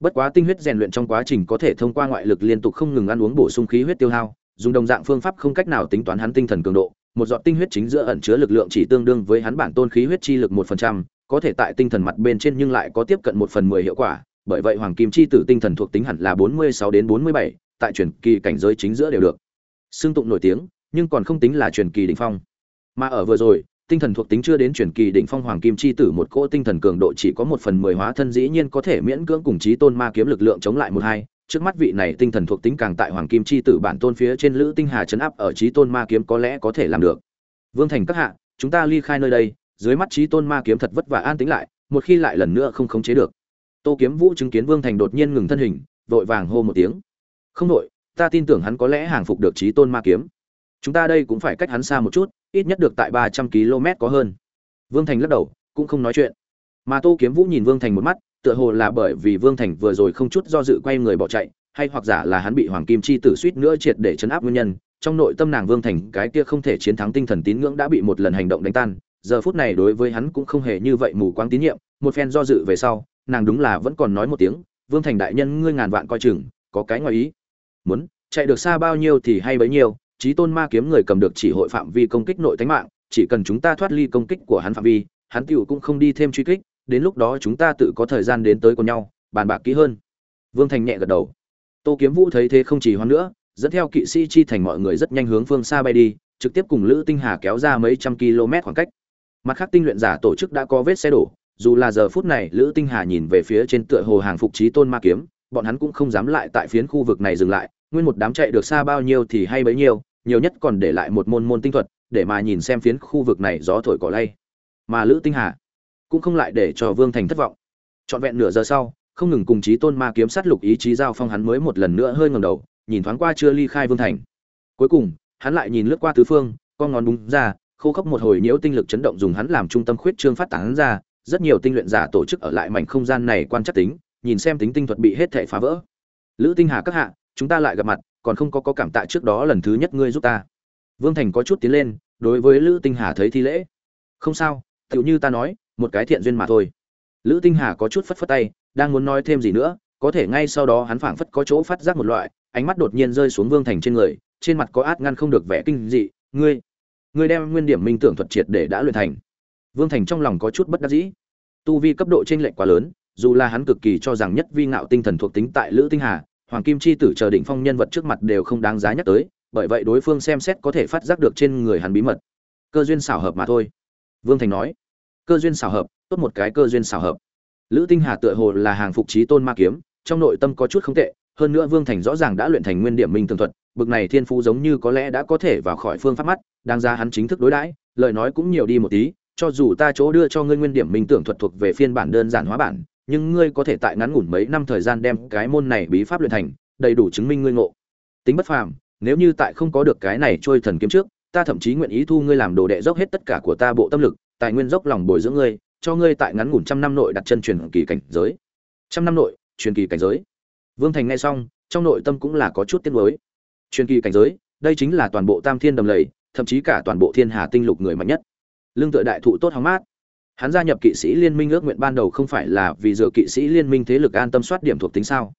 Bất quá tinh huyết rèn luyện trong quá trình có thể thông qua ngoại lực liên tục không ngừng ăn uống bổ sung khí huyết tiêu hao, dùng đồng dạng phương pháp không cách nào tính toán hắn tinh thần cường độ, một giọt tinh huyết chính giữa ẩn chứa lực lượng chỉ tương đương với hắn bản tôn khí huyết chi lực một phần trăm, có thể tại tinh thần mặt bên trên nhưng lại có tiếp cận một phần mười hiệu quả, bởi vậy hoàng kim chi tử tinh thần thuộc tính hẳn là bốn mươi sáu đến bốn mươi bảy, tại truyền kỳ cảnh giới chính giữa đều được. Xương tụng nổi tiếng, nhưng còn không tính là truyền kỳ đỉnh phong. Mà ở vừa rồi, tinh thần thuộc tính chưa đến truyền kỳ đỉnh phong hoàng kim chi tử một cỗ tinh thần cường độ chỉ có một phần mười hóa thân dĩ nhiên có thể miễn cưỡng cùng chí tôn ma kiếm lực lượng chống lại một hai. Trước mắt vị này tinh thần thuộc tính càng tại hoàng kim chi tử bản tôn phía trên lữ tinh hà chấn áp ở chí tôn ma kiếm có lẽ có thể làm được. Vương thành các hạ, chúng ta ly khai nơi đây, dưới mắt chí tôn ma kiếm thật vất vả an tĩnh lại, một khi lại lần nữa không khống chế được. Tô kiếm vũ chứng kiến vương thành đột nhiên ngừng thân hình, vội vàng hô một tiếng. Không đội, ta tin tưởng hắn có lẽ hàng phục được chí tôn ma kiếm chúng ta đây cũng phải cách hắn xa một chút, ít nhất được tại ba trăm km có hơn. Vương thành lắc đầu, cũng không nói chuyện. Mà tô kiếm vũ nhìn vương thành một mắt, tựa hồ là bởi vì vương thành vừa rồi không chút do dự quay người bỏ chạy, hay hoặc giả là hắn bị hoàng kim chi tử suýt nữa triệt để chấn áp nguyên nhân, trong nội tâm nàng vương thành cái kia không thể chiến thắng tinh thần tín ngưỡng đã bị một lần hành động đánh tan. Giờ phút này đối với hắn cũng không hề như vậy mù quáng tín nhiệm, một phen do dự về sau, nàng đúng là vẫn còn nói một tiếng, vương thành đại nhân, ngươi ngàn vạn coi chừng, có cái ngoài ý. Muốn, chạy được xa bao nhiêu thì hay bấy nhiêu trí tôn ma kiếm người cầm được chỉ hội phạm vi công kích nội tánh mạng, chỉ cần chúng ta thoát ly công kích của hắn phạm vi, hắn tựu cũng không đi thêm truy kích, đến lúc đó chúng ta tự có thời gian đến tới cùng nhau, bàn bạc kỹ hơn. Vương thành nhẹ gật đầu. Tô kiếm vũ thấy thế không chỉ hoan nữa, dẫn theo kỵ sĩ chi thành mọi người rất nhanh hướng phương xa bay đi, trực tiếp cùng lữ tinh hà kéo ra mấy trăm km khoảng cách. Mặt khác tinh luyện giả tổ chức đã có vết xe đổ, dù là giờ phút này lữ tinh hà nhìn về phía trên tựa hồ hàng phục trí tôn ma kiếm, bọn hắn cũng không dám lại tại phiến khu vực này dừng lại, nguyên một đám chạy được xa bao nhiêu thì hay bấy nhiêu nhiều nhất còn để lại một môn môn tinh thuật, để mà nhìn xem phiến khu vực này gió thổi cỏ lay. Mà lữ tinh hà cũng không lại để cho vương thành thất vọng. Trọn vẹn nửa giờ sau, không ngừng cùng chí tôn ma kiếm sát lục ý chí giao phong hắn mới một lần nữa hơi ngẩng đầu, nhìn thoáng qua chưa ly khai vương thành. Cuối cùng, hắn lại nhìn lướt qua tứ phương, con ngón đúng ra, khô khốc một hồi nhiễu tinh lực chấn động dùng hắn làm trung tâm khuyết trương phát tán ra, rất nhiều tinh luyện giả tổ chức ở lại mảnh không gian này quan chắc tính, nhìn xem tính tinh thuật bị hết thể phá vỡ. Lữ tinh hà các hạ, chúng ta lại gặp mặt còn không có có cảm tạ trước đó lần thứ nhất ngươi giúp ta. Vương thành có chút tiến lên, đối với lữ tinh hà thấy thi lễ. Không sao, tựu như ta nói, một cái thiện duyên mà thôi. Lữ tinh hà có chút phất phất tay, đang muốn nói thêm gì nữa, có thể ngay sau đó hắn phảng phất có chỗ phát giác một loại, ánh mắt đột nhiên rơi xuống vương thành trên người, trên mặt có át ngăn không được vẻ kinh dị, ngươi ngươi đem nguyên điểm minh tưởng thuật triệt để đã luyện thành. Vương thành trong lòng có chút bất đắc dĩ. Tu vi cấp độ trên lệch quá lớn, dù là hắn cực kỳ cho rằng nhất vi ngạo tinh thần thuộc tính tại lữ tinh hà hoàng kim chi tử chờ đỉnh phong nhân vật trước mặt đều không đáng giá nhắc tới, bởi vậy đối phương xem xét có thể phát giác được trên người hắn bí mật. Cơ duyên xảo hợp mà thôi. Vương thành nói. Cơ duyên xảo hợp, tốt một cái cơ duyên xảo hợp. Lữ tinh hà tựa hồ là hàng phục trí tôn ma kiếm, trong nội tâm có chút không tệ, hơn nữa vương thành rõ ràng đã luyện thành nguyên điểm minh tường thuật, bực này thiên phú giống như có lẽ đã có thể vào khỏi phương pháp mắt đang ra hắn chính thức đối đãi, lời nói cũng nhiều đi một tí, cho dù ta chỗ đưa cho ngươi nguyên điểm minh tưởng thuật thuộc về phiên bản đơn giản hóa bản nhưng ngươi có thể tại ngắn ngủn mấy năm thời gian đem cái môn này bí pháp luyện thành, đầy đủ chứng minh ngươi ngộ. Tính bất phàm, nếu như tại không có được cái này trôi thần kiếm trước, ta thậm chí nguyện ý thu ngươi làm đồ đệ dốc hết tất cả của ta bộ tâm lực, tài nguyên dốc lòng bồi dưỡng ngươi, cho ngươi tại ngắn ngủn trăm năm nội đặt chân truyền kỳ cảnh giới. Trăm năm nội, truyền kỳ cảnh giới. Vương thành nghe xong, trong nội tâm cũng là có chút tiếc nuối. Truyền kỳ cảnh giới, đây chính là toàn bộ tam thiên đầm lầy, thậm chí cả toàn bộ thiên hà tinh lục người mạnh nhất. Lương tựa đại thụ tốt hóng mát hắn gia nhập kỵ sĩ liên minh ước nguyện ban đầu không phải là vì dựa kỵ sĩ liên minh thế lực an tâm soát điểm thuộc tính sao?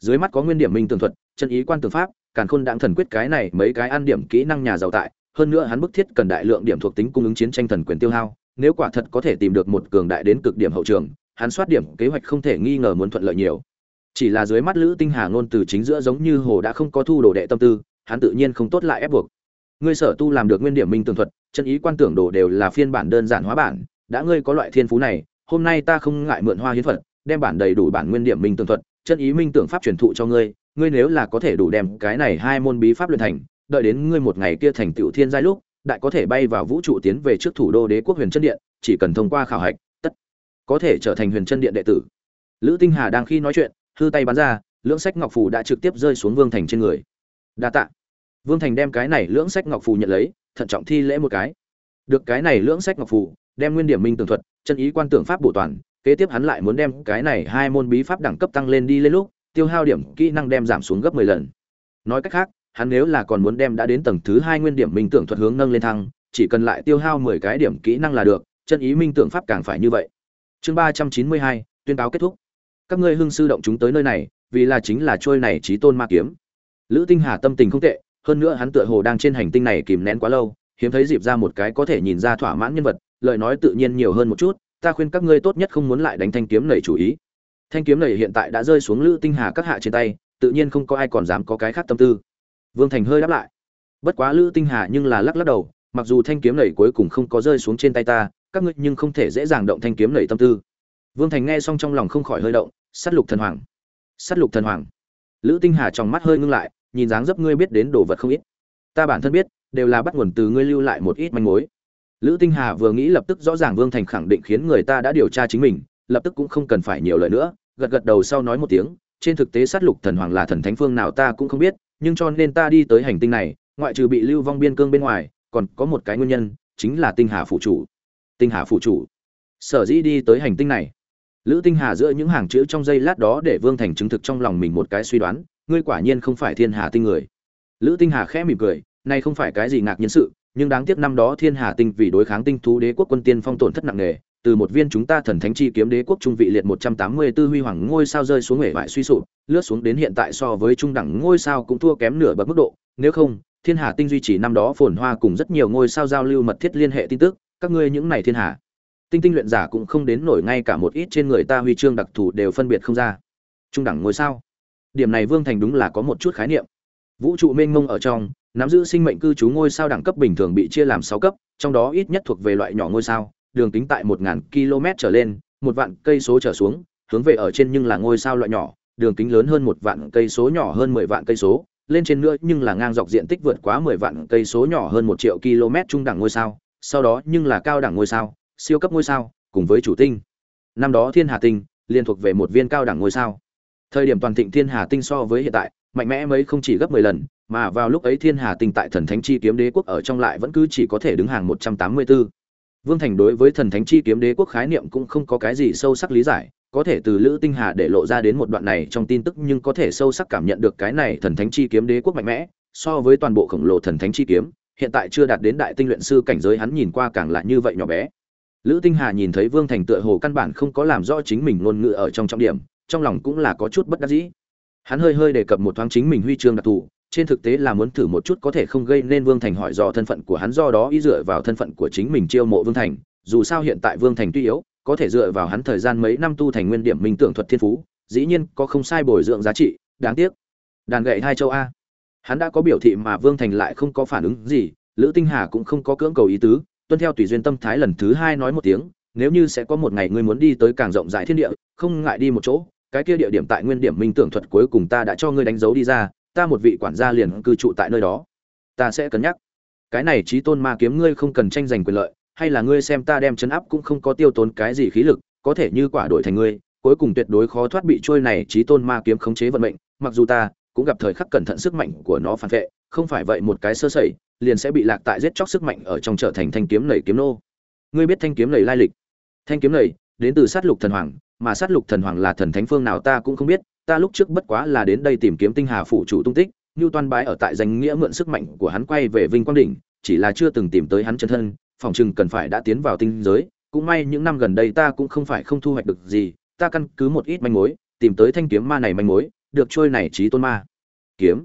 Dưới mắt có nguyên điểm minh tường thuật, chân ý quan tường pháp, càn khôn đặng thần quyết cái này mấy cái ăn điểm kỹ năng nhà giàu tại, hơn nữa hắn bức thiết cần đại lượng điểm thuộc tính cung ứng chiến tranh thần quyền tiêu hao, nếu quả thật có thể tìm được một cường đại đến cực điểm hậu trường, hắn soát điểm kế hoạch không thể nghi ngờ muốn thuận lợi nhiều. Chỉ là dưới mắt lữ tinh hà ngôn từ chính giữa giống như hồ đã không có thu đồ đệ tâm tư, hắn tự nhiên không tốt lại ép buộc. Ngươi sở tu làm được nguyên điểm minh tường thuật, chân ý quan tưởng đồ đều là phiên bản đơn giản hóa bản đã ngươi có loại thiên phú này, hôm nay ta không ngại mượn hoa hiến phật, đem bản đầy đủ bản nguyên điểm minh tường thuật, chân ý minh tưởng pháp truyền thụ cho ngươi ngươi nếu là có thể đủ đem cái này hai môn bí pháp luyện thành, đợi đến ngươi một ngày kia thành tựu thiên giai lúc, đại có thể bay vào vũ trụ tiến về trước thủ đô đế quốc huyền chân điện, chỉ cần thông qua khảo hạch, tất có thể trở thành huyền chân điện đệ tử. Lữ tinh hà đang khi nói chuyện, hư tay bắn ra, lưỡng sách ngọc phù đã trực tiếp rơi xuống vương thành trên người. Đa tạ. Vương thành đem cái này lưỡng sách ngọc phù nhận lấy, thận trọng thi lễ một cái. Được cái này lưỡng sách ngọc phù đem nguyên điểm minh tường thuật chân ý quan tưởng pháp bổ toàn kế tiếp hắn lại muốn đem cái này hai môn bí pháp đẳng cấp tăng lên đi lên lúc tiêu hao điểm kỹ năng đem giảm xuống gấp 10 lần. Nói cách khác hắn nếu là còn muốn đem đã đến tầng thứ hai nguyên điểm minh tưởng thuật hướng nâng lên thăng chỉ cần lại tiêu hao 10 cái điểm kỹ năng là được chân ý minh tưởng pháp càng phải như vậy. Chương 392, tuyên cáo kết thúc. Các ngươi hưng sư động chúng tới nơi này vì là chính là trôi này trí tôn ma kiếm. Lữ tinh hà tâm tình không tệ hơn nữa hắn tựa hồ đang trên hành tinh này kìm nén quá lâu hiếm thấy dịp ra một cái có thể nhìn ra thỏa mãn nhân vật lời nói tự nhiên nhiều hơn một chút, ta khuyên các ngươi tốt nhất không muốn lại đánh thanh kiếm nảy chủ ý. Thanh kiếm nảy hiện tại đã rơi xuống lữ tinh hà các hạ trên tay, tự nhiên không có ai còn dám có cái khác tâm tư. Vương thành hơi đáp lại. Bất quá lữ tinh hà nhưng là lắc lắc đầu, mặc dù thanh kiếm nảy cuối cùng không có rơi xuống trên tay ta, các ngươi nhưng không thể dễ dàng động thanh kiếm nảy tâm tư. Vương thành nghe xong trong lòng không khỏi hơi động, sát lục thần hoàng. Sát lục thần hoàng. Lữ tinh hà trong mắt hơi ngưng lại, nhìn dáng dấp ngươi biết đến đồ vật không ít. Ta bản thân biết, đều là bắt nguồn từ ngươi lưu lại một ít manh mối lữ tinh hà vừa nghĩ lập tức rõ ràng vương thành khẳng định khiến người ta đã điều tra chính mình, lập tức cũng không cần phải nhiều lời nữa, gật gật đầu sau nói một tiếng, trên thực tế sát lục thần hoàng là thần thánh phương nào ta cũng không biết, nhưng cho nên ta đi tới hành tinh này, ngoại trừ bị lưu vong biên cương bên ngoài, còn có một cái nguyên nhân, chính là tinh hà phụ chủ. Tinh hà phụ chủ. Sở dĩ đi tới hành tinh này. Lữ tinh hà giữa những hàng chữ trong giây lát đó để vương thành chứng thực trong lòng mình một cái suy đoán, ngươi quả nhiên không phải thiên hà tinh người. Lữ tinh hà khẽ mỉm cười nay không phải cái gì ngạc nhiên sự nhưng đáng tiếc năm đó thiên hà tinh vì đối kháng tinh thú đế quốc quân tiên phong tổn thất nặng nề từ một viên chúng ta thần thánh chi kiếm đế quốc trung vị liệt 184 huy hoàng ngôi sao rơi xuống hể vải suy sụp, lướt xuống đến hiện tại so với trung đẳng ngôi sao cũng thua kém nửa bậc mức độ, nếu không, Thiên Hà tinh duy trì năm đó phồn hoa cùng rất nhiều ngôi sao giao lưu mật thiết liên hệ tin tức, các ngươi những này thiên hà tinh tinh luyện giả cũng không đến nổi ngay cả một ít trên người ta huy chương đặc thù đều phân biệt không ra. Trung đẳng ngôi sao. Điểm này Vương Thành đúng là có một chút khái niệm. Vũ trụ mênh mông ở trong, nắm giữ sinh mệnh cư trú ngôi sao đẳng cấp bình thường bị chia làm 6 cấp, trong đó ít nhất thuộc về loại nhỏ ngôi sao, đường kính tại 1000 km trở lên, một vạn cây số trở xuống, hướng về ở trên nhưng là ngôi sao loại nhỏ, đường kính lớn hơn một vạn cây số nhỏ hơn 10 vạn cây số, lên trên nữa nhưng là ngang dọc diện tích vượt quá 10 vạn cây số nhỏ hơn 1 triệu km trung đẳng ngôi sao, sau đó nhưng là cao đẳng ngôi sao, siêu cấp ngôi sao, cùng với chủ tinh. Năm đó Thiên Hà tinh liên thuộc về một viên cao đẳng ngôi sao. Thời điểm toàn thịnh Thiên Hà tinh so với hiện tại, mạnh mẽ mấy không chỉ gấp 10 lần, mà vào lúc ấy Thiên Hà tinh tại Thần Thánh Chi Kiếm Đế quốc ở trong lại vẫn cứ chỉ có thể đứng hàng 184. Vương Thành đối với thần thánh chi kiếm đế quốc khái niệm cũng không có cái gì sâu sắc lý giải, có thể từ Lữ Tinh Hà để lộ ra đến một đoạn này trong tin tức nhưng có thể sâu sắc cảm nhận được cái này thần thánh chi kiếm đế quốc mạnh mẽ, so với toàn bộ khổng lồ thần thánh chi kiếm, hiện tại chưa đạt đến đại tinh luyện sư cảnh giới hắn nhìn qua càng là như vậy nhỏ bé. Lữ Tinh Hà nhìn thấy Vương Thành tựa hồ căn bản không có làm rõ chính mình ngôn ngữ ở trong trọng điểm, trong lòng cũng là có chút bất đắc dĩ. Hắn hơi hơi đề cập một thoáng chính mình huy chương đặc thù, trên thực tế là muốn thử một chút có thể không gây nên Vương Thành hỏi do thân phận của hắn do đó ý dựa vào thân phận của chính mình chiêu mộ Vương Thành, dù sao hiện tại Vương Thành tuy yếu, có thể dựa vào hắn thời gian mấy năm tu thành nguyên điểm minh tưởng thuật thiên phú, dĩ nhiên có không sai bồi dưỡng giá trị, đáng tiếc. Đàn gậy hai châu a. Hắn đã có biểu thị mà Vương Thành lại không có phản ứng gì, Lữ Tinh Hà cũng không có cưỡng cầu ý tứ, tuân theo tùy duyên tâm thái lần thứ hai nói một tiếng, nếu như sẽ có một ngày ngươi muốn đi tới càng rộng rãi thiên địa, không ngại đi một chỗ, cái kia địa điểm tại nguyên điểm minh tưởng thuật cuối cùng ta đã cho ngươi đánh dấu đi ra, ta một vị quản gia liền cư trụ tại nơi đó. Ta sẽ cân nhắc. Cái này trí tôn ma kiếm ngươi không cần tranh giành quyền lợi hay là ngươi xem ta đem chấn áp cũng không có tiêu tốn cái gì khí lực có thể như quả đổi thành ngươi cuối cùng tuyệt đối khó thoát bị trôi này trí tôn ma kiếm khống chế vận mệnh mặc dù ta cũng gặp thời khắc cẩn thận sức mạnh của nó phản vệ không phải vậy một cái sơ sẩy liền sẽ bị lạc tại giết chóc sức mạnh ở trong trở thành thanh kiếm nảy kiếm nô. Ngươi biết thanh kiếm nảy lai lịch. Thanh kiếm nảy đến từ sát lục thần hoàng mà sát lục thần hoàng là thần thánh phương nào ta cũng không biết, ta lúc trước bất quá là đến đây tìm kiếm tinh hà phủ chủ tung tích như toan bái ở tại danh nghĩa mượn sức mạnh của hắn quay về vinh quang đỉnh, chỉ là chưa từng tìm tới hắn chân thân, phòng chừng cần phải đã tiến vào tinh giới, cũng may những năm gần đây ta cũng không phải không thu hoạch được gì, ta căn cứ một ít manh mối, tìm tới thanh kiếm ma này manh mối, được trôi này trí tôn ma. Kiếm.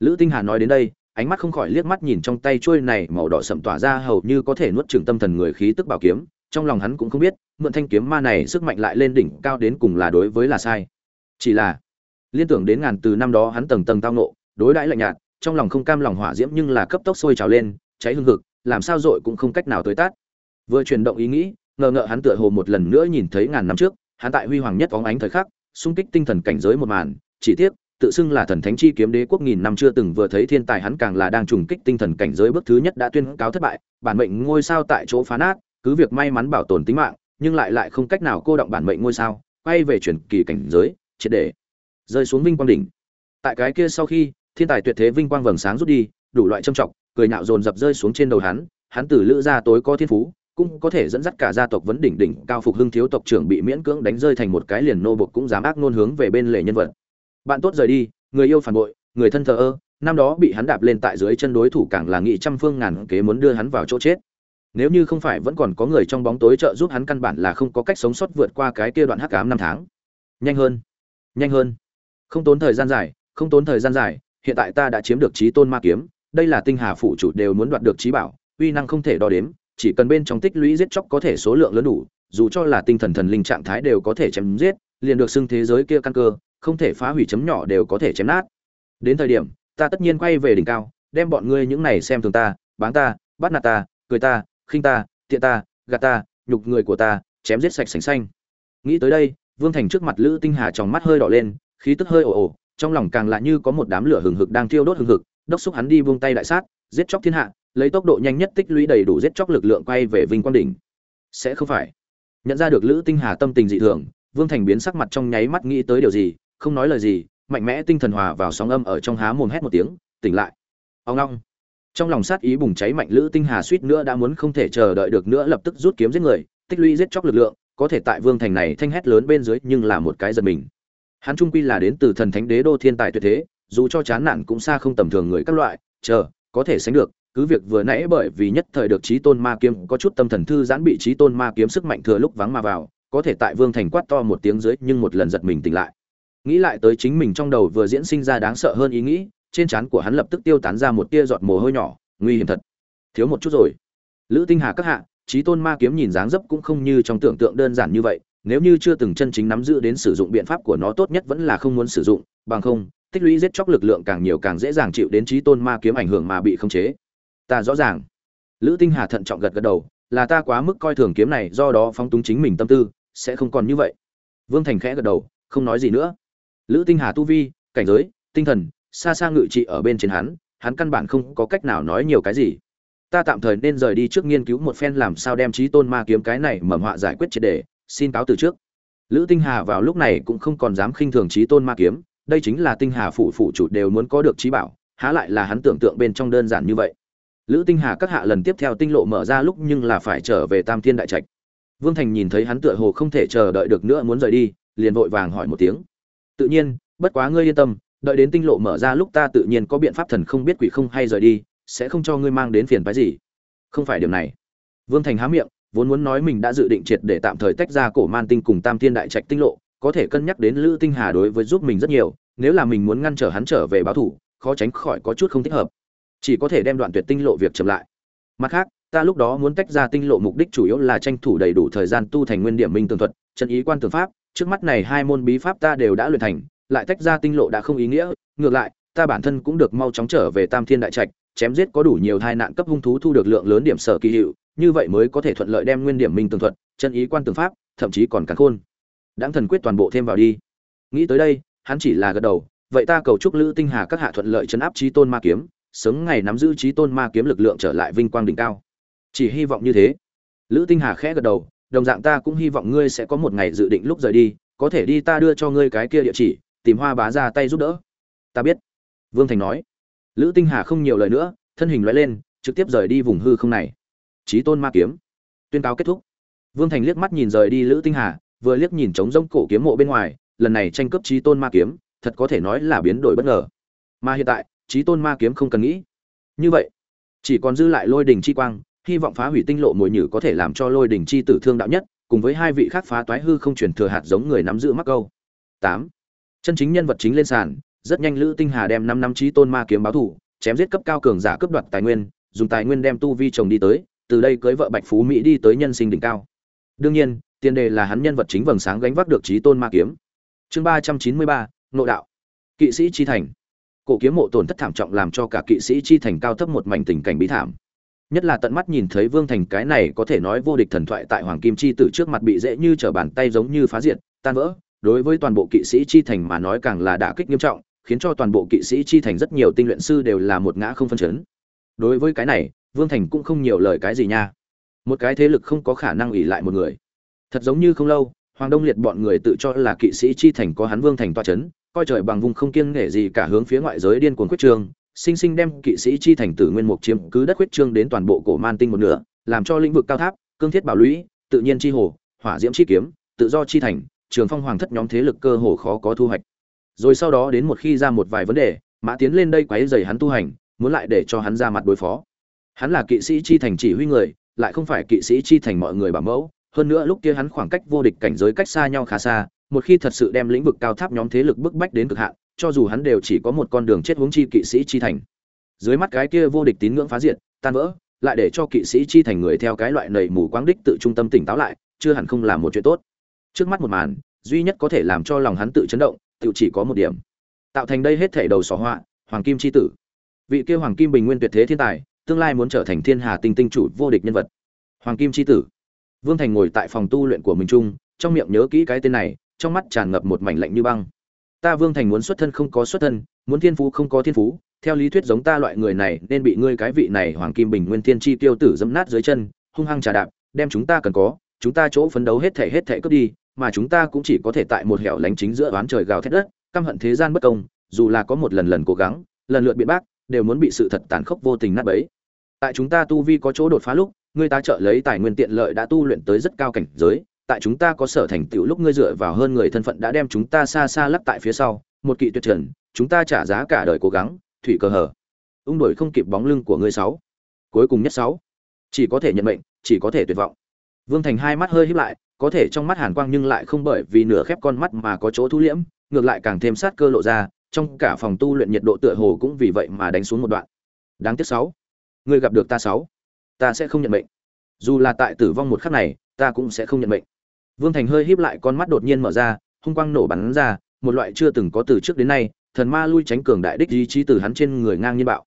Lữ tinh hà nói đến đây, ánh mắt không khỏi liếc mắt nhìn trong tay trôi này màu đỏ sậm tỏa ra hầu như có thể nuốt chửng tâm thần người khí tức bảo kiếm trong lòng hắn cũng không biết, mượn thanh kiếm ma này sức mạnh lại lên đỉnh cao đến cùng là đối với là sai. Chỉ là, liên tưởng đến ngàn từ năm đó hắn tầng tầng tao nộ đối đãi lạnh nhạt, trong lòng không cam lòng hỏa diễm nhưng là cấp tốc sôi trào lên, cháy hương hực, làm sao dội cũng không cách nào tới tát. Vừa chuyển động ý nghĩ, ngờ ngợ hắn tựa hồ một lần nữa nhìn thấy ngàn năm trước, hắn tại huy hoàng nhất phóng ánh thời khắc, xung kích tinh thần cảnh giới một màn, chỉ tiếc, tự xưng là thần thánh chi kiếm đế quốc nghìn năm chưa từng vừa thấy thiên tài hắn càng là đang trùng kích tinh thần cảnh giới bước thứ nhất đã tuyên cáo thất bại, bản mệnh ngôi sao tại chỗ phá nát cứ việc may mắn bảo tồn tính mạng, nhưng lại lại không cách nào cô động bản mệnh ngôi sao, quay về chuyển kỳ cảnh giới, triệt để rơi xuống vinh quang đỉnh. Tại cái kia sau khi, thiên tài tuyệt thế vinh quang vầng sáng rút đi, đủ loại trâm trọng, cười nhạo dồn dập rơi xuống trên đầu hắn hắn từ lữ gia tối có thiên phú, cũng có thể dẫn dắt cả gia tộc vấn đỉnh đỉnh cao phục hưng thiếu tộc trưởng bị miễn cưỡng đánh rơi thành một cái liền nô bộc cũng dám ác nôn hướng về bên lề nhân vật. Bạn tốt rời đi, người yêu phản bội, người thân thờ ơ, năm đó bị hắn đạp lên tại dưới chân đối thủ càng là nghị trăm phương ngàn kế muốn đưa hắn vào chỗ chết nếu như không phải vẫn còn có người trong bóng tối trợ giúp hắn căn bản là không có cách sống sót vượt qua cái kia đoạn hắc ám năm tháng. Nhanh hơn nhanh hơn. Không tốn thời gian dài, không tốn thời gian dài, hiện tại ta đã chiếm được trí tôn ma kiếm, đây là tinh hà phụ chủ đều muốn đoạt được trí bảo, uy năng không thể đo đếm, chỉ cần bên trong tích lũy giết chóc có thể số lượng lớn đủ, dù cho là tinh thần thần linh trạng thái đều có thể chém giết, liền được xưng thế giới kia căn cơ, không thể phá hủy chấm nhỏ đều có thể chém nát. Đến thời điểm, ta tất nhiên quay về đỉnh cao, đem bọn ngươi những này xem thường ta, báng ta, bắt nạt ta, cười ta khinh ta, tiện ta, gạt ta, nhục người của ta, chém giết sạch sành xanh nghĩ tới đây, vương thành trước mặt lữ tinh hà trong mắt hơi đỏ lên, khí tức hơi ồ ồ, trong lòng càng lạ như có một đám lửa hừng hực đang thiêu đốt hừng hực, đốc xúc hắn đi buông tay đại sát, giết chóc thiên hạ, lấy tốc độ nhanh nhất tích lũy đầy đủ giết chóc lực lượng quay về vinh quang đỉnh. Sẽ không phải. Nhận ra được lữ tinh hà tâm tình dị thường, vương thành biến sắc mặt trong nháy mắt nghĩ tới điều gì, không nói lời gì, mạnh mẽ tinh thần hòa vào sóng âm ở trong há mồm hét một tiếng, tỉnh lại. Ông long trong lòng sát ý bùng cháy mạnh, lữ tinh hà suýt nữa đã muốn không thể chờ đợi được nữa, lập tức rút kiếm giết người, tích lũy giết chóc lực lượng, có thể tại vương thành này thanh hét lớn bên dưới nhưng là một cái giật mình. Hắn trung quy là đến từ thần thánh đế đô thiên tài tuyệt thế, dù cho chán nản cũng xa không tầm thường người các loại, chờ, có thể sánh được, cứ việc vừa nãy bởi vì nhất thời được trí tôn ma kiếm, có chút tâm thần thư giãn bị trí tôn ma kiếm sức mạnh thừa lúc vắng mà vào, có thể tại vương thành quát to một tiếng dưới nhưng một lần giật mình tỉnh lại. Nghĩ lại tới chính mình trong đầu vừa diễn sinh ra đáng sợ hơn ý nghĩ trên trán của hắn lập tức tiêu tán ra một tia giọt mồ hôi nhỏ, nguy hiểm thật. Thiếu một chút rồi. Lữ tinh hà các hạ trí tôn ma kiếm nhìn dáng dấp cũng không như trong tưởng tượng đơn giản như vậy, nếu như chưa từng chân chính nắm giữ đến sử dụng biện pháp của nó tốt nhất vẫn là không muốn sử dụng, bằng không, tích lũy giết chóc lực lượng càng nhiều càng dễ dàng chịu đến trí tôn ma kiếm ảnh hưởng mà bị khống chế. Ta rõ ràng. Lữ tinh hà thận trọng gật gật đầu, là ta quá mức coi thường kiếm này, do đó phóng túng chính mình tâm tư, sẽ không còn như vậy. Vương thành khẽ gật đầu, không nói gì nữa. Lữ tinh hà tu vi, cảnh giới, tinh thần xa xa ngự trị ở bên trên hắn hắn căn bản không có cách nào nói nhiều cái gì. Ta tạm thời nên rời đi trước nghiên cứu một phen làm sao đem trí tôn ma kiếm cái này mầm họa giải quyết triệt đề, xin cáo từ trước. Lữ tinh hà vào lúc này cũng không còn dám khinh thường trí tôn ma kiếm, đây chính là tinh hà phụ phụ chủ đều muốn có được trí bảo, há lại là hắn tưởng tượng bên trong đơn giản như vậy. Lữ tinh hà các hạ lần tiếp theo tinh lộ mở ra lúc nhưng là phải trở về tam thiên đại trạch. Vương thành nhìn thấy hắn tựa hồ không thể chờ đợi được nữa muốn rời đi, liền vội vàng hỏi một tiếng. Tự nhiên, bất quá ngươi yên tâm đợi đến tinh lộ mở ra lúc ta tự nhiên có biện pháp thần không biết quỷ không hay rời đi, sẽ không cho ngươi mang đến phiền phái gì. Không phải điểm này. Vương thành há miệng, vốn muốn nói mình đã dự định triệt để tạm thời tách ra cổ man tinh cùng tam thiên đại trạch tinh lộ, có thể cân nhắc đến lữ tinh hà đối với giúp mình rất nhiều, nếu là mình muốn ngăn trở hắn trở về báo thủ, khó tránh khỏi có chút không thích hợp. Chỉ có thể đem đoạn tuyệt tinh lộ việc chậm lại. Mặt khác, ta lúc đó muốn tách ra tinh lộ mục đích chủ yếu là tranh thủ đầy đủ thời gian tu thành nguyên điểm minh tường thuật, chân ý quan tường pháp, trước mắt này hai môn bí pháp ta đều đã luyện thành lại tách ra tinh lộ đã không ý nghĩa, ngược lại, ta bản thân cũng được mau chóng trở về tam thiên đại trạch, chém giết có đủ nhiều tai nạn cấp hung thú thu được lượng lớn điểm sở kỳ hiệu, như vậy mới có thể thuận lợi đem nguyên điểm minh tường thuật, chân ý quan tường pháp, thậm chí còn cắn khôn. Đáng thần quyết toàn bộ thêm vào đi. Nghĩ tới đây, hắn chỉ là gật đầu, vậy ta cầu chúc lữ tinh hà các hạ thuận lợi chấn áp trí tôn ma kiếm, sớm ngày nắm giữ trí tôn ma kiếm lực lượng trở lại vinh quang đỉnh cao. Chỉ hy vọng như thế. Lữ tinh hà khẽ gật đầu, đồng dạng ta cũng hy vọng ngươi sẽ có một ngày dự định lúc rời đi, có thể đi ta đưa cho ngươi cái kia địa chỉ tìm hoa bá ra tay giúp đỡ. Ta biết. Vương thành nói. Lữ tinh hà không nhiều lời nữa, thân hình loại lên, trực tiếp rời đi vùng hư không này. Trí tôn ma kiếm. Tuyên cáo kết thúc. Vương thành liếc mắt nhìn rời đi lữ tinh hà, vừa liếc nhìn trống rông cổ kiếm mộ bên ngoài, lần này tranh cướp trí tôn ma kiếm, thật có thể nói là biến đổi bất ngờ. Mà hiện tại trí tôn ma kiếm không cần nghĩ. Như vậy, chỉ còn dư lại lôi đình chi quang, hy vọng phá hủy tinh lộ mồi nhử có thể làm cho lôi đình chi tử thương đạo nhất, cùng với hai vị khác phá toái hư không chuyển thừa hạt giống người nắm giữ mắc câu. Tám chân chính nhân vật chính lên sàn, rất nhanh lữ tinh hà đem năm năm trí tôn ma kiếm báo thủ, chém giết cấp cao cường giả cướp đoạt tài nguyên, dùng tài nguyên đem tu vi chồng đi tới, từ đây cưới vợ bạch phú mỹ đi tới nhân sinh đỉnh cao. Đương nhiên, tiền đề là hắn nhân vật chính vầng sáng gánh vác được trí tôn ma kiếm. Chương ba trăm chín mươi ba nội đạo. Kỵ sĩ chi thành. Cổ kiếm mộ tổn thất thảm trọng làm cho cả kỵ sĩ chi thành cao thấp một mảnh tình cảnh bí thảm. Nhất là tận mắt nhìn thấy vương thành cái này có thể nói vô địch thần thoại tại hoàng kim chi tử trước mặt bị dễ như trở bàn tay giống như phá diệt, tan vỡ đối với toàn bộ kỵ sĩ chi thành mà nói càng là đả kích nghiêm trọng, khiến cho toàn bộ kỵ sĩ chi thành rất nhiều tinh luyện sư đều là một ngã không phân chấn. Đối với cái này, vương thành cũng không nhiều lời cái gì nha. Một cái thế lực không có khả năng ủy lại một người. Thật giống như không lâu, hoàng đông liệt bọn người tự cho là kỵ sĩ chi thành có hắn vương thành toa chấn, coi trời bằng vùng không kiêng nể gì cả hướng phía ngoại giới điên cuồng quyết trường, sinh sinh đem kỵ sĩ chi thành tử nguyên mục chiếm cứ đất quyết trương đến toàn bộ cổ man tinh một nửa, làm cho lĩnh vực cao tháp, cương thiết bảo lũy, tự nhiên chi hồ, hỏa diễm chi kiếm, tự do chi thành trường phong hoàng thất nhóm thế lực cơ hồ khó có thu hoạch. Rồi sau đó đến một khi ra một vài vấn đề, mã tiến lên đây quấy dày hắn tu hành, muốn lại để cho hắn ra mặt đối phó. Hắn là kỵ sĩ chi thành chỉ huy người, lại không phải kỵ sĩ chi thành mọi người bảo mẫu. Hơn nữa lúc kia hắn khoảng cách vô địch cảnh giới cách xa nhau khá xa, một khi thật sự đem lĩnh vực cao tháp nhóm thế lực bức bách đến cực hạn, cho dù hắn đều chỉ có một con đường chết hướng chi kỵ sĩ chi thành. Dưới mắt cái kia vô địch tín ngưỡng phá diệt, tan vỡ, lại để cho kỵ sĩ chi thành người theo cái loại nầy mù quáng đích tự trung tâm tỉnh táo lại, chưa hẳn không làm một chuyện tốt trước mắt một màn, duy nhất có thể làm cho lòng hắn tự chấn động, tự chỉ có một điểm. Tạo thành đây hết thể đầu xó họa, hoàng kim chi tử. Vị kia hoàng kim bình nguyên tuyệt thế thiên tài, tương lai muốn trở thành thiên hà tinh tinh chủ vô địch nhân vật. Hoàng kim chi tử. Vương thành ngồi tại phòng tu luyện của mình trung trong miệng nhớ kỹ cái tên này, trong mắt tràn ngập một mảnh lạnh như băng. Ta vương thành muốn xuất thân không có xuất thân, muốn thiên phú không có thiên phú, theo lý thuyết giống ta loại người này, nên bị ngươi cái vị này hoàng kim bình nguyên thiên chi tiêu tử dẫm nát dưới chân, hung hăng trà đạp, đem chúng ta cần có, chúng ta chỗ phấn đấu hết thể hết thể cướp đi mà chúng ta cũng chỉ có thể tại một hẻo lánh chính giữa oán trời gào thét đất, căm hận thế gian bất công, dù là có một lần lần cố gắng, lần lượt biện bác, đều muốn bị sự thật tàn khốc vô tình nát bấy. Tại chúng ta tu vi có chỗ đột phá lúc ngươi ta trợ lấy tài nguyên tiện lợi đã tu luyện tới rất cao cảnh giới, tại chúng ta có sở thành tựu lúc ngươi dựa vào hơn người thân phận đã đem chúng ta xa xa lắc tại phía sau, một kỵ tuyệt trần, chúng ta trả giá cả đời cố gắng, thủy cơ hở. Ung đổi không kịp bóng lưng của ngươi sáu. Cuối cùng nhất sáu. Chỉ có thể nhận mệnh, chỉ có thể tuyệt vọng. Vương thành hai mắt hơi híp lại có thể trong mắt hàn quang nhưng lại không bởi vì nửa khép con mắt mà có chỗ thu liễm, ngược lại càng thêm sát cơ lộ ra, trong cả phòng tu luyện nhiệt độ tựa hồ cũng vì vậy mà đánh xuống một đoạn. Đáng tiếc sáu. Ngươi gặp được ta sáu. Ta sẽ không nhận mệnh. Dù là tại tử vong một khắc này, ta cũng sẽ không nhận mệnh. Vương thành hơi híp lại con mắt đột nhiên mở ra, hung quang nổ bắn ra, một loại chưa từng có từ trước đến nay, thần ma lui tránh cường đại đích ý chí từ hắn trên người ngang nhiên bạo.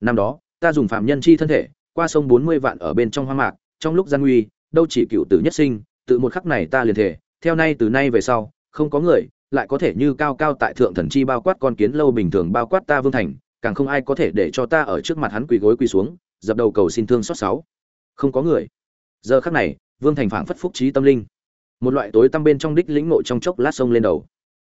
Năm đó, ta dùng phạm nhân chi thân thể, qua sông bốn mươi vạn ở bên trong hoang mạc, trong lúc gian nguy, đâu chỉ cựu tử nhất sinh tự một khắc này ta liền thể, theo nay từ nay về sau, không có người, lại có thể như cao cao tại thượng thần chi bao quát con kiến lâu bình thường bao quát ta vương thành, càng không ai có thể để cho ta ở trước mặt hắn quỳ gối quỳ xuống, dập đầu cầu xin thương xót sáu không có người. Giờ khắc này, vương thành phảng phất phúc trí tâm linh. Một loại tối tăm bên trong đích lĩnh ngộ trong chốc lát sông lên đầu.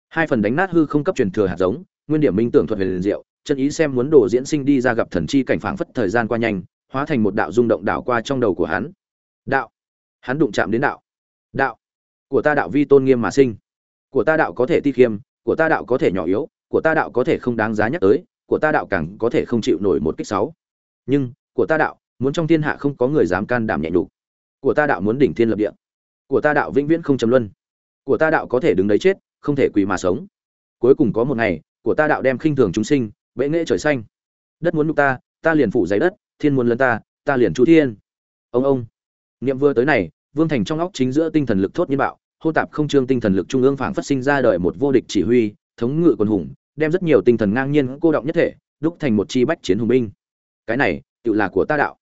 Hai phần đánh nát hư không cấp truyền thừa hạt giống, nguyên điểm minh tưởng thuật về liền diệu, chân ý xem muốn đồ diễn sinh đi ra gặp thần chi cảnh phảng phất thời gian qua nhanh, hóa thành một đạo rung động đảo qua trong đầu của hắn. Đạo. Hắn đụng chạm đến đạo đạo. Của ta đạo vi tôn nghiêm mà sinh. Của ta đạo có thể ti khiêm, của ta đạo có thể nhỏ yếu, của ta đạo có thể không đáng giá nhắc tới, của ta đạo càng có thể không chịu nổi một kích sáu. Nhưng, của ta đạo, muốn trong thiên hạ không có người dám can đảm nhẹ nhục. Của ta đạo muốn đỉnh thiên lập địa. Của ta đạo vĩnh viễn không chấm luân. Của ta đạo có thể đứng đấy chết, không thể quỳ mà sống. Cuối cùng có một ngày, của ta đạo đem khinh thường chúng sinh, bệ nghệ trời xanh. Đất muốn nhục ta ta liền phủ giấy đất, thiên muốn lấn ta ta liền chu thiên. Ông ông. Niệm vừa tới này vương thành trong óc chính giữa tinh thần lực thốt nhiên bạo, hô tạp không trương tinh thần lực trung ương phảng phát sinh ra đời một vô địch chỉ huy, thống ngự quân hùng, đem rất nhiều tinh thần ngang nhiên cô động nhất thể, đúc thành một chi bách chiến hùng binh. Cái này, tự là của ta đạo.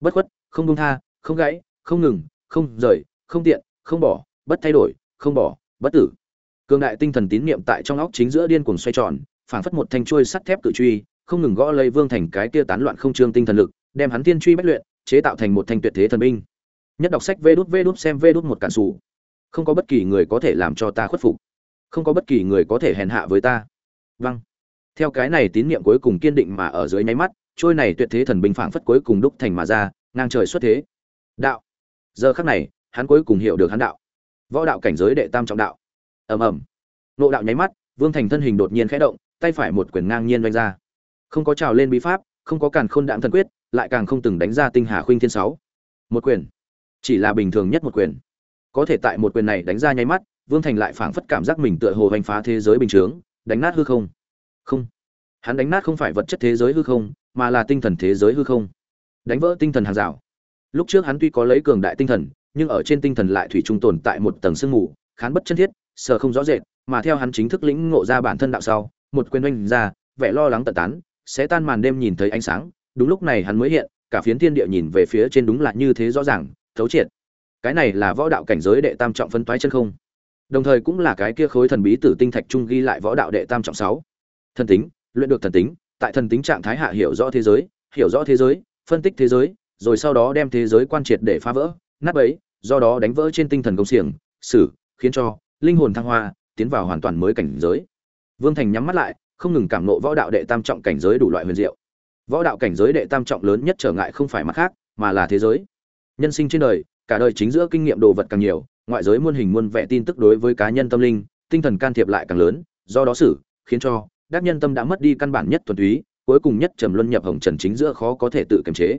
Bất khuất, không buông tha, không gãy, không ngừng, không rời, không tiện, không bỏ, bất thay đổi, không bỏ, bất tử. Cường đại tinh thần tín niệm tại trong óc chính giữa điên cuồng xoay tròn, phảng phất một thanh chuôi sắt thép cự truy, không ngừng gõ lấy vương thành cái kia tán loạn không trương tinh thần lực, đem hắn tiên truy bách luyện, chế tạo thành một thanh tuyệt thế thần binh nhất đọc sách vê đút vê đút xem, vê đút một cản xù không có bất kỳ người có thể làm cho ta khuất phục. Không có bất kỳ người có thể hèn hạ với ta. Vâng. Theo cái này tín niệm cuối cùng kiên định mà ở dưới nháy mắt, trôi này tuyệt thế thần binh phảng phất cuối cùng đúc thành mà ra, ngang trời xuất thế. Đạo. Giờ khắc này, hắn cuối cùng hiểu được hắn đạo. Võ đạo cảnh giới đệ tam trọng đạo. Ầm ầm. Nộ đạo nháy mắt, vương thành thân hình đột nhiên khẽ động, tay phải một quyền ngang nhiên đánh ra. Không có trào lên bí pháp, không có càn khôn đạm thần quyết, lại càng không từng đánh ra tinh hà khuynh thiên sáu. Một quyền chỉ là bình thường nhất một quyền. Có thể tại một quyền này đánh ra nháy mắt, vương thành lại phảng phất cảm giác mình tựa hồ hành phá thế giới bình chướng, đánh nát hư không. Không. Hắn đánh nát không phải vật chất thế giới hư không, mà là tinh thần thế giới hư không. Đánh vỡ tinh thần hàng rào. Lúc trước hắn tuy có lấy cường đại tinh thần, nhưng ở trên tinh thần lại thủy chung tồn tại một tầng sương mù, khán bất chân thiết, sờ không rõ rệt, mà theo hắn chính thức lĩnh ngộ ra bản thân đạo sau, một quyền oanh ra, vẻ lo lắng tận tán, sẽ tan màn đêm nhìn thấy ánh sáng, đúng lúc này hắn mới hiện, cả phiến thiên địa nhìn về phía trên đúng là như thế rõ ràng thấu triệt. Cái này là võ đạo cảnh giới đệ tam trọng phân toái chân không. Đồng thời cũng là cái kia khối thần bí tử tinh thạch trung ghi lại võ đạo đệ tam trọng sáu. Thần tính, luyện được thần tính, tại thần tính trạng thái hạ hiểu rõ thế giới, hiểu rõ thế giới, phân tích thế giới, rồi sau đó đem thế giới quan triệt để phá vỡ, nát bấy, do đó đánh vỡ trên tinh thần công xiềng xử khiến cho linh hồn thăng hoa, tiến vào hoàn toàn mới cảnh giới. Vương thành nhắm mắt lại, không ngừng cảm nộ võ đạo đệ tam trọng cảnh giới đủ loại huyền diệu. Võ đạo cảnh giới đệ tam trọng lớn nhất trở ngại không phải mặt khác, mà là thế giới nhân sinh trên đời, cả đời chính giữa kinh nghiệm đồ vật càng nhiều, ngoại giới muôn hình muôn vẻ tin tức đối với cá nhân tâm linh, tinh thần can thiệp lại càng lớn, do đó xử, khiến cho đắc nhân tâm đã mất đi căn bản nhất thuần túy, cuối cùng nhất trầm luân nhập hồng trần chính giữa khó có thể tự kiềm chế.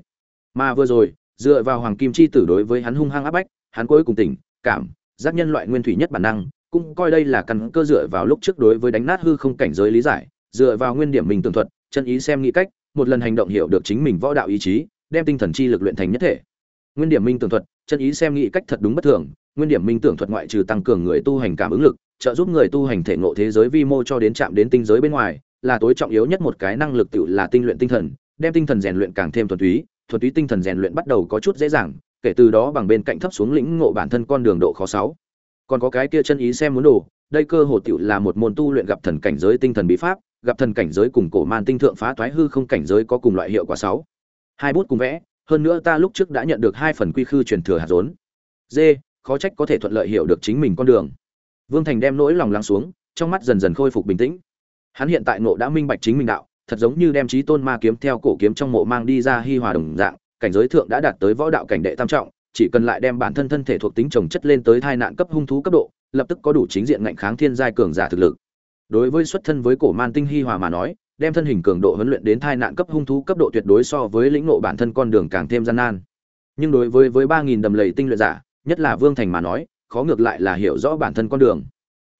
Mà vừa rồi, dựa vào hoàng kim chi tử đối với hắn hung hăng áp bách, hắn cuối cùng tỉnh, cảm, giác nhân loại nguyên thủy nhất bản năng, cũng coi đây là căn cơ dựa vào lúc trước đối với đánh nát hư không cảnh giới lý giải, dựa vào nguyên điểm mình tường thuật, chân ý xem nghĩ cách, một lần hành động hiểu được chính mình võ đạo ý chí, đem tinh thần chi lực luyện thành nhất thể nguyên điểm minh Tưởng thuật, chân ý xem nghĩ cách thật đúng bất thường. Nguyên điểm minh tưởng thuật ngoại trừ tăng cường người tu hành cảm ứng lực, trợ giúp người tu hành thể ngộ thế giới vi mô cho đến chạm đến tinh giới bên ngoài, là tối trọng yếu nhất một cái năng lực tự là tinh luyện tinh thần, đem tinh thần rèn luyện càng thêm thuần túy. Thuần túy tinh thần rèn luyện bắt đầu có chút dễ dàng, kể từ đó bằng bên cạnh thấp xuống lĩnh ngộ bản thân con đường độ khó sáu. Còn có cái kia chân ý xem muốn đồ, đây cơ hồ tiểu là một môn tu luyện gặp thần cảnh giới tinh thần bí pháp, gặp thần cảnh giới cùng cổ man tinh thượng phá toái hư không cảnh giới có cùng loại hiệu quả sáu. Hai bút cùng vẽ hơn nữa ta lúc trước đã nhận được hai phần quy khư truyền thừa hạt rốn. D, khó trách có thể thuận lợi hiểu được chính mình con đường. Vương thành đem nỗi lòng lắng xuống, trong mắt dần dần khôi phục bình tĩnh. Hắn hiện tại nộ đã minh bạch chính mình đạo, thật giống như đem trí tôn ma kiếm theo cổ kiếm trong mộ mang đi ra hi hòa đồng dạng, cảnh giới thượng đã đạt tới võ đạo cảnh đệ tam trọng, chỉ cần lại đem bản thân thân thể thuộc tính trồng chất lên tới thai nạn cấp hung thú cấp độ, lập tức có đủ chính diện ngạnh kháng thiên giai cường giả thực lực. Đối với xuất thân với cổ man tinh hi hòa mà nói đem thân hình cường độ huấn luyện đến thai nạn cấp hung thú cấp độ tuyệt đối so với lĩnh ngộ bản thân con đường càng thêm gian nan. Nhưng đối với với ba nghìn đầm lầy tinh luyện giả, nhất là vương thành mà nói, khó ngược lại là hiểu rõ bản thân con đường.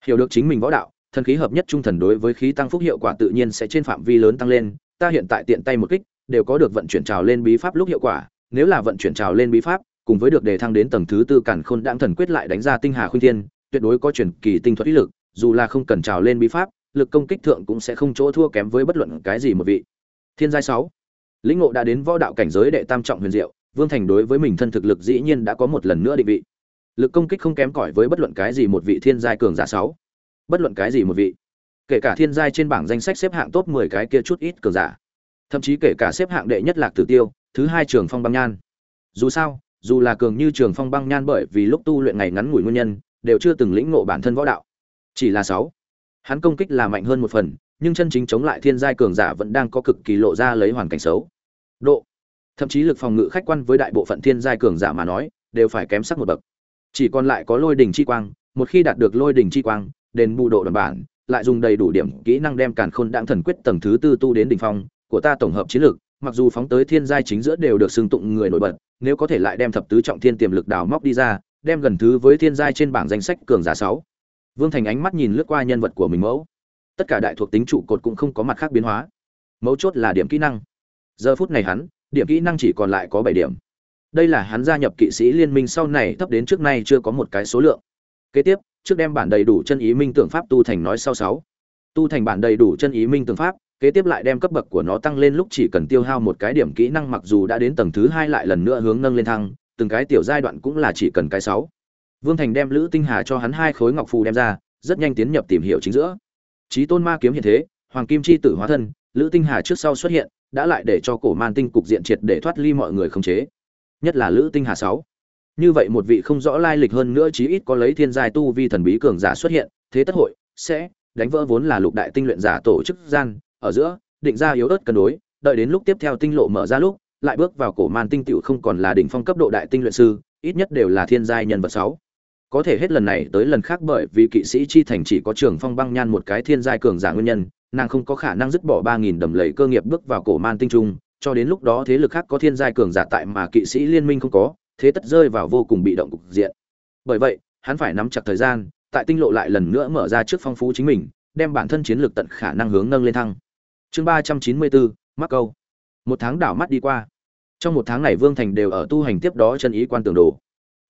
Hiểu được chính mình võ đạo, thần khí hợp nhất trung thần đối với khí tăng phúc hiệu quả tự nhiên sẽ trên phạm vi lớn tăng lên, ta hiện tại tiện tay một kích, đều có được vận chuyển trào lên bí pháp lúc hiệu quả, nếu là vận chuyển trào lên bí pháp, cùng với được đề thăng đến tầng thứ tư cản khôn đãng thần quyết lại đánh ra tinh hà khuyên thiên, tuyệt đối có truyền kỳ tinh thuật ý lực, dù là không cần trào lên bí pháp lực công kích thượng cũng sẽ không chỗ thua kém với bất luận cái gì một vị. Thiên giai sáu. Lĩnh ngộ đã đến võ đạo cảnh giới đệ tam trọng huyền diệu, vương thành đối với mình thân thực lực dĩ nhiên đã có một lần nữa định vị. Lực công kích không kém cỏi với bất luận cái gì một vị thiên giai cường giả sáu. Bất luận cái gì một vị. Kể cả thiên giai trên bảng danh sách xếp hạng top 10 cái kia chút ít cường giả. Thậm chí kể cả xếp hạng đệ nhất lạc tử tiêu, thứ hai trường phong băng nhan. Dù sao, dù là cường như trường phong băng nhan bởi vì lúc tu luyện ngày ngắn ngủi nguyên nhân, đều chưa từng lĩnh ngộ bản thân võ đạo. Chỉ là sáu hắn công kích là mạnh hơn một phần, nhưng chân chính chống lại thiên giai cường giả vẫn đang có cực kỳ lộ ra lấy hoàn cảnh xấu. Độ, thậm chí lực phòng ngự khách quan với đại bộ phận thiên giai cường giả mà nói, đều phải kém sắc một bậc. Chỉ còn lại có lôi đỉnh chi quang, một khi đạt được lôi đỉnh chi quang, đền bù độ đoàn bản, lại dùng đầy đủ điểm kỹ năng đem càn khôn đãng thần quyết tầng thứ tư tu đến đỉnh phong của ta tổng hợp chiến lược, mặc dù phóng tới thiên giai chính giữa đều được xưng tụng người nổi bật, nếu có thể lại đem thập tứ trọng thiên tiềm lực đào móc đi ra, đem gần thứ với thiên giai trên bảng danh sách cường giả sáu vương thành ánh mắt nhìn lướt qua nhân vật của mình mẫu. Tất cả đại thuộc tính trụ cột cũng không có mặt khác biến hóa. Mấu chốt là điểm kỹ năng. Giờ phút này hắn, điểm kỹ năng chỉ còn lại có bảy điểm. Đây là hắn gia nhập kỵ sĩ liên minh sau này thấp đến trước nay chưa có một cái số lượng. Kế tiếp, trước đem bản đầy đủ chân ý minh tưởng pháp tu thành nói sau sáu. Tu thành bản đầy đủ chân ý minh tưởng pháp, kế tiếp lại đem cấp bậc của nó tăng lên lúc chỉ cần tiêu hao một cái điểm kỹ năng mặc dù đã đến tầng thứ hai lại lần nữa hướng nâng lên thăng, từng cái tiểu giai đoạn cũng là chỉ cần cái sáu vương thành đem lữ tinh hà cho hắn hai khối ngọc phù đem ra, rất nhanh tiến nhập tìm hiểu chính giữa. Chí tôn ma kiếm hiện thế, hoàng kim chi tử hóa thân, lữ tinh hà trước sau xuất hiện, đã lại để cho cổ man tinh cục diện triệt để thoát ly mọi người khống chế. Nhất là lữ tinh hà sáu. Như vậy một vị không rõ lai lịch hơn nữa chí ít có lấy thiên giai tu vi thần bí cường giả xuất hiện, thế tất hội sẽ đánh vỡ vốn là lục đại tinh luyện giả tổ chức gian, ở giữa, định ra yếu ớt cân đối, đợi đến lúc tiếp theo tinh lộ mở ra lúc, lại bước vào cổ man tinh tiểu không còn là đỉnh phong cấp độ đại tinh luyện sư, ít nhất đều là thiên giai nhân vật sáu có thể hết lần này tới lần khác bởi vì kỵ sĩ chi thành chỉ có trường phong băng nhan một cái thiên giai cường giả nguyên nhân, nàng không có khả năng dứt bỏ ba nghìn đầm lầy cơ nghiệp bước vào cổ man tinh trung, cho đến lúc đó thế lực khác có thiên giai cường giả tại mà kỵ sĩ liên minh không có, thế tất rơi vào vô cùng bị động cục diện. Bởi vậy, hắn phải nắm chặt thời gian, tại tinh lộ lại lần nữa mở ra trước phong phú chính mình, đem bản thân chiến lược tận khả năng hướng nâng lên thăng. Chương ba trăm chín mươi bốn, mắc câu. Một tháng đảo mắt đi qua. Trong một tháng này vương thành đều ở tu hành tiếp đó chân ý quan tưởng đồ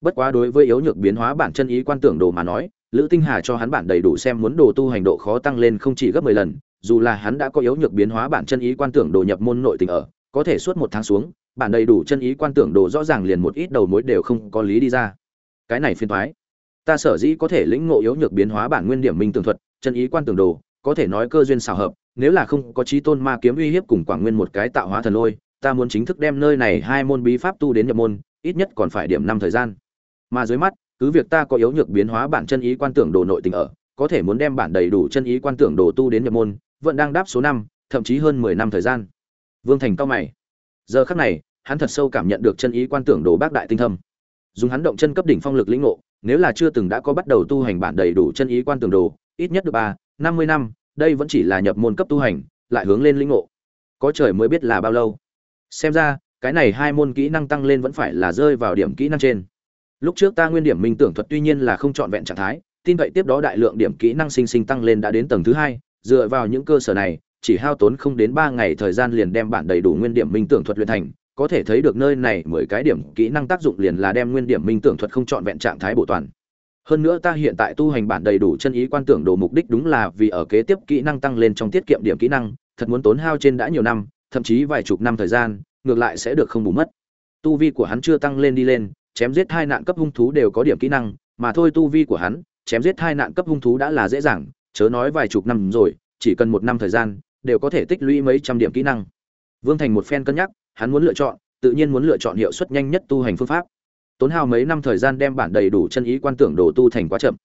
bất quá đối với yếu nhược biến hóa bản chân ý quan tưởng đồ mà nói, lữ tinh hà cho hắn bản đầy đủ xem muốn đồ tu hành độ khó tăng lên không chỉ gấp mười lần, dù là hắn đã có yếu nhược biến hóa bản chân ý quan tưởng đồ nhập môn nội tình ở, có thể suốt một tháng xuống, bản đầy đủ chân ý quan tưởng đồ rõ ràng liền một ít đầu mối đều không có lý đi ra. Cái này phiên thoái ta sở dĩ có thể lĩnh ngộ yếu nhược biến hóa bản nguyên điểm minh tường thuật, chân ý quan tưởng đồ, có thể nói cơ duyên xào hợp, nếu là không có trí tôn ma kiếm uy hiếp cùng quảng nguyên một cái tạo hóa thần lôi, ta muốn chính thức đem nơi này hai môn bí pháp tu đến nhập môn, ít nhất còn phải điểm năm thời gian mà dưới mắt, cứ việc ta có yếu nhược biến hóa bản chân ý quan tưởng đồ nội tình ở, có thể muốn đem bản đầy đủ chân ý quan tưởng đồ tu đến nhập môn, vẫn đang đáp số năm, thậm chí hơn mười năm thời gian. Vương thành cao mày. Giờ khắc này, hắn thật sâu cảm nhận được chân ý quan tưởng đồ bác đại tinh thâm. Dùng hắn động chân cấp đỉnh phong lực lĩnh ngộ, nếu là chưa từng đã có bắt đầu tu hành bản đầy đủ chân ý quan tưởng đồ, ít nhất được ba, năm mươi năm, đây vẫn chỉ là nhập môn cấp tu hành, lại hướng lên lĩnh ngộ. Có trời mới biết là bao lâu. Xem ra, cái này hai môn kỹ năng tăng lên vẫn phải là rơi vào điểm kỹ năng trên lúc trước ta nguyên điểm minh tưởng thuật tuy nhiên là không trọn vẹn trạng thái, tin vậy tiếp đó đại lượng điểm kỹ năng sinh sinh tăng lên đã đến tầng thứ hai, dựa vào những cơ sở này, chỉ hao tốn không đến ba ngày thời gian liền đem bản đầy đủ nguyên điểm minh tưởng thuật luyện thành, có thể thấy được nơi này mười cái điểm kỹ năng tác dụng liền là đem nguyên điểm minh tưởng thuật không trọn vẹn trạng thái bổ toàn. Hơn nữa ta hiện tại tu hành bản đầy đủ chân ý quan tưởng đồ mục đích đúng là vì ở kế tiếp kỹ năng tăng lên trong tiết kiệm điểm kỹ năng, thật muốn tốn hao trên đã nhiều năm, thậm chí vài chục năm thời gian, ngược lại sẽ được không bù mất. Tu vi của hắn chưa tăng lên đi lên chém giết hai nạn cấp hung thú đều có điểm kỹ năng, mà thôi tu vi của hắn, chém giết hai nạn cấp hung thú đã là dễ dàng, chớ nói vài chục năm rồi, chỉ cần một năm thời gian, đều có thể tích lũy mấy trăm điểm kỹ năng. Vương thành một phen cân nhắc, hắn muốn lựa chọn, tự nhiên muốn lựa chọn hiệu suất nhanh nhất tu hành phương pháp. Tốn hao mấy năm thời gian đem bản đầy đủ chân ý quan tưởng đồ tu thành quá chậm.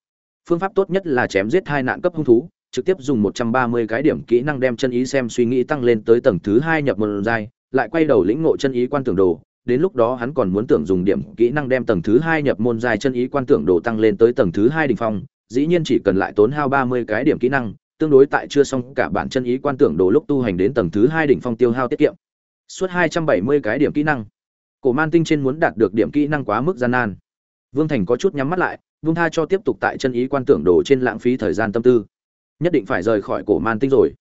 Phương pháp tốt nhất là chém giết hai nạn cấp hung thú, trực tiếp dùng một trăm ba mươi cái điểm kỹ năng đem chân ý xem suy nghĩ tăng lên tới tầng thứ hai nhập môn giai, lại quay đầu lĩnh ngộ chân ý quan tưởng đồ đến lúc đó hắn còn muốn tưởng dùng điểm kỹ năng đem tầng thứ hai nhập môn giai chân ý quan tưởng đồ tăng lên tới tầng thứ hai đỉnh phong, dĩ nhiên chỉ cần lại tốn hao ba mươi cái điểm kỹ năng, tương đối tại chưa xong cả bản chân ý quan tưởng đồ lúc tu hành đến tầng thứ hai đỉnh phong tiêu hao tiết kiệm. Suốt hai trăm bảy mươi cái điểm kỹ năng. Cổ man tinh trên muốn đạt được điểm kỹ năng quá mức gian nan. Vương thành có chút nhắm mắt lại, vung tha cho tiếp tục tại chân ý quan tưởng đồ trên lãng phí thời gian tâm tư. Nhất định phải rời khỏi cổ man tinh rồi.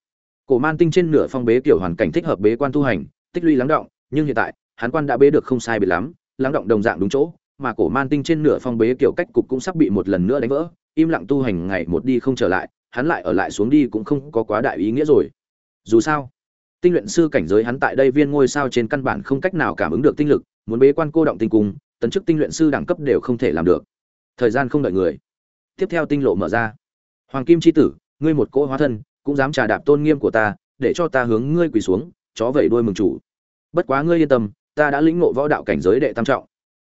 Cổ man tinh trên nửa phong bế kiểu hoàn cảnh thích hợp bế quan tu hành, tích lũy lắng động, nhưng hiện tại hắn quan đã bế được không sai biệt lắm, lắng động đồng dạng đúng chỗ, mà cổ man tinh trên nửa phong bế kiểu cách cục cũng sắp bị một lần nữa đánh vỡ, im lặng tu hành ngày một đi không trở lại, hắn lại ở lại xuống đi cũng không có quá đại ý nghĩa rồi. Dù sao, tinh luyện sư cảnh giới hắn tại đây viên ngôi sao trên căn bản không cách nào cảm ứng được tinh lực, muốn bế quan cô động tinh cung, tấn chức tinh luyện sư đẳng cấp đều không thể làm được. Thời gian không đợi người. Tiếp theo tinh lộ mở ra. Hoàng kim c h i tử, ngươi một cỗ hóa thân, cũng dám trà đạp tôn nghiêm của ta, để cho ta hướng ngươi quỳ xuống, chó vẩy đuôi mừng chủ. Bất quá ngươi yên tâm ta đã lĩnh ngộ võ đạo cảnh giới đệ tam trọng.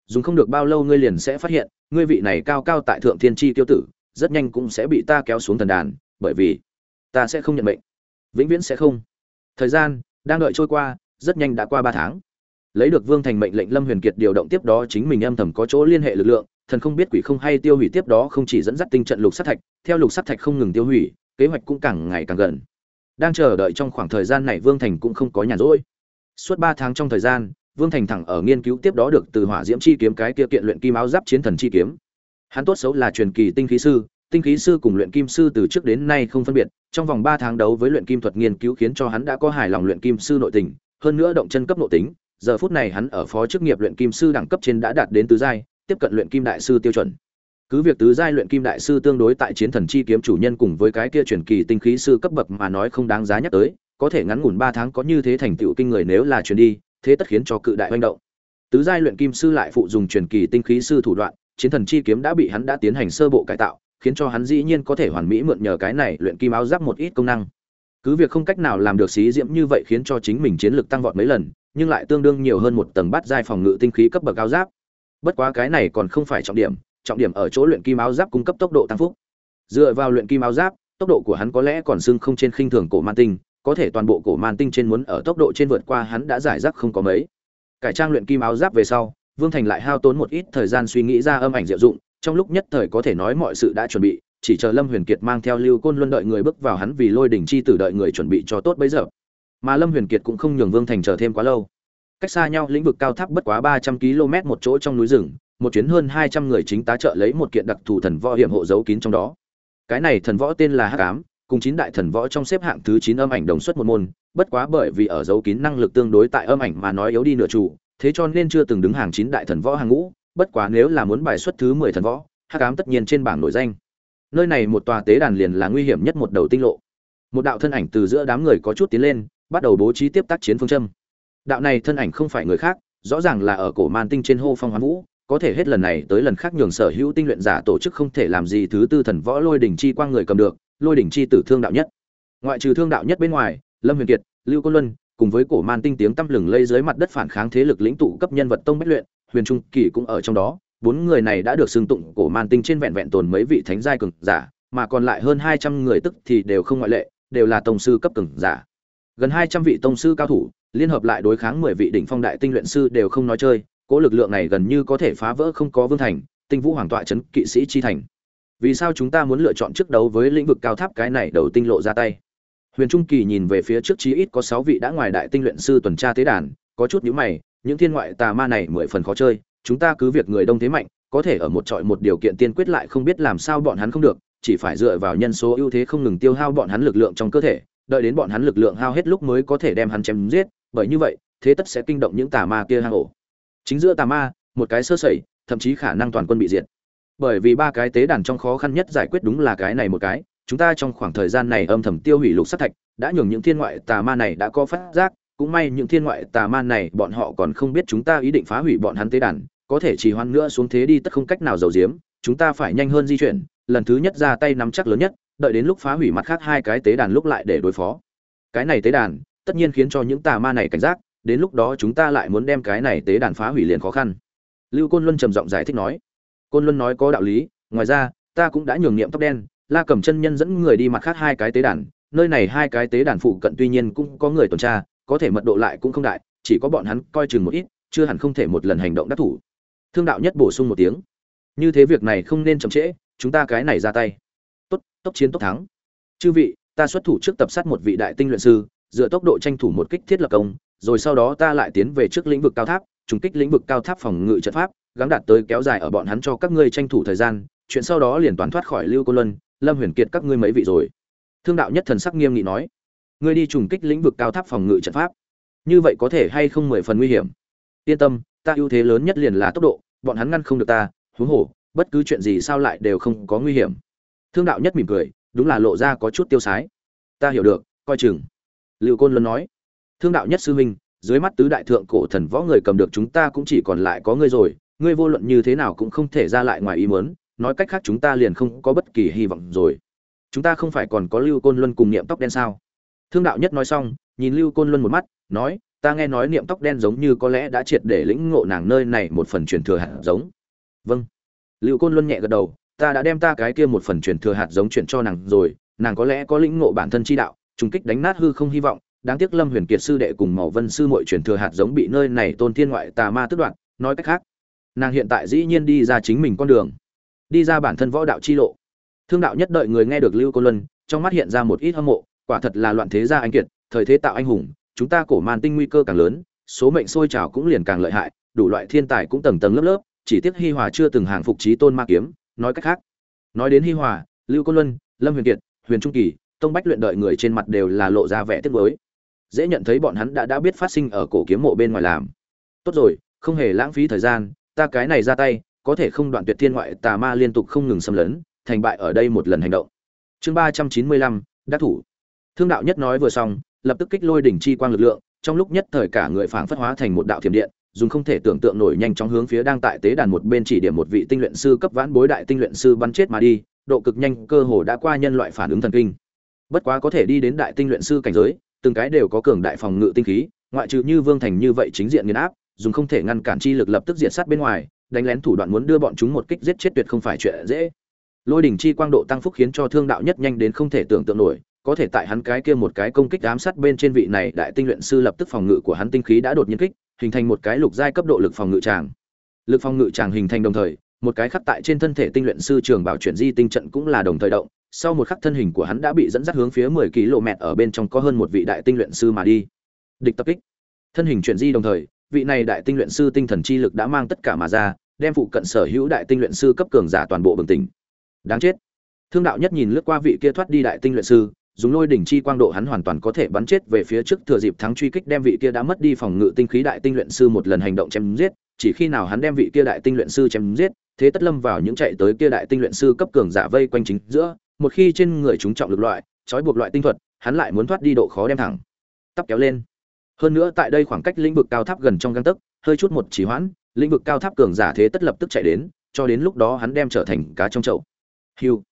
Dùng không được bao lâu ngươi liền sẽ phát hiện, ngươi vị này cao cao tại thượng thiên tri tiêu tử, rất nhanh cũng sẽ bị ta kéo xuống thần đàn, bởi vì ta sẽ không nhận mệnh. Vĩnh viễn sẽ không. Thời gian đang đợi trôi qua, rất nhanh đã qua ba tháng. Lấy được vương thành mệnh lệnh lâm huyền kiệt điều động tiếp đó chính mình âm thầm có chỗ liên hệ lực lượng, thần không biết quỷ không hay tiêu hủy tiếp đó không chỉ dẫn dắt tinh trận lục sát thạch, theo lục sát thạch không ngừng tiêu hủy, kế hoạch cũng càng ngày càng gần. Đang chờ đợi trong khoảng thời gian này vương thành cũng không có nhàn rỗi. Suốt ba tháng trong thời gian vương thành thẳng ở nghiên cứu tiếp đó được từ hỏa diễm chi kiếm cái kia kiện luyện kim áo giáp chiến thần chi kiếm. Hắn tốt xấu là truyền kỳ tinh khí sư, tinh khí sư cùng luyện kim sư từ trước đến nay không phân biệt, trong vòng ba tháng đấu với luyện kim thuật nghiên cứu khiến cho hắn đã có hài lòng luyện kim sư nội tình, hơn nữa động chân cấp nội tính, giờ phút này hắn ở phó chức nghiệp luyện kim sư đẳng cấp trên đã đạt đến tứ giai, tiếp cận luyện kim đại sư tiêu chuẩn. Cứ việc tứ giai luyện kim đại sư tương đối tại chiến thần chi kiếm chủ nhân cùng với cái kia truyền kỳ tinh khí sư cấp bậc mà nói không đáng giá nhắc tới, có thể ngắn ngủn ba tháng có như thế thành tựu kinh người nếu là truyền đi thế tất khiến cho cự đại hoành động. Tứ giai luyện kim sư lại phụ dùng truyền kỳ tinh khí sư thủ đoạn, chiến thần chi kiếm đã bị hắn đã tiến hành sơ bộ cải tạo, khiến cho hắn dĩ nhiên có thể hoàn mỹ mượn nhờ cái này luyện kim áo giáp một ít công năng. Cứ việc không cách nào làm được xí diễm như vậy khiến cho chính mình chiến lực tăng vọt mấy lần, nhưng lại tương đương nhiều hơn một tầng bát giai phòng ngự tinh khí cấp bậc áo giáp. Bất quá cái này còn không phải trọng điểm trọng điểm ở chỗ luyện kim áo giáp cung cấp tốc độ tăng phúc. Dựa vào luyện kim áo giáp, tốc độ của hắn có lẽ còn xưng không trên khinh thường cổ man tinh có thể toàn bộ cổ man tinh trên muốn ở tốc độ trên vượt qua hắn đã giải rác không có mấy. Cải trang luyện kim áo giáp về sau, vương thành lại hao tốn một ít thời gian suy nghĩ ra âm ảnh diệu dụng, trong lúc nhất thời có thể nói mọi sự đã chuẩn bị, chỉ chờ lâm huyền kiệt mang theo lưu côn luân đợi người bước vào hắn vì lôi đỉnh chi tử đợi người chuẩn bị cho tốt bấy giờ. Mà lâm huyền kiệt cũng không nhường vương thành chờ thêm quá lâu. Cách xa nhau, lĩnh vực cao tháp bất quá ba trăm km một chỗ trong núi rừng, một chuyến hơn hai trăm người chính tá trợ lấy một kiện đặc thù thần võ hiểm hộ giấu kín trong đó. Cái này thần võ tên là hắc ám cùng chín đại thần võ trong xếp hạng thứ chín âm ảnh đồng xuất một môn, bất quá bởi vì ở dấu kín năng lực tương đối tại âm ảnh mà nói yếu đi nửa trụ thế cho nên chưa từng đứng hàng chín đại thần võ hàng ngũ, bất quá nếu là muốn bài xuất thứ mười thần võ, hắc ám tất nhiên trên bảng nổi danh. Nơi này một tòa tế đàn liền là nguy hiểm nhất một đầu tinh lộ. Một đạo thân ảnh từ giữa đám người có chút tiến lên, bắt đầu bố trí tiếp tác chiến phương châm. Đạo này thân ảnh không phải người khác, rõ ràng là ở cổ man tinh trên hô phong hoán vũ có thể hết lần này tới lần khác nhường sở hữu tinh luyện giả tổ chức không thể làm gì thứ tư thần võ lôi đỉnh chi quang người cầm được, lôi đỉnh chi tử thương đạo nhất. Ngoại trừ thương đạo nhất bên ngoài, lâm huyền kiệt, lưu côn luân cùng với cổ man tinh tiếng tăm lừng lây dưới mặt đất phản kháng thế lực lĩnh tụ cấp nhân vật tông bách luyện, huyền trung kỳ cũng ở trong đó. Bốn người này đã được xưng tụng cổ man tinh trên vẹn vẹn tồn mấy vị thánh giai cường giả, mà còn lại hơn hai trăm người tức thì đều không ngoại lệ, đều là tông sư cấp cường giả. Gần hai trăm vị tông sư cao thủ, liên hợp lại đối kháng mười vị đỉnh phong đại tinh luyện sư đều không nói chơi cỗ lực lượng này gần như có thể phá vỡ không có vương thành, tinh vũ hoàng tọa chấn kỵ sĩ chi thành. Vì sao chúng ta muốn lựa chọn trước đấu với lĩnh vực cao tháp cái này đầu tinh lộ ra tay? Huyền trung kỳ nhìn về phía trước chí ít có sáu vị đã ngoài đại tinh luyện sư tuần tra tế đàn, có chút nhíu mày, những thiên ngoại tà ma này mười phần khó chơi, chúng ta cứ việc người đông thế mạnh, có thể ở một trọi một điều kiện tiên quyết lại không biết làm sao bọn hắn không được, chỉ phải dựa vào nhân số ưu thế không ngừng tiêu hao bọn hắn lực lượng trong cơ thể, đợi đến bọn hắn lực lượng hao hết lúc mới có thể đem hắn chém giết, bởi như vậy, thế tất sẽ kinh động những tà ma kia hang ổ chính giữa tà ma, một cái sơ sẩy, thậm chí khả năng toàn quân bị diệt. Bởi vì ba cái tế đàn trong khó khăn nhất giải quyết đúng là cái này một cái, chúng ta trong khoảng thời gian này âm thầm tiêu hủy lục sát thạch, đã nhường những thiên ngoại tà ma này đã có phát giác, cũng may những thiên ngoại tà ma này bọn họ còn không biết chúng ta ý định phá hủy bọn hắn tế đàn, có thể chỉ hoan nữa xuống thế đi tất không cách nào giàu giếm, chúng ta phải nhanh hơn di chuyển, lần thứ nhất ra tay nắm chắc lớn nhất, đợi đến lúc phá hủy mặt khác hai cái tế đàn lúc lại để đối phó. Cái này tế đàn, tất nhiên khiến cho những tà ma này cảnh giác đến lúc đó chúng ta lại muốn đem cái này tế đàn phá hủy liền khó khăn. Lưu côn luân trầm giọng giải thích nói. Côn luân nói có đạo lý, ngoài ra, ta cũng đã nhường niệm tóc đen, la cầm chân nhân dẫn người đi mặt khác hai cái tế đàn, nơi này hai cái tế đàn phụ cận tuy nhiên cũng có người tuần tra, có thể mật độ lại cũng không đại, chỉ có bọn hắn coi chừng một ít, chưa hẳn không thể một lần hành động đắc thủ. Thương đạo nhất bổ sung một tiếng. Như thế việc này không nên chậm trễ, chúng ta cái này ra tay. Tốt, tốc chiến tốc thắng. Chư vị, ta xuất thủ trước tập sát một vị đại tinh luyện sư dựa tốc độ tranh thủ một kích thiết lập công, rồi sau đó ta lại tiến về trước lĩnh vực cao tháp, trùng kích lĩnh vực cao tháp phòng ngự trận pháp, gắng đạt tới kéo dài ở bọn hắn cho các ngươi tranh thủ thời gian, chuyện sau đó liền toàn thoát khỏi lưu cô luân, lâm huyền kiệt các ngươi mấy vị rồi. Thương đạo nhất thần sắc nghiêm nghị nói. Ngươi đi trùng kích lĩnh vực cao tháp phòng ngự trận pháp, như vậy có thể hay không mười phần nguy hiểm? Yên tâm, ta ưu thế lớn nhất liền là tốc độ, bọn hắn ngăn không được ta, huống hồ, bất cứ chuyện gì sao lại đều không có nguy hiểm. Thương đạo nhất mỉm cười, đúng là lộ ra có chút tiêu sái. Ta hiểu được, coi chừng. Lưu côn luân nói, thương đạo nhất sư huynh, dưới mắt tứ đại thượng cổ thần võ người cầm được chúng ta cũng chỉ còn lại có ngươi rồi, ngươi vô luận như thế nào cũng không thể ra lại ngoài ý muốn, nói cách khác chúng ta liền không có bất kỳ hy vọng rồi. Chúng ta không phải còn có lưu côn luân cùng niệm tóc đen sao? Thương đạo nhất nói xong, nhìn lưu côn luân một mắt, nói, ta nghe nói niệm tóc đen giống như có lẽ đã triệt để lĩnh ngộ nàng nơi này một phần truyền thừa hạt giống. Vâng. Lưu côn luân nhẹ gật đầu, ta đã đem ta cái kia một phần truyền thừa hạt giống chuyển cho nàng rồi, nàng có lẽ có lĩnh ngộ bản thân chi đạo trùng kích đánh nát hư không hy vọng, đáng tiếc lâm huyền kiệt sư đệ cùng màu vân sư muội truyền thừa hạt giống bị nơi này tôn thiên ngoại tà ma tức đoạn nói cách khác, nàng hiện tại dĩ nhiên đi ra chính mình con đường, đi ra bản thân võ đạo chi lộ. Thương đạo nhất đợi người nghe được lưu cô luân, trong mắt hiện ra một ít hâm mộ, quả thật là loạn thế gia anh kiệt, thời thế tạo anh hùng, chúng ta cổ man tinh nguy cơ càng lớn, số mệnh sôi trào cũng liền càng lợi hại, đủ loại thiên tài cũng tầng tầng lớp lớp, chỉ tiếc hi hòa chưa từng hàng phục trí tôn ma kiếm, nói cách khác. Nói đến hi hòa, lưu cô luân, lâm huyền kiệt, huyền trung kỳ tông bách luyện đợi người trên mặt đều là lộ ra vẻ tiếc nuối. Dễ nhận thấy bọn hắn đã đã biết phát sinh ở cổ kiếm mộ bên ngoài làm. Tốt rồi, không hề lãng phí thời gian, ta cái này ra tay, có thể không đoạn tuyệt thiên ngoại tà ma liên tục không ngừng xâm lấn, thành bại ở đây một lần hành động. Chương ba trăm chín mươi lăm, đắc thủ. Thương đạo nhất nói vừa xong, lập tức kích lôi đỉnh chi quang lực lượng, trong lúc nhất thời cả người phảng phất hóa thành một đạo thiểm điện, dùng không thể tưởng tượng nổi nhanh chóng hướng phía đang tại tế đàn một bên chỉ điểm một vị tinh luyện sư cấp vãn bối đại tinh luyện sư bắn chết mà đi, độ cực nhanh cơ hồ đã qua nhân loại phản ứng thần kinh bất quá có thể đi đến đại tinh luyện sư cảnh giới, từng cái đều có cường đại phòng ngự tinh khí, ngoại trừ như vương thành như vậy chính diện nghiền áp, dùng không thể ngăn cản chi lực lập tức diệt sát bên ngoài, đánh lén thủ đoạn muốn đưa bọn chúng một kích giết chết tuyệt không phải chuyện dễ. Lôi đỉnh chi quang độ tăng phúc khiến cho thương đạo nhất nhanh đến không thể tưởng tượng nổi, có thể tại hắn cái kia một cái công kích ám sát bên trên vị này đại tinh luyện sư lập tức phòng ngự của hắn tinh khí đã đột nhiên kích, hình thành một cái lục giai cấp độ lực phòng ngự tràng. Lực phòng ngự tràng hình thành đồng thời, một cái khắc tại trên thân thể tinh luyện sư trường bảo chuyển di tinh trận cũng là đồng thời động sau một khắc thân hình của hắn đã bị dẫn dắt hướng phía 10 km ở bên trong có hơn một vị đại tinh luyện sư mà đi. Địch tập kích. Thân hình chuyển di đồng thời, vị này đại tinh luyện sư tinh thần chi lực đã mang tất cả mà ra, đem phụ cận sở hữu đại tinh luyện sư cấp cường giả toàn bộ bừng tỉnh. Đáng chết. Thương đạo nhất nhìn lướt qua vị kia thoát đi đại tinh luyện sư, dùng lôi đỉnh chi quang độ hắn hoàn toàn có thể bắn chết về phía trước thừa dịp thắng truy kích đem vị kia đã mất đi phòng ngự tinh khí đại tinh luyện sư một lần hành động chém giết, chỉ khi nào hắn đem vị kia đại tinh luyện sư chém giết, thế tất lâm vào những chạy tới kia đại tinh luyện sư cấp cường giả vây quanh chính giữa, một khi trên người chúng trọng lực loại, trói buộc loại tinh thuật, hắn lại muốn thoát đi độ khó đem thẳng. Tắp kéo lên. Hơn nữa tại đây khoảng cách lĩnh vực cao tháp gần trong găng tấc, hơi chút một trì hoãn, lĩnh vực cao tháp cường giả thế tất lập tức chạy đến, cho đến lúc đó hắn đem trở thành cá trong chậu. Hiu.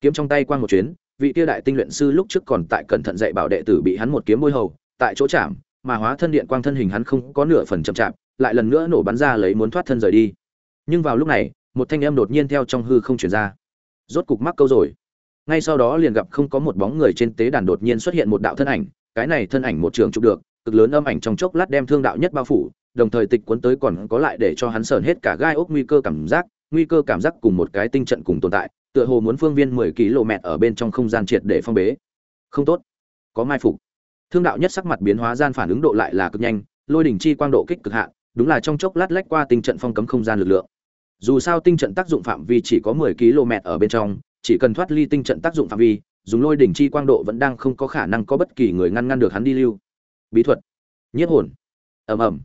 Kiếm trong tay quang một chuyến, vị tiêu đại tinh luyện sư lúc trước còn tại cẩn thận dạy bảo đệ tử bị hắn một kiếm môi hầu, tại chỗ chạm, mà hóa thân điện quang thân hình hắn không có nửa phần chậm chạp, lại lần nữa nổ bắn ra lấy muốn thoát thân rời đi. Nhưng vào lúc này, một thanh âm đột nhiên theo trong hư không chuyển ra. Rốt cục mắc câu rồi ngay sau đó liền gặp không có một bóng người trên tế đàn đột nhiên xuất hiện một đạo thân ảnh, cái này thân ảnh một trường chụp được, cực lớn âm ảnh trong chốc lát đem thương đạo nhất bao phủ, đồng thời tịch cuốn tới còn có lại để cho hắn sờn hết cả gai ốc nguy cơ cảm giác, nguy cơ cảm giác cùng một cái tinh trận cùng tồn tại, tựa hồ muốn phương viên mười km ở bên trong không gian triệt để phong bế. Không tốt. Có mai phục. Thương đạo nhất sắc mặt biến hóa gian phản ứng độ lại là cực nhanh, lôi đỉnh chi quang độ kích cực hạn, đúng là trong chốc lát lách qua tinh trận phong cấm không gian lực lượng. Dù sao tinh trận tác dụng phạm vi chỉ có 10 km ở bên trong chỉ cần thoát ly tinh trận tác dụng phạm vi, dùng lôi đỉnh chi quang độ vẫn đang không có khả năng có bất kỳ người ngăn ngăn được hắn đi lưu. Bí thuật. Nhiếp hồn. Ầm ầm.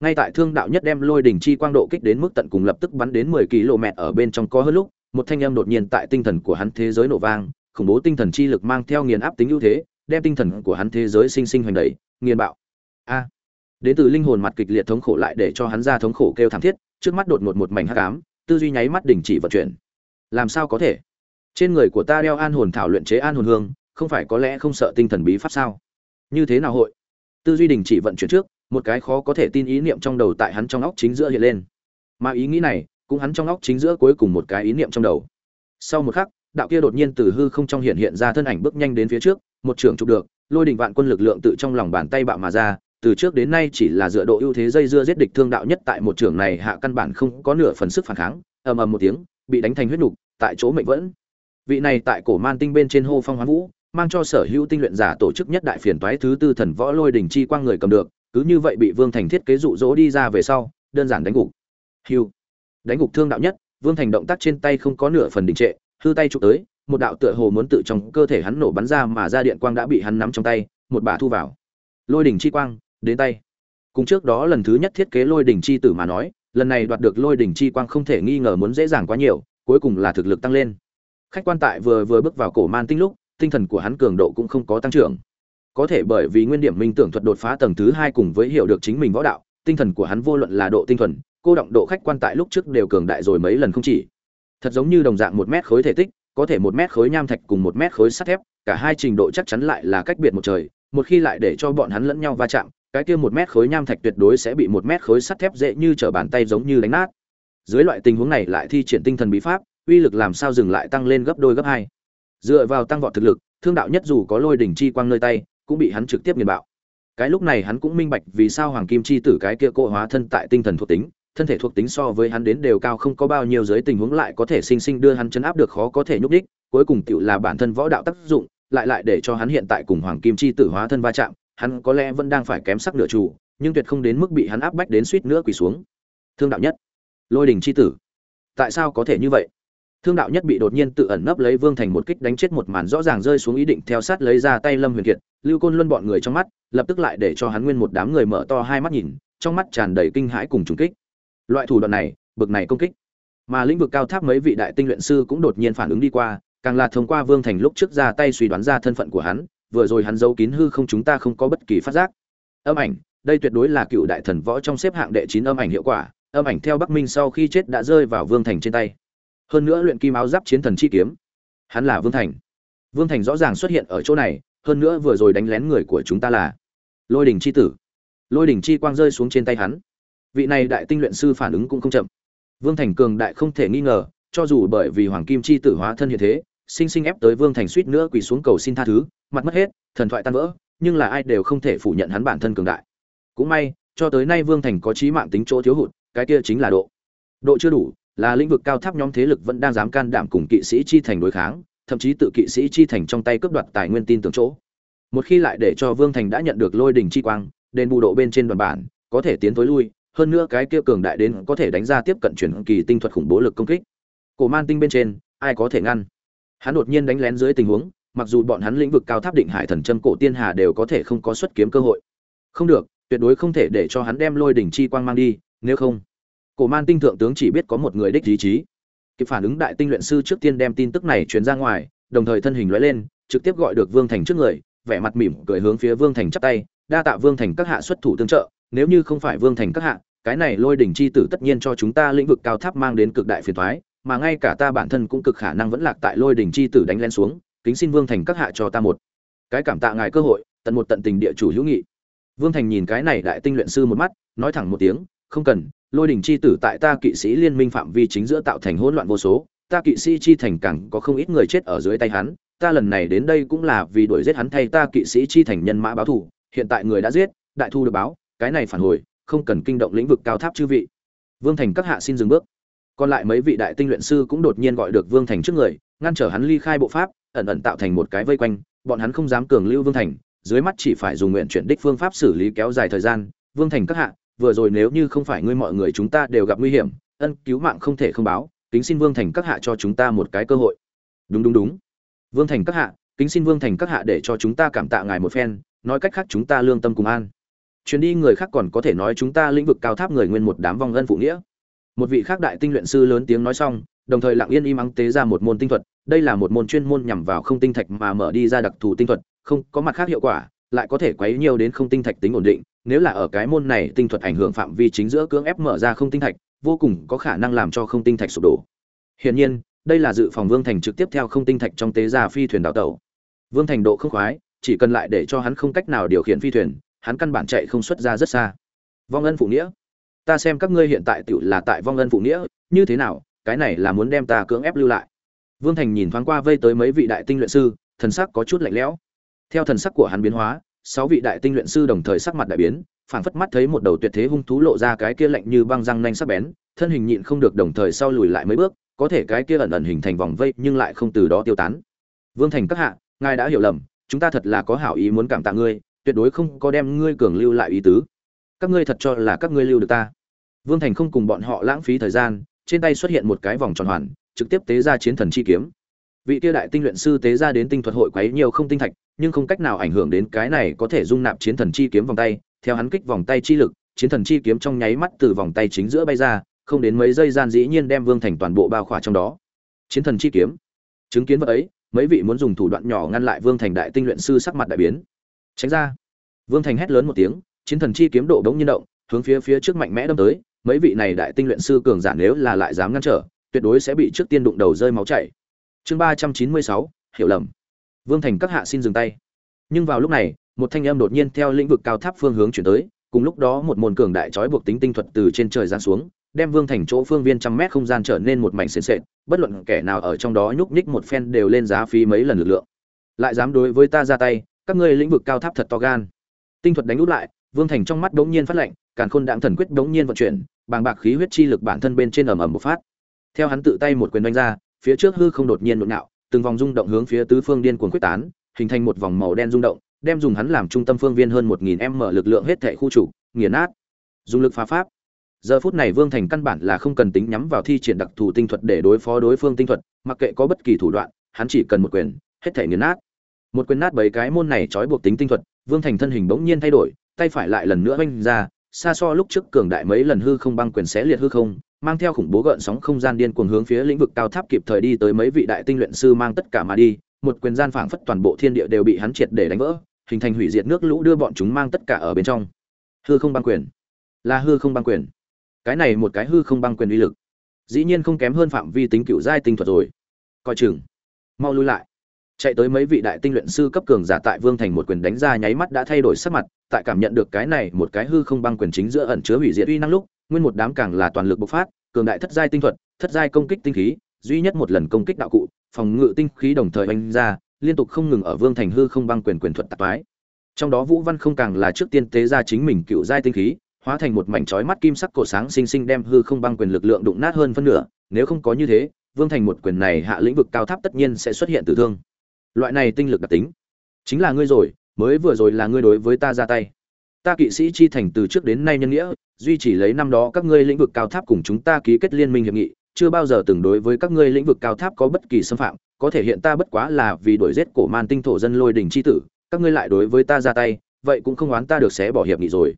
Ngay tại thương đạo nhất đem lôi đỉnh chi quang độ kích đến mức tận cùng lập tức bắn đến 10 km ở bên trong có hơn lúc, một thanh âm đột nhiên tại tinh thần của hắn thế giới nổ vang, khủng bố tinh thần chi lực mang theo nghiền áp tính ưu thế, đem tinh thần của hắn thế giới sinh sinh hoành đẩy, nghiền bạo. A. Đến từ linh hồn mặt kịch liệt thống khổ lại để cho hắn ra thống khổ kêu thảm thiết, trước mắt đột ngột một mảnh hắc ám, tư duy nháy mắt đình chỉ vận chuyển. Làm sao có thể? Trên người của ta đeo an hồn thảo luyện chế an hồn hương, không phải có lẽ không sợ tinh thần bí pháp sao? Như thế nào hội? Tư duy đình chỉ vận chuyển trước, một cái khó có thể tin ý niệm trong đầu tại hắn trong óc chính giữa hiện lên. Mà ý nghĩ này, cũng hắn trong óc chính giữa cuối cùng một cái ý niệm trong đầu. Sau một khắc, đạo kia đột nhiên từ hư không trong hiện hiện ra thân ảnh bước nhanh đến phía trước, một trường chụp được, lôi đình vạn quân lực lượng tự trong lòng bàn tay bạo mà ra, từ trước đến nay chỉ là dựa độ ưu thế dây dưa giết địch thương đạo nhất tại một trường này hạ căn bản không có nửa phần sức phản kháng, ầm ầm một tiếng, bị đánh thành huyết nục, tại chỗ mệnh vẫn vị này tại cổ man tinh bên trên hô phong hoán vũ, mang cho sở hữu tinh luyện giả tổ chức nhất đại phiền toái thứ tư thần võ lôi đỉnh chi quang người cầm được, cứ như vậy bị vương thành thiết kế dụ dỗ đi ra về sau, đơn giản đánh gục. Hiu đánh gục thương đạo nhất, vương thành động tác trên tay không có nửa phần đình trệ, hư tay chụp tới, một đạo tựa hồ muốn tự trong cơ thể hắn nổ bắn ra mà ra điện quang đã bị hắn nắm trong tay, một bà thu vào. Lôi đỉnh chi quang, đến tay. Cùng trước đó lần thứ nhất thiết kế lôi đỉnh chi tử mà nói, lần này đoạt được lôi đỉnh chi quang không thể nghi ngờ muốn dễ dàng quá nhiều, cuối cùng là thực lực tăng lên khách quan tại vừa vừa bước vào cổ man tinh lúc, tinh thần của hắn cường độ cũng không có tăng trưởng. Có thể bởi vì nguyên điểm minh tưởng thuật đột phá tầng thứ hai cùng với hiểu được chính mình võ đạo, tinh thần của hắn vô luận là độ tinh thuần, cô động độ khách quan tại lúc trước đều cường đại rồi mấy lần không chỉ. Thật giống như đồng dạng một mét khối thể tích, có thể một mét khối nham thạch cùng một mét khối sắt thép, cả hai trình độ chắc chắn lại là cách biệt một trời, một khi lại để cho bọn hắn lẫn nhau va chạm, cái kia một mét khối nham thạch tuyệt đối sẽ bị một mét khối sắt thép dễ như trở bàn tay giống như đánh nát. Dưới loại tình huống này lại thi triển tinh thần bí pháp uy lực làm sao dừng lại tăng lên gấp đôi gấp hai. Dựa vào tăng vọt thực lực, thương đạo nhất dù có lôi đỉnh chi quang nơi tay, cũng bị hắn trực tiếp nghiền bạo. Cái lúc này hắn cũng minh bạch vì sao hoàng kim chi tử cái kia cỗ hóa thân tại tinh thần thuộc tính, thân thể thuộc tính so với hắn đến đều cao không có bao nhiêu giới tình huống lại có thể sinh sinh đưa hắn chấn áp được khó có thể nhúc đích cuối cùng tựu là bản thân võ đạo tác dụng, lại lại để cho hắn hiện tại cùng hoàng kim chi tử hóa thân va chạm, hắn có lẽ vẫn đang phải kém sắc nửa chủ, nhưng tuyệt không đến mức bị hắn áp bách đến suýt nữa quỳ xuống. Thương đạo nhất, lôi đình chi tử. Tại sao có thể như vậy? Thương đạo nhất bị đột nhiên tự ẩn nấp lấy vương thành một kích đánh chết một màn rõ ràng rơi xuống ý định theo sát lấy ra tay lâm huyền kiệt. Lưu côn luân bọn người trong mắt, lập tức lại để cho hắn nguyên một đám người mở to hai mắt nhìn, trong mắt tràn đầy kinh hãi cùng trùng kích. Loại thủ đoạn này, bực này công kích. Mà lĩnh vực cao tháp mấy vị đại tinh luyện sư cũng đột nhiên phản ứng đi qua, càng là thông qua vương thành lúc trước ra tay suy đoán ra thân phận của hắn, vừa rồi hắn giấu kín hư không chúng ta không có bất kỳ phát giác. Âm ảnh, đây tuyệt đối là cựu đại thần võ trong xếp hạng đệ chín âm ảnh hiệu quả, âm ảnh theo bắc minh sau khi chết đã rơi vào vương thành trên tay hơn nữa luyện kim áo giáp chiến thần chi kiếm. Hắn là vương thành. Vương thành rõ ràng xuất hiện ở chỗ này, hơn nữa vừa rồi đánh lén người của chúng ta là lôi đình chi tử. Lôi đình chi quang rơi xuống trên tay hắn. Vị này đại tinh luyện sư phản ứng cũng không chậm. Vương thành cường đại không thể nghi ngờ, cho dù bởi vì hoàng kim chi tử hóa thân hiện thế, sinh sinh ép tới vương thành suýt nữa quỳ xuống cầu xin tha thứ, mặt mất hết, thần thoại tan vỡ, nhưng là ai đều không thể phủ nhận hắn bản thân cường đại. Cũng may, cho tới nay vương thành có trí mạng tính chỗ thiếu hụt, cái kia chính là độ. Độ chưa đủ là lĩnh vực cao tháp nhóm thế lực vẫn đang dám can đảm cùng kỵ sĩ chi thành đối kháng, thậm chí tự kỵ sĩ chi thành trong tay cướp đoạt tài nguyên tin tưởng chỗ. Một khi lại để cho vương thành đã nhận được lôi đỉnh chi quang, đền bù độ bên trên đoàn bản, có thể tiến tối lui, hơn nữa cái kia cường đại đến có thể đánh ra tiếp cận chuyển kỳ tinh thuật khủng bố lực công kích. Cổ man tinh bên trên, ai có thể ngăn? Hắn đột nhiên đánh lén dưới tình huống, mặc dù bọn hắn lĩnh vực cao tháp định hải thần châm cổ tiên hà đều có thể không có xuất kiếm cơ hội. Không được, tuyệt đối không thể để cho hắn đem lôi đỉnh chi quang mang đi, nếu không cổ man tinh thượng tướng chỉ biết có một người đích ý chí. Kịp phản ứng đại tinh luyện sư trước tiên đem tin tức này truyền ra ngoài, đồng thời thân hình lóe lên, trực tiếp gọi được vương thành trước người, vẻ mặt mỉm cười hướng phía vương thành chắp tay, đa tạ vương thành các hạ xuất thủ tương trợ, nếu như không phải vương thành các hạ, cái này lôi đỉnh chi tử tất nhiên cho chúng ta lĩnh vực cao tháp mang đến cực đại phiền toái, mà ngay cả ta bản thân cũng cực khả năng vẫn lạc tại lôi đỉnh chi tử đánh lên xuống, kính xin vương thành các hạ cho ta một cái cảm tạ ngài cơ hội, tận một tận tình địa chủ hữu nghị. Vương thành nhìn cái này đại tinh luyện sư một mắt, nói thẳng một tiếng, không cần lôi đỉnh chi tử tại ta kỵ sĩ liên minh phạm vi chính giữa tạo thành hỗn loạn vô số, ta kỵ sĩ chi thành cẳng có không ít người chết ở dưới tay hắn, ta lần này đến đây cũng là vì đuổi giết hắn thay ta kỵ sĩ chi thành nhân mã báo thù, hiện tại người đã giết, đại thu được báo, cái này phản hồi, không cần kinh động lĩnh vực cao tháp chư vị. Vương thành các hạ xin dừng bước. Còn lại mấy vị đại tinh luyện sư cũng đột nhiên gọi được vương thành trước người, ngăn trở hắn ly khai bộ pháp, ẩn ẩn tạo thành một cái vây quanh, bọn hắn không dám cường lưu vương thành, dưới mắt chỉ phải dùng nguyện chuyển đích phương pháp xử lý kéo dài thời gian. Vương thành các hạ vừa rồi nếu như không phải ngươi mọi người chúng ta đều gặp nguy hiểm, ân cứu mạng không thể không báo, kính xin vương thành các hạ cho chúng ta một cái cơ hội. Đúng đúng đúng. Vương thành các hạ, kính xin vương thành các hạ để cho chúng ta cảm tạ ngài một phen, nói cách khác chúng ta lương tâm cùng an. Chuyến đi người khác còn có thể nói chúng ta lĩnh vực cao tháp người nguyên một đám vong ân phụ nghĩa. Một vị khác đại tinh luyện sư lớn tiếng nói xong, đồng thời lặng yên im ắng tế ra một môn tinh thuật, đây là một môn chuyên môn nhằm vào không tinh thạch mà mở đi ra đặc thù tinh thuật, không có mặt khác hiệu quả lại có thể quấy nhiều đến không tinh thạch tính ổn định, nếu là ở cái môn này tinh thuật ảnh hưởng phạm vi chính giữa cưỡng ép mở ra không tinh thạch, vô cùng có khả năng làm cho không tinh thạch sụp đổ. Hiển nhiên, đây là dự phòng vương thành trực tiếp theo không tinh thạch trong tế gia phi thuyền đào tẩu. Vương thành độ không khoái, chỉ cần lại để cho hắn không cách nào điều khiển phi thuyền, hắn căn bản chạy không xuất ra rất xa. Vong ân phụ nghĩa. Ta xem các ngươi hiện tại tựu là tại vong ân phụ nghĩa, như thế nào, cái này là muốn đem ta cưỡng ép lưu lại. Vương thành nhìn thoáng qua vây tới mấy vị đại tinh luyện sư, thần sắc có chút lạnh lẽo theo thần sắc của hắn biến hóa, sáu vị đại tinh luyện sư đồng thời sắc mặt đại biến, phảng phất mắt thấy một đầu tuyệt thế hung thú lộ ra cái kia lạnh như băng răng nanh sắc bén, thân hình nhịn không được đồng thời sau lùi lại mấy bước, có thể cái kia ẩn ẩn hình thành vòng vây nhưng lại không từ đó tiêu tán. Vương thành các hạ, ngài đã hiểu lầm, chúng ta thật là có hảo ý muốn cảm tạ ngươi, tuyệt đối không có đem ngươi cường lưu lại ý tứ. Các ngươi thật cho là các ngươi lưu được ta. Vương thành không cùng bọn họ lãng phí thời gian, trên tay xuất hiện một cái vòng tròn hoàn, trực tiếp tế ra chiến thần chi kiếm. Vị kia đại tinh luyện sư tế ra đến tinh thuật hội quấy nhiều không tinh thạch nhưng không cách nào ảnh hưởng đến cái này có thể dung nạp chiến thần chi kiếm vòng tay. Theo hắn kích vòng tay chi lực, chiến thần chi kiếm trong nháy mắt từ vòng tay chính giữa bay ra, không đến mấy giây gian dĩ nhiên đem vương thành toàn bộ bao khỏa trong đó. Chiến thần chi kiếm. Chứng kiến vật ấy, mấy vị muốn dùng thủ đoạn nhỏ ngăn lại vương thành đại tinh luyện sư sắc mặt đại biến. Tránh ra. Vương thành hét lớn một tiếng, chiến thần chi kiếm độ bỗng nhiên động, hướng phía phía trước mạnh mẽ đâm tới. Mấy vị này đại tinh luyện sư cường giả nếu là lại dám ngăn trở, tuyệt đối sẽ bị trước tiên đụng đầu rơi máu chảy. Chương ba trăm chín mươi sáu, hiểu lầm vương thành các hạ xin dừng tay. Nhưng vào lúc này, một thanh âm đột nhiên theo lĩnh vực cao tháp phương hướng chuyển tới, cùng lúc đó một môn cường đại trói buộc tính tinh thuật từ trên trời giáng xuống, đem vương thành chỗ phương viên trăm mét không gian trở nên một mảnh sền sệt, bất luận kẻ nào ở trong đó nhúc nhích một phen đều lên giá phí mấy lần lực lượng. Lại dám đối với ta ra tay, các ngươi lĩnh vực cao tháp thật to gan. Tinh thuật đánh út lại, vương thành trong mắt đống nhiên phát lệnh càn khôn đạm thần quyết đống nhiên vận chuyển, bàng bạc khí huyết chi lực bản thân bên trên ầm ầm một phát. Theo hắn tự tay một quyền đánh ra, phía trước hư không đột nhiên nhộn nạo từng vòng rung động hướng phía tứ phương điên cuồng quyết tán, hình thành một vòng màu đen rung động, đem dùng hắn làm trung tâm phương viên hơn một nghìn m lực lượng hết thể khu chủ nghiền nát. Dùng lực phá pháp. Giờ phút này vương thành căn bản là không cần tính nhắm vào thi triển đặc thù tinh thuật để đối phó đối phương tinh thuật, mặc kệ có bất kỳ thủ đoạn, hắn chỉ cần một quyền, hết thể nghiền nát. Một quyền nát bảy cái môn này trói buộc tính tinh thuật, vương thành thân hình bỗng nhiên thay đổi, tay phải lại lần nữa vung ra, xa so lúc trước cường đại mấy lần hư không băng quyền xé liệt hư không mang theo khủng bố gợn sóng không gian điên cuồng hướng phía lĩnh vực cao tháp kịp thời đi tới mấy vị đại tinh luyện sư mang tất cả mà đi. Một quyền gian phảng phất toàn bộ thiên địa đều bị hắn triệt để đánh vỡ, hình thành hủy diệt nước lũ đưa bọn chúng mang tất cả ở bên trong. Hư không băng quyền. Là hư không băng quyền. Cái này một cái hư không băng quyền uy lực, dĩ nhiên không kém hơn phạm vi tính cựu giai tinh thuật rồi. Coi chừng. Mau lui lại. Chạy tới mấy vị đại tinh luyện sư cấp cường giả tại vương thành một quyền đánh ra nháy mắt đã thay đổi sắc mặt, tại cảm nhận được cái này một cái hư không băng quyền chính giữa ẩn chứa hủy diệt uy năng lúc nguyên một đám càng là toàn lực bộc phát, cường đại thất giai tinh thuật, thất giai công kích tinh khí, duy nhất một lần công kích đạo cụ, phòng ngự tinh khí đồng thời oanh ra, liên tục không ngừng ở vương thành hư không băng quyền quyền thuật tạp toái. Trong đó vũ văn không càng là trước tiên tế ra chính mình cựu giai tinh khí, hóa thành một mảnh chói mắt kim sắc cổ sáng sinh sinh đem hư không băng quyền lực lượng đụng nát hơn phân nửa, nếu không có như thế, vương thành một quyền này hạ lĩnh vực cao tháp tất nhiên sẽ xuất hiện tử thương. Loại này tinh lực đặc tính. Chính là ngươi rồi, mới vừa rồi là ngươi đối với ta ra tay ta kỵ sĩ chi thành từ trước đến nay nhân nghĩa, duy trì lấy năm đó các ngươi lĩnh vực cao tháp cùng chúng ta ký kết liên minh hiệp nghị, chưa bao giờ từng đối với các ngươi lĩnh vực cao tháp có bất kỳ xâm phạm, có thể hiện ta bất quá là vì đuổi giết cổ man tinh thổ dân lôi đỉnh chi tử, các ngươi lại đối với ta ra tay, vậy cũng không oán ta được xé bỏ hiệp nghị rồi.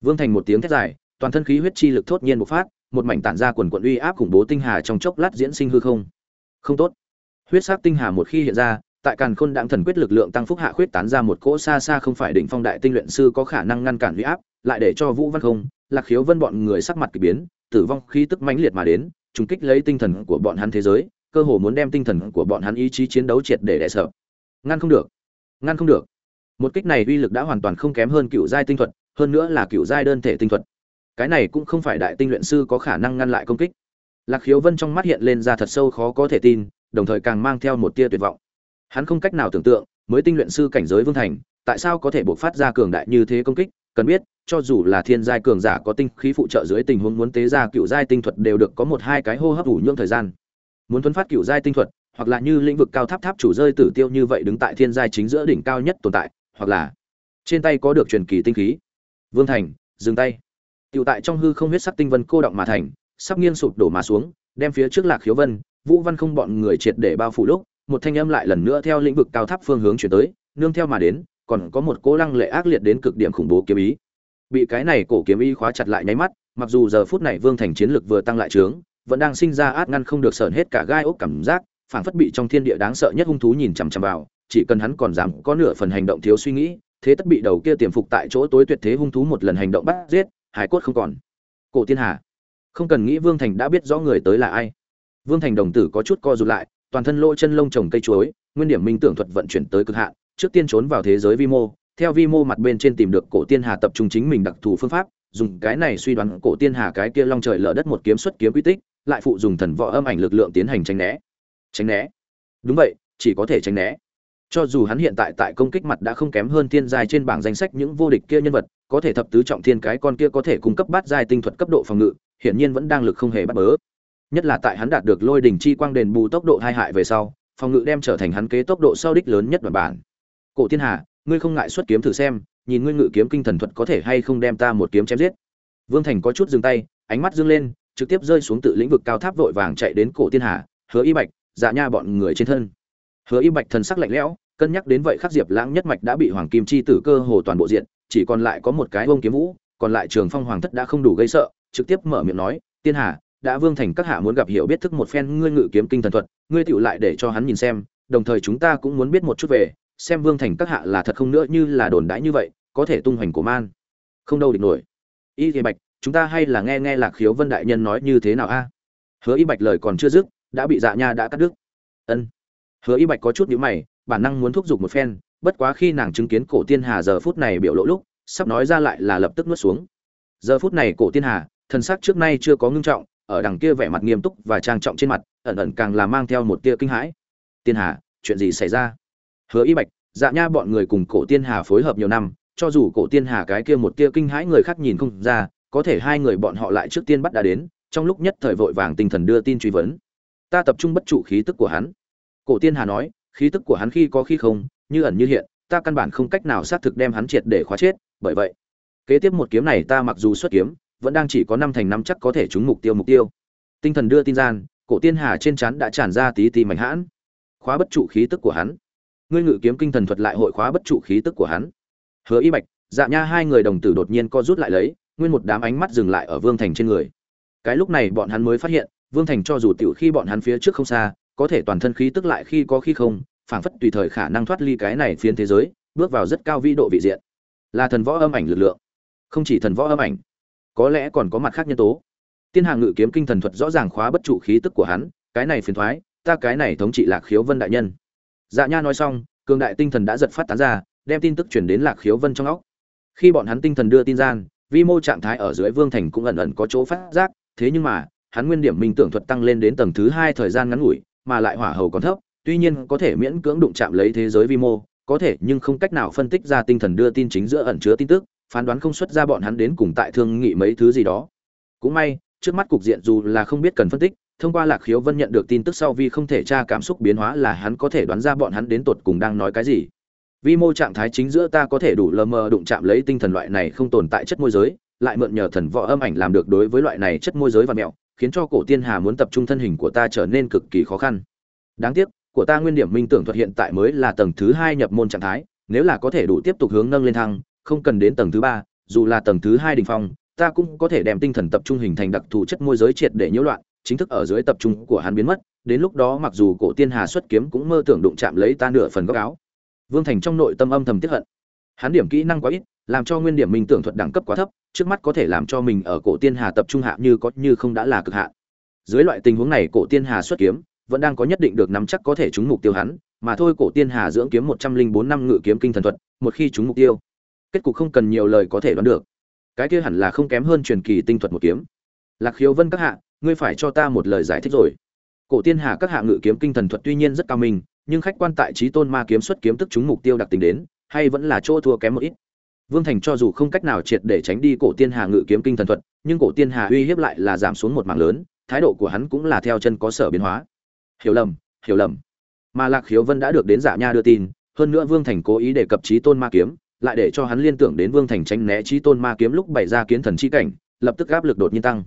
Vương thành một tiếng thét dài, toàn thân khí huyết chi lực thốt nhiên bộc phát, một mảnh tản ra quần quận uy áp khủng bố tinh hà trong chốc lát diễn sinh hư không. Không tốt. Huyết sắc tinh hà một khi hiện ra tại càn khôn đạm thần quyết lực lượng tăng phúc hạ khuyết tán ra một cỗ xa xa không phải đỉnh phong đại tinh luyện sư có khả năng ngăn cản huy áp, lại để cho vũ văn không, lạc khiếu vân bọn người sắc mặt kỳ biến, tử vong khí tức mãnh liệt mà đến, trùng kích lấy tinh thần của bọn hắn thế giới, cơ hồ muốn đem tinh thần của bọn hắn ý chí chiến đấu triệt để đè sợ. Ngăn không được. Ngăn không được. Một kích này uy lực đã hoàn toàn không kém hơn cựu giai tinh thuật, hơn nữa là cựu giai đơn thể tinh thuật. Cái này cũng không phải đại tinh luyện sư có khả năng ngăn lại công kích. Lạc khiếu vân trong mắt hiện lên ra thật sâu khó có thể tin, đồng thời càng mang theo một tia tuyệt vọng hắn không cách nào tưởng tượng, mới tinh luyện sư cảnh giới vương thành, tại sao có thể bộc phát ra cường đại như thế công kích? Cần biết, cho dù là thiên giai cường giả có tinh khí phụ trợ dưới tình huống muốn tế ra cựu giai tinh thuật đều được có một hai cái hô hấp đủ nhượng thời gian. Muốn thuấn phát cựu giai tinh thuật, hoặc là như lĩnh vực cao tháp tháp chủ rơi tử tiêu như vậy đứng tại thiên giai chính giữa đỉnh cao nhất tồn tại, hoặc là trên tay có được truyền kỳ tinh khí. Vương thành, dừng tay. Tiểu tại trong hư không huyết sắc tinh vân cô động mà thành, sắp nghiêng sụp đổ mà xuống, đem phía trước lạc khiếu vân, vũ văn không bọn người triệt để bao phủ lúc một thanh âm lại lần nữa theo lĩnh vực cao tháp phương hướng chuyển tới, nương theo mà đến, còn có một cỗ lăng lệ ác liệt đến cực điểm khủng bố kiếm ý. Bị cái này cổ kiếm ý khóa chặt lại nháy mắt, mặc dù giờ phút này vương thành chiến lực vừa tăng lại trướng, vẫn đang sinh ra át ngăn không được sờn hết cả gai ốc cảm giác, phảng phất bị trong thiên địa đáng sợ nhất hung thú nhìn chằm chằm vào, chỉ cần hắn còn dám có nửa phần hành động thiếu suy nghĩ, thế tất bị đầu kia tiềm phục tại chỗ tối tuyệt thế hung thú một lần hành động bắt giết, hải cốt không còn. Cổ tiên hà, không cần nghĩ vương thành đã biết rõ người tới là ai. Vương thành đồng tử có chút co rụt lại toàn thân lỗ chân lông trồng cây chuối, nguyên điểm minh tưởng thuật vận chuyển tới cực hạn, trước tiên trốn vào thế giới vi mô, theo vi mô mặt bên trên tìm được cổ tiên hà tập trung chính mình đặc thù phương pháp, dùng cái này suy đoán cổ tiên hà cái kia long trời lở đất một kiếm xuất kiếm quy tích, lại phụ dùng thần võ âm ảnh lực lượng tiến hành tránh né. Tránh né? Đúng vậy, chỉ có thể tránh né. Cho dù hắn hiện tại tại công kích mặt đã không kém hơn thiên giai trên bảng danh sách những vô địch kia nhân vật, có thể thập tứ trọng thiên cái con kia có thể cung cấp bát giai tinh thuật cấp độ phòng ngự, hiển nhiên vẫn đang lực không hề bắt bớ nhất là tại hắn đạt được lôi đỉnh chi quang đền bù tốc độ hai hại về sau, phòng ngự đem trở thành hắn kế tốc độ sau đích lớn nhất bản bản. Cổ thiên hà, ngươi không ngại xuất kiếm thử xem, nhìn ngươi ngự kiếm kinh thần thuật có thể hay không đem ta một kiếm chém giết. Vương thành có chút dừng tay, ánh mắt dương lên, trực tiếp rơi xuống tự lĩnh vực cao tháp vội vàng chạy đến cổ thiên hà, hứa y bạch dạ nha bọn người trên thân. Hứa y bạch thần sắc lạnh lẽo, cân nhắc đến vậy khắc diệp lãng nhất mạch đã bị hoàng kim chi tử cơ hồ toàn bộ diện, chỉ còn lại có một cái bông kiếm vũ, còn lại trường phong hoàng thất đã không đủ gây sợ, trực tiếp mở miệng nói, tiên hà đã vương thành các hạ muốn gặp hiểu biết thức một phen ngươi ngự kiếm kinh thần thuật, ngươi tựu lại để cho hắn nhìn xem, đồng thời chúng ta cũng muốn biết một chút về, xem vương thành các hạ là thật không nữa như là đồn đãi như vậy, có thể tung hoành của man. Không đâu địch nổi. Y thì bạch, chúng ta hay là nghe nghe lạc khiếu vân đại nhân nói như thế nào a? Hứa y bạch lời còn chưa dứt, đã bị dạ nha đã cắt đứt. Ân. Hứa y bạch có chút nhữ mày, bản năng muốn thúc giục một phen, bất quá khi nàng chứng kiến cổ tiên hà giờ phút này biểu lộ lúc, sắp nói ra lại là lập tức nuốt xuống. Giờ phút này cổ tiên hà, thần sắc trước nay chưa có ngưng trọng ở đằng kia vẻ mặt nghiêm túc và trang trọng trên mặt, ẩn ẩn càng là mang theo một tia kinh hãi. Tiên hà, chuyện gì xảy ra? Hứa y bạch dạ nha bọn người cùng cổ tiên hà phối hợp nhiều năm, cho dù cổ tiên hà cái kia một tia kinh hãi người khác nhìn không ra, có thể hai người bọn họ lại trước tiên bắt đã đến, trong lúc nhất thời vội vàng tinh thần đưa tin truy vấn. Ta tập trung bất trụ khí tức của hắn. Cổ tiên hà nói, khí tức của hắn khi có khi không, như ẩn như hiện, ta căn bản không cách nào xác thực đem hắn triệt để khóa chết, bởi vậy, kế tiếp một kiếm này ta mặc dù xuất kiếm vẫn đang chỉ có năm thành năm chắc có thể trúng mục tiêu mục tiêu. Tinh thần đưa tin gian, cổ tiên hà trên trán đã tràn ra tí tí mảnh hãn. Khóa bất trụ khí tức của hắn. Ngươi ngự kiếm kinh thần thuật lại hội khóa bất trụ khí tức của hắn. Hứa y bạch dạ nha hai người đồng tử đột nhiên co rút lại lấy, nguyên một đám ánh mắt dừng lại ở vương thành trên người. Cái lúc này bọn hắn mới phát hiện, vương thành cho dù tiểu khi bọn hắn phía trước không xa, có thể toàn thân khí tức lại khi có khi không, phảng phất tùy thời khả năng thoát ly cái này phiến thế giới, bước vào rất cao vĩ độ vị diện. Là thần võ âm ảnh lực lượng. Không chỉ thần võ âm ảnh có lẽ còn có mặt khác nhân tố. Tiên hàng ngự kiếm kinh thần thuật rõ ràng khóa bất trụ khí tức của hắn, cái này phiền thoái, ta cái này thống trị lạc khiếu vân đại nhân. Dạ nha nói xong, cường đại tinh thần đã giật phát tán ra, đem tin tức chuyển đến lạc khiếu vân trong óc. Khi bọn hắn tinh thần đưa tin gian, vi mô trạng thái ở dưới vương thành cũng ẩn ẩn có chỗ phát giác, thế nhưng mà, hắn nguyên điểm minh tưởng thuật tăng lên đến tầng thứ hai thời gian ngắn ngủi, mà lại hỏa hầu còn thấp, tuy nhiên có thể miễn cưỡng đụng chạm lấy thế giới vi mô, có thể nhưng không cách nào phân tích ra tinh thần đưa tin chính giữa ẩn chứa tin tức phán đoán không xuất ra bọn hắn đến cùng tại thương nghị mấy thứ gì đó. Cũng may, trước mắt cục diện dù là không biết cần phân tích, thông qua lạc khiếu vân nhận được tin tức sau vì không thể tra cảm xúc biến hóa là hắn có thể đoán ra bọn hắn đến tột cùng đang nói cái gì. Vi mô trạng thái chính giữa ta có thể đủ lờ mờ đụng chạm lấy tinh thần loại này không tồn tại chất môi giới, lại mượn nhờ thần võ âm ảnh làm được đối với loại này chất môi giới và mẹo, khiến cho cổ tiên hà muốn tập trung thân hình của ta trở nên cực kỳ khó khăn. Đáng tiếc, của ta nguyên điểm minh tưởng thuật hiện tại mới là tầng thứ hai nhập môn trạng thái, nếu là có thể đủ tiếp tục hướng nâng lên thăng không cần đến tầng thứ ba, dù là tầng thứ hai đỉnh phong, ta cũng có thể đem tinh thần tập trung hình thành đặc thù chất môi giới triệt để nhiễu loạn, chính thức ở dưới tập trung của hắn biến mất, đến lúc đó mặc dù cổ tiên hà xuất kiếm cũng mơ tưởng đụng chạm lấy ta nửa phần góc áo vương thành trong nội tâm âm thầm tiếp hận hắn điểm kỹ năng quá ít, làm cho nguyên điểm minh tưởng thuật đẳng cấp quá thấp, trước mắt có thể làm cho mình ở cổ tiên hà tập trung hạ như có như không đã là cực hạ. dưới loại tình huống này cổ tiên hà xuất kiếm, vẫn đang có nhất định được nắm chắc có thể trúng mục tiêu hắn, mà thôi cổ tiên hà dưỡng kiếm một trăm linh bốn năm ngự kiếm kinh thần thuật, một khi trúng mục tiêu kết cục không cần nhiều lời có thể đoán được. Cái kia hẳn là không kém hơn truyền kỳ tinh thuật một kiếm. Lạc khiếu vân các hạ, ngươi phải cho ta một lời giải thích rồi. Cổ tiên hà các hạ ngự kiếm kinh thần thuật tuy nhiên rất cao minh, nhưng khách quan tại trí tôn ma kiếm xuất kiếm tức chúng mục tiêu đặc tính đến, hay vẫn là chỗ thua kém một ít. Vương thành cho dù không cách nào triệt để tránh đi cổ tiên hà ngự kiếm kinh thần thuật, nhưng cổ tiên hà uy hiếp lại là giảm xuống một mảng lớn, thái độ của hắn cũng là theo chân có sở biến hóa. Hiểu lầm hiểu lầm. Mà lạc khiếu vân đã được đến giả nha đưa tin, hơn nữa vương thành cố ý đề cập trí tôn ma kiếm lại để cho hắn liên tưởng đến vương thành tránh né trí tôn ma kiếm lúc bày ra kiến thần chi cảnh, lập tức áp lực đột nhiên tăng.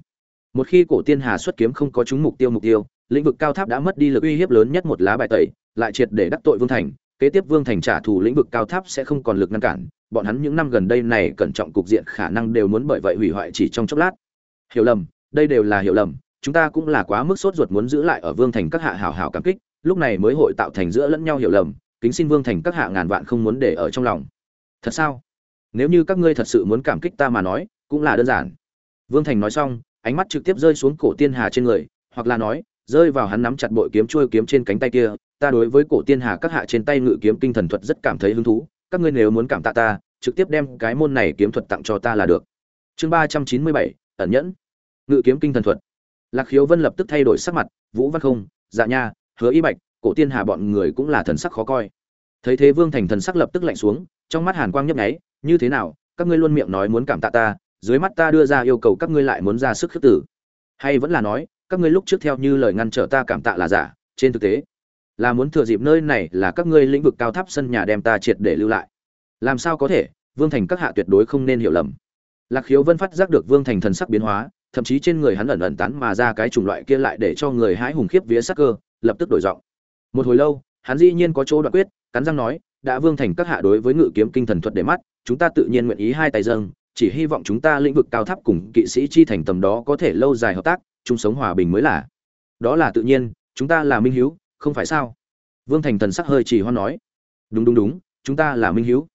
Một khi cổ tiên hà xuất kiếm không có trúng mục tiêu mục tiêu, lĩnh vực cao tháp đã mất đi lực uy hiếp lớn nhất một lá bài tẩy, lại triệt để đắc tội vương thành, kế tiếp vương thành trả thù lĩnh vực cao tháp sẽ không còn lực ngăn cản, bọn hắn những năm gần đây này cẩn trọng cục diện khả năng đều muốn bởi vậy hủy hoại chỉ trong chốc lát. Hiểu lầm, đây đều là hiểu lầm, chúng ta cũng là quá mức sốt ruột muốn giữ lại ở vương thành các hạ hảo hảo cảm kích, lúc này mới hội tạo thành giữa lẫn nhau hiểu lầm, kính xin vương thành các hạ ngàn vạn không muốn để ở trong lòng thật sao? Nếu như các ngươi thật sự muốn cảm kích ta mà nói, cũng là đơn giản. Vương thành nói xong, ánh mắt trực tiếp rơi xuống cổ tiên hà trên người, hoặc là nói, rơi vào hắn nắm chặt bội kiếm trôi kiếm trên cánh tay kia, ta đối với cổ tiên hà các hạ trên tay ngự kiếm kinh thần thuật rất cảm thấy hứng thú, các ngươi nếu muốn cảm tạ ta, trực tiếp đem cái môn này kiếm thuật tặng cho ta là được. Chương ba trăm chín mươi bảy, ẩn nhẫn. Ngự kiếm kinh thần thuật. Lạc khiếu vân lập tức thay đổi sắc mặt, vũ văn không dạ nha, hứa y bạch, cổ tiên hà bọn người cũng là thần sắc khó coi. Thấy thế vương thành thần sắc lập tức lạnh xuống trong mắt hàn quang nhấp nháy, như thế nào? Các ngươi luôn miệng nói muốn cảm tạ ta, dưới mắt ta đưa ra yêu cầu các ngươi lại muốn ra sức khước tử. Hay vẫn là nói, các ngươi lúc trước theo như lời ngăn trở ta cảm tạ là giả, trên thực tế, là muốn thừa dịp nơi này là các ngươi lĩnh vực cao tháp sân nhà đem ta triệt để lưu lại. Làm sao có thể? Vương thành các hạ tuyệt đối không nên hiểu lầm. Lạc khiếu vân phát giác được vương thành thần sắc biến hóa, thậm chí trên người hắn ẩn ẩn tán mà ra cái chủng loại kia lại để cho người hái hùng khiếp vía sắc cơ, lập tức đổi giọng. Một hồi lâu, hắn dĩ nhiên có chỗ đoạn quyết, cắn răng nói đã vương thành các hạ đối với ngự kiếm kinh thần thuật để mắt, chúng ta tự nhiên nguyện ý hai tay dâng, chỉ hy vọng chúng ta lĩnh vực cao tháp cùng kỵ sĩ chi thành tầm đó có thể lâu dài hợp tác, chung sống hòa bình mới là. Đó là tự nhiên, chúng ta là minh hiếu, không phải sao? Vương thành thần sắc hơi chỉ hoan nói. Đúng đúng đúng, chúng ta là minh hiếu.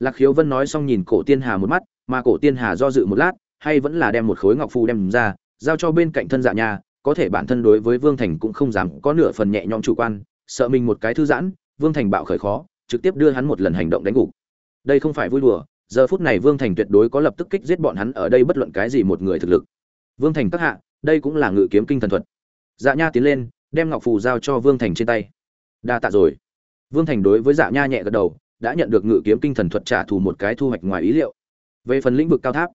Lạc khiếu vân nói xong nhìn cổ tiên hà một mắt, mà cổ tiên hà do dự một lát, hay vẫn là đem một khối ngọc phù đem ra, giao cho bên cạnh thân dạ nhà, có thể bản thân đối với vương thành cũng không dám có nửa phần nhẹ nhõm chủ quan, sợ mình một cái thư giãn, vương thành bạo khởi khó trực tiếp đưa hắn một lần hành động đánh gục. Đây không phải vui đùa, giờ phút này vương thành tuyệt đối có lập tức kích giết bọn hắn ở đây bất luận cái gì một người thực lực. Vương thành các hạ, đây cũng là ngự kiếm kinh thần thuật. Dạ nha tiến lên, đem ngọc phù giao cho vương thành trên tay. Đa tạ rồi. Vương thành đối với dạ nha nhẹ gật đầu, đã nhận được ngự kiếm kinh thần thuật trả thù một cái thu hoạch ngoài ý liệu. Về phần lĩnh vực cao tháp,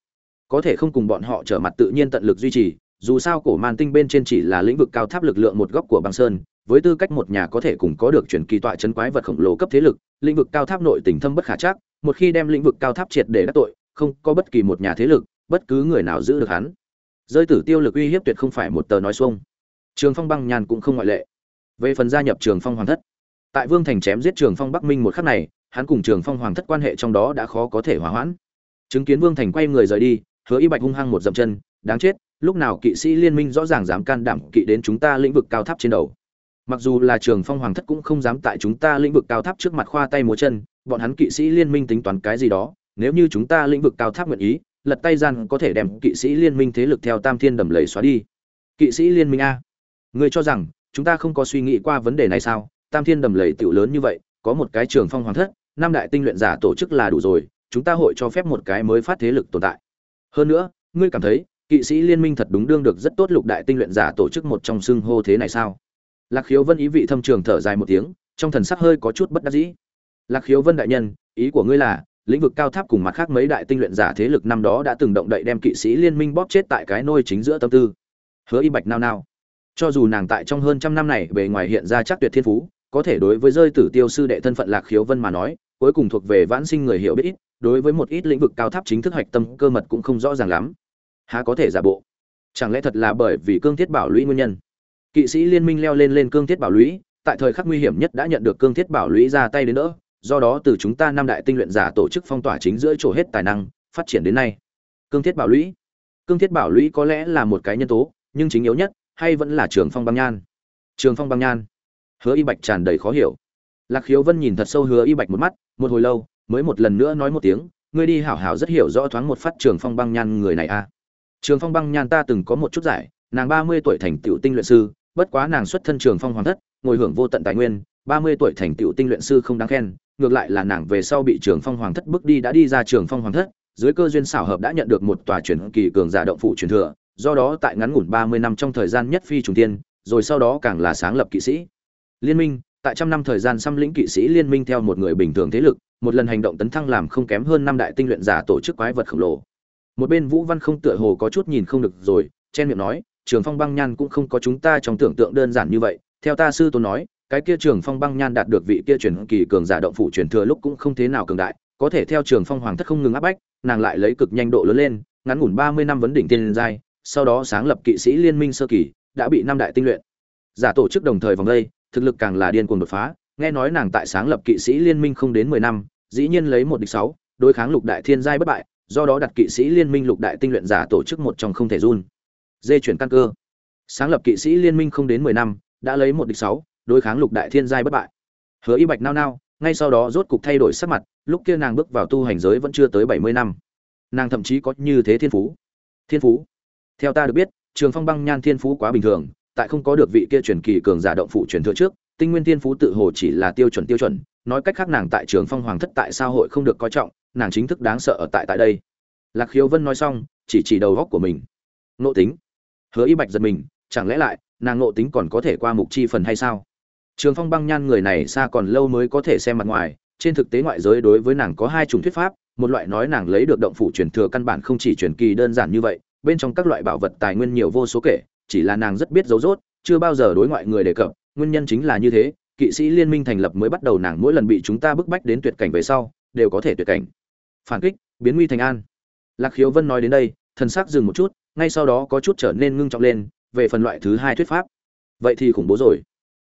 có thể không cùng bọn họ trở mặt tự nhiên tận lực duy trì, dù sao cổ man tinh bên trên chỉ là lĩnh vực cao tháp lực lượng một góc của băng sơn với tư cách một nhà có thể cùng có được chuyển kỳ tọa chấn quái vật khổng lồ cấp thế lực, lĩnh vực cao tháp nội tình thâm bất khả chắc, một khi đem lĩnh vực cao tháp triệt để đắc tội, không có bất kỳ một nhà thế lực, bất cứ người nào giữ được hắn. Rơi tử tiêu lực uy hiếp tuyệt không phải một tờ nói xuông. Trường phong băng nhàn cũng không ngoại lệ. Về phần gia nhập trường phong hoàng thất, tại vương thành chém giết trường phong bắc minh một khắc này, hắn cùng trường phong hoàng thất quan hệ trong đó đã khó có thể hòa hoãn. Chứng kiến vương thành quay người rời đi, hứa y bạch hung hăng một dậm chân, đáng chết, lúc nào kỵ sĩ liên minh rõ ràng dám can đảm kỵ đến chúng ta lĩnh vực cao tháp trên đầu? Mặc dù là trường phong hoàng thất cũng không dám tại chúng ta lĩnh vực cao tháp trước mặt khoa tay múa chân, bọn hắn kỵ sĩ liên minh tính toán cái gì đó, nếu như chúng ta lĩnh vực cao tháp nguyện ý, lật tay gian có thể đem kỵ sĩ liên minh thế lực theo tam thiên đầm lầy xóa đi. Kỵ sĩ liên minh a. Người cho rằng, chúng ta không có suy nghĩ qua vấn đề này sao? Tam thiên đầm lầy tiểu lớn như vậy, có một cái trường phong hoàng thất, năm đại tinh luyện giả tổ chức là đủ rồi, chúng ta hội cho phép một cái mới phát thế lực tồn tại. Hơn nữa, ngươi cảm thấy, kỵ sĩ liên minh thật đúng đương được rất tốt lục đại tinh luyện giả tổ chức một trong xưng hô thế này sao? Lạc khiếu vân ý vị thâm trường thở dài một tiếng, trong thần sắc hơi có chút bất đắc dĩ. Lạc khiếu vân đại nhân, ý của ngươi là, lĩnh vực cao tháp cùng mặt khác mấy đại tinh luyện giả thế lực năm đó đã từng động đậy đem kỵ sĩ liên minh bóp chết tại cái nôi chính giữa tâm tư. Hứa y bạch nao nao. Cho dù nàng tại trong hơn trăm năm này bề ngoài hiện ra chắc tuyệt thiên phú, có thể đối với rơi tử tiêu sư đệ thân phận lạc khiếu vân mà nói, cuối cùng thuộc về vãn sinh người hiểu biết ít, đối với một ít lĩnh vực cao tháp chính thức hoạch tâm cơ mật cũng không rõ ràng lắm. Há có thể giả bộ? Chẳng lẽ thật là bởi vì cương thiết bảo lũy nguyên nhân? Kỵ sĩ liên minh leo lên lên cương thiết bảo lũy, tại thời khắc nguy hiểm nhất đã nhận được cương thiết bảo lũy ra tay đến đỡ. do đó từ chúng ta năm đại tinh luyện giả tổ chức phong tỏa chính giữa chỗ hết tài năng, phát triển đến nay cương thiết bảo lũy cương thiết bảo lũy có lẽ là một cái nhân tố, nhưng chính yếu nhất, hay vẫn là trường phong băng nhan trường phong băng nhan hứa y bạch tràn đầy khó hiểu lạc khiếu vân nhìn thật sâu hứa y bạch một mắt, một hồi lâu, mới một lần nữa nói một tiếng, ngươi đi hảo hảo rất hiểu rõ thoáng một phát trường phong băng nhan người này a à. trường phong băng nhan ta từng có một chút giải, nàng ba mươi tuổi thành tựu tinh luyện sư bất quá nàng xuất thân trường phong hoàng thất, ngồi hưởng vô tận tài nguyên, ba mươi tuổi thành tựu tinh luyện sư không đáng khen, ngược lại là nàng về sau bị trường phong hoàng thất bước đi đã đi ra trường phong hoàng thất, dưới cơ duyên xảo hợp đã nhận được một tòa truyền kỳ cường giả động phụ truyền thừa, do đó tại ngắn ngủn ba mươi năm trong thời gian nhất phi trùng tiên rồi sau đó càng là sáng lập kỵ sĩ. Liên minh, tại trăm năm thời gian xăm lĩnh kỵ sĩ liên minh theo một người bình thường thế lực, một lần hành động tấn thăng làm không kém hơn năm đại tinh luyện giả tổ chức quái vật khổng lồ. Một bên vũ văn không tựa hồ có chút nhìn không được rồi, chen miệng nói trường phong băng nhan cũng không có chúng ta trong tưởng tượng đơn giản như vậy. Theo ta sư tôn nói, cái kia trường phong băng nhan đạt được vị kia truyền kỳ cường giả động phủ truyền thừa lúc cũng không thế nào cường đại. Có thể theo trường phong hoàng thất không ngừng áp bách, nàng lại lấy cực nhanh độ lớn lên, ngắn ngủn ba mươi năm vấn đỉnh tiên giai, sau đó sáng lập kỵ sĩ liên minh sơ kỳ, đã bị năm đại tinh luyện. Giả tổ chức đồng thời vòng đây, thực lực càng là điên cuồng đột phá. Nghe nói nàng tại sáng lập kỵ sĩ liên minh không đến mười năm, dĩ nhiên lấy một địch sáu, đối kháng lục đại thiên giai bất bại, do đó đặt kỵ sĩ liên minh lục đại tinh luyện giả tổ chức một trong không thể run dê chuyển căn cơ. Sáng lập kỵ sĩ liên minh không đến mười năm, đã lấy một địch sáu, đối kháng lục đại thiên giai bất bại. Hứa y bạch nao nao, ngay sau đó rốt cục thay đổi sắc mặt, lúc kia nàng bước vào tu hành giới vẫn chưa tới bảy mươi năm. Nàng thậm chí có như thế thiên phú. Thiên phú? Theo ta được biết, trường phong băng nhan thiên phú quá bình thường, tại không có được vị kia truyền kỳ cường giả động phụ truyền thừa trước, tinh nguyên thiên phú tự hồ chỉ là tiêu chuẩn tiêu chuẩn, nói cách khác nàng tại trường phong hoàng thất tại sao hội không được coi trọng, nàng chính thức đáng sợ ở tại tại đây. Lạc khiếu vân nói xong, chỉ chỉ đầu góc của mình. Nộ tính hứa y bạch giật mình, chẳng lẽ lại, nàng ngộ tính còn có thể qua mục chi phần hay sao? Trường phong băng nhan người này xa còn lâu mới có thể xem mặt ngoài, trên thực tế ngoại giới đối với nàng có hai chủng thuyết pháp, một loại nói nàng lấy được động phủ truyền thừa căn bản không chỉ truyền kỳ đơn giản như vậy, bên trong các loại bảo vật tài nguyên nhiều vô số kể, chỉ là nàng rất biết giấu rốt, chưa bao giờ đối ngoại người đề cập, nguyên nhân chính là như thế, kỵ sĩ liên minh thành lập mới bắt đầu nàng mỗi lần bị chúng ta bức bách đến tuyệt cảnh về sau, đều có thể tuyệt cảnh. Phản kích, biến nguy thành an. Lạc khiếu vân nói đến đây, thần sắc dừng một chút ngay sau đó có chút trở nên ngưng trọng lên, về phần loại thứ hai thuyết pháp. Vậy thì khủng bố rồi.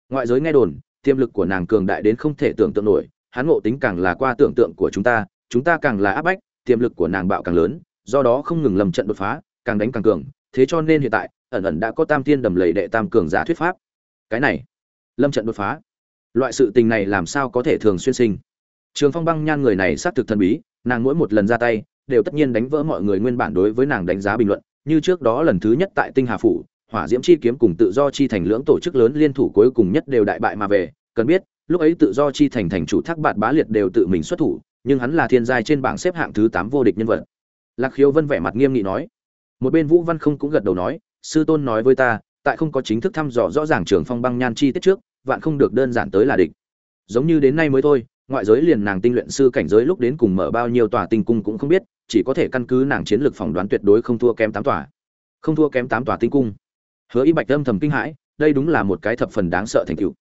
Ngoại giới nghe đồn, tiềm lực của nàng cường đại đến không thể tưởng tượng nổi, hắn ngộ tính càng là qua tưởng tượng của chúng ta chúng ta càng là áp bách, tiềm lực của nàng bạo càng lớn, do đó không ngừng lầm trận đột phá, càng đánh càng cường, thế cho nên hiện tại, ẩn ẩn đã có tam tiên đầm lầy đệ tam cường giả thuyết pháp. Cái này lâm trận đột phá. Loại sự tình này làm sao có thể thường xuyên sinh? Trường phong băng nhan người này xác thực thần bí, nàng mỗi một lần ra tay, đều tất nhiên đánh vỡ mọi người nguyên bản đối với nàng đánh giá bình luận như trước đó lần thứ nhất tại tinh hà phủ, hỏa diễm chi kiếm cùng tự do chi thành lưỡng tổ chức lớn liên thủ cuối cùng nhất đều đại bại mà về. Cần biết, lúc ấy tự do chi thành thành chủ thác bạt bá liệt đều tự mình xuất thủ, nhưng hắn là thiên giai trên bảng xếp hạng thứ tám vô địch nhân vật. Lạc khiếu vân vẻ mặt nghiêm nghị nói. Một bên vũ văn không cũng gật đầu nói, sư tôn nói với ta, tại không có chính thức thăm dò rõ ràng trường phong băng nhan chi tiết trước, vạn không được đơn giản tới là địch. Giống như đến nay mới thôi, ngoại giới liền nàng tinh luyện sư cảnh giới lúc đến cùng mở bao nhiêu tòa tinh cung cũng không biết chỉ có thể căn cứ nàng chiến lược phỏng đoán tuyệt đối không thua kém tám tòa. Không thua kém tám tòa tinh cung. Hứa y bạch âm thầm kinh hãi, đây đúng là một cái thập phần đáng sợ thành tựu.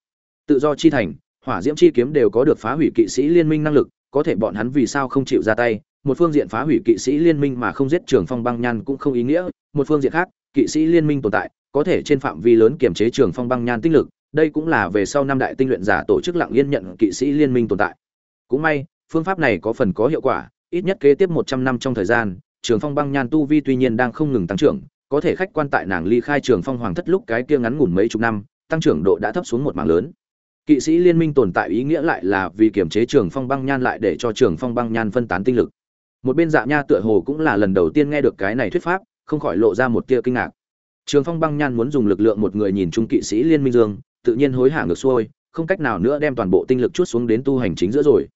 Tự do chi thành, hỏa diễm chi kiếm đều có được phá hủy kỵ sĩ liên minh năng lực, có thể bọn hắn vì sao không chịu ra tay? Một phương diện phá hủy kỵ sĩ liên minh mà không giết trường phong băng nhan cũng không ý nghĩa, một phương diện khác, kỵ sĩ liên minh tồn tại, có thể trên phạm vi lớn kiểm chế trường phong băng nhan tinh lực, đây cũng là về sau năm đại tinh luyện giả tổ chức lặng yên nhận kỵ sĩ liên minh tồn tại. Cũng may, phương pháp này có phần có hiệu quả ít nhất kế tiếp một trăm năm trong thời gian, trường phong băng nhan tu vi tuy nhiên đang không ngừng tăng trưởng, có thể khách quan tại nàng ly khai trường phong hoàng thất lúc cái kia ngắn ngủn mấy chục năm, tăng trưởng độ đã thấp xuống một mảng lớn. Kỵ sĩ liên minh tồn tại ý nghĩa lại là vì kiểm chế trường phong băng nhan lại để cho trường phong băng nhan phân tán tinh lực. Một bên dạ nha tựa hồ cũng là lần đầu tiên nghe được cái này thuyết pháp, không khỏi lộ ra một tia kinh ngạc. Trường phong băng nhan muốn dùng lực lượng một người nhìn chung kỵ sĩ liên minh dương, tự nhiên hối hả ngược xuôi, không cách nào nữa đem toàn bộ tinh lực chút xuống đến tu hành chính giữa rồi.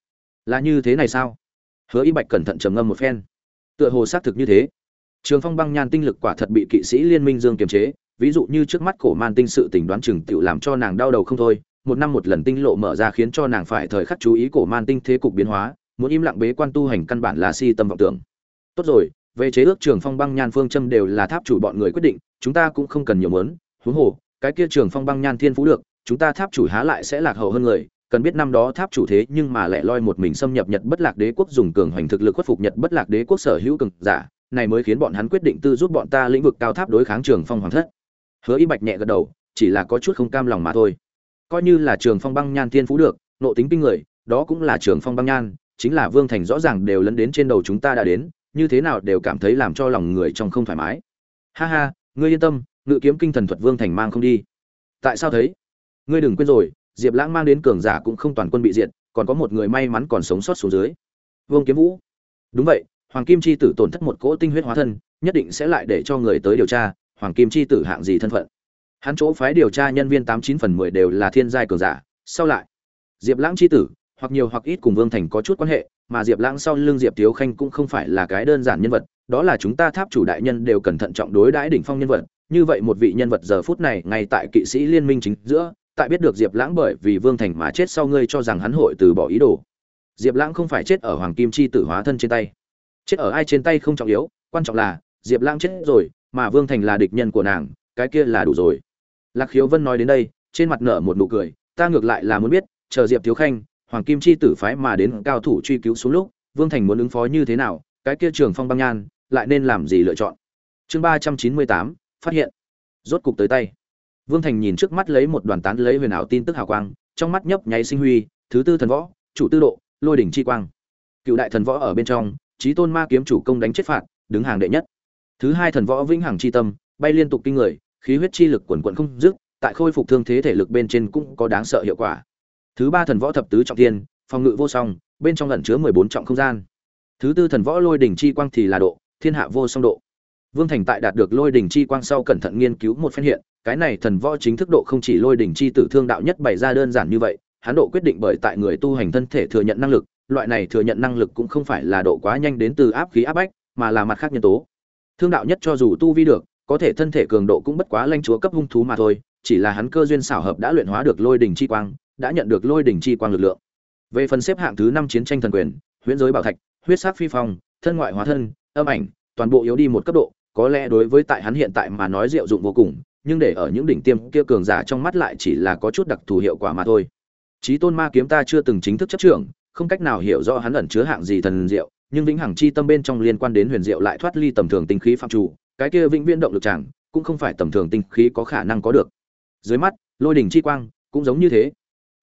Là như thế này sao? Hứa y bạch cẩn thận trầm ngâm một phen. Tựa hồ xác thực như thế. Trường phong băng nhan tinh lực quả thật bị kỵ sĩ liên minh dương kiềm chế, ví dụ như trước mắt cổ man tinh sự tình đoán chừng tự làm cho nàng đau đầu không thôi, một năm một lần tinh lộ mở ra khiến cho nàng phải thời khắc chú ý cổ man tinh thế cục biến hóa, muốn im lặng bế quan tu hành căn bản là si tâm vọng tưởng. Tốt rồi, về chế ước trường phong băng nhan phương châm đều là tháp chủ bọn người quyết định, chúng ta cũng không cần nhiều mớn huống hồ, cái kia trường phong băng nhan thiên phú được, chúng ta tháp chủ há lại sẽ lạc hậu hơn người cần biết năm đó tháp chủ thế nhưng mà lại loi một mình xâm nhập nhật bất lạc đế quốc dùng cường hoành thực lực khuất phục nhật bất lạc đế quốc sở hữu cường giả, này mới khiến bọn hắn quyết định tư giúp bọn ta lĩnh vực cao tháp đối kháng trường phong hoàng thất. Hứa y bạch nhẹ gật đầu, chỉ là có chút không cam lòng mà thôi. Coi như là trường phong băng nhan thiên phú được, nộ tính kinh người, đó cũng là trường phong băng nhan, chính là vương thành rõ ràng đều lấn đến trên đầu chúng ta đã đến, như thế nào đều cảm thấy làm cho lòng người trong không thoải mái. Ha ha, ngươi yên tâm, ngự kiếm kinh thần thuật vương thành mang không đi. Tại sao thấy ngươi đừng quên rồi diệp lãng mang đến cường giả cũng không toàn quân bị diệt, còn có một người may mắn còn sống sót xuống dưới. Vương kiếm vũ. Đúng vậy, hoàng kim chi tử tổn thất một cỗ tinh huyết hóa thân, nhất định sẽ lại để cho người tới điều tra, hoàng kim chi tử hạng gì thân phận. Hắn chỗ phái điều tra nhân viên tám chín phần mười đều là thiên giai cường giả, sau lại, diệp lãng chi tử, hoặc nhiều hoặc ít cùng vương thành có chút quan hệ, mà diệp lãng sau lưng diệp thiếu khanh cũng không phải là cái đơn giản nhân vật, đó là chúng ta tháp chủ đại nhân đều cẩn thận trọng đối đãi đỉnh phong nhân vật, như vậy một vị nhân vật giờ phút này ngay tại kỵ sĩ liên minh chính giữa tại biết được diệp lãng bởi vì vương thành mà chết sau ngươi cho rằng hắn hội từ bỏ ý đồ. Diệp lãng không phải chết ở hoàng kim chi tử hóa thân trên tay. Chết ở ai trên tay không trọng yếu, quan trọng là, diệp lãng chết rồi, mà vương thành là địch nhân của nàng, cái kia là đủ rồi. Lạc khiếu vân nói đến đây, trên mặt nở một nụ cười, ta ngược lại là muốn biết, chờ diệp thiếu khanh, hoàng kim chi tử phái mà đến cao thủ truy cứu xuống lúc, vương thành muốn ứng phó như thế nào, cái kia trường phong băng nhan, lại nên làm gì lựa chọn? Chương ba trăm chín mươi tám, phát hiện. Rốt cục tới tay vương thành nhìn trước mắt lấy một đoàn tán lấy huyền ảo tin tức hào quang, trong mắt nhấp nháy sinh huy, thứ tư thần võ, chủ tư độ, lôi đỉnh chi quang. Cựu đại thần võ ở bên trong trí tôn ma kiếm chủ công đánh chết phạt, đứng hàng đệ nhất. Thứ hai thần võ vĩnh hằng chi tâm, bay liên tục kinh người, khí huyết chi lực quần quần không dứt, tại khôi phục thương thế thể lực bên trên cũng có đáng sợ hiệu quả. Thứ ba thần võ thập tứ trọng thiên, phòng ngự vô song, bên trong ẩn chứa mười bốn trọng không gian. Thứ tư thần võ lôi đỉnh chi quang thì là độ, thiên hạ vô song độ vương thành tại đạt được lôi đỉnh chi quang sau cẩn thận nghiên cứu một phen hiện, cái này thần võ chính thức độ không chỉ lôi đỉnh chi tử thương đạo nhất bày ra đơn giản như vậy, hắn độ quyết định bởi tại người tu hành thân thể thừa nhận năng lực, loại này thừa nhận năng lực cũng không phải là độ quá nhanh đến từ áp khí áp bách, mà là mặt khác nhân tố. Thương đạo nhất cho dù tu vi được, có thể thân thể cường độ cũng bất quá lanh chúa cấp hung thú mà thôi, chỉ là hắn cơ duyên xảo hợp đã luyện hóa được lôi đỉnh chi quang, đã nhận được lôi đỉnh chi quang lực lượng. Về phần xếp hạng thứ năm chiến tranh thần quyền, huyễn giới bảo thạch, huyết sắc phi phong, thân ngoại hóa thân, âm ảnh, toàn bộ yếu đi một cấp độ có lẽ đối với tại hắn hiện tại mà nói diệu dụng vô cùng, nhưng để ở những đỉnh tiêm kia cường giả trong mắt lại chỉ là có chút đặc thù hiệu quả mà thôi. Chí tôn ma kiếm ta chưa từng chính thức chấp trưởng, không cách nào hiểu rõ hắn ẩn chứa hạng gì thần diệu, nhưng vĩnh hằng chi tâm bên trong liên quan đến huyền diệu lại thoát ly tầm thường tinh khí phạm chủ, cái kia vĩnh viễn động lực chẳng, cũng không phải tầm thường tinh khí có khả năng có được. Dưới mắt, lôi đỉnh chi quang cũng giống như thế.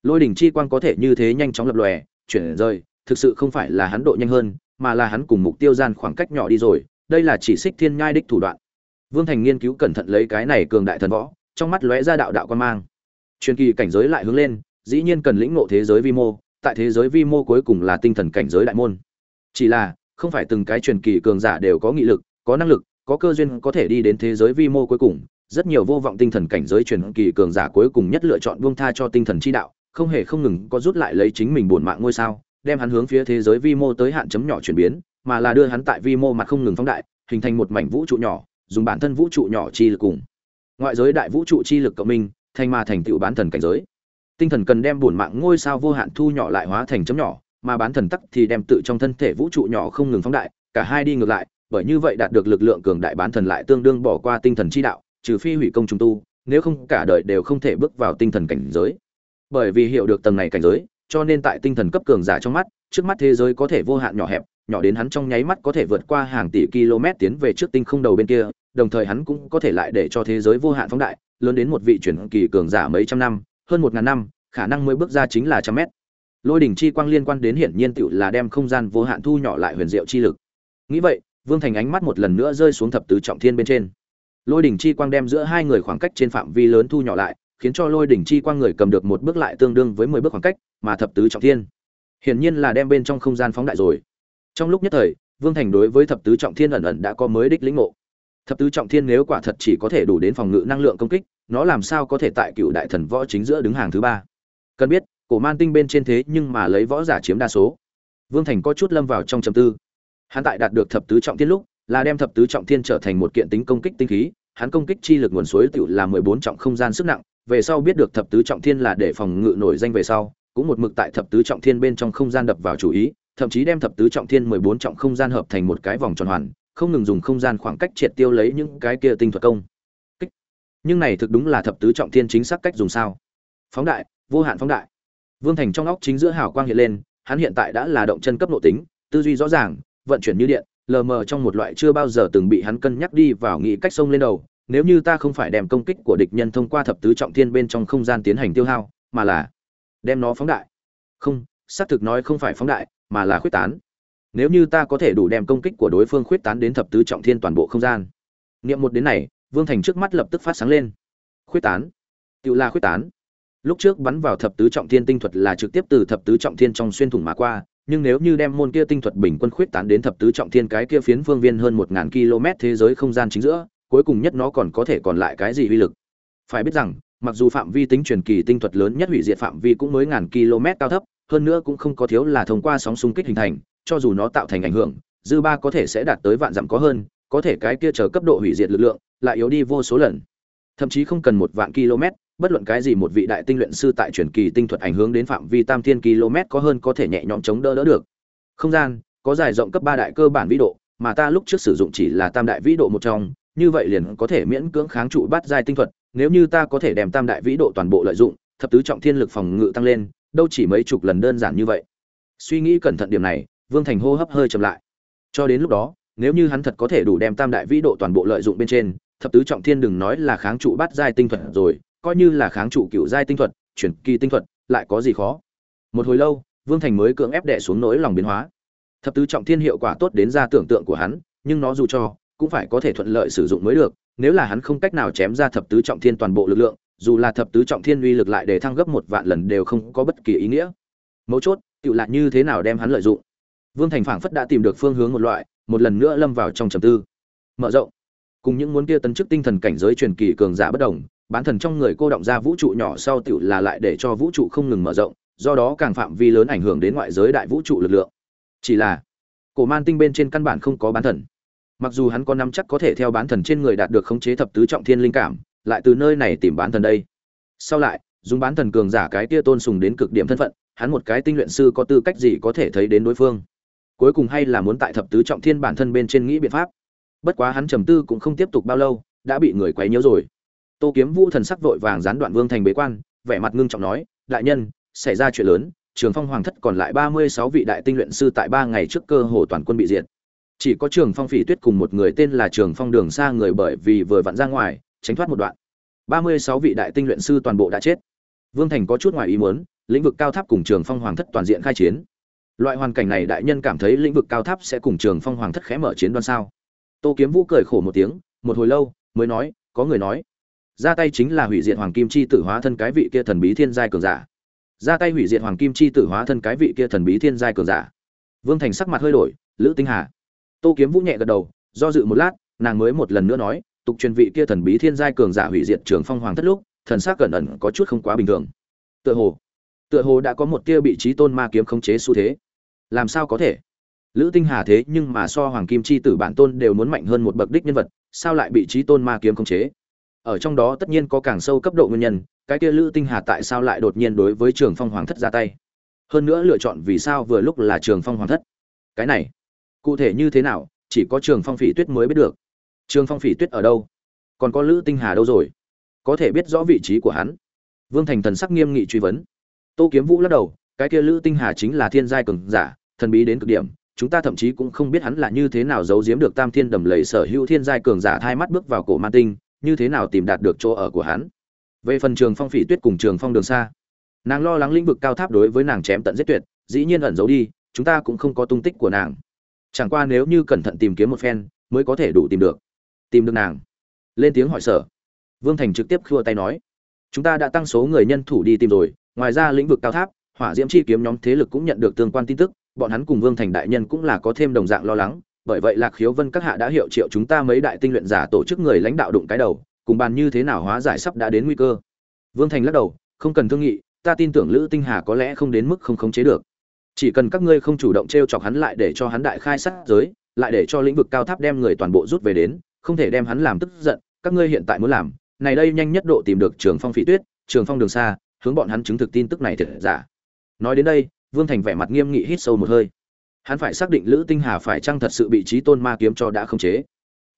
Lôi đỉnh chi quang có thể như thế nhanh chóng lập lòe, chuyển rời, thực sự không phải là hắn độ nhanh hơn, mà là hắn cùng mục tiêu gian khoảng cách nhỏ đi rồi đây là chỉ xích thiên nhai đích thủ đoạn. Vương thành nghiên cứu cẩn thận lấy cái này cường đại thần võ, trong mắt lóe ra đạo đạo quan mang. Truyền kỳ cảnh giới lại hướng lên, dĩ nhiên cần lĩnh ngộ thế giới vi mô, tại thế giới vi mô cuối cùng là tinh thần cảnh giới đại môn. Chỉ là, không phải từng cái truyền kỳ cường giả đều có nghị lực, có năng lực, có cơ duyên có thể đi đến thế giới vi mô cuối cùng. Rất nhiều vô vọng tinh thần cảnh giới truyền kỳ cường giả cuối cùng nhất lựa chọn buông tha cho tinh thần chi đạo, không hề không ngừng có rút lại lấy chính mình buồn mạng ngôi sao, đem hắn hướng phía thế giới vi mô tới hạn chấm nhỏ chuyển biến mà là đưa hắn tại vi mô mặt không ngừng phóng đại, hình thành một mảnh vũ trụ nhỏ, dùng bản thân vũ trụ nhỏ chi lực cùng ngoại giới đại vũ trụ chi lực cộng minh, thành mà thành tựu bán thần cảnh giới. Tinh thần cần đem bổn mạng ngôi sao vô hạn thu nhỏ lại hóa thành chấm nhỏ, mà bán thần tắc thì đem tự trong thân thể vũ trụ nhỏ không ngừng phóng đại, cả hai đi ngược lại, bởi như vậy đạt được lực lượng cường đại bán thần lại tương đương bỏ qua tinh thần chi đạo, trừ phi hủy công trung tu, nếu không cả đời đều không thể bước vào tinh thần cảnh giới. Bởi vì hiểu được tầng này cảnh giới, cho nên tại tinh thần cấp cường giả trong mắt, trước mắt thế giới có thể vô hạn nhỏ hẹp nhỏ đến hắn trong nháy mắt có thể vượt qua hàng tỷ km tiến về trước tinh không đầu bên kia, đồng thời hắn cũng có thể lại để cho thế giới vô hạn phóng đại, lớn đến một vị chuyển kỳ cường giả mấy trăm năm, hơn một ngàn năm, khả năng mới bước ra chính là trăm mét. Lôi đỉnh chi quang liên quan đến hiển nhiên tựu là đem không gian vô hạn thu nhỏ lại huyền diệu chi lực. Nghĩ vậy, vương thành ánh mắt một lần nữa rơi xuống thập tứ trọng thiên bên trên. Lôi đỉnh chi quang đem giữa hai người khoảng cách trên phạm vi lớn thu nhỏ lại, khiến cho lôi đỉnh chi quang người cầm được một bước lại tương đương với mười bước khoảng cách, mà thập tứ trọng thiên hiển nhiên là đem bên trong không gian phóng đại rồi trong lúc nhất thời, vương thành đối với thập tứ trọng thiên ẩn ẩn đã có mới đích lĩnh ngộ. Thập tứ trọng thiên nếu quả thật chỉ có thể đủ đến phòng ngự năng lượng công kích, nó làm sao có thể tại cựu đại thần võ chính giữa đứng hàng thứ ba? Cần biết, cổ man tinh bên trên thế nhưng mà lấy võ giả chiếm đa số. Vương thành có chút lâm vào trong trầm tư. Hắn tại đạt được thập tứ trọng thiên lúc, là đem thập tứ trọng thiên trở thành một kiện tính công kích tinh khí, hắn công kích chi lực nguồn suối tựu là mười bốn trọng không gian sức nặng, về sau biết được thập tứ trọng thiên là để phòng ngự nổi danh về sau, cũng một mực tại thập tứ trọng thiên bên trong không gian đập vào chủ ý thậm chí đem thập tứ trọng thiên mười bốn trọng không gian hợp thành một cái vòng tròn hoàn, không ngừng dùng không gian khoảng cách triệt tiêu lấy những cái kia tinh thuật công. Kích. Nhưng này thực đúng là thập tứ trọng thiên chính xác cách dùng sao? Phóng đại, vô hạn phóng đại. Vương thành trong óc chính giữa hào quang hiện lên, hắn hiện tại đã là động chân cấp nội tính, tư duy rõ ràng, vận chuyển như điện, lờ mờ trong một loại chưa bao giờ từng bị hắn cân nhắc đi vào nghĩ cách sông lên đầu. Nếu như ta không phải đem công kích của địch nhân thông qua thập tứ trọng thiên bên trong không gian tiến hành tiêu hao, mà là đem nó phóng đại. Không, xác thực nói không phải phóng đại mà là khuyết tán. Nếu như ta có thể đủ đem công kích của đối phương khuyết tán đến thập tứ trọng thiên toàn bộ không gian. Niệm một đến này, vương thành trước mắt lập tức phát sáng lên. Khuyết tán. Tự là khuyết tán. Lúc trước bắn vào thập tứ trọng thiên tinh thuật là trực tiếp từ thập tứ trọng thiên trong xuyên thủng mà qua, nhưng nếu như đem môn kia tinh thuật bình quân khuyết tán đến thập tứ trọng thiên cái kia phiến phương viên hơn một ngàn km thế giới không gian chính giữa, cuối cùng nhất nó còn có thể còn lại cái gì uy lực? Phải biết rằng, mặc dù phạm vi tính truyền kỳ tinh thuật lớn nhất hủy diệt phạm vi cũng mới ngàn km cao thấp hơn nữa cũng không có thiếu là thông qua sóng xung kích hình thành, cho dù nó tạo thành ảnh hưởng, dư ba có thể sẽ đạt tới vạn dặm có hơn, có thể cái kia chờ cấp độ hủy diệt lực lượng, lại yếu đi vô số lần. Thậm chí không cần một vạn km, bất luận cái gì một vị đại tinh luyện sư tại truyền kỳ tinh thuật ảnh hưởng đến phạm vi tam thiên km có hơn có thể nhẹ nhõm chống đỡ đỡ được. Không gian, có dài rộng cấp ba đại cơ bản vĩ độ, mà ta lúc trước sử dụng chỉ là tam đại vĩ độ một trong, như vậy liền có thể miễn cưỡng kháng trụ bắt giai tinh thuật, nếu như ta có thể đem tam đại vĩ độ toàn bộ lợi dụng, thập tứ trọng thiên lực phòng ngự tăng lên đâu chỉ mấy chục lần đơn giản như vậy. Suy nghĩ cẩn thận điểm này, vương thành hô hấp hơi chậm lại. Cho đến lúc đó, nếu như hắn thật có thể đủ đem tam đại vĩ độ toàn bộ lợi dụng bên trên, thập tứ trọng thiên đừng nói là kháng trụ bắt giai tinh thuật rồi, coi như là kháng trụ cựu giai tinh thuật, chuyển kỳ tinh thuật, lại có gì khó? Một hồi lâu, vương thành mới cưỡng ép đẻ xuống nỗi lòng biến hóa. Thập tứ trọng thiên hiệu quả tốt đến ra tưởng tượng của hắn, nhưng nó dù cho, cũng phải có thể thuận lợi sử dụng mới được, nếu là hắn không cách nào chém ra thập tứ trọng thiên toàn bộ lực lượng dù là thập tứ trọng thiên uy lực lại để thăng gấp một vạn lần đều không có bất kỳ ý nghĩa. Mấu chốt tự lại như thế nào đem hắn lợi dụng? Vương thành phảng phất đã tìm được phương hướng một loại, một lần nữa lâm vào trong trầm tư. Mở rộng, cùng những muốn kia tấn chức tinh thần cảnh giới truyền kỳ cường giả bất đồng, bán thần trong người cô động ra vũ trụ nhỏ sau tựu là lại để cho vũ trụ không ngừng mở rộng, do đó càng phạm vi lớn ảnh hưởng đến ngoại giới đại vũ trụ lực lượng. Chỉ là, cổ man tinh bên trên căn bản không có bán thần. Mặc dù hắn có nắm chắc có thể theo bán thần trên người đạt được khống chế thập tứ trọng thiên linh cảm lại từ nơi này tìm bán thần đây. Sau lại, dùng bán thần cường giả cái kia tôn sùng đến cực điểm thân phận, hắn một cái tinh luyện sư có tư cách gì có thể thấy đến đối phương. Cuối cùng hay là muốn tại thập tứ trọng thiên bản thân bên trên nghĩ biện pháp. Bất quá hắn trầm tư cũng không tiếp tục bao lâu, đã bị người quấy nhiễu rồi. Tô kiếm vũ thần sắc vội vàng gián đoạn vương thành bế quan, vẻ mặt ngưng trọng nói, đại nhân, xảy ra chuyện lớn, trường phong hoàng thất còn lại ba mươi sáu vị đại tinh luyện sư tại ba ngày trước cơ hồ toàn quân bị diệt. Chỉ có trường phong phỉ tuyết cùng một người tên là trường phong đường xa người bởi vì vừa vặn ra ngoài tránh thoát một đoạn. Ba mươi sáu vị đại tinh luyện sư toàn bộ đã chết. Vương thành có chút ngoài ý muốn, lĩnh vực cao tháp cùng trường phong hoàng thất toàn diện khai chiến. Loại hoàn cảnh này đại nhân cảm thấy lĩnh vực cao tháp sẽ cùng trường phong hoàng thất khẽ mở chiến đoan sao? Tô kiếm vũ cười khổ một tiếng, một hồi lâu, mới nói, có người nói, ra tay chính là hủy diệt hoàng kim chi tử hóa thân cái vị kia thần bí thiên giai cường giả. Ra tay hủy diệt hoàng kim chi tử hóa thân cái vị kia thần bí thiên giai cường giả. Vương thành sắc mặt hơi đổi, lữ tinh hà. Tô kiếm vũ nhẹ gật đầu, do dự một lát, nàng mới một lần nữa nói tục truyền vị kia thần bí thiên giai cường giả hủy diệt trường phong hoàng thất lúc, thần sắc cẩn ẩn có chút không quá bình thường. Tựa hồ tựa hồ đã có một tia bị trí tôn ma kiếm khống chế xu thế. Làm sao có thể? Lữ tinh hà thế nhưng mà so hoàng kim chi tử bản tôn đều muốn mạnh hơn một bậc đích nhân vật, sao lại bị trí tôn ma kiếm khống chế? Ở trong đó tất nhiên có càng sâu cấp độ nguyên nhân, cái kia lữ tinh hà tại sao lại đột nhiên đối với trường phong hoàng thất ra tay? Hơn nữa lựa chọn vì sao vừa lúc là trường phong hoàng thất? Cái này, cụ thể như thế nào, chỉ có trường phong phỉ tuyết mới biết được trường phong phỉ tuyết ở đâu? Còn có lữ tinh hà đâu rồi? Có thể biết rõ vị trí của hắn. Vương thành thần sắc nghiêm nghị truy vấn. Tô kiếm vũ lắc đầu, cái kia lữ tinh hà chính là thiên giai cường giả, thần bí đến cực điểm. Chúng ta thậm chí cũng không biết hắn là như thế nào giấu giếm được tam thiên đầm lầy sở hữu thiên giai cường giả hai mắt bước vào cổ man tinh, như thế nào tìm đạt được chỗ ở của hắn. Về phần trường phong phỉ tuyết cùng trường phong đường xa nàng lo lắng lĩnh vực cao tháp đối với nàng chém tận giết tuyệt, dĩ nhiên ẩn giấu đi, chúng ta cũng không có tung tích của nàng. Chẳng qua nếu như cẩn thận tìm kiếm một phen, mới có thể đủ tìm được tìm được nàng. Lên tiếng hỏi sở. Vương thành trực tiếp khua tay nói, chúng ta đã tăng số người nhân thủ đi tìm rồi, ngoài ra lĩnh vực cao tháp, hỏa diễm chi kiếm nhóm thế lực cũng nhận được tương quan tin tức, bọn hắn cùng vương thành đại nhân cũng là có thêm đồng dạng lo lắng, bởi vậy lạc khiếu vân các hạ đã hiệu triệu chúng ta mấy đại tinh luyện giả tổ chức người lãnh đạo đụng cái đầu, cùng bàn như thế nào hóa giải sắp đã đến nguy cơ. Vương thành lắc đầu, không cần thương nghị, ta tin tưởng lữ tinh hà có lẽ không đến mức không khống chế được. Chỉ cần các ngươi không chủ động t r e o chọc hắn lại để cho hắn đại khai sát giới, lại để cho lĩnh vực cao tháp đem người toàn bộ rút về đến không thể đem hắn làm tức giận, các ngươi hiện tại muốn làm, này đây nhanh nhất độ tìm được trường phong phỉ tuyết, trường phong đường xa hướng bọn hắn chứng thực tin tức này thật giả. Nói đến đây, vương thành vẻ mặt nghiêm nghị hít sâu một hơi. Hắn phải xác định lữ tinh hà phải chăng thật sự bị trí tôn ma kiếm cho đã khống chế.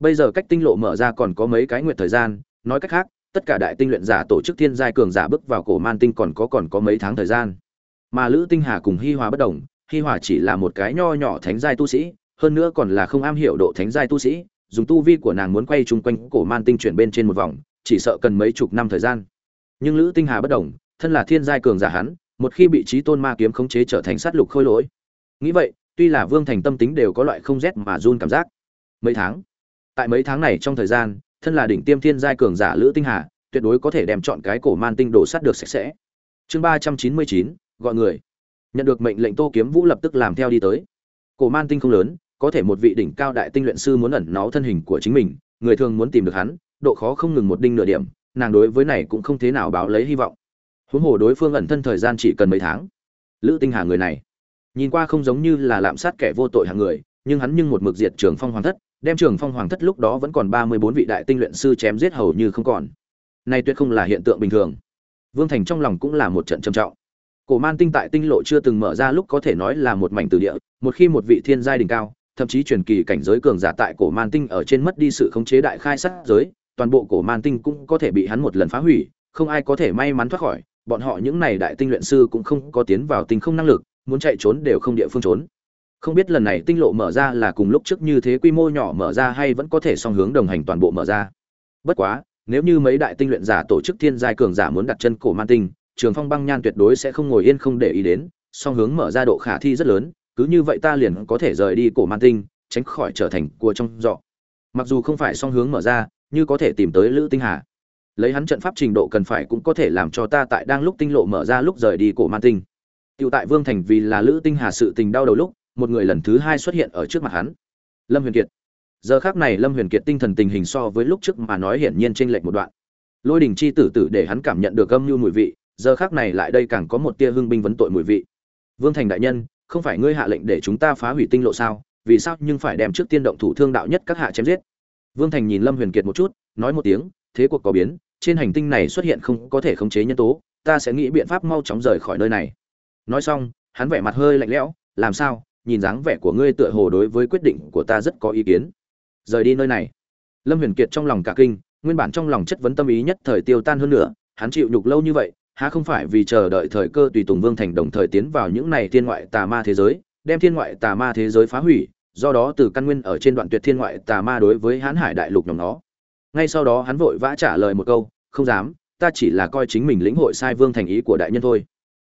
Bây giờ cách tinh lộ mở ra còn có mấy cái nguyện thời gian, nói cách khác, tất cả đại tinh luyện giả tổ chức thiên giai cường giả bước vào cổ man tinh còn có còn có mấy tháng thời gian. Mà lữ tinh hà cùng hi hòa bất đồng, hi hòa chỉ là một cái nho nhỏ thánh giai tu sĩ, hơn nữa còn là không am hiểu độ thánh giai tu sĩ dùng tu vi của nàng muốn quay chung quanh cổ man tinh chuyển bên trên một vòng, chỉ sợ cần mấy chục năm thời gian. Nhưng lữ tinh hà bất đồng thân là thiên giai cường giả hắn, một khi bị trí tôn ma kiếm khống chế trở thành sát lục khôi lỗi. Nghĩ vậy, tuy là vương thành tâm tính đều có loại không rét mà run cảm giác. Mấy tháng, tại mấy tháng này trong thời gian, thân là đỉnh tiêm thiên giai cường giả lữ tinh hà, tuyệt đối có thể đem chọn cái cổ man tinh đổ sắt được sạch sẽ. Chương ba trăm chín mươi chín, gọi người. Nhận được mệnh lệnh tô kiếm vũ lập tức làm theo đi tới. Cổ man tinh không lớn có thể một vị đỉnh cao đại tinh luyện sư muốn ẩn náu thân hình của chính mình, người thường muốn tìm được hắn, độ khó không ngừng một đinh nửa điểm, nàng đối với này cũng không thế nào báo lấy hy vọng. Huống hồ đối phương ẩn thân thời gian chỉ cần mấy tháng. Lữ tinh hà người này, nhìn qua không giống như là lạm sát kẻ vô tội hàng người, nhưng hắn nhưng một mực diệt trường phong hoàng thất, đem trường phong hoàng thất lúc đó vẫn còn ba mươi bốn vị đại tinh luyện sư chém giết hầu như không còn. Nay tuyệt không là hiện tượng bình thường. Vương thành trong lòng cũng là một trận trầm trọng. Cổ man tinh tại tinh lộ chưa từng mở ra lúc có thể nói là một mảnh từ địa, một khi một vị thiên giai đỉnh cao thậm chí truyền kỳ cảnh giới cường giả tại cổ man tinh ở trên mất đi sự khống chế đại khai sát giới, toàn bộ cổ man tinh cũng có thể bị hắn một lần phá hủy, không ai có thể may mắn thoát khỏi, bọn họ những này đại tinh luyện sư cũng không có tiến vào tinh không năng lực, muốn chạy trốn đều không địa phương trốn. Không biết lần này tinh lộ mở ra là cùng lúc trước như thế quy mô nhỏ mở ra hay vẫn có thể song hướng đồng hành toàn bộ mở ra. Bất quá, nếu như mấy đại tinh luyện giả tổ chức thiên giai cường giả muốn đặt chân cổ man tinh, trường phong băng nhan tuyệt đối sẽ không ngồi yên không để ý đến, song hướng mở ra độ khả thi rất lớn cứ như vậy ta liền có thể rời đi cổ man tinh tránh khỏi trở thành cua trong dọ mặc dù không phải song hướng mở ra như có thể tìm tới lữ tinh hà lấy hắn trận pháp trình độ cần phải cũng có thể làm cho ta tại đang lúc tinh lộ mở ra lúc rời đi cổ man tinh tựu tại Vương Thành vì là Lữ Tinh Hà sự tình đau đầu lúc, một người lần thứ hai xuất hiện ở trước mặt hắn. Lâm Huyền Kiệt. Giờ khác này Lâm Huyền Kiệt tinh thần tình hình so với lúc trước mà nói hiển nhiên chênh lệch một đoạn. Lôi đỉnh chi tử tử để hắn cảm nhận được âm nhu mùi vị, giờ khác này lại đây càng có một tia hương binh vấn tội mùi vị. Vương Thành đại nhân, không phải ngươi hạ lệnh để chúng ta phá hủy tinh lộ sao? Vì sao nhưng phải đem trước tiên động thủ thương đạo nhất các hạ chém giết? Vương Thành nhìn Lâm Huyền Kiệt một chút, nói một tiếng, thế cuộc có biến, trên hành tinh này xuất hiện không có thể khống chế nhân tố, ta sẽ nghĩ biện pháp mau chóng rời khỏi nơi này nói xong hắn vẻ mặt hơi lạnh lẽo làm sao nhìn dáng vẻ của ngươi tựa hồ đối với quyết định của ta rất có ý kiến rời đi nơi này lâm huyền kiệt trong lòng cả kinh nguyên bản trong lòng chất vấn tâm ý nhất thời tiêu tan hơn nữa hắn chịu nhục lâu như vậy há không phải vì chờ đợi thời cơ tùy tùng vương thành đồng thời tiến vào những này thiên ngoại tà ma thế giới đem thiên ngoại tà ma thế giới phá hủy do đó từ căn nguyên ở trên đoạn tuyệt thiên ngoại tà ma đối với hãn hải đại lục nhóm nó. Ngay sau đó hắn vội vã trả lời một câu không dám ta chỉ là coi chính mình lĩnh hội sai vương thành ý của đại nhân thôi.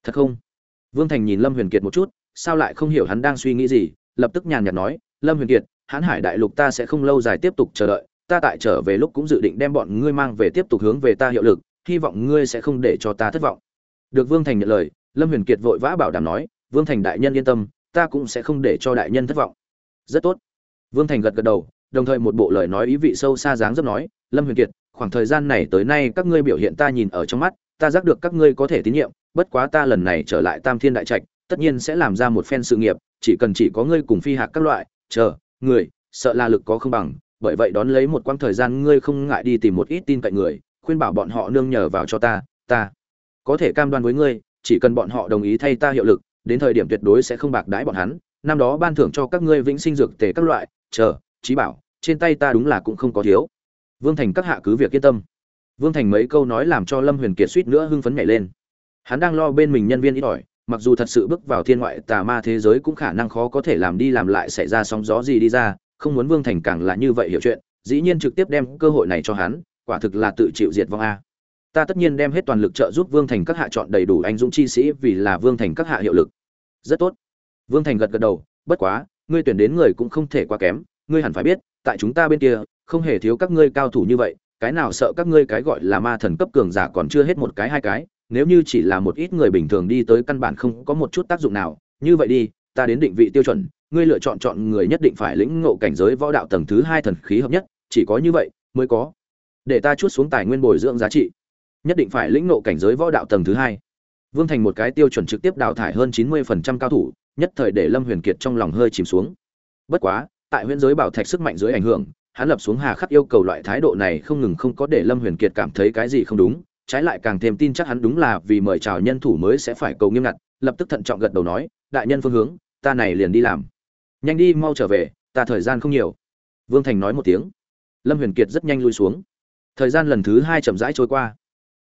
Thật không? Vương Thành nhìn Lâm Huyền Kiệt một chút, sao lại không hiểu hắn đang suy nghĩ gì, lập tức nhàn nhạt nói, "Lâm Huyền Kiệt, Hán Hải Đại Lục ta sẽ không lâu dài tiếp tục chờ đợi, ta tại trở về lúc cũng dự định đem bọn ngươi mang về tiếp tục hướng về ta hiệu lực, hy vọng ngươi sẽ không để cho ta thất vọng." Được Vương Thành nhận lời, Lâm Huyền Kiệt vội vã bảo đảm nói, "Vương Thành đại nhân yên tâm, ta cũng sẽ không để cho đại nhân thất vọng." "Rất tốt." Vương Thành gật gật đầu, đồng thời một bộ lời nói ý vị sâu xa dáng dấp nói, "Lâm Huyền Kiệt, khoảng thời gian này tới nay các ngươi biểu hiện ta nhìn ở trong mắt, ta giác được các ngươi có thể tín nhiệm, bất quá ta lần này trở lại Tam Thiên đại trạch, tất nhiên sẽ làm ra một phen sự nghiệp, chỉ cần chỉ có ngươi cùng phi hạc các loại, chờ, người, sợ là lực có không bằng, bởi vậy đón lấy một quãng thời gian ngươi không ngại đi tìm một ít tin cậy người, khuyên bảo bọn họ nương nhờ vào cho ta, ta có thể cam đoan với ngươi, chỉ cần bọn họ đồng ý thay ta hiệu lực, đến thời điểm tuyệt đối sẽ không bạc đãi bọn hắn, năm đó ban thưởng cho các ngươi vĩnh sinh dược tề các loại, chờ, trí bảo, trên tay ta đúng là cũng không có thiếu. Vương Thành các hạ cứ việc yên tâm. Vương Thành mấy câu nói làm cho Lâm Huyền Kiệt suýt nữa hưng phấn nhảy lên. Hắn đang lo bên mình nhân viên ít ỏi, mặc dù thật sự bước vào thiên ngoại tà ma thế giới cũng khả năng khó có thể làm đi làm lại xảy ra sóng gió gì đi ra, không muốn Vương Thành càng là như vậy hiểu chuyện, dĩ nhiên trực tiếp đem cơ hội này cho hắn, quả thực là tự chịu diệt vong a. Ta tất nhiên đem hết toàn lực trợ giúp Vương Thành các hạ chọn đầy đủ anh dũng chi sĩ vì là Vương Thành các hạ hiệu lực. Rất tốt. Vương Thành gật gật đầu, bất quá, ngươi tuyển đến người cũng không thể quá kém, ngươi hẳn phải biết, tại chúng ta bên kia, không hề thiếu các ngươi cao thủ như vậy, cái nào sợ các ngươi cái gọi là ma thần cấp cường giả còn chưa hết một cái hai cái, nếu như chỉ là một ít người bình thường đi tới căn bản không có một chút tác dụng nào, như vậy đi, ta đến định vị tiêu chuẩn, ngươi lựa chọn chọn người nhất định phải lĩnh ngộ cảnh giới võ đạo tầng thứ hai thần khí hợp nhất, chỉ có như vậy mới có. Để ta chút xuống tài nguyên bồi dưỡng giá trị. Nhất định phải lĩnh ngộ cảnh giới võ đạo tầng thứ hai. Vương Thành một cái tiêu chuẩn trực tiếp đào thải hơn chín mươi phần trăm cao thủ, nhất thời để Lâm Huyền Kiệt trong lòng hơi chìm xuống. Bất quá, tại huyễn giới bảo thạch sức mạnh dưới ảnh hưởng, hắn lập xuống hà khắc yêu cầu loại thái độ này không ngừng không có để Lâm Huyền Kiệt cảm thấy cái gì không đúng, trái lại càng thêm tin chắc hắn đúng là vì mời chào nhân thủ mới sẽ phải cầu nghiêm ngặt, lập tức thận trọng gật đầu nói, đại nhân phương hướng, ta này liền đi làm. Nhanh đi mau trở về, ta thời gian không nhiều. Vương Thành nói một tiếng. Lâm Huyền Kiệt rất nhanh lui xuống. Thời gian lần thứ hai chậm rãi trôi qua.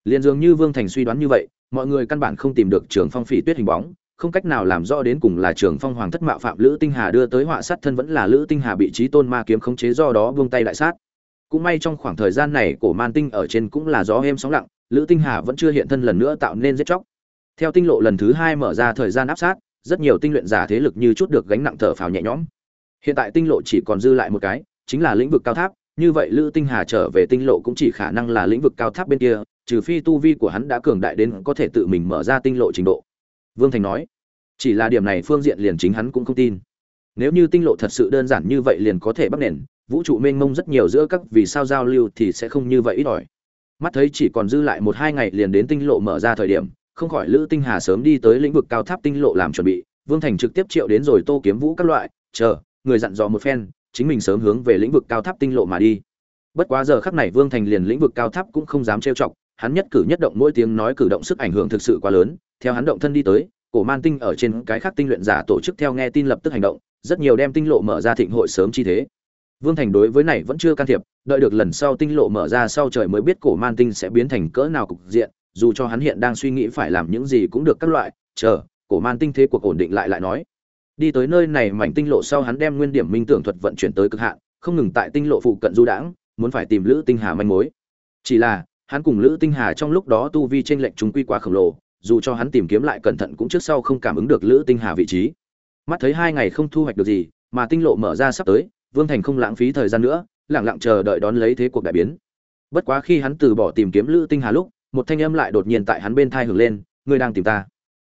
liền dường như Vương Thành suy đoán như vậy, mọi người căn bản không tìm được Trường Phong Phỉ Tuyết hình bóng, không cách nào làm rõ đến cùng là Trường Phong Hoàng thất mạo phạm Lữ Tinh Hà đưa tới họa sát thân vẫn là Lữ Tinh Hà bị trí tôn ma kiếm khống chế do đó buông tay đại sát. Cũng may trong khoảng thời gian này cổ Man Tinh ở trên cũng là gió êm sóng lặng, lữ tinh hà vẫn chưa hiện thân lần nữa tạo nên giết chóc theo tinh lộ lần thứ hai mở ra thời gian áp sát rất nhiều tinh luyện giả thế lực như chút được gánh nặng thở phào nhẹ nhõm hiện tại tinh lộ chỉ còn dư lại một cái chính là lĩnh vực cao tháp như vậy lữ tinh hà trở về tinh lộ cũng chỉ khả năng là lĩnh vực cao tháp bên kia, trừ phi tu vi của hắn đã cường đại đến có thể tự mình mở ra tinh lộ trình độ. Vương thành nói, chỉ là điểm này phương diện liền chính hắn cũng không tin. Nếu như tinh lộ thật sự đơn giản như vậy liền có thể bắt nền, vũ trụ mênh mông rất nhiều giữa các vì sao giao lưu thì sẽ không như vậy ít ỏi. Mắt thấy chỉ còn dư lại một hai ngày liền đến tinh lộ mở ra thời điểm, không khỏi lữ tinh hà sớm đi tới lĩnh vực cao tháp tinh lộ làm chuẩn bị. Vương thành trực tiếp triệu đến rồi tô kiếm vũ các loại, chờ, người dặn dò một phen chính mình sớm hướng về lĩnh vực cao tháp tinh lộ mà đi. Bất quá giờ khắc này vương thành liền lĩnh vực cao tháp cũng không dám trêu chọc, hắn nhất cử nhất động mỗi tiếng nói cử động sức ảnh hưởng thực sự quá lớn, theo hắn động thân đi tới, cổ man tinh ở trên cái khác tinh luyện giả tổ chức theo nghe tin lập tức hành động, rất nhiều đem tinh lộ mở ra thịnh hội sớm chi thế. Vương thành đối với này vẫn chưa can thiệp, đợi được lần sau tinh lộ mở ra sau trời mới biết cổ man tinh sẽ biến thành cỡ nào cục diện, dù cho hắn hiện đang suy nghĩ phải làm những gì cũng được các loại, chờ, cổ man tinh thế cuộc ổn định lại lại nói đi tới nơi này mảnh tinh lộ sau hắn đem nguyên điểm minh tưởng thuật vận chuyển tới cực hạn, không ngừng tại tinh lộ phụ cận du đãng, muốn phải tìm lữ tinh hà manh mối. Chỉ là, hắn cùng lữ tinh hà trong lúc đó tu vi trên lệnh chúng quy quá khổng lồ, dù cho hắn tìm kiếm lại cẩn thận cũng trước sau không cảm ứng được lữ tinh hà vị trí. Mắt thấy hai ngày không thu hoạch được gì, mà tinh lộ mở ra sắp tới, vương thành không lãng phí thời gian nữa lẳng lặng chờ đợi đón lấy thế cuộc đại biến. Bất quá khi hắn từ bỏ tìm kiếm lữ tinh hà lúc, một thanh âm lại đột nhiên tại hắn bên thai hưởng lên, ngươi đang tìm ta.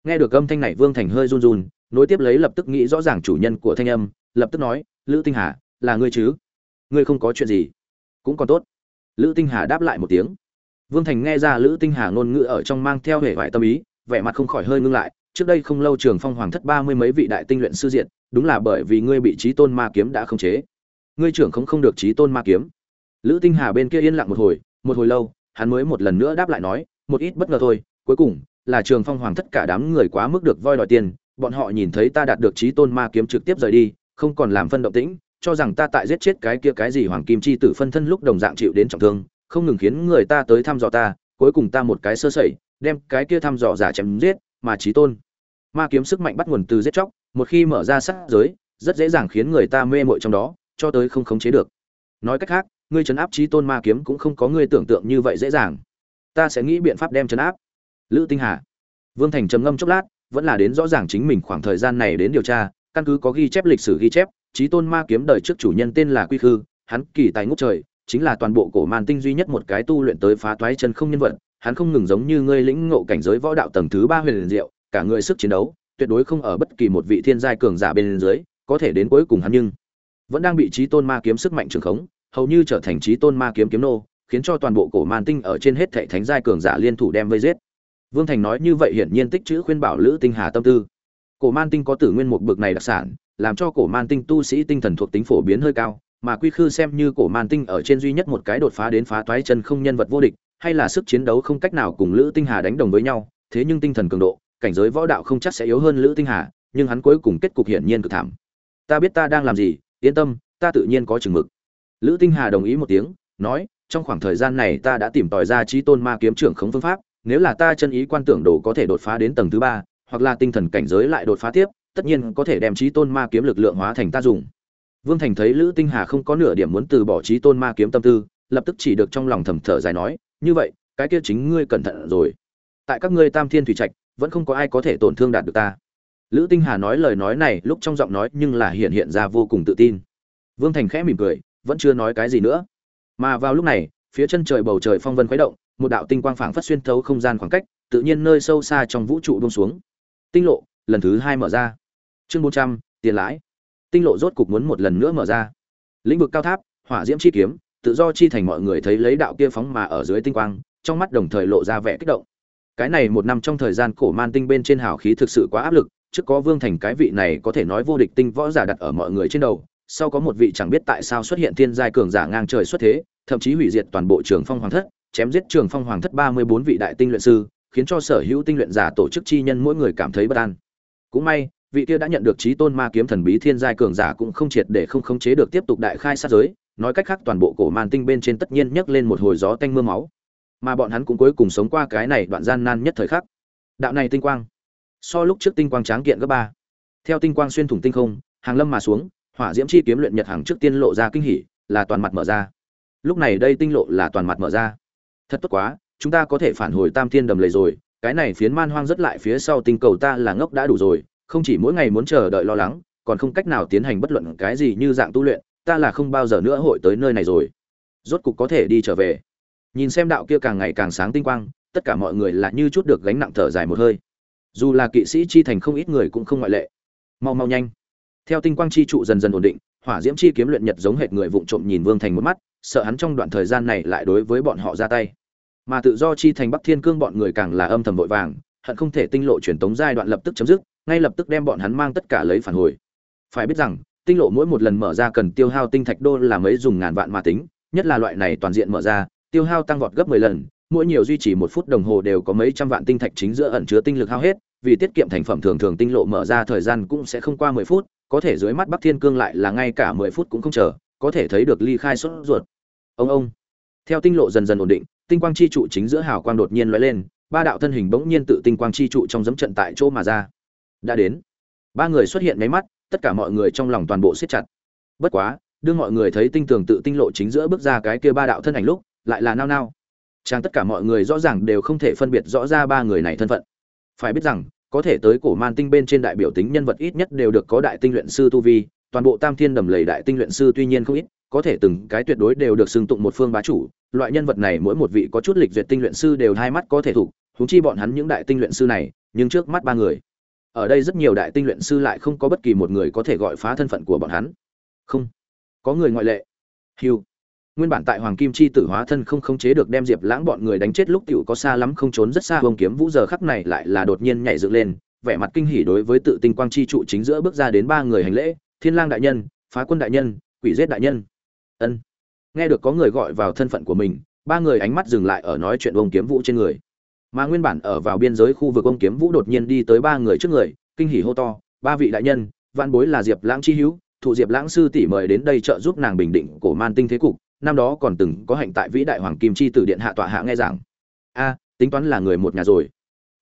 Nghe được âm thanh này, vương thành hơi run run nối tiếp lấy lập tức nghĩ rõ ràng chủ nhân của thanh âm, lập tức nói, lữ tinh hà, là ngươi chứ? Ngươi không có chuyện gì. Cũng còn tốt. Lữ tinh hà đáp lại một tiếng. Vương thành nghe ra lữ tinh hà ngôn ngữ ở trong mang theo hệ hoại tâm ý, vẻ mặt không khỏi hơi ngưng lại. Trước đây không lâu trường phong hoàng thất ba mươi mấy vị đại tinh luyện sư diện, đúng là bởi vì ngươi bị trí tôn ma kiếm đã khống chế. Ngươi trưởng không không được trí tôn ma kiếm. Lữ tinh hà bên kia yên lặng một hồi một hồi lâu, hắn mới một lần nữa đáp lại nói, một ít bất ngờ thôi, cuối cùng là trường phong hoàng thất cả đám người quá mức được voi đòi tiền bọn họ nhìn thấy ta đạt được trí tôn ma kiếm trực tiếp rời đi, không còn làm phân động tĩnh, cho rằng ta tại giết chết cái kia cái gì hoàng kim chi tử phân thân lúc đồng dạng chịu đến trọng thương, không ngừng khiến người ta tới thăm dò ta, cuối cùng ta một cái sơ sẩy, đem cái kia thăm dò giả chém giết, mà trí tôn ma kiếm sức mạnh bắt nguồn từ giết chóc, một khi mở ra sát giới, rất dễ dàng khiến người ta mê mội trong đó, cho tới không khống chế được. Nói cách khác, ngươi chấn áp trí tôn ma kiếm cũng không có ngươi tưởng tượng như vậy dễ dàng. Ta sẽ nghĩ biện pháp đem chấn áp. Lữ tinh hà. Vương thành trầm ngâm chốc lát vẫn là đến rõ ràng chính mình khoảng thời gian này đến điều tra, căn cứ có ghi chép lịch sử ghi chép trí tôn ma kiếm đời trước chủ nhân tên là quy khư, hắn kỳ tài ngút trời, chính là toàn bộ cổ màn tinh duy nhất một cái tu luyện tới phá toái chân không nhân vật, hắn không ngừng giống như ngươi lĩnh ngộ cảnh giới võ đạo tầng thứ ba huyền liền diệu, cả người sức chiến đấu, tuyệt đối không ở bất kỳ một vị thiên giai cường giả bên dưới, có thể đến cuối cùng hắn nhưng vẫn đang bị trí tôn ma kiếm sức mạnh trường khống, hầu như trở thành trí tôn ma kiếm kiếm nô, khiến cho toàn bộ cổ màn tinh ở trên hết thệ thánh giai cường giả liên thủ đem vây giết vương thành nói như vậy hiển nhiên tích chữ khuyên bảo lữ tinh hà tâm tư. Cổ man tinh có tử nguyên một bực này đặc sản, làm cho cổ man tinh tu sĩ tinh thần thuộc tính phổ biến hơi cao, mà quy khư xem như cổ man tinh ở trên duy nhất một cái đột phá đến phá toái chân không nhân vật vô địch, hay là sức chiến đấu không cách nào cùng lữ tinh hà đánh đồng với nhau, thế nhưng tinh thần cường độ, cảnh giới võ đạo không chắc sẽ yếu hơn lữ tinh hà, nhưng hắn cuối cùng kết cục hiển nhiên cực thảm. Ta biết ta đang làm gì, yên tâm, ta tự nhiên có chừng mực. Lữ tinh hà đồng ý một tiếng, nói, trong khoảng thời gian này ta đã tìm tòi ra trí tôn ma kiếm trưởng khống phương pháp nếu là ta chân ý quan tưởng đồ có thể đột phá đến tầng thứ ba, hoặc là tinh thần cảnh giới lại đột phá tiếp, tất nhiên có thể đem trí tôn ma kiếm lực lượng hóa thành ta dùng. Vương thành thấy lữ tinh hà không có nửa điểm muốn từ bỏ trí tôn ma kiếm tâm tư, lập tức chỉ được trong lòng thầm thở dài nói, như vậy, cái kia chính ngươi cẩn thận rồi. Tại các ngươi tam thiên thủy trạch, vẫn không có ai có thể tổn thương đạt được ta. Lữ tinh hà nói lời nói này, lúc trong giọng nói nhưng là hiện hiện ra vô cùng tự tin. Vương thành khẽ mỉm cười, vẫn chưa nói cái gì nữa. Mà vào lúc này, phía chân trời bầu trời phong vân khuấy động một đạo tinh quang phảng phất xuyên thấu không gian khoảng cách, tự nhiên nơi sâu xa trong vũ trụ buông xuống. Tinh lộ, lần thứ hai mở ra. Chương bốn trăm, tiền lãi. Tinh lộ rốt cục muốn một lần nữa mở ra. Lĩnh vực cao tháp, hỏa diễm chi kiếm, tự do chi thành mọi người thấy lấy đạo kia phóng mà ở dưới tinh quang, trong mắt đồng thời lộ ra vẻ kích động. Cái này một năm trong thời gian cổ man tinh bên trên hào khí thực sự quá áp lực, trước có vương thành cái vị này có thể nói vô địch tinh võ giả đặt ở mọi người trên đầu, sau có một vị chẳng biết tại sao xuất hiện thiên giai cường giả ngang trời xuất thế, thậm chí hủy diệt toàn bộ trường phong hoàng thất chém giết trường phong hoàng thất ba mươi bốn vị đại tinh luyện sư, khiến cho sở hữu tinh luyện giả tổ chức chi nhân mỗi người cảm thấy bất an. Cũng may, vị kia đã nhận được trí tôn ma kiếm thần bí thiên giai cường giả cũng không triệt để không khống chế được tiếp tục đại khai sát giới, nói cách khác toàn bộ cổ man tinh bên trên tất nhiên nhấc lên một hồi gió tanh mưa máu. Mà bọn hắn cũng cuối cùng sống qua cái này đoạn gian nan nhất thời khắc. Đạo này tinh quang, so lúc trước tinh quang tráng kiện gấp ba. Theo tinh quang xuyên thủng tinh không, hàng lâm mà xuống, hỏa diễm chi kiếm luyện nhật hàng trước tiên lộ ra kinh hỉ, là toàn mặt mở ra. Lúc này đây tinh lộ là toàn mặt mở ra thật tốt quá, chúng ta có thể phản hồi tam thiên đầm lầy rồi, cái này phiến man hoang rất lại phía sau tinh cầu ta là ngốc đã đủ rồi, không chỉ mỗi ngày muốn chờ đợi lo lắng, còn không cách nào tiến hành bất luận cái gì như dạng tu luyện, ta là không bao giờ nữa hội tới nơi này rồi. Rốt cục có thể đi trở về. Nhìn xem đạo kia càng ngày càng sáng tinh quang, tất cả mọi người là như chút được gánh nặng thở dài một hơi. Dù là kỵ sĩ chi thành không ít người cũng không ngoại lệ. Mau mau nhanh. Theo tinh quang chi trụ dần dần ổn định, hỏa diễm chi kiếm luyện nhật giống hệt người vụng trộm nhìn vương thành một mắt sợ hắn trong đoạn thời gian này lại đối với bọn họ ra tay. Mà tự do chi thành bắc thiên cương bọn người càng là âm thầm vội vàng, hận không thể tinh lộ truyền tống giai đoạn lập tức chấm dứt, ngay lập tức đem bọn hắn mang tất cả lấy phản hồi. Phải biết rằng, tinh lộ mỗi một lần mở ra cần tiêu hao tinh thạch đô là mấy dùng ngàn vạn mà tính, nhất là loại này toàn diện mở ra, tiêu hao tăng vọt gấp 10 lần, mỗi nhiều duy trì một phút đồng hồ đều có mấy trăm vạn tinh thạch chính giữa ẩn chứa tinh lực hao hết, vì tiết kiệm thành phẩm thường thường tinh lộ mở ra thời gian cũng sẽ không qua mười phút, có thể dưới mắt bắc thiên cương lại là ngay cả mười phút cũng không chờ, có thể thấy được ly khai sốt ruột ông ông. Theo tinh lộ dần dần ổn định, tinh quang chi trụ chính giữa hào quang đột nhiên lóe lên, ba đạo thân hình bỗng nhiên tự tinh quang chi trụ trong dấm trận tại chỗ mà ra. Đã đến. Ba người xuất hiện nháy mắt, tất cả mọi người trong lòng toàn bộ siết chặt. Bất quá, đương mọi người thấy tinh tường tự tinh lộ chính giữa bước ra cái kia ba đạo thân ảnh lúc, lại là nao nao. Chàng tất cả mọi người rõ ràng đều không thể phân biệt rõ ra ba người này thân phận. Phải biết rằng, có thể tới cổ man tinh bên trên đại biểu tính nhân vật ít nhất đều được có đại tinh luyện sư tu vi toàn bộ tam thiên đầm lầy đại tinh luyện sư tuy nhiên không ít, có thể từng cái tuyệt đối đều được xưng tụng một phương bá chủ, loại nhân vật này mỗi một vị có chút lịch duyệt tinh luyện sư đều hai mắt có thể thủ húng chi bọn hắn những đại tinh luyện sư này, nhưng trước mắt ba người. Ở đây rất nhiều đại tinh luyện sư lại không có bất kỳ một người có thể gọi phá thân phận của bọn hắn. Không. Có người ngoại lệ. Hiu nguyên bản tại hoàng kim chi tử hóa thân không khống chế được đem diệp lãng bọn người đánh chết lúc tiểu có xa lắm không trốn rất xa hồng kiếm vũ giờ khắc này lại là đột nhiên nhảy dựng lên, vẻ mặt kinh hỉ đối với tự tinh quang chi trụ chính giữa bước ra đến ba người hành lễ thiên lang đại nhân, phá quân đại nhân, quỷ giết đại nhân. Ân. Nghe được có người gọi vào thân phận của mình, ba người ánh mắt dừng lại ở nói chuyện ông kiếm vũ trên người. Mà nguyên bản ở vào biên giới khu vực ông kiếm vũ đột nhiên đi tới ba người trước người, kinh hỉ hô to, ba vị đại nhân văn bối là diệp lãng chi hữu, thụ diệp lãng sư tỷ mời đến đây trợ giúp nàng bình định cổ man tinh thế cục, năm đó còn từng có hạnh tại vĩ đại hoàng kim chi tử điện hạ tọa hạ nghe rằng a, tính toán là người một nhà rồi.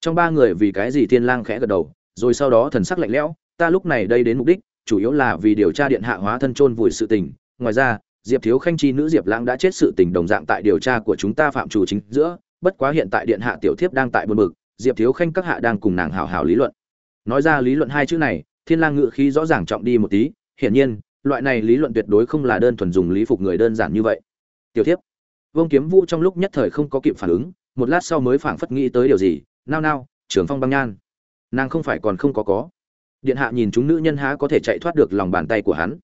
Trong ba người vì cái gì thiên lang khẽ gật đầu, rồi sau đó thần sắc lạnh lẽo, ta lúc này đây đến mục đích chủ yếu là vì điều tra điện hạ hóa thân chôn vùi sự tình. Ngoài ra, diệp thiếu khanh chi nữ diệp lãng đã chết sự tình đồng dạng tại điều tra của chúng ta phạm chủ chính giữa, bất quá hiện tại điện hạ tiểu thiếp đang tại buồn bực, diệp thiếu khanh các hạ đang cùng nàng hảo hảo lý luận. Nói ra lý luận hai chữ này, thiên lang ngự khí rõ ràng trọng đi một tí, hiển nhiên, loại này lý luận tuyệt đối không là đơn thuần dùng lý phục người đơn giản như vậy. Tiểu thiếp, vương kiếm vũ trong lúc nhất thời không có kịp phản ứng, một lát sau mới phảng phất nghĩ tới điều gì, nao nao trưởng phong băng nhan. Nàng không phải còn không có có điện hạ nhìn chúng nữ nhân há có thể chạy thoát được lòng bàn tay của hắn.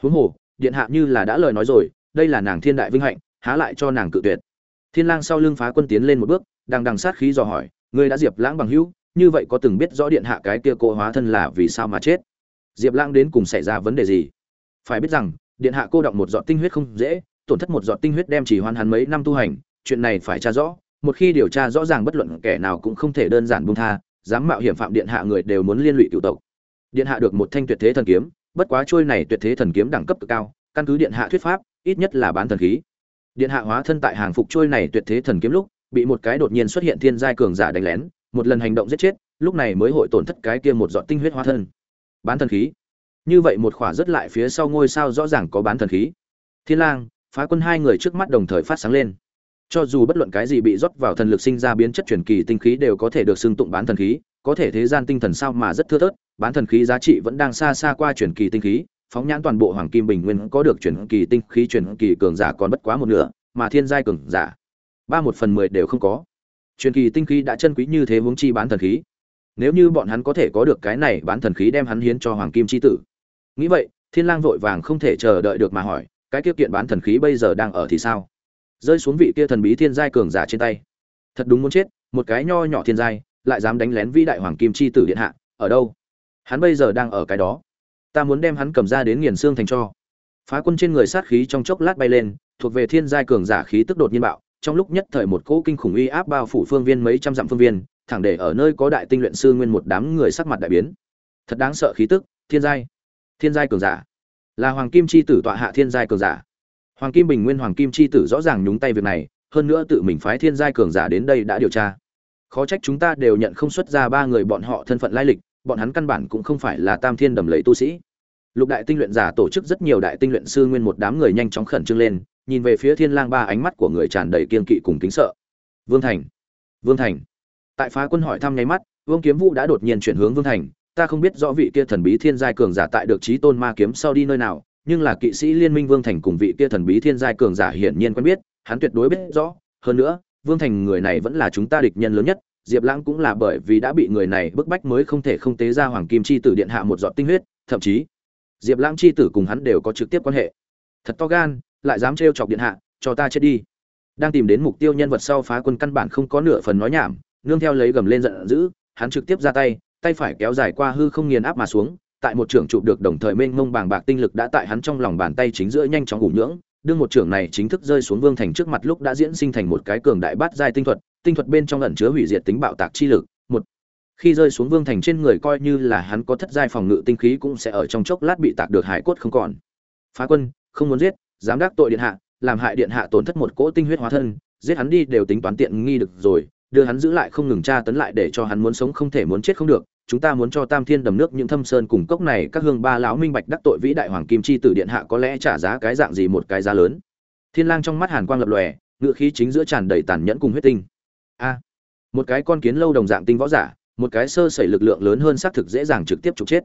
Huống hồ, điện hạ như là đã lời nói rồi, đây là nàng thiên đại vinh hạnh, há lại cho nàng cự tuyệt. Thiên lang sau lưng phá quân tiến lên một bước đang đằng sát khí dò hỏi, ngươi đã diệp lãng bằng hữu, như vậy có từng biết rõ điện hạ cái kia cô hóa thân là vì sao mà chết? Diệp lãng đến cùng xảy ra vấn đề gì? Phải biết rằng, điện hạ cô động một giọt tinh huyết không dễ, tổn thất một giọt tinh huyết đem chỉ hoàn hắn mấy năm tu hành, chuyện này phải tra rõ, một khi điều tra rõ ràng bất luận kẻ nào cũng không thể đơn giản buông tha, dám mạo hiểm phạm điện hạ người đều muốn liên lụy cựu tộc điện hạ được một thanh tuyệt thế thần kiếm, bất quá trôi này tuyệt thế thần kiếm đẳng cấp cực cao, căn cứ điện hạ thuyết pháp, ít nhất là bán thần khí. Điện hạ hóa thân tại hàng phục trôi này tuyệt thế thần kiếm lúc, bị một cái đột nhiên xuất hiện thiên giai cường giả đánh lén, một lần hành động giết chết, lúc này mới hội tổn thất cái kia một giọt tinh huyết hóa thân. Bán thần khí. Như vậy một khỏa rất lại phía sau ngôi sao rõ ràng có bán thần khí. Thiên lang, phá quân hai người trước mắt đồng thời phát sáng lên. Cho dù bất luận cái gì bị rót vào thần lực sinh ra biến chất truyền kỳ tinh khí đều có thể được xưng tụng bán thần khí, có thể thế gian tinh thần sao mà rất thưa thớt bán thần khí giá trị vẫn đang xa xa qua truyền kỳ tinh khí, phóng nhãn toàn bộ hoàng kim bình nguyên có được truyền kỳ tinh khí, truyền kỳ cường giả còn bất quá một nửa, mà thiên giai cường giả, ba một phần mười đều không có. Truyền kỳ tinh khí đã chân quý như thế huống chi bán thần khí. Nếu như bọn hắn có thể có được cái này, bán thần khí đem hắn hiến cho hoàng kim chi tử. Nghĩ vậy, thiên lang vội vàng không thể chờ đợi được mà hỏi, cái kia kiện bán thần khí bây giờ đang ở thì sao? Rơi xuống vị kia thần bí thiên giai cường giả trên tay. Thật đúng muốn chết, một cái nho nhỏ thiên giai, lại dám đánh lén vĩ đại hoàng kim chi tử điện hạ, ở đâu? Hắn bây giờ đang ở cái đó. Ta muốn đem hắn cầm ra đến nghiền xương thành cho. Phá quân trên người sát khí trong chốc lát bay lên, thuộc về thiên giai cường giả khí tức đột nhiên bạo, trong lúc nhất thời một cỗ kinh khủng uy áp bao phủ phương viên mấy trăm dặm phương viên, thẳng để ở nơi có đại tinh luyện sư nguyên một đám người sắc mặt đại biến. Thật đáng sợ khí tức, thiên giai thiên giai cường giả. Là hoàng kim chi tử tọa hạ thiên giai cường giả. Hoàng kim bình nguyên hoàng kim chi tử rõ ràng nhúng tay việc này, hơn nữa tự mình phái thiên giai cường giả đến đây đã điều tra. Khó trách chúng ta đều nhận không xuất ra ba người bọn họ thân phận lai lịch bọn hắn căn bản cũng không phải là tam thiên đầm lầy tu sĩ. Lục đại tinh luyện giả tổ chức rất nhiều đại tinh luyện sư nguyên một đám người nhanh chóng khẩn trương lên, nhìn về phía thiên lang ba ánh mắt của người tràn đầy kiên kỵ cùng kính sợ. Vương thành vương thành. Tại phá quân hỏi thăm nháy mắt, vương kiếm vũ đã đột nhiên chuyển hướng vương thành. Ta không biết rõ vị kia thần bí thiên giai cường giả tại được trí tôn ma kiếm sau đi nơi nào, nhưng là kỵ sĩ liên minh vương thành cùng vị kia thần bí thiên giai cường giả hiển nhiên quen biết, hắn tuyệt đối biết rõ. Hơn nữa, vương thành người này vẫn là chúng ta địch nhân lớn nhất diệp lãng cũng là bởi vì đã bị người này bức bách mới không thể không tế ra hoàng kim chi tử điện hạ một giọt tinh huyết, thậm chí, diệp lãng chi tử cùng hắn đều có trực tiếp quan hệ. Thật to gan, lại dám trêu chọc điện hạ, cho ta chết đi. Đang tìm đến mục tiêu nhân vật sau phá quân căn bản không có nửa phần nói nhảm, nương theo lấy gầm lên giận dữ, hắn trực tiếp ra tay tay phải kéo dài qua hư không nghiền áp mà xuống, tại một trường chụp được đồng thời mênh mông bàng bạc tinh lực đã tại hắn trong lòng bàn tay chính giữa nhanh chóng ngủ nhưỡng, đương một trưởng này chính thức rơi xuống vương thành trước mặt lúc đã diễn sinh thành một cái cường đại bát giai tinh thuật tinh thuật bên trong ẩn chứa hủy diệt tính bạo tạc chi lực. Một, khi rơi xuống vương thành trên người coi như là hắn có thất giai phòng ngự tinh khí cũng sẽ ở trong chốc lát bị tạc được hải cốt không còn. Phá quân, không muốn giết, dám đắc tội điện hạ, làm hại điện hạ tổn thất một cỗ tinh huyết hóa thân, giết hắn đi đều tính toán tiện nghi được rồi, đưa hắn giữ lại không ngừng tra tấn lại để cho hắn muốn sống không thể muốn chết không được, chúng ta muốn cho tam thiên đầm nước những thâm sơn cùng cốc này các hương ba lão minh bạch đắc tội vĩ đại hoàng kim chi tử điện hạ có lẽ trả giá cái dạng gì một cái giá lớn. Thiên lang trong mắt hàn quang lập lòe, ngựa khí chính giữa tràn đầy tàn nhẫn cùng huyết tinh a. Một cái con kiến lâu đồng dạng tinh võ giả một cái sơ sẩy lực lượng lớn hơn xác thực dễ dàng trực tiếp trục chết.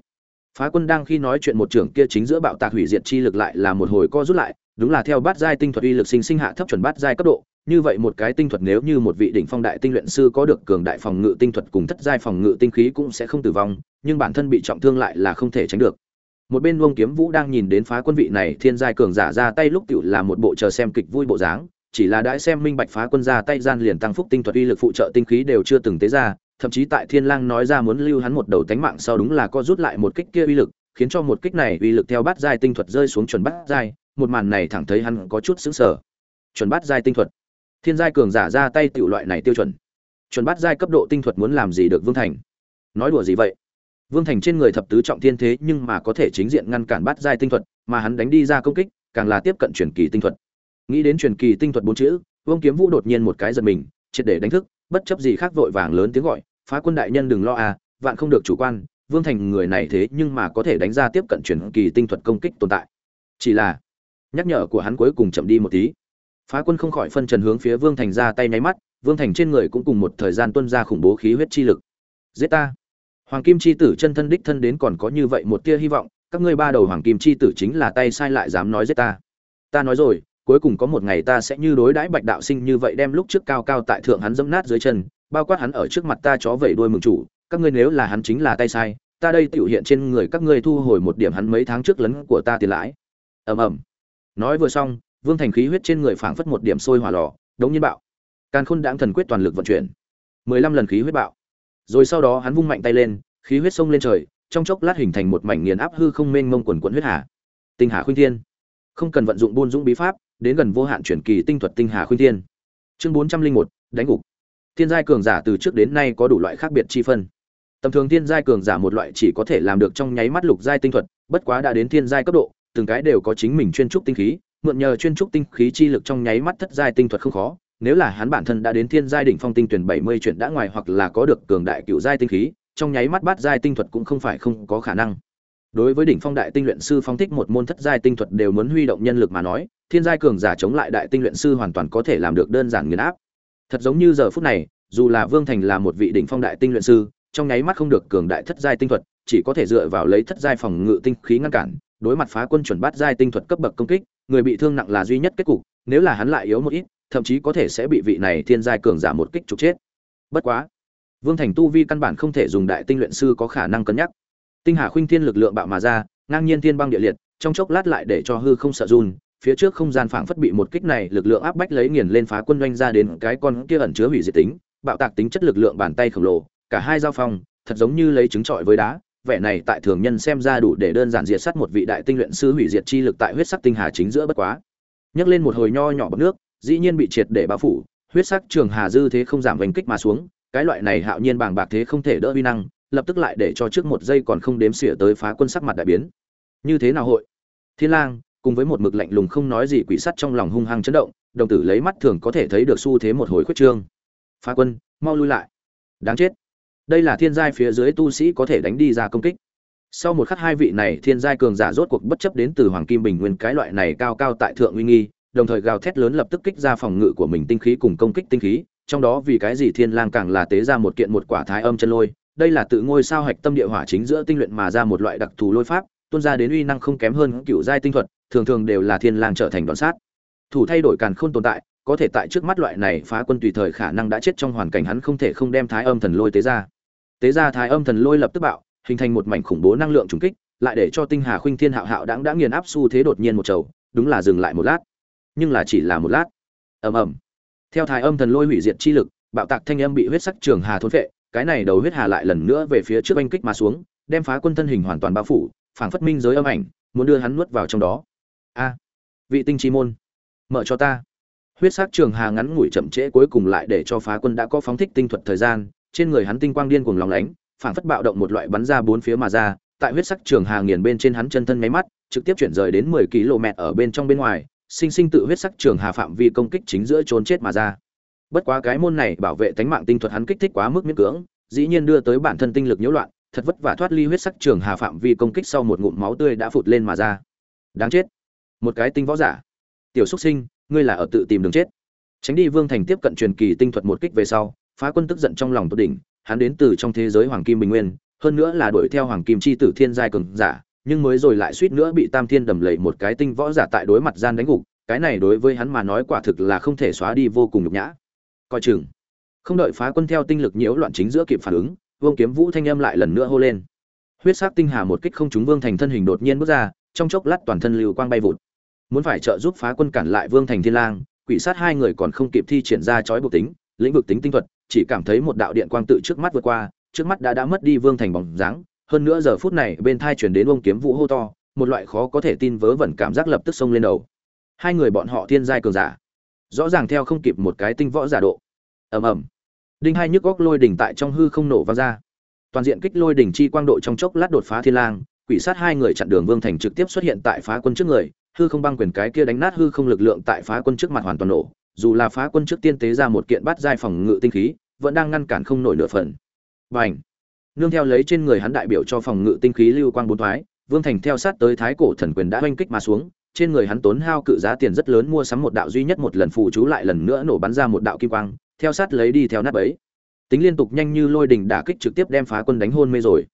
Phá quân đang khi nói chuyện một trưởng kia chính giữa bạo tạc hủy diệt chi lực lại là một hồi co rút lại đúng là theo bát giai tinh thuật uy lực sinh sinh hạ thấp chuẩn bát giai cấp độ. Như vậy một cái tinh thuật nếu như một vị đỉnh phong đại tinh luyện sư có được cường đại phòng ngự tinh thuật cùng thất giai phòng ngự tinh khí cũng sẽ không tử vong, nhưng bản thân bị trọng thương lại là không thể tránh được. Một bên Luông Kiếm Vũ đang nhìn đến phá quân vị này thiên giai cường giả ra tay lúc tiểu là một bộ chờ xem kịch vui bộ dáng, chỉ là đãi xem minh bạch phá quân ra tay gian liền tăng phúc tinh thuật uy lực phụ trợ tinh khí đều chưa từng tế ra, thậm chí tại Thiên Lang nói ra muốn lưu hắn một đầu tánh mạng sau đúng là co rút lại một kích kia uy lực, khiến cho một kích này uy lực theo bát giai tinh thuật rơi xuống chuẩn bát giai, một màn này thẳng thấy hắn có chút sững sờ. Chuẩn bát giai tinh thuật. Thiên giai cường giả ra tay tiểu loại này tiêu chuẩn. Chuẩn bát giai cấp độ tinh thuật muốn làm gì được vương thành? Nói đùa gì vậy? Vương thành trên người thập tứ trọng thiên thế nhưng mà có thể chính diện ngăn cản bát giai tinh thuật mà hắn đánh đi ra công kích càng là tiếp cận truyền kỳ tinh thuật nghĩ đến truyền kỳ tinh thuật bốn chữ, vương kiếm vũ đột nhiên một cái giật mình, triệt để đánh thức, bất chấp gì khác vội vàng lớn tiếng gọi, phá quân đại nhân đừng lo à vạn không được chủ quan, vương thành người này thế nhưng mà có thể đánh ra tiếp cận truyền kỳ tinh thuật công kích tồn tại. Chỉ là, nhắc nhở của hắn cuối cùng chậm đi một tí. Phá quân không khỏi phân trần hướng phía vương thành ra tay nháy mắt, vương thành trên người cũng cùng một thời gian tuân ra khủng bố khí huyết chi lực. Giết ta. Hoàng kim chi tử chân thân đích thân đến còn có như vậy một tia hy vọng, các ngươi ba đầu hoàng kim chi tử chính là tay sai lại dám nói giết ta. Ta nói rồi cuối cùng có một ngày ta sẽ như đối đãi bạch đạo sinh như vậy đem lúc trước cao cao tại thượng hắn dẫm nát dưới chân, bao quát hắn ở trước mặt ta chó vẩy đuôi mừng chủ, các ngươi nếu là hắn chính là tay sai, ta đây tiểu hiện trên người các ngươi thu hồi một điểm hắn mấy tháng trước lấn của ta tiền lãi. Ầm ầm. Nói vừa xong, vương thành khí huyết trên người phảng phất một điểm sôi hỏa lò, đống nhiên bạo. Càn khôn đãng thần quyết toàn lực vận chuyển. Mười lăm lần khí huyết bạo. Rồi sau đó hắn vung mạnh tay lên, khí huyết sông lên trời, trong chốc lát hình thành một mảnh nghiền áp hư không mênh mông quần quận huyết hà. Tinh hà khuyên thiên. Không cần vận dụng buôn dũng bí pháp đến gần vô hạn chuyển kỳ tinh thuật tinh hà khuyên thiên. Chương bốn trăm linh một đánh gục. Thiên giai cường giả từ trước đến nay có đủ loại khác biệt chi phân. Tầm thường thiên giai cường giả một loại chỉ có thể làm được trong nháy mắt lục giai tinh thuật bất quá đã đến thiên giai cấp độ từng cái đều có chính mình chuyên trúc tinh khí mượn nhờ chuyên trúc tinh khí chi lực trong nháy mắt thất giai tinh thuật không khó, nếu là hắn bản thân đã đến thiên giai đỉnh phong tinh tuyển 70 chuyện đã ngoài hoặc là có được cường đại cựu giai tinh khí, trong nháy mắt bát giai tinh thuật cũng không phải không có khả năng. Đối với đỉnh phong đại tinh luyện sư phong thích một môn thất giai tinh thuật đều muốn huy động nhân lực mà nói, thiên giai cường giả chống lại đại tinh luyện sư hoàn toàn có thể làm được đơn giản nghiền áp. Thật giống như giờ phút này, dù là Vương Thành là một vị đỉnh phong đại tinh luyện sư, trong nháy mắt không được cường đại thất giai tinh thuật, chỉ có thể dựa vào lấy thất giai phòng ngự tinh khí ngăn cản, đối mặt phá quân chuẩn bát giai tinh thuật cấp bậc công kích, người bị thương nặng là duy nhất kết cục, nếu là hắn lại yếu một ít, thậm chí có thể sẽ bị vị này thiên giai cường giả một kích trục chết. Bất quá, Vương Thành tu vi căn bản không thể dùng đại tinh luyện sư có khả năng cân nhắc. Tinh Hà Khuynh Thiên lực lượng bạo mà ra, ngang nhiên thiên băng địa liệt, trong chốc lát lại để cho hư không sợ run, phía trước không gian phảng phất bị một kích này lực lượng áp bách lấy nghiền lên phá quân doanh ra đến cái con kia ẩn chứa hủy diệt tính, bạo tạc tính chất lực lượng bàn tay khổng lồ, cả hai giao phong, thật giống như lấy trứng trọi với đá, vẻ này tại thường nhân xem ra đủ để đơn giản diệt sát một vị đại tinh luyện sư hủy diệt chi lực tại huyết sắc tinh hà chính giữa bất quá. Nhấc lên một hồi nho nhỏ bọt nước, dĩ nhiên bị triệt để bao phủ, huyết sắc trường hà dư thế không giảm vành kích mà xuống, cái loại này hạo nhiên bàng bạc thế không thể đỡ uy năng, lập tức lại để cho trước một giây còn không đếm xỉa tới phá quân sắc mặt đại biến. Như thế nào hội? Thiên Lang, cùng với một mực lạnh lùng không nói gì quỷ sắt trong lòng hung hăng chấn động, đồng tử lấy mắt thường có thể thấy được xu thế một hồi khuyết trương. Phá quân, mau lui lại. Đáng chết đây là thiên giai phía dưới tu sĩ có thể đánh đi ra công kích sau một khắc hai vị này thiên giai cường giả rốt cuộc bất chấp đến từ hoàng kim bình nguyên cái loại này cao cao tại thượng uy nghi đồng thời gào thét lớn lập tức kích ra phòng ngự của mình tinh khí cùng công kích tinh khí trong đó vì cái gì thiên lang càng là tế ra một kiện một quả thái âm chân lôi đây là tự ngôi sao hạch tâm địa hỏa chính giữa tinh luyện mà ra một loại đặc thù lôi pháp, tuôn ra đến uy năng không kém hơn cựu giai tinh thuật, thường thường đều là thiên lang trở thành đòn sát. Thủ thay đổi càn không tồn tại, có thể tại trước mắt loại này phá quân tùy thời khả năng đã chết trong hoàn cảnh hắn không thể không đem thái âm thần lôi tế ra. Tế ra thái âm thần lôi lập tức bạo, hình thành một mảnh khủng bố năng lượng trùng kích, lại để cho tinh hà khuynh thiên hạo hạo đãng đã nghiền áp xu thế đột nhiên một chầu, đúng là dừng lại một lát. Nhưng là chỉ là một lát. Ầm ầm. Theo thái âm thần lôi hủy diệt chi lực, bạo tạc thanh âm bị huyết sắc trường hà thôn vệ cái này đầu huyết hà lại lần nữa về phía trước oanh kích mà xuống, đem phá quân thân hình hoàn toàn bao phủ, phảng phất minh giới âm ảnh, muốn đưa hắn nuốt vào trong đó. A, vị tinh chi môn, mở cho ta. Huyết sắc trường hà ngắn ngủi chậm trễ cuối cùng lại để cho phá quân đã có phóng thích tinh thuật thời gian, trên người hắn tinh quang điên cuồng lòng lánh, phảng phất bạo động một loại bắn ra bốn phía mà ra, tại huyết sắc trường hà nghiền bên trên hắn chân thân máy mắt, trực tiếp chuyển rời đến 10 km ở bên trong bên ngoài, sinh sinh tự huyết sắc trường hà phạm vi công kích chính giữa trốn chết mà ra bất quá cái môn này bảo vệ tánh mạng tinh thuật hắn kích thích quá mức miễn cưỡng, dĩ nhiên đưa tới bản thân tinh lực nhiễu loạn, thật vất vả thoát ly huyết sắc trường hà phạm vi công kích sau một ngụm máu tươi đã phụt lên mà ra. Đáng chết. Một cái tinh võ giả. Tiểu xuất sinh, ngươi là ở tự tìm đường chết. Tránh đi vương thành tiếp cận truyền kỳ tinh thuật một kích về sau, phá quân tức giận trong lòng tốt đỉnh, hắn đến từ trong thế giới hoàng kim bình nguyên, hơn nữa là đuổi theo hoàng kim chi tử thiên giai cường giả, nhưng mới rồi lại suýt nữa bị tam thiên đầm lầy một cái tinh võ giả tại đối mặt gian đánh gục, cái này đối với hắn mà nói quả thực là không thể xóa đi vô cùng nhục nhã coi chừng. Không đợi phá quân theo tinh lực nhiễu loạn chính giữa kịp phản ứng, vương kiếm vũ thanh âm lại lần nữa hô lên. Huyết sắc tinh hà một kích không trúng vương thành thân hình đột nhiên bước ra, trong chốc lát toàn thân lưu quang bay vụt. Muốn phải trợ giúp phá quân cản lại vương thành thiên lang, quỷ sát hai người còn không kịp thi triển ra chói buộc tính, lĩnh vực tính tinh thuật, chỉ cảm thấy một đạo điện quang tự trước mắt vượt qua, trước mắt đã đã mất đi vương thành bóng dáng. Hơn nữa giờ phút này, bên thai chuyển đến ông kiếm vũ hô to, một loại khó có thể tin vớ vẩn cảm giác lập tức xông lên đầu. Hai người bọn họ thiên giai cường giả rõ ràng theo không kịp một cái tinh võ giả độ. Ầm ầm. Đinh hai nhức góc lôi đỉnh tại trong hư không nổ vang ra. Toàn diện kích lôi đỉnh chi quang độ trong chốc lát đột phá thiên lang quỷ sát hai người chặn đường vương thành trực tiếp xuất hiện tại phá quân trước người hư không băng quyền cái kia đánh nát hư không lực lượng tại phá quân trước mặt hoàn toàn nổ dù là phá quân trước tiên tế ra một kiện bắt giai phòng ngự tinh khí vẫn đang ngăn cản không nổi nửa phần. Bành. Nương theo lấy trên người hắn đại biểu cho phòng ngự tinh khí lưu quang bốn thoái, Vương Thành theo sát tới Thái cổ thần quyền đã oanh kích mà xuống, trên người hắn tốn hao cự giá tiền rất lớn mua sắm một đạo duy nhất một lần phù chú lại lần nữa nổ bắn ra một đạo kim quang, theo sát lấy đi theo nát bấy. Tính liên tục nhanh như lôi đình đả kích trực tiếp đem phá quân đánh hôn mê rồi.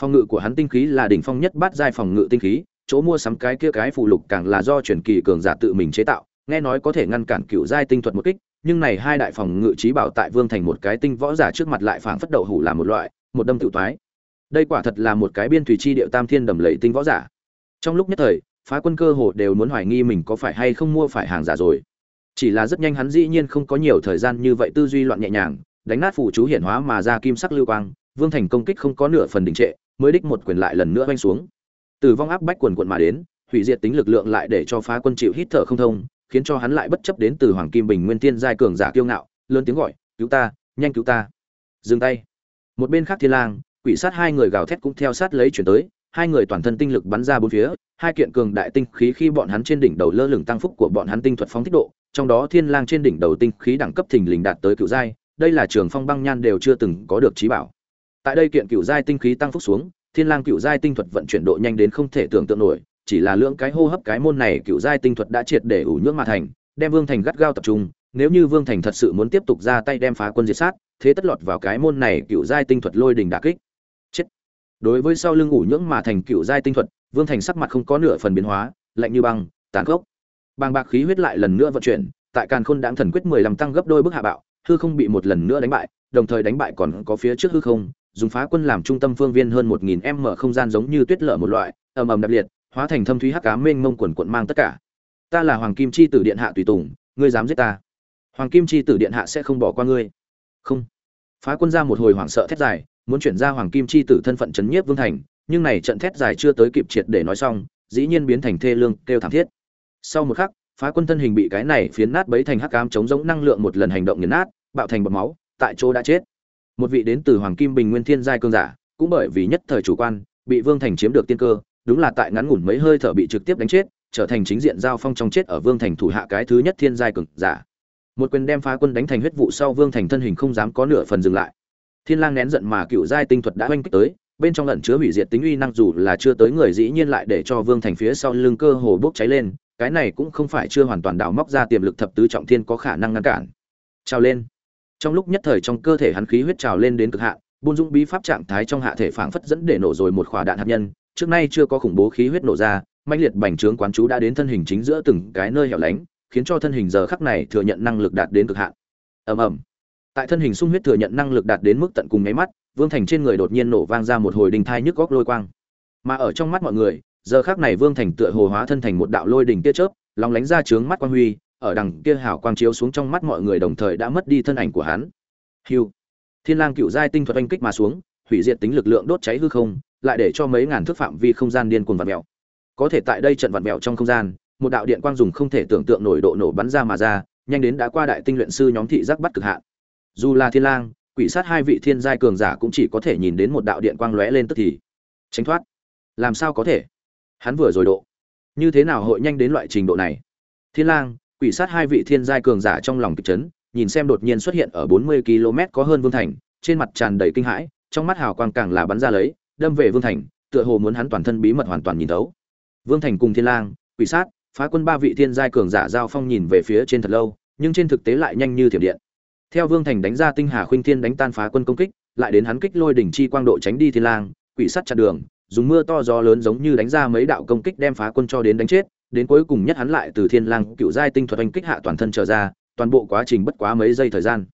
Phòng ngự của hắn tinh khí là đỉnh phong nhất bát giai phòng ngự tinh khí, chỗ mua sắm cái kia cái phù lục càng là do truyền kỳ cường giả tự mình chế tạo, nghe nói có thể ngăn cản cựu giai tinh thuật một kích, nhưng này hai đại phòng ngự trí bảo tại Vương Thành một cái tinh võ giả trước mặt lại phảng phất đậu hủ là một loại, một đâm tự toái. Đây quả thật là một cái biên thủy chi điệu tam thiên đầm lầy tinh võ giả. Trong lúc nhất thời, phá quân cơ hồ đều muốn hoài nghi mình có phải hay không mua phải hàng giả rồi. Chỉ là rất nhanh hắn dĩ nhiên không có nhiều thời gian như vậy tư duy loạn nhẹ nhàng, đánh nát phụ chú hiển hóa mà ra kim sắc lưu quang, Vương Thành công kích không có nửa phần đình trệ, mới đích một quyền lại lần nữa oanh xuống. Tử vong áp bách quần quận mà đến, hủy diệt tính lực lượng lại để cho phá quân chịu hít thở không thông, khiến cho hắn lại bất chấp đến từ hoàng kim bình nguyên tiên giai cường giả kiêu ngạo lớn tiếng gọi cứu ta nhanh cứu ta dừng tay một bên khác thiên lang quỷ sát hai người gào thét cũng theo sát lấy chuyển tới hai người toàn thân tinh lực bắn ra bốn phía hai kiện cường đại tinh khí khi bọn hắn trên đỉnh đầu lơ lửng tăng phúc của bọn hắn tinh thuật phóng thích độ trong đó thiên lang trên đỉnh đầu tinh khí đẳng cấp thình lình đạt tới cựu giai đây là trường phong băng nhan đều chưa từng có được trí bảo tại đây kiện cựu giai tinh khí tăng phúc xuống thiên lang cựu giai tinh thuật vận chuyển độ nhanh đến không thể tưởng tượng nổi chỉ là lượng cái hô hấp cái môn này cựu giai tinh thuật đã triệt để ủ nhưỡng mà thành, đem Vương Thành gắt gao tập trung, nếu như Vương Thành thật sự muốn tiếp tục ra tay đem phá quân diệt sát, thế tất lọt vào cái môn này cựu giai tinh thuật lôi đình đả kích. Đối với sau lưng ủ nhưỡng mà thành cựu giai tinh thuật, Vương Thành sắc mặt không có nửa phần biến hóa, lạnh như băng, tàn khốc. Bàng bạc khí huyết lại lần nữa vận chuyển, tại Càn Khôn Đãng Thần Quyết 15 tăng gấp đôi bức hạ bạo, hư không bị một lần nữa đánh bại, đồng thời đánh bại còn có phía trước hư không, dùng phá quân làm trung tâm phương viên hơn 1000m không gian giống như tuyết lở một loại, ầm ầm đặc liệt, hóa thành thâm thúy hắc cá mênh mông quần quận mang tất cả. Ta là hoàng kim chi tử điện hạ tùy tùng ngươi dám giết ta. Hoàng kim chi tử điện hạ sẽ không bỏ qua ngươi. Không. Phá quân ra một hồi hoảng sợ thét dài muốn chuyển ra hoàng kim chi tử thân phận chấn nhiếp vương thành nhưng này trận thét dài chưa tới kịp triệt để nói xong dĩ nhiên biến thành thê lương kêu thảm thiết sau một khắc phá quân thân hình bị cái này phiến nát bấy thành hắc ám chống giống năng lượng một lần hành động nghiền nát bạo thành bọt máu tại chỗ đã chết một vị đến từ hoàng kim bình nguyên thiên giai cương giả cũng bởi vì nhất thời chủ quan bị vương thành chiếm được tiên cơ đúng là tại ngắn ngủn mấy hơi thở bị trực tiếp đánh chết, trở thành chính diện giao phong trong chết ở Vương Thành thủ hạ cái thứ nhất thiên giai cường giả. Một quyền đem phá quân đánh thành huyết vụ sau Vương Thành thân hình không dám có nửa phần dừng lại. Thiên Lang nén giận mà cựu giai tinh thuật đã oanh kích tới, bên trong lẩn chứa hủy diệt tính uy năng dù là chưa tới người dĩ nhiên lại để cho Vương Thành phía sau lưng cơ hồ bốc cháy lên, cái này cũng không phải chưa hoàn toàn đào móc ra tiềm lực thập tứ trọng thiên có khả năng ngăn cản. Trào lên. Trong lúc nhất thời trong cơ thể hắn khí huyết trào lên đến cực hạn, buôn dũng bí pháp trạng thái trong hạ thể phảng phất dẫn để nổ rồi một quả đạn hạt nhân, trước nay chưa có khủng bố khí huyết nổ ra mãnh liệt bành trướng quán chú đã đến thân hình chính giữa từng cái nơi hẻo lánh khiến cho thân hình giờ khắc này thừa nhận năng lực đạt đến cực hạn ầm ầm tại thân hình sung huyết thừa nhận năng lực đạt đến mức tận cùng nháy mắt vương thành trên người đột nhiên nổ vang ra một hồi đình thai nhức góc lôi quang. Mà ở trong mắt mọi người giờ khắc này vương thành tựa hồ hóa thân thành một đạo lôi đình tia chớp lóng lánh ra trướng mắt quang huy ở đằng kia hào quang chiếu xuống trong mắt mọi người đồng thời đã mất đi thân ảnh của hắn. Hiu thiên lang cựu giai tinh thuật oanh kích mà xuống hủy diệt tính lực lượng đốt cháy hư không lại để cho mấy ngàn thước phạm vi không gian điên cuồng vặn mèo. Có thể tại đây trận vặn mèo trong không gian, một đạo điện quang dùng không thể tưởng tượng nổi độ nổ bắn ra mà ra nhanh đến đã qua đại tinh luyện sư nhóm thị giác bắt cực hạn dù là thiên lang, quỷ sát hai vị thiên giai cường giả cũng chỉ có thể nhìn đến một đạo điện quang lóe lên tức thì tránh thoát. Làm sao có thể? Hắn vừa rồi độ. Như thế nào hội nhanh đến loại trình độ này? Thiên lang, quỷ sát hai vị thiên giai cường giả trong lòng kịch chấn, nhìn xem đột nhiên xuất hiện ở 40 km có hơn vương thành, trên mặt tràn đầy kinh hãi, trong mắt hào quang càng là bắn ra lấy, đâm về vương thành, tựa hồ muốn hắn toàn thân bí mật hoàn toàn nhìn thấu. Vương thành cùng thiên lang, quỷ sát, phá quân ba vị thiên giai cường giả giao phong nhìn về phía trên thật lâu, nhưng trên thực tế lại nhanh như thiểm điện theo vương thành đánh ra tinh hà khuynh thiên đánh tan phá quân công kích, lại đến hắn kích lôi đỉnh chi quang độ tránh đi thiên lang, quỷ sắt chặn đường, dùng mưa to gió lớn giống như đánh ra mấy đạo công kích đem phá quân cho đến đánh chết, đến cuối cùng nhất hắn lại từ thiên lang cựu giai tinh thuật anh kích hạ toàn thân trở ra, toàn bộ quá trình bất quá mấy giây thời gian.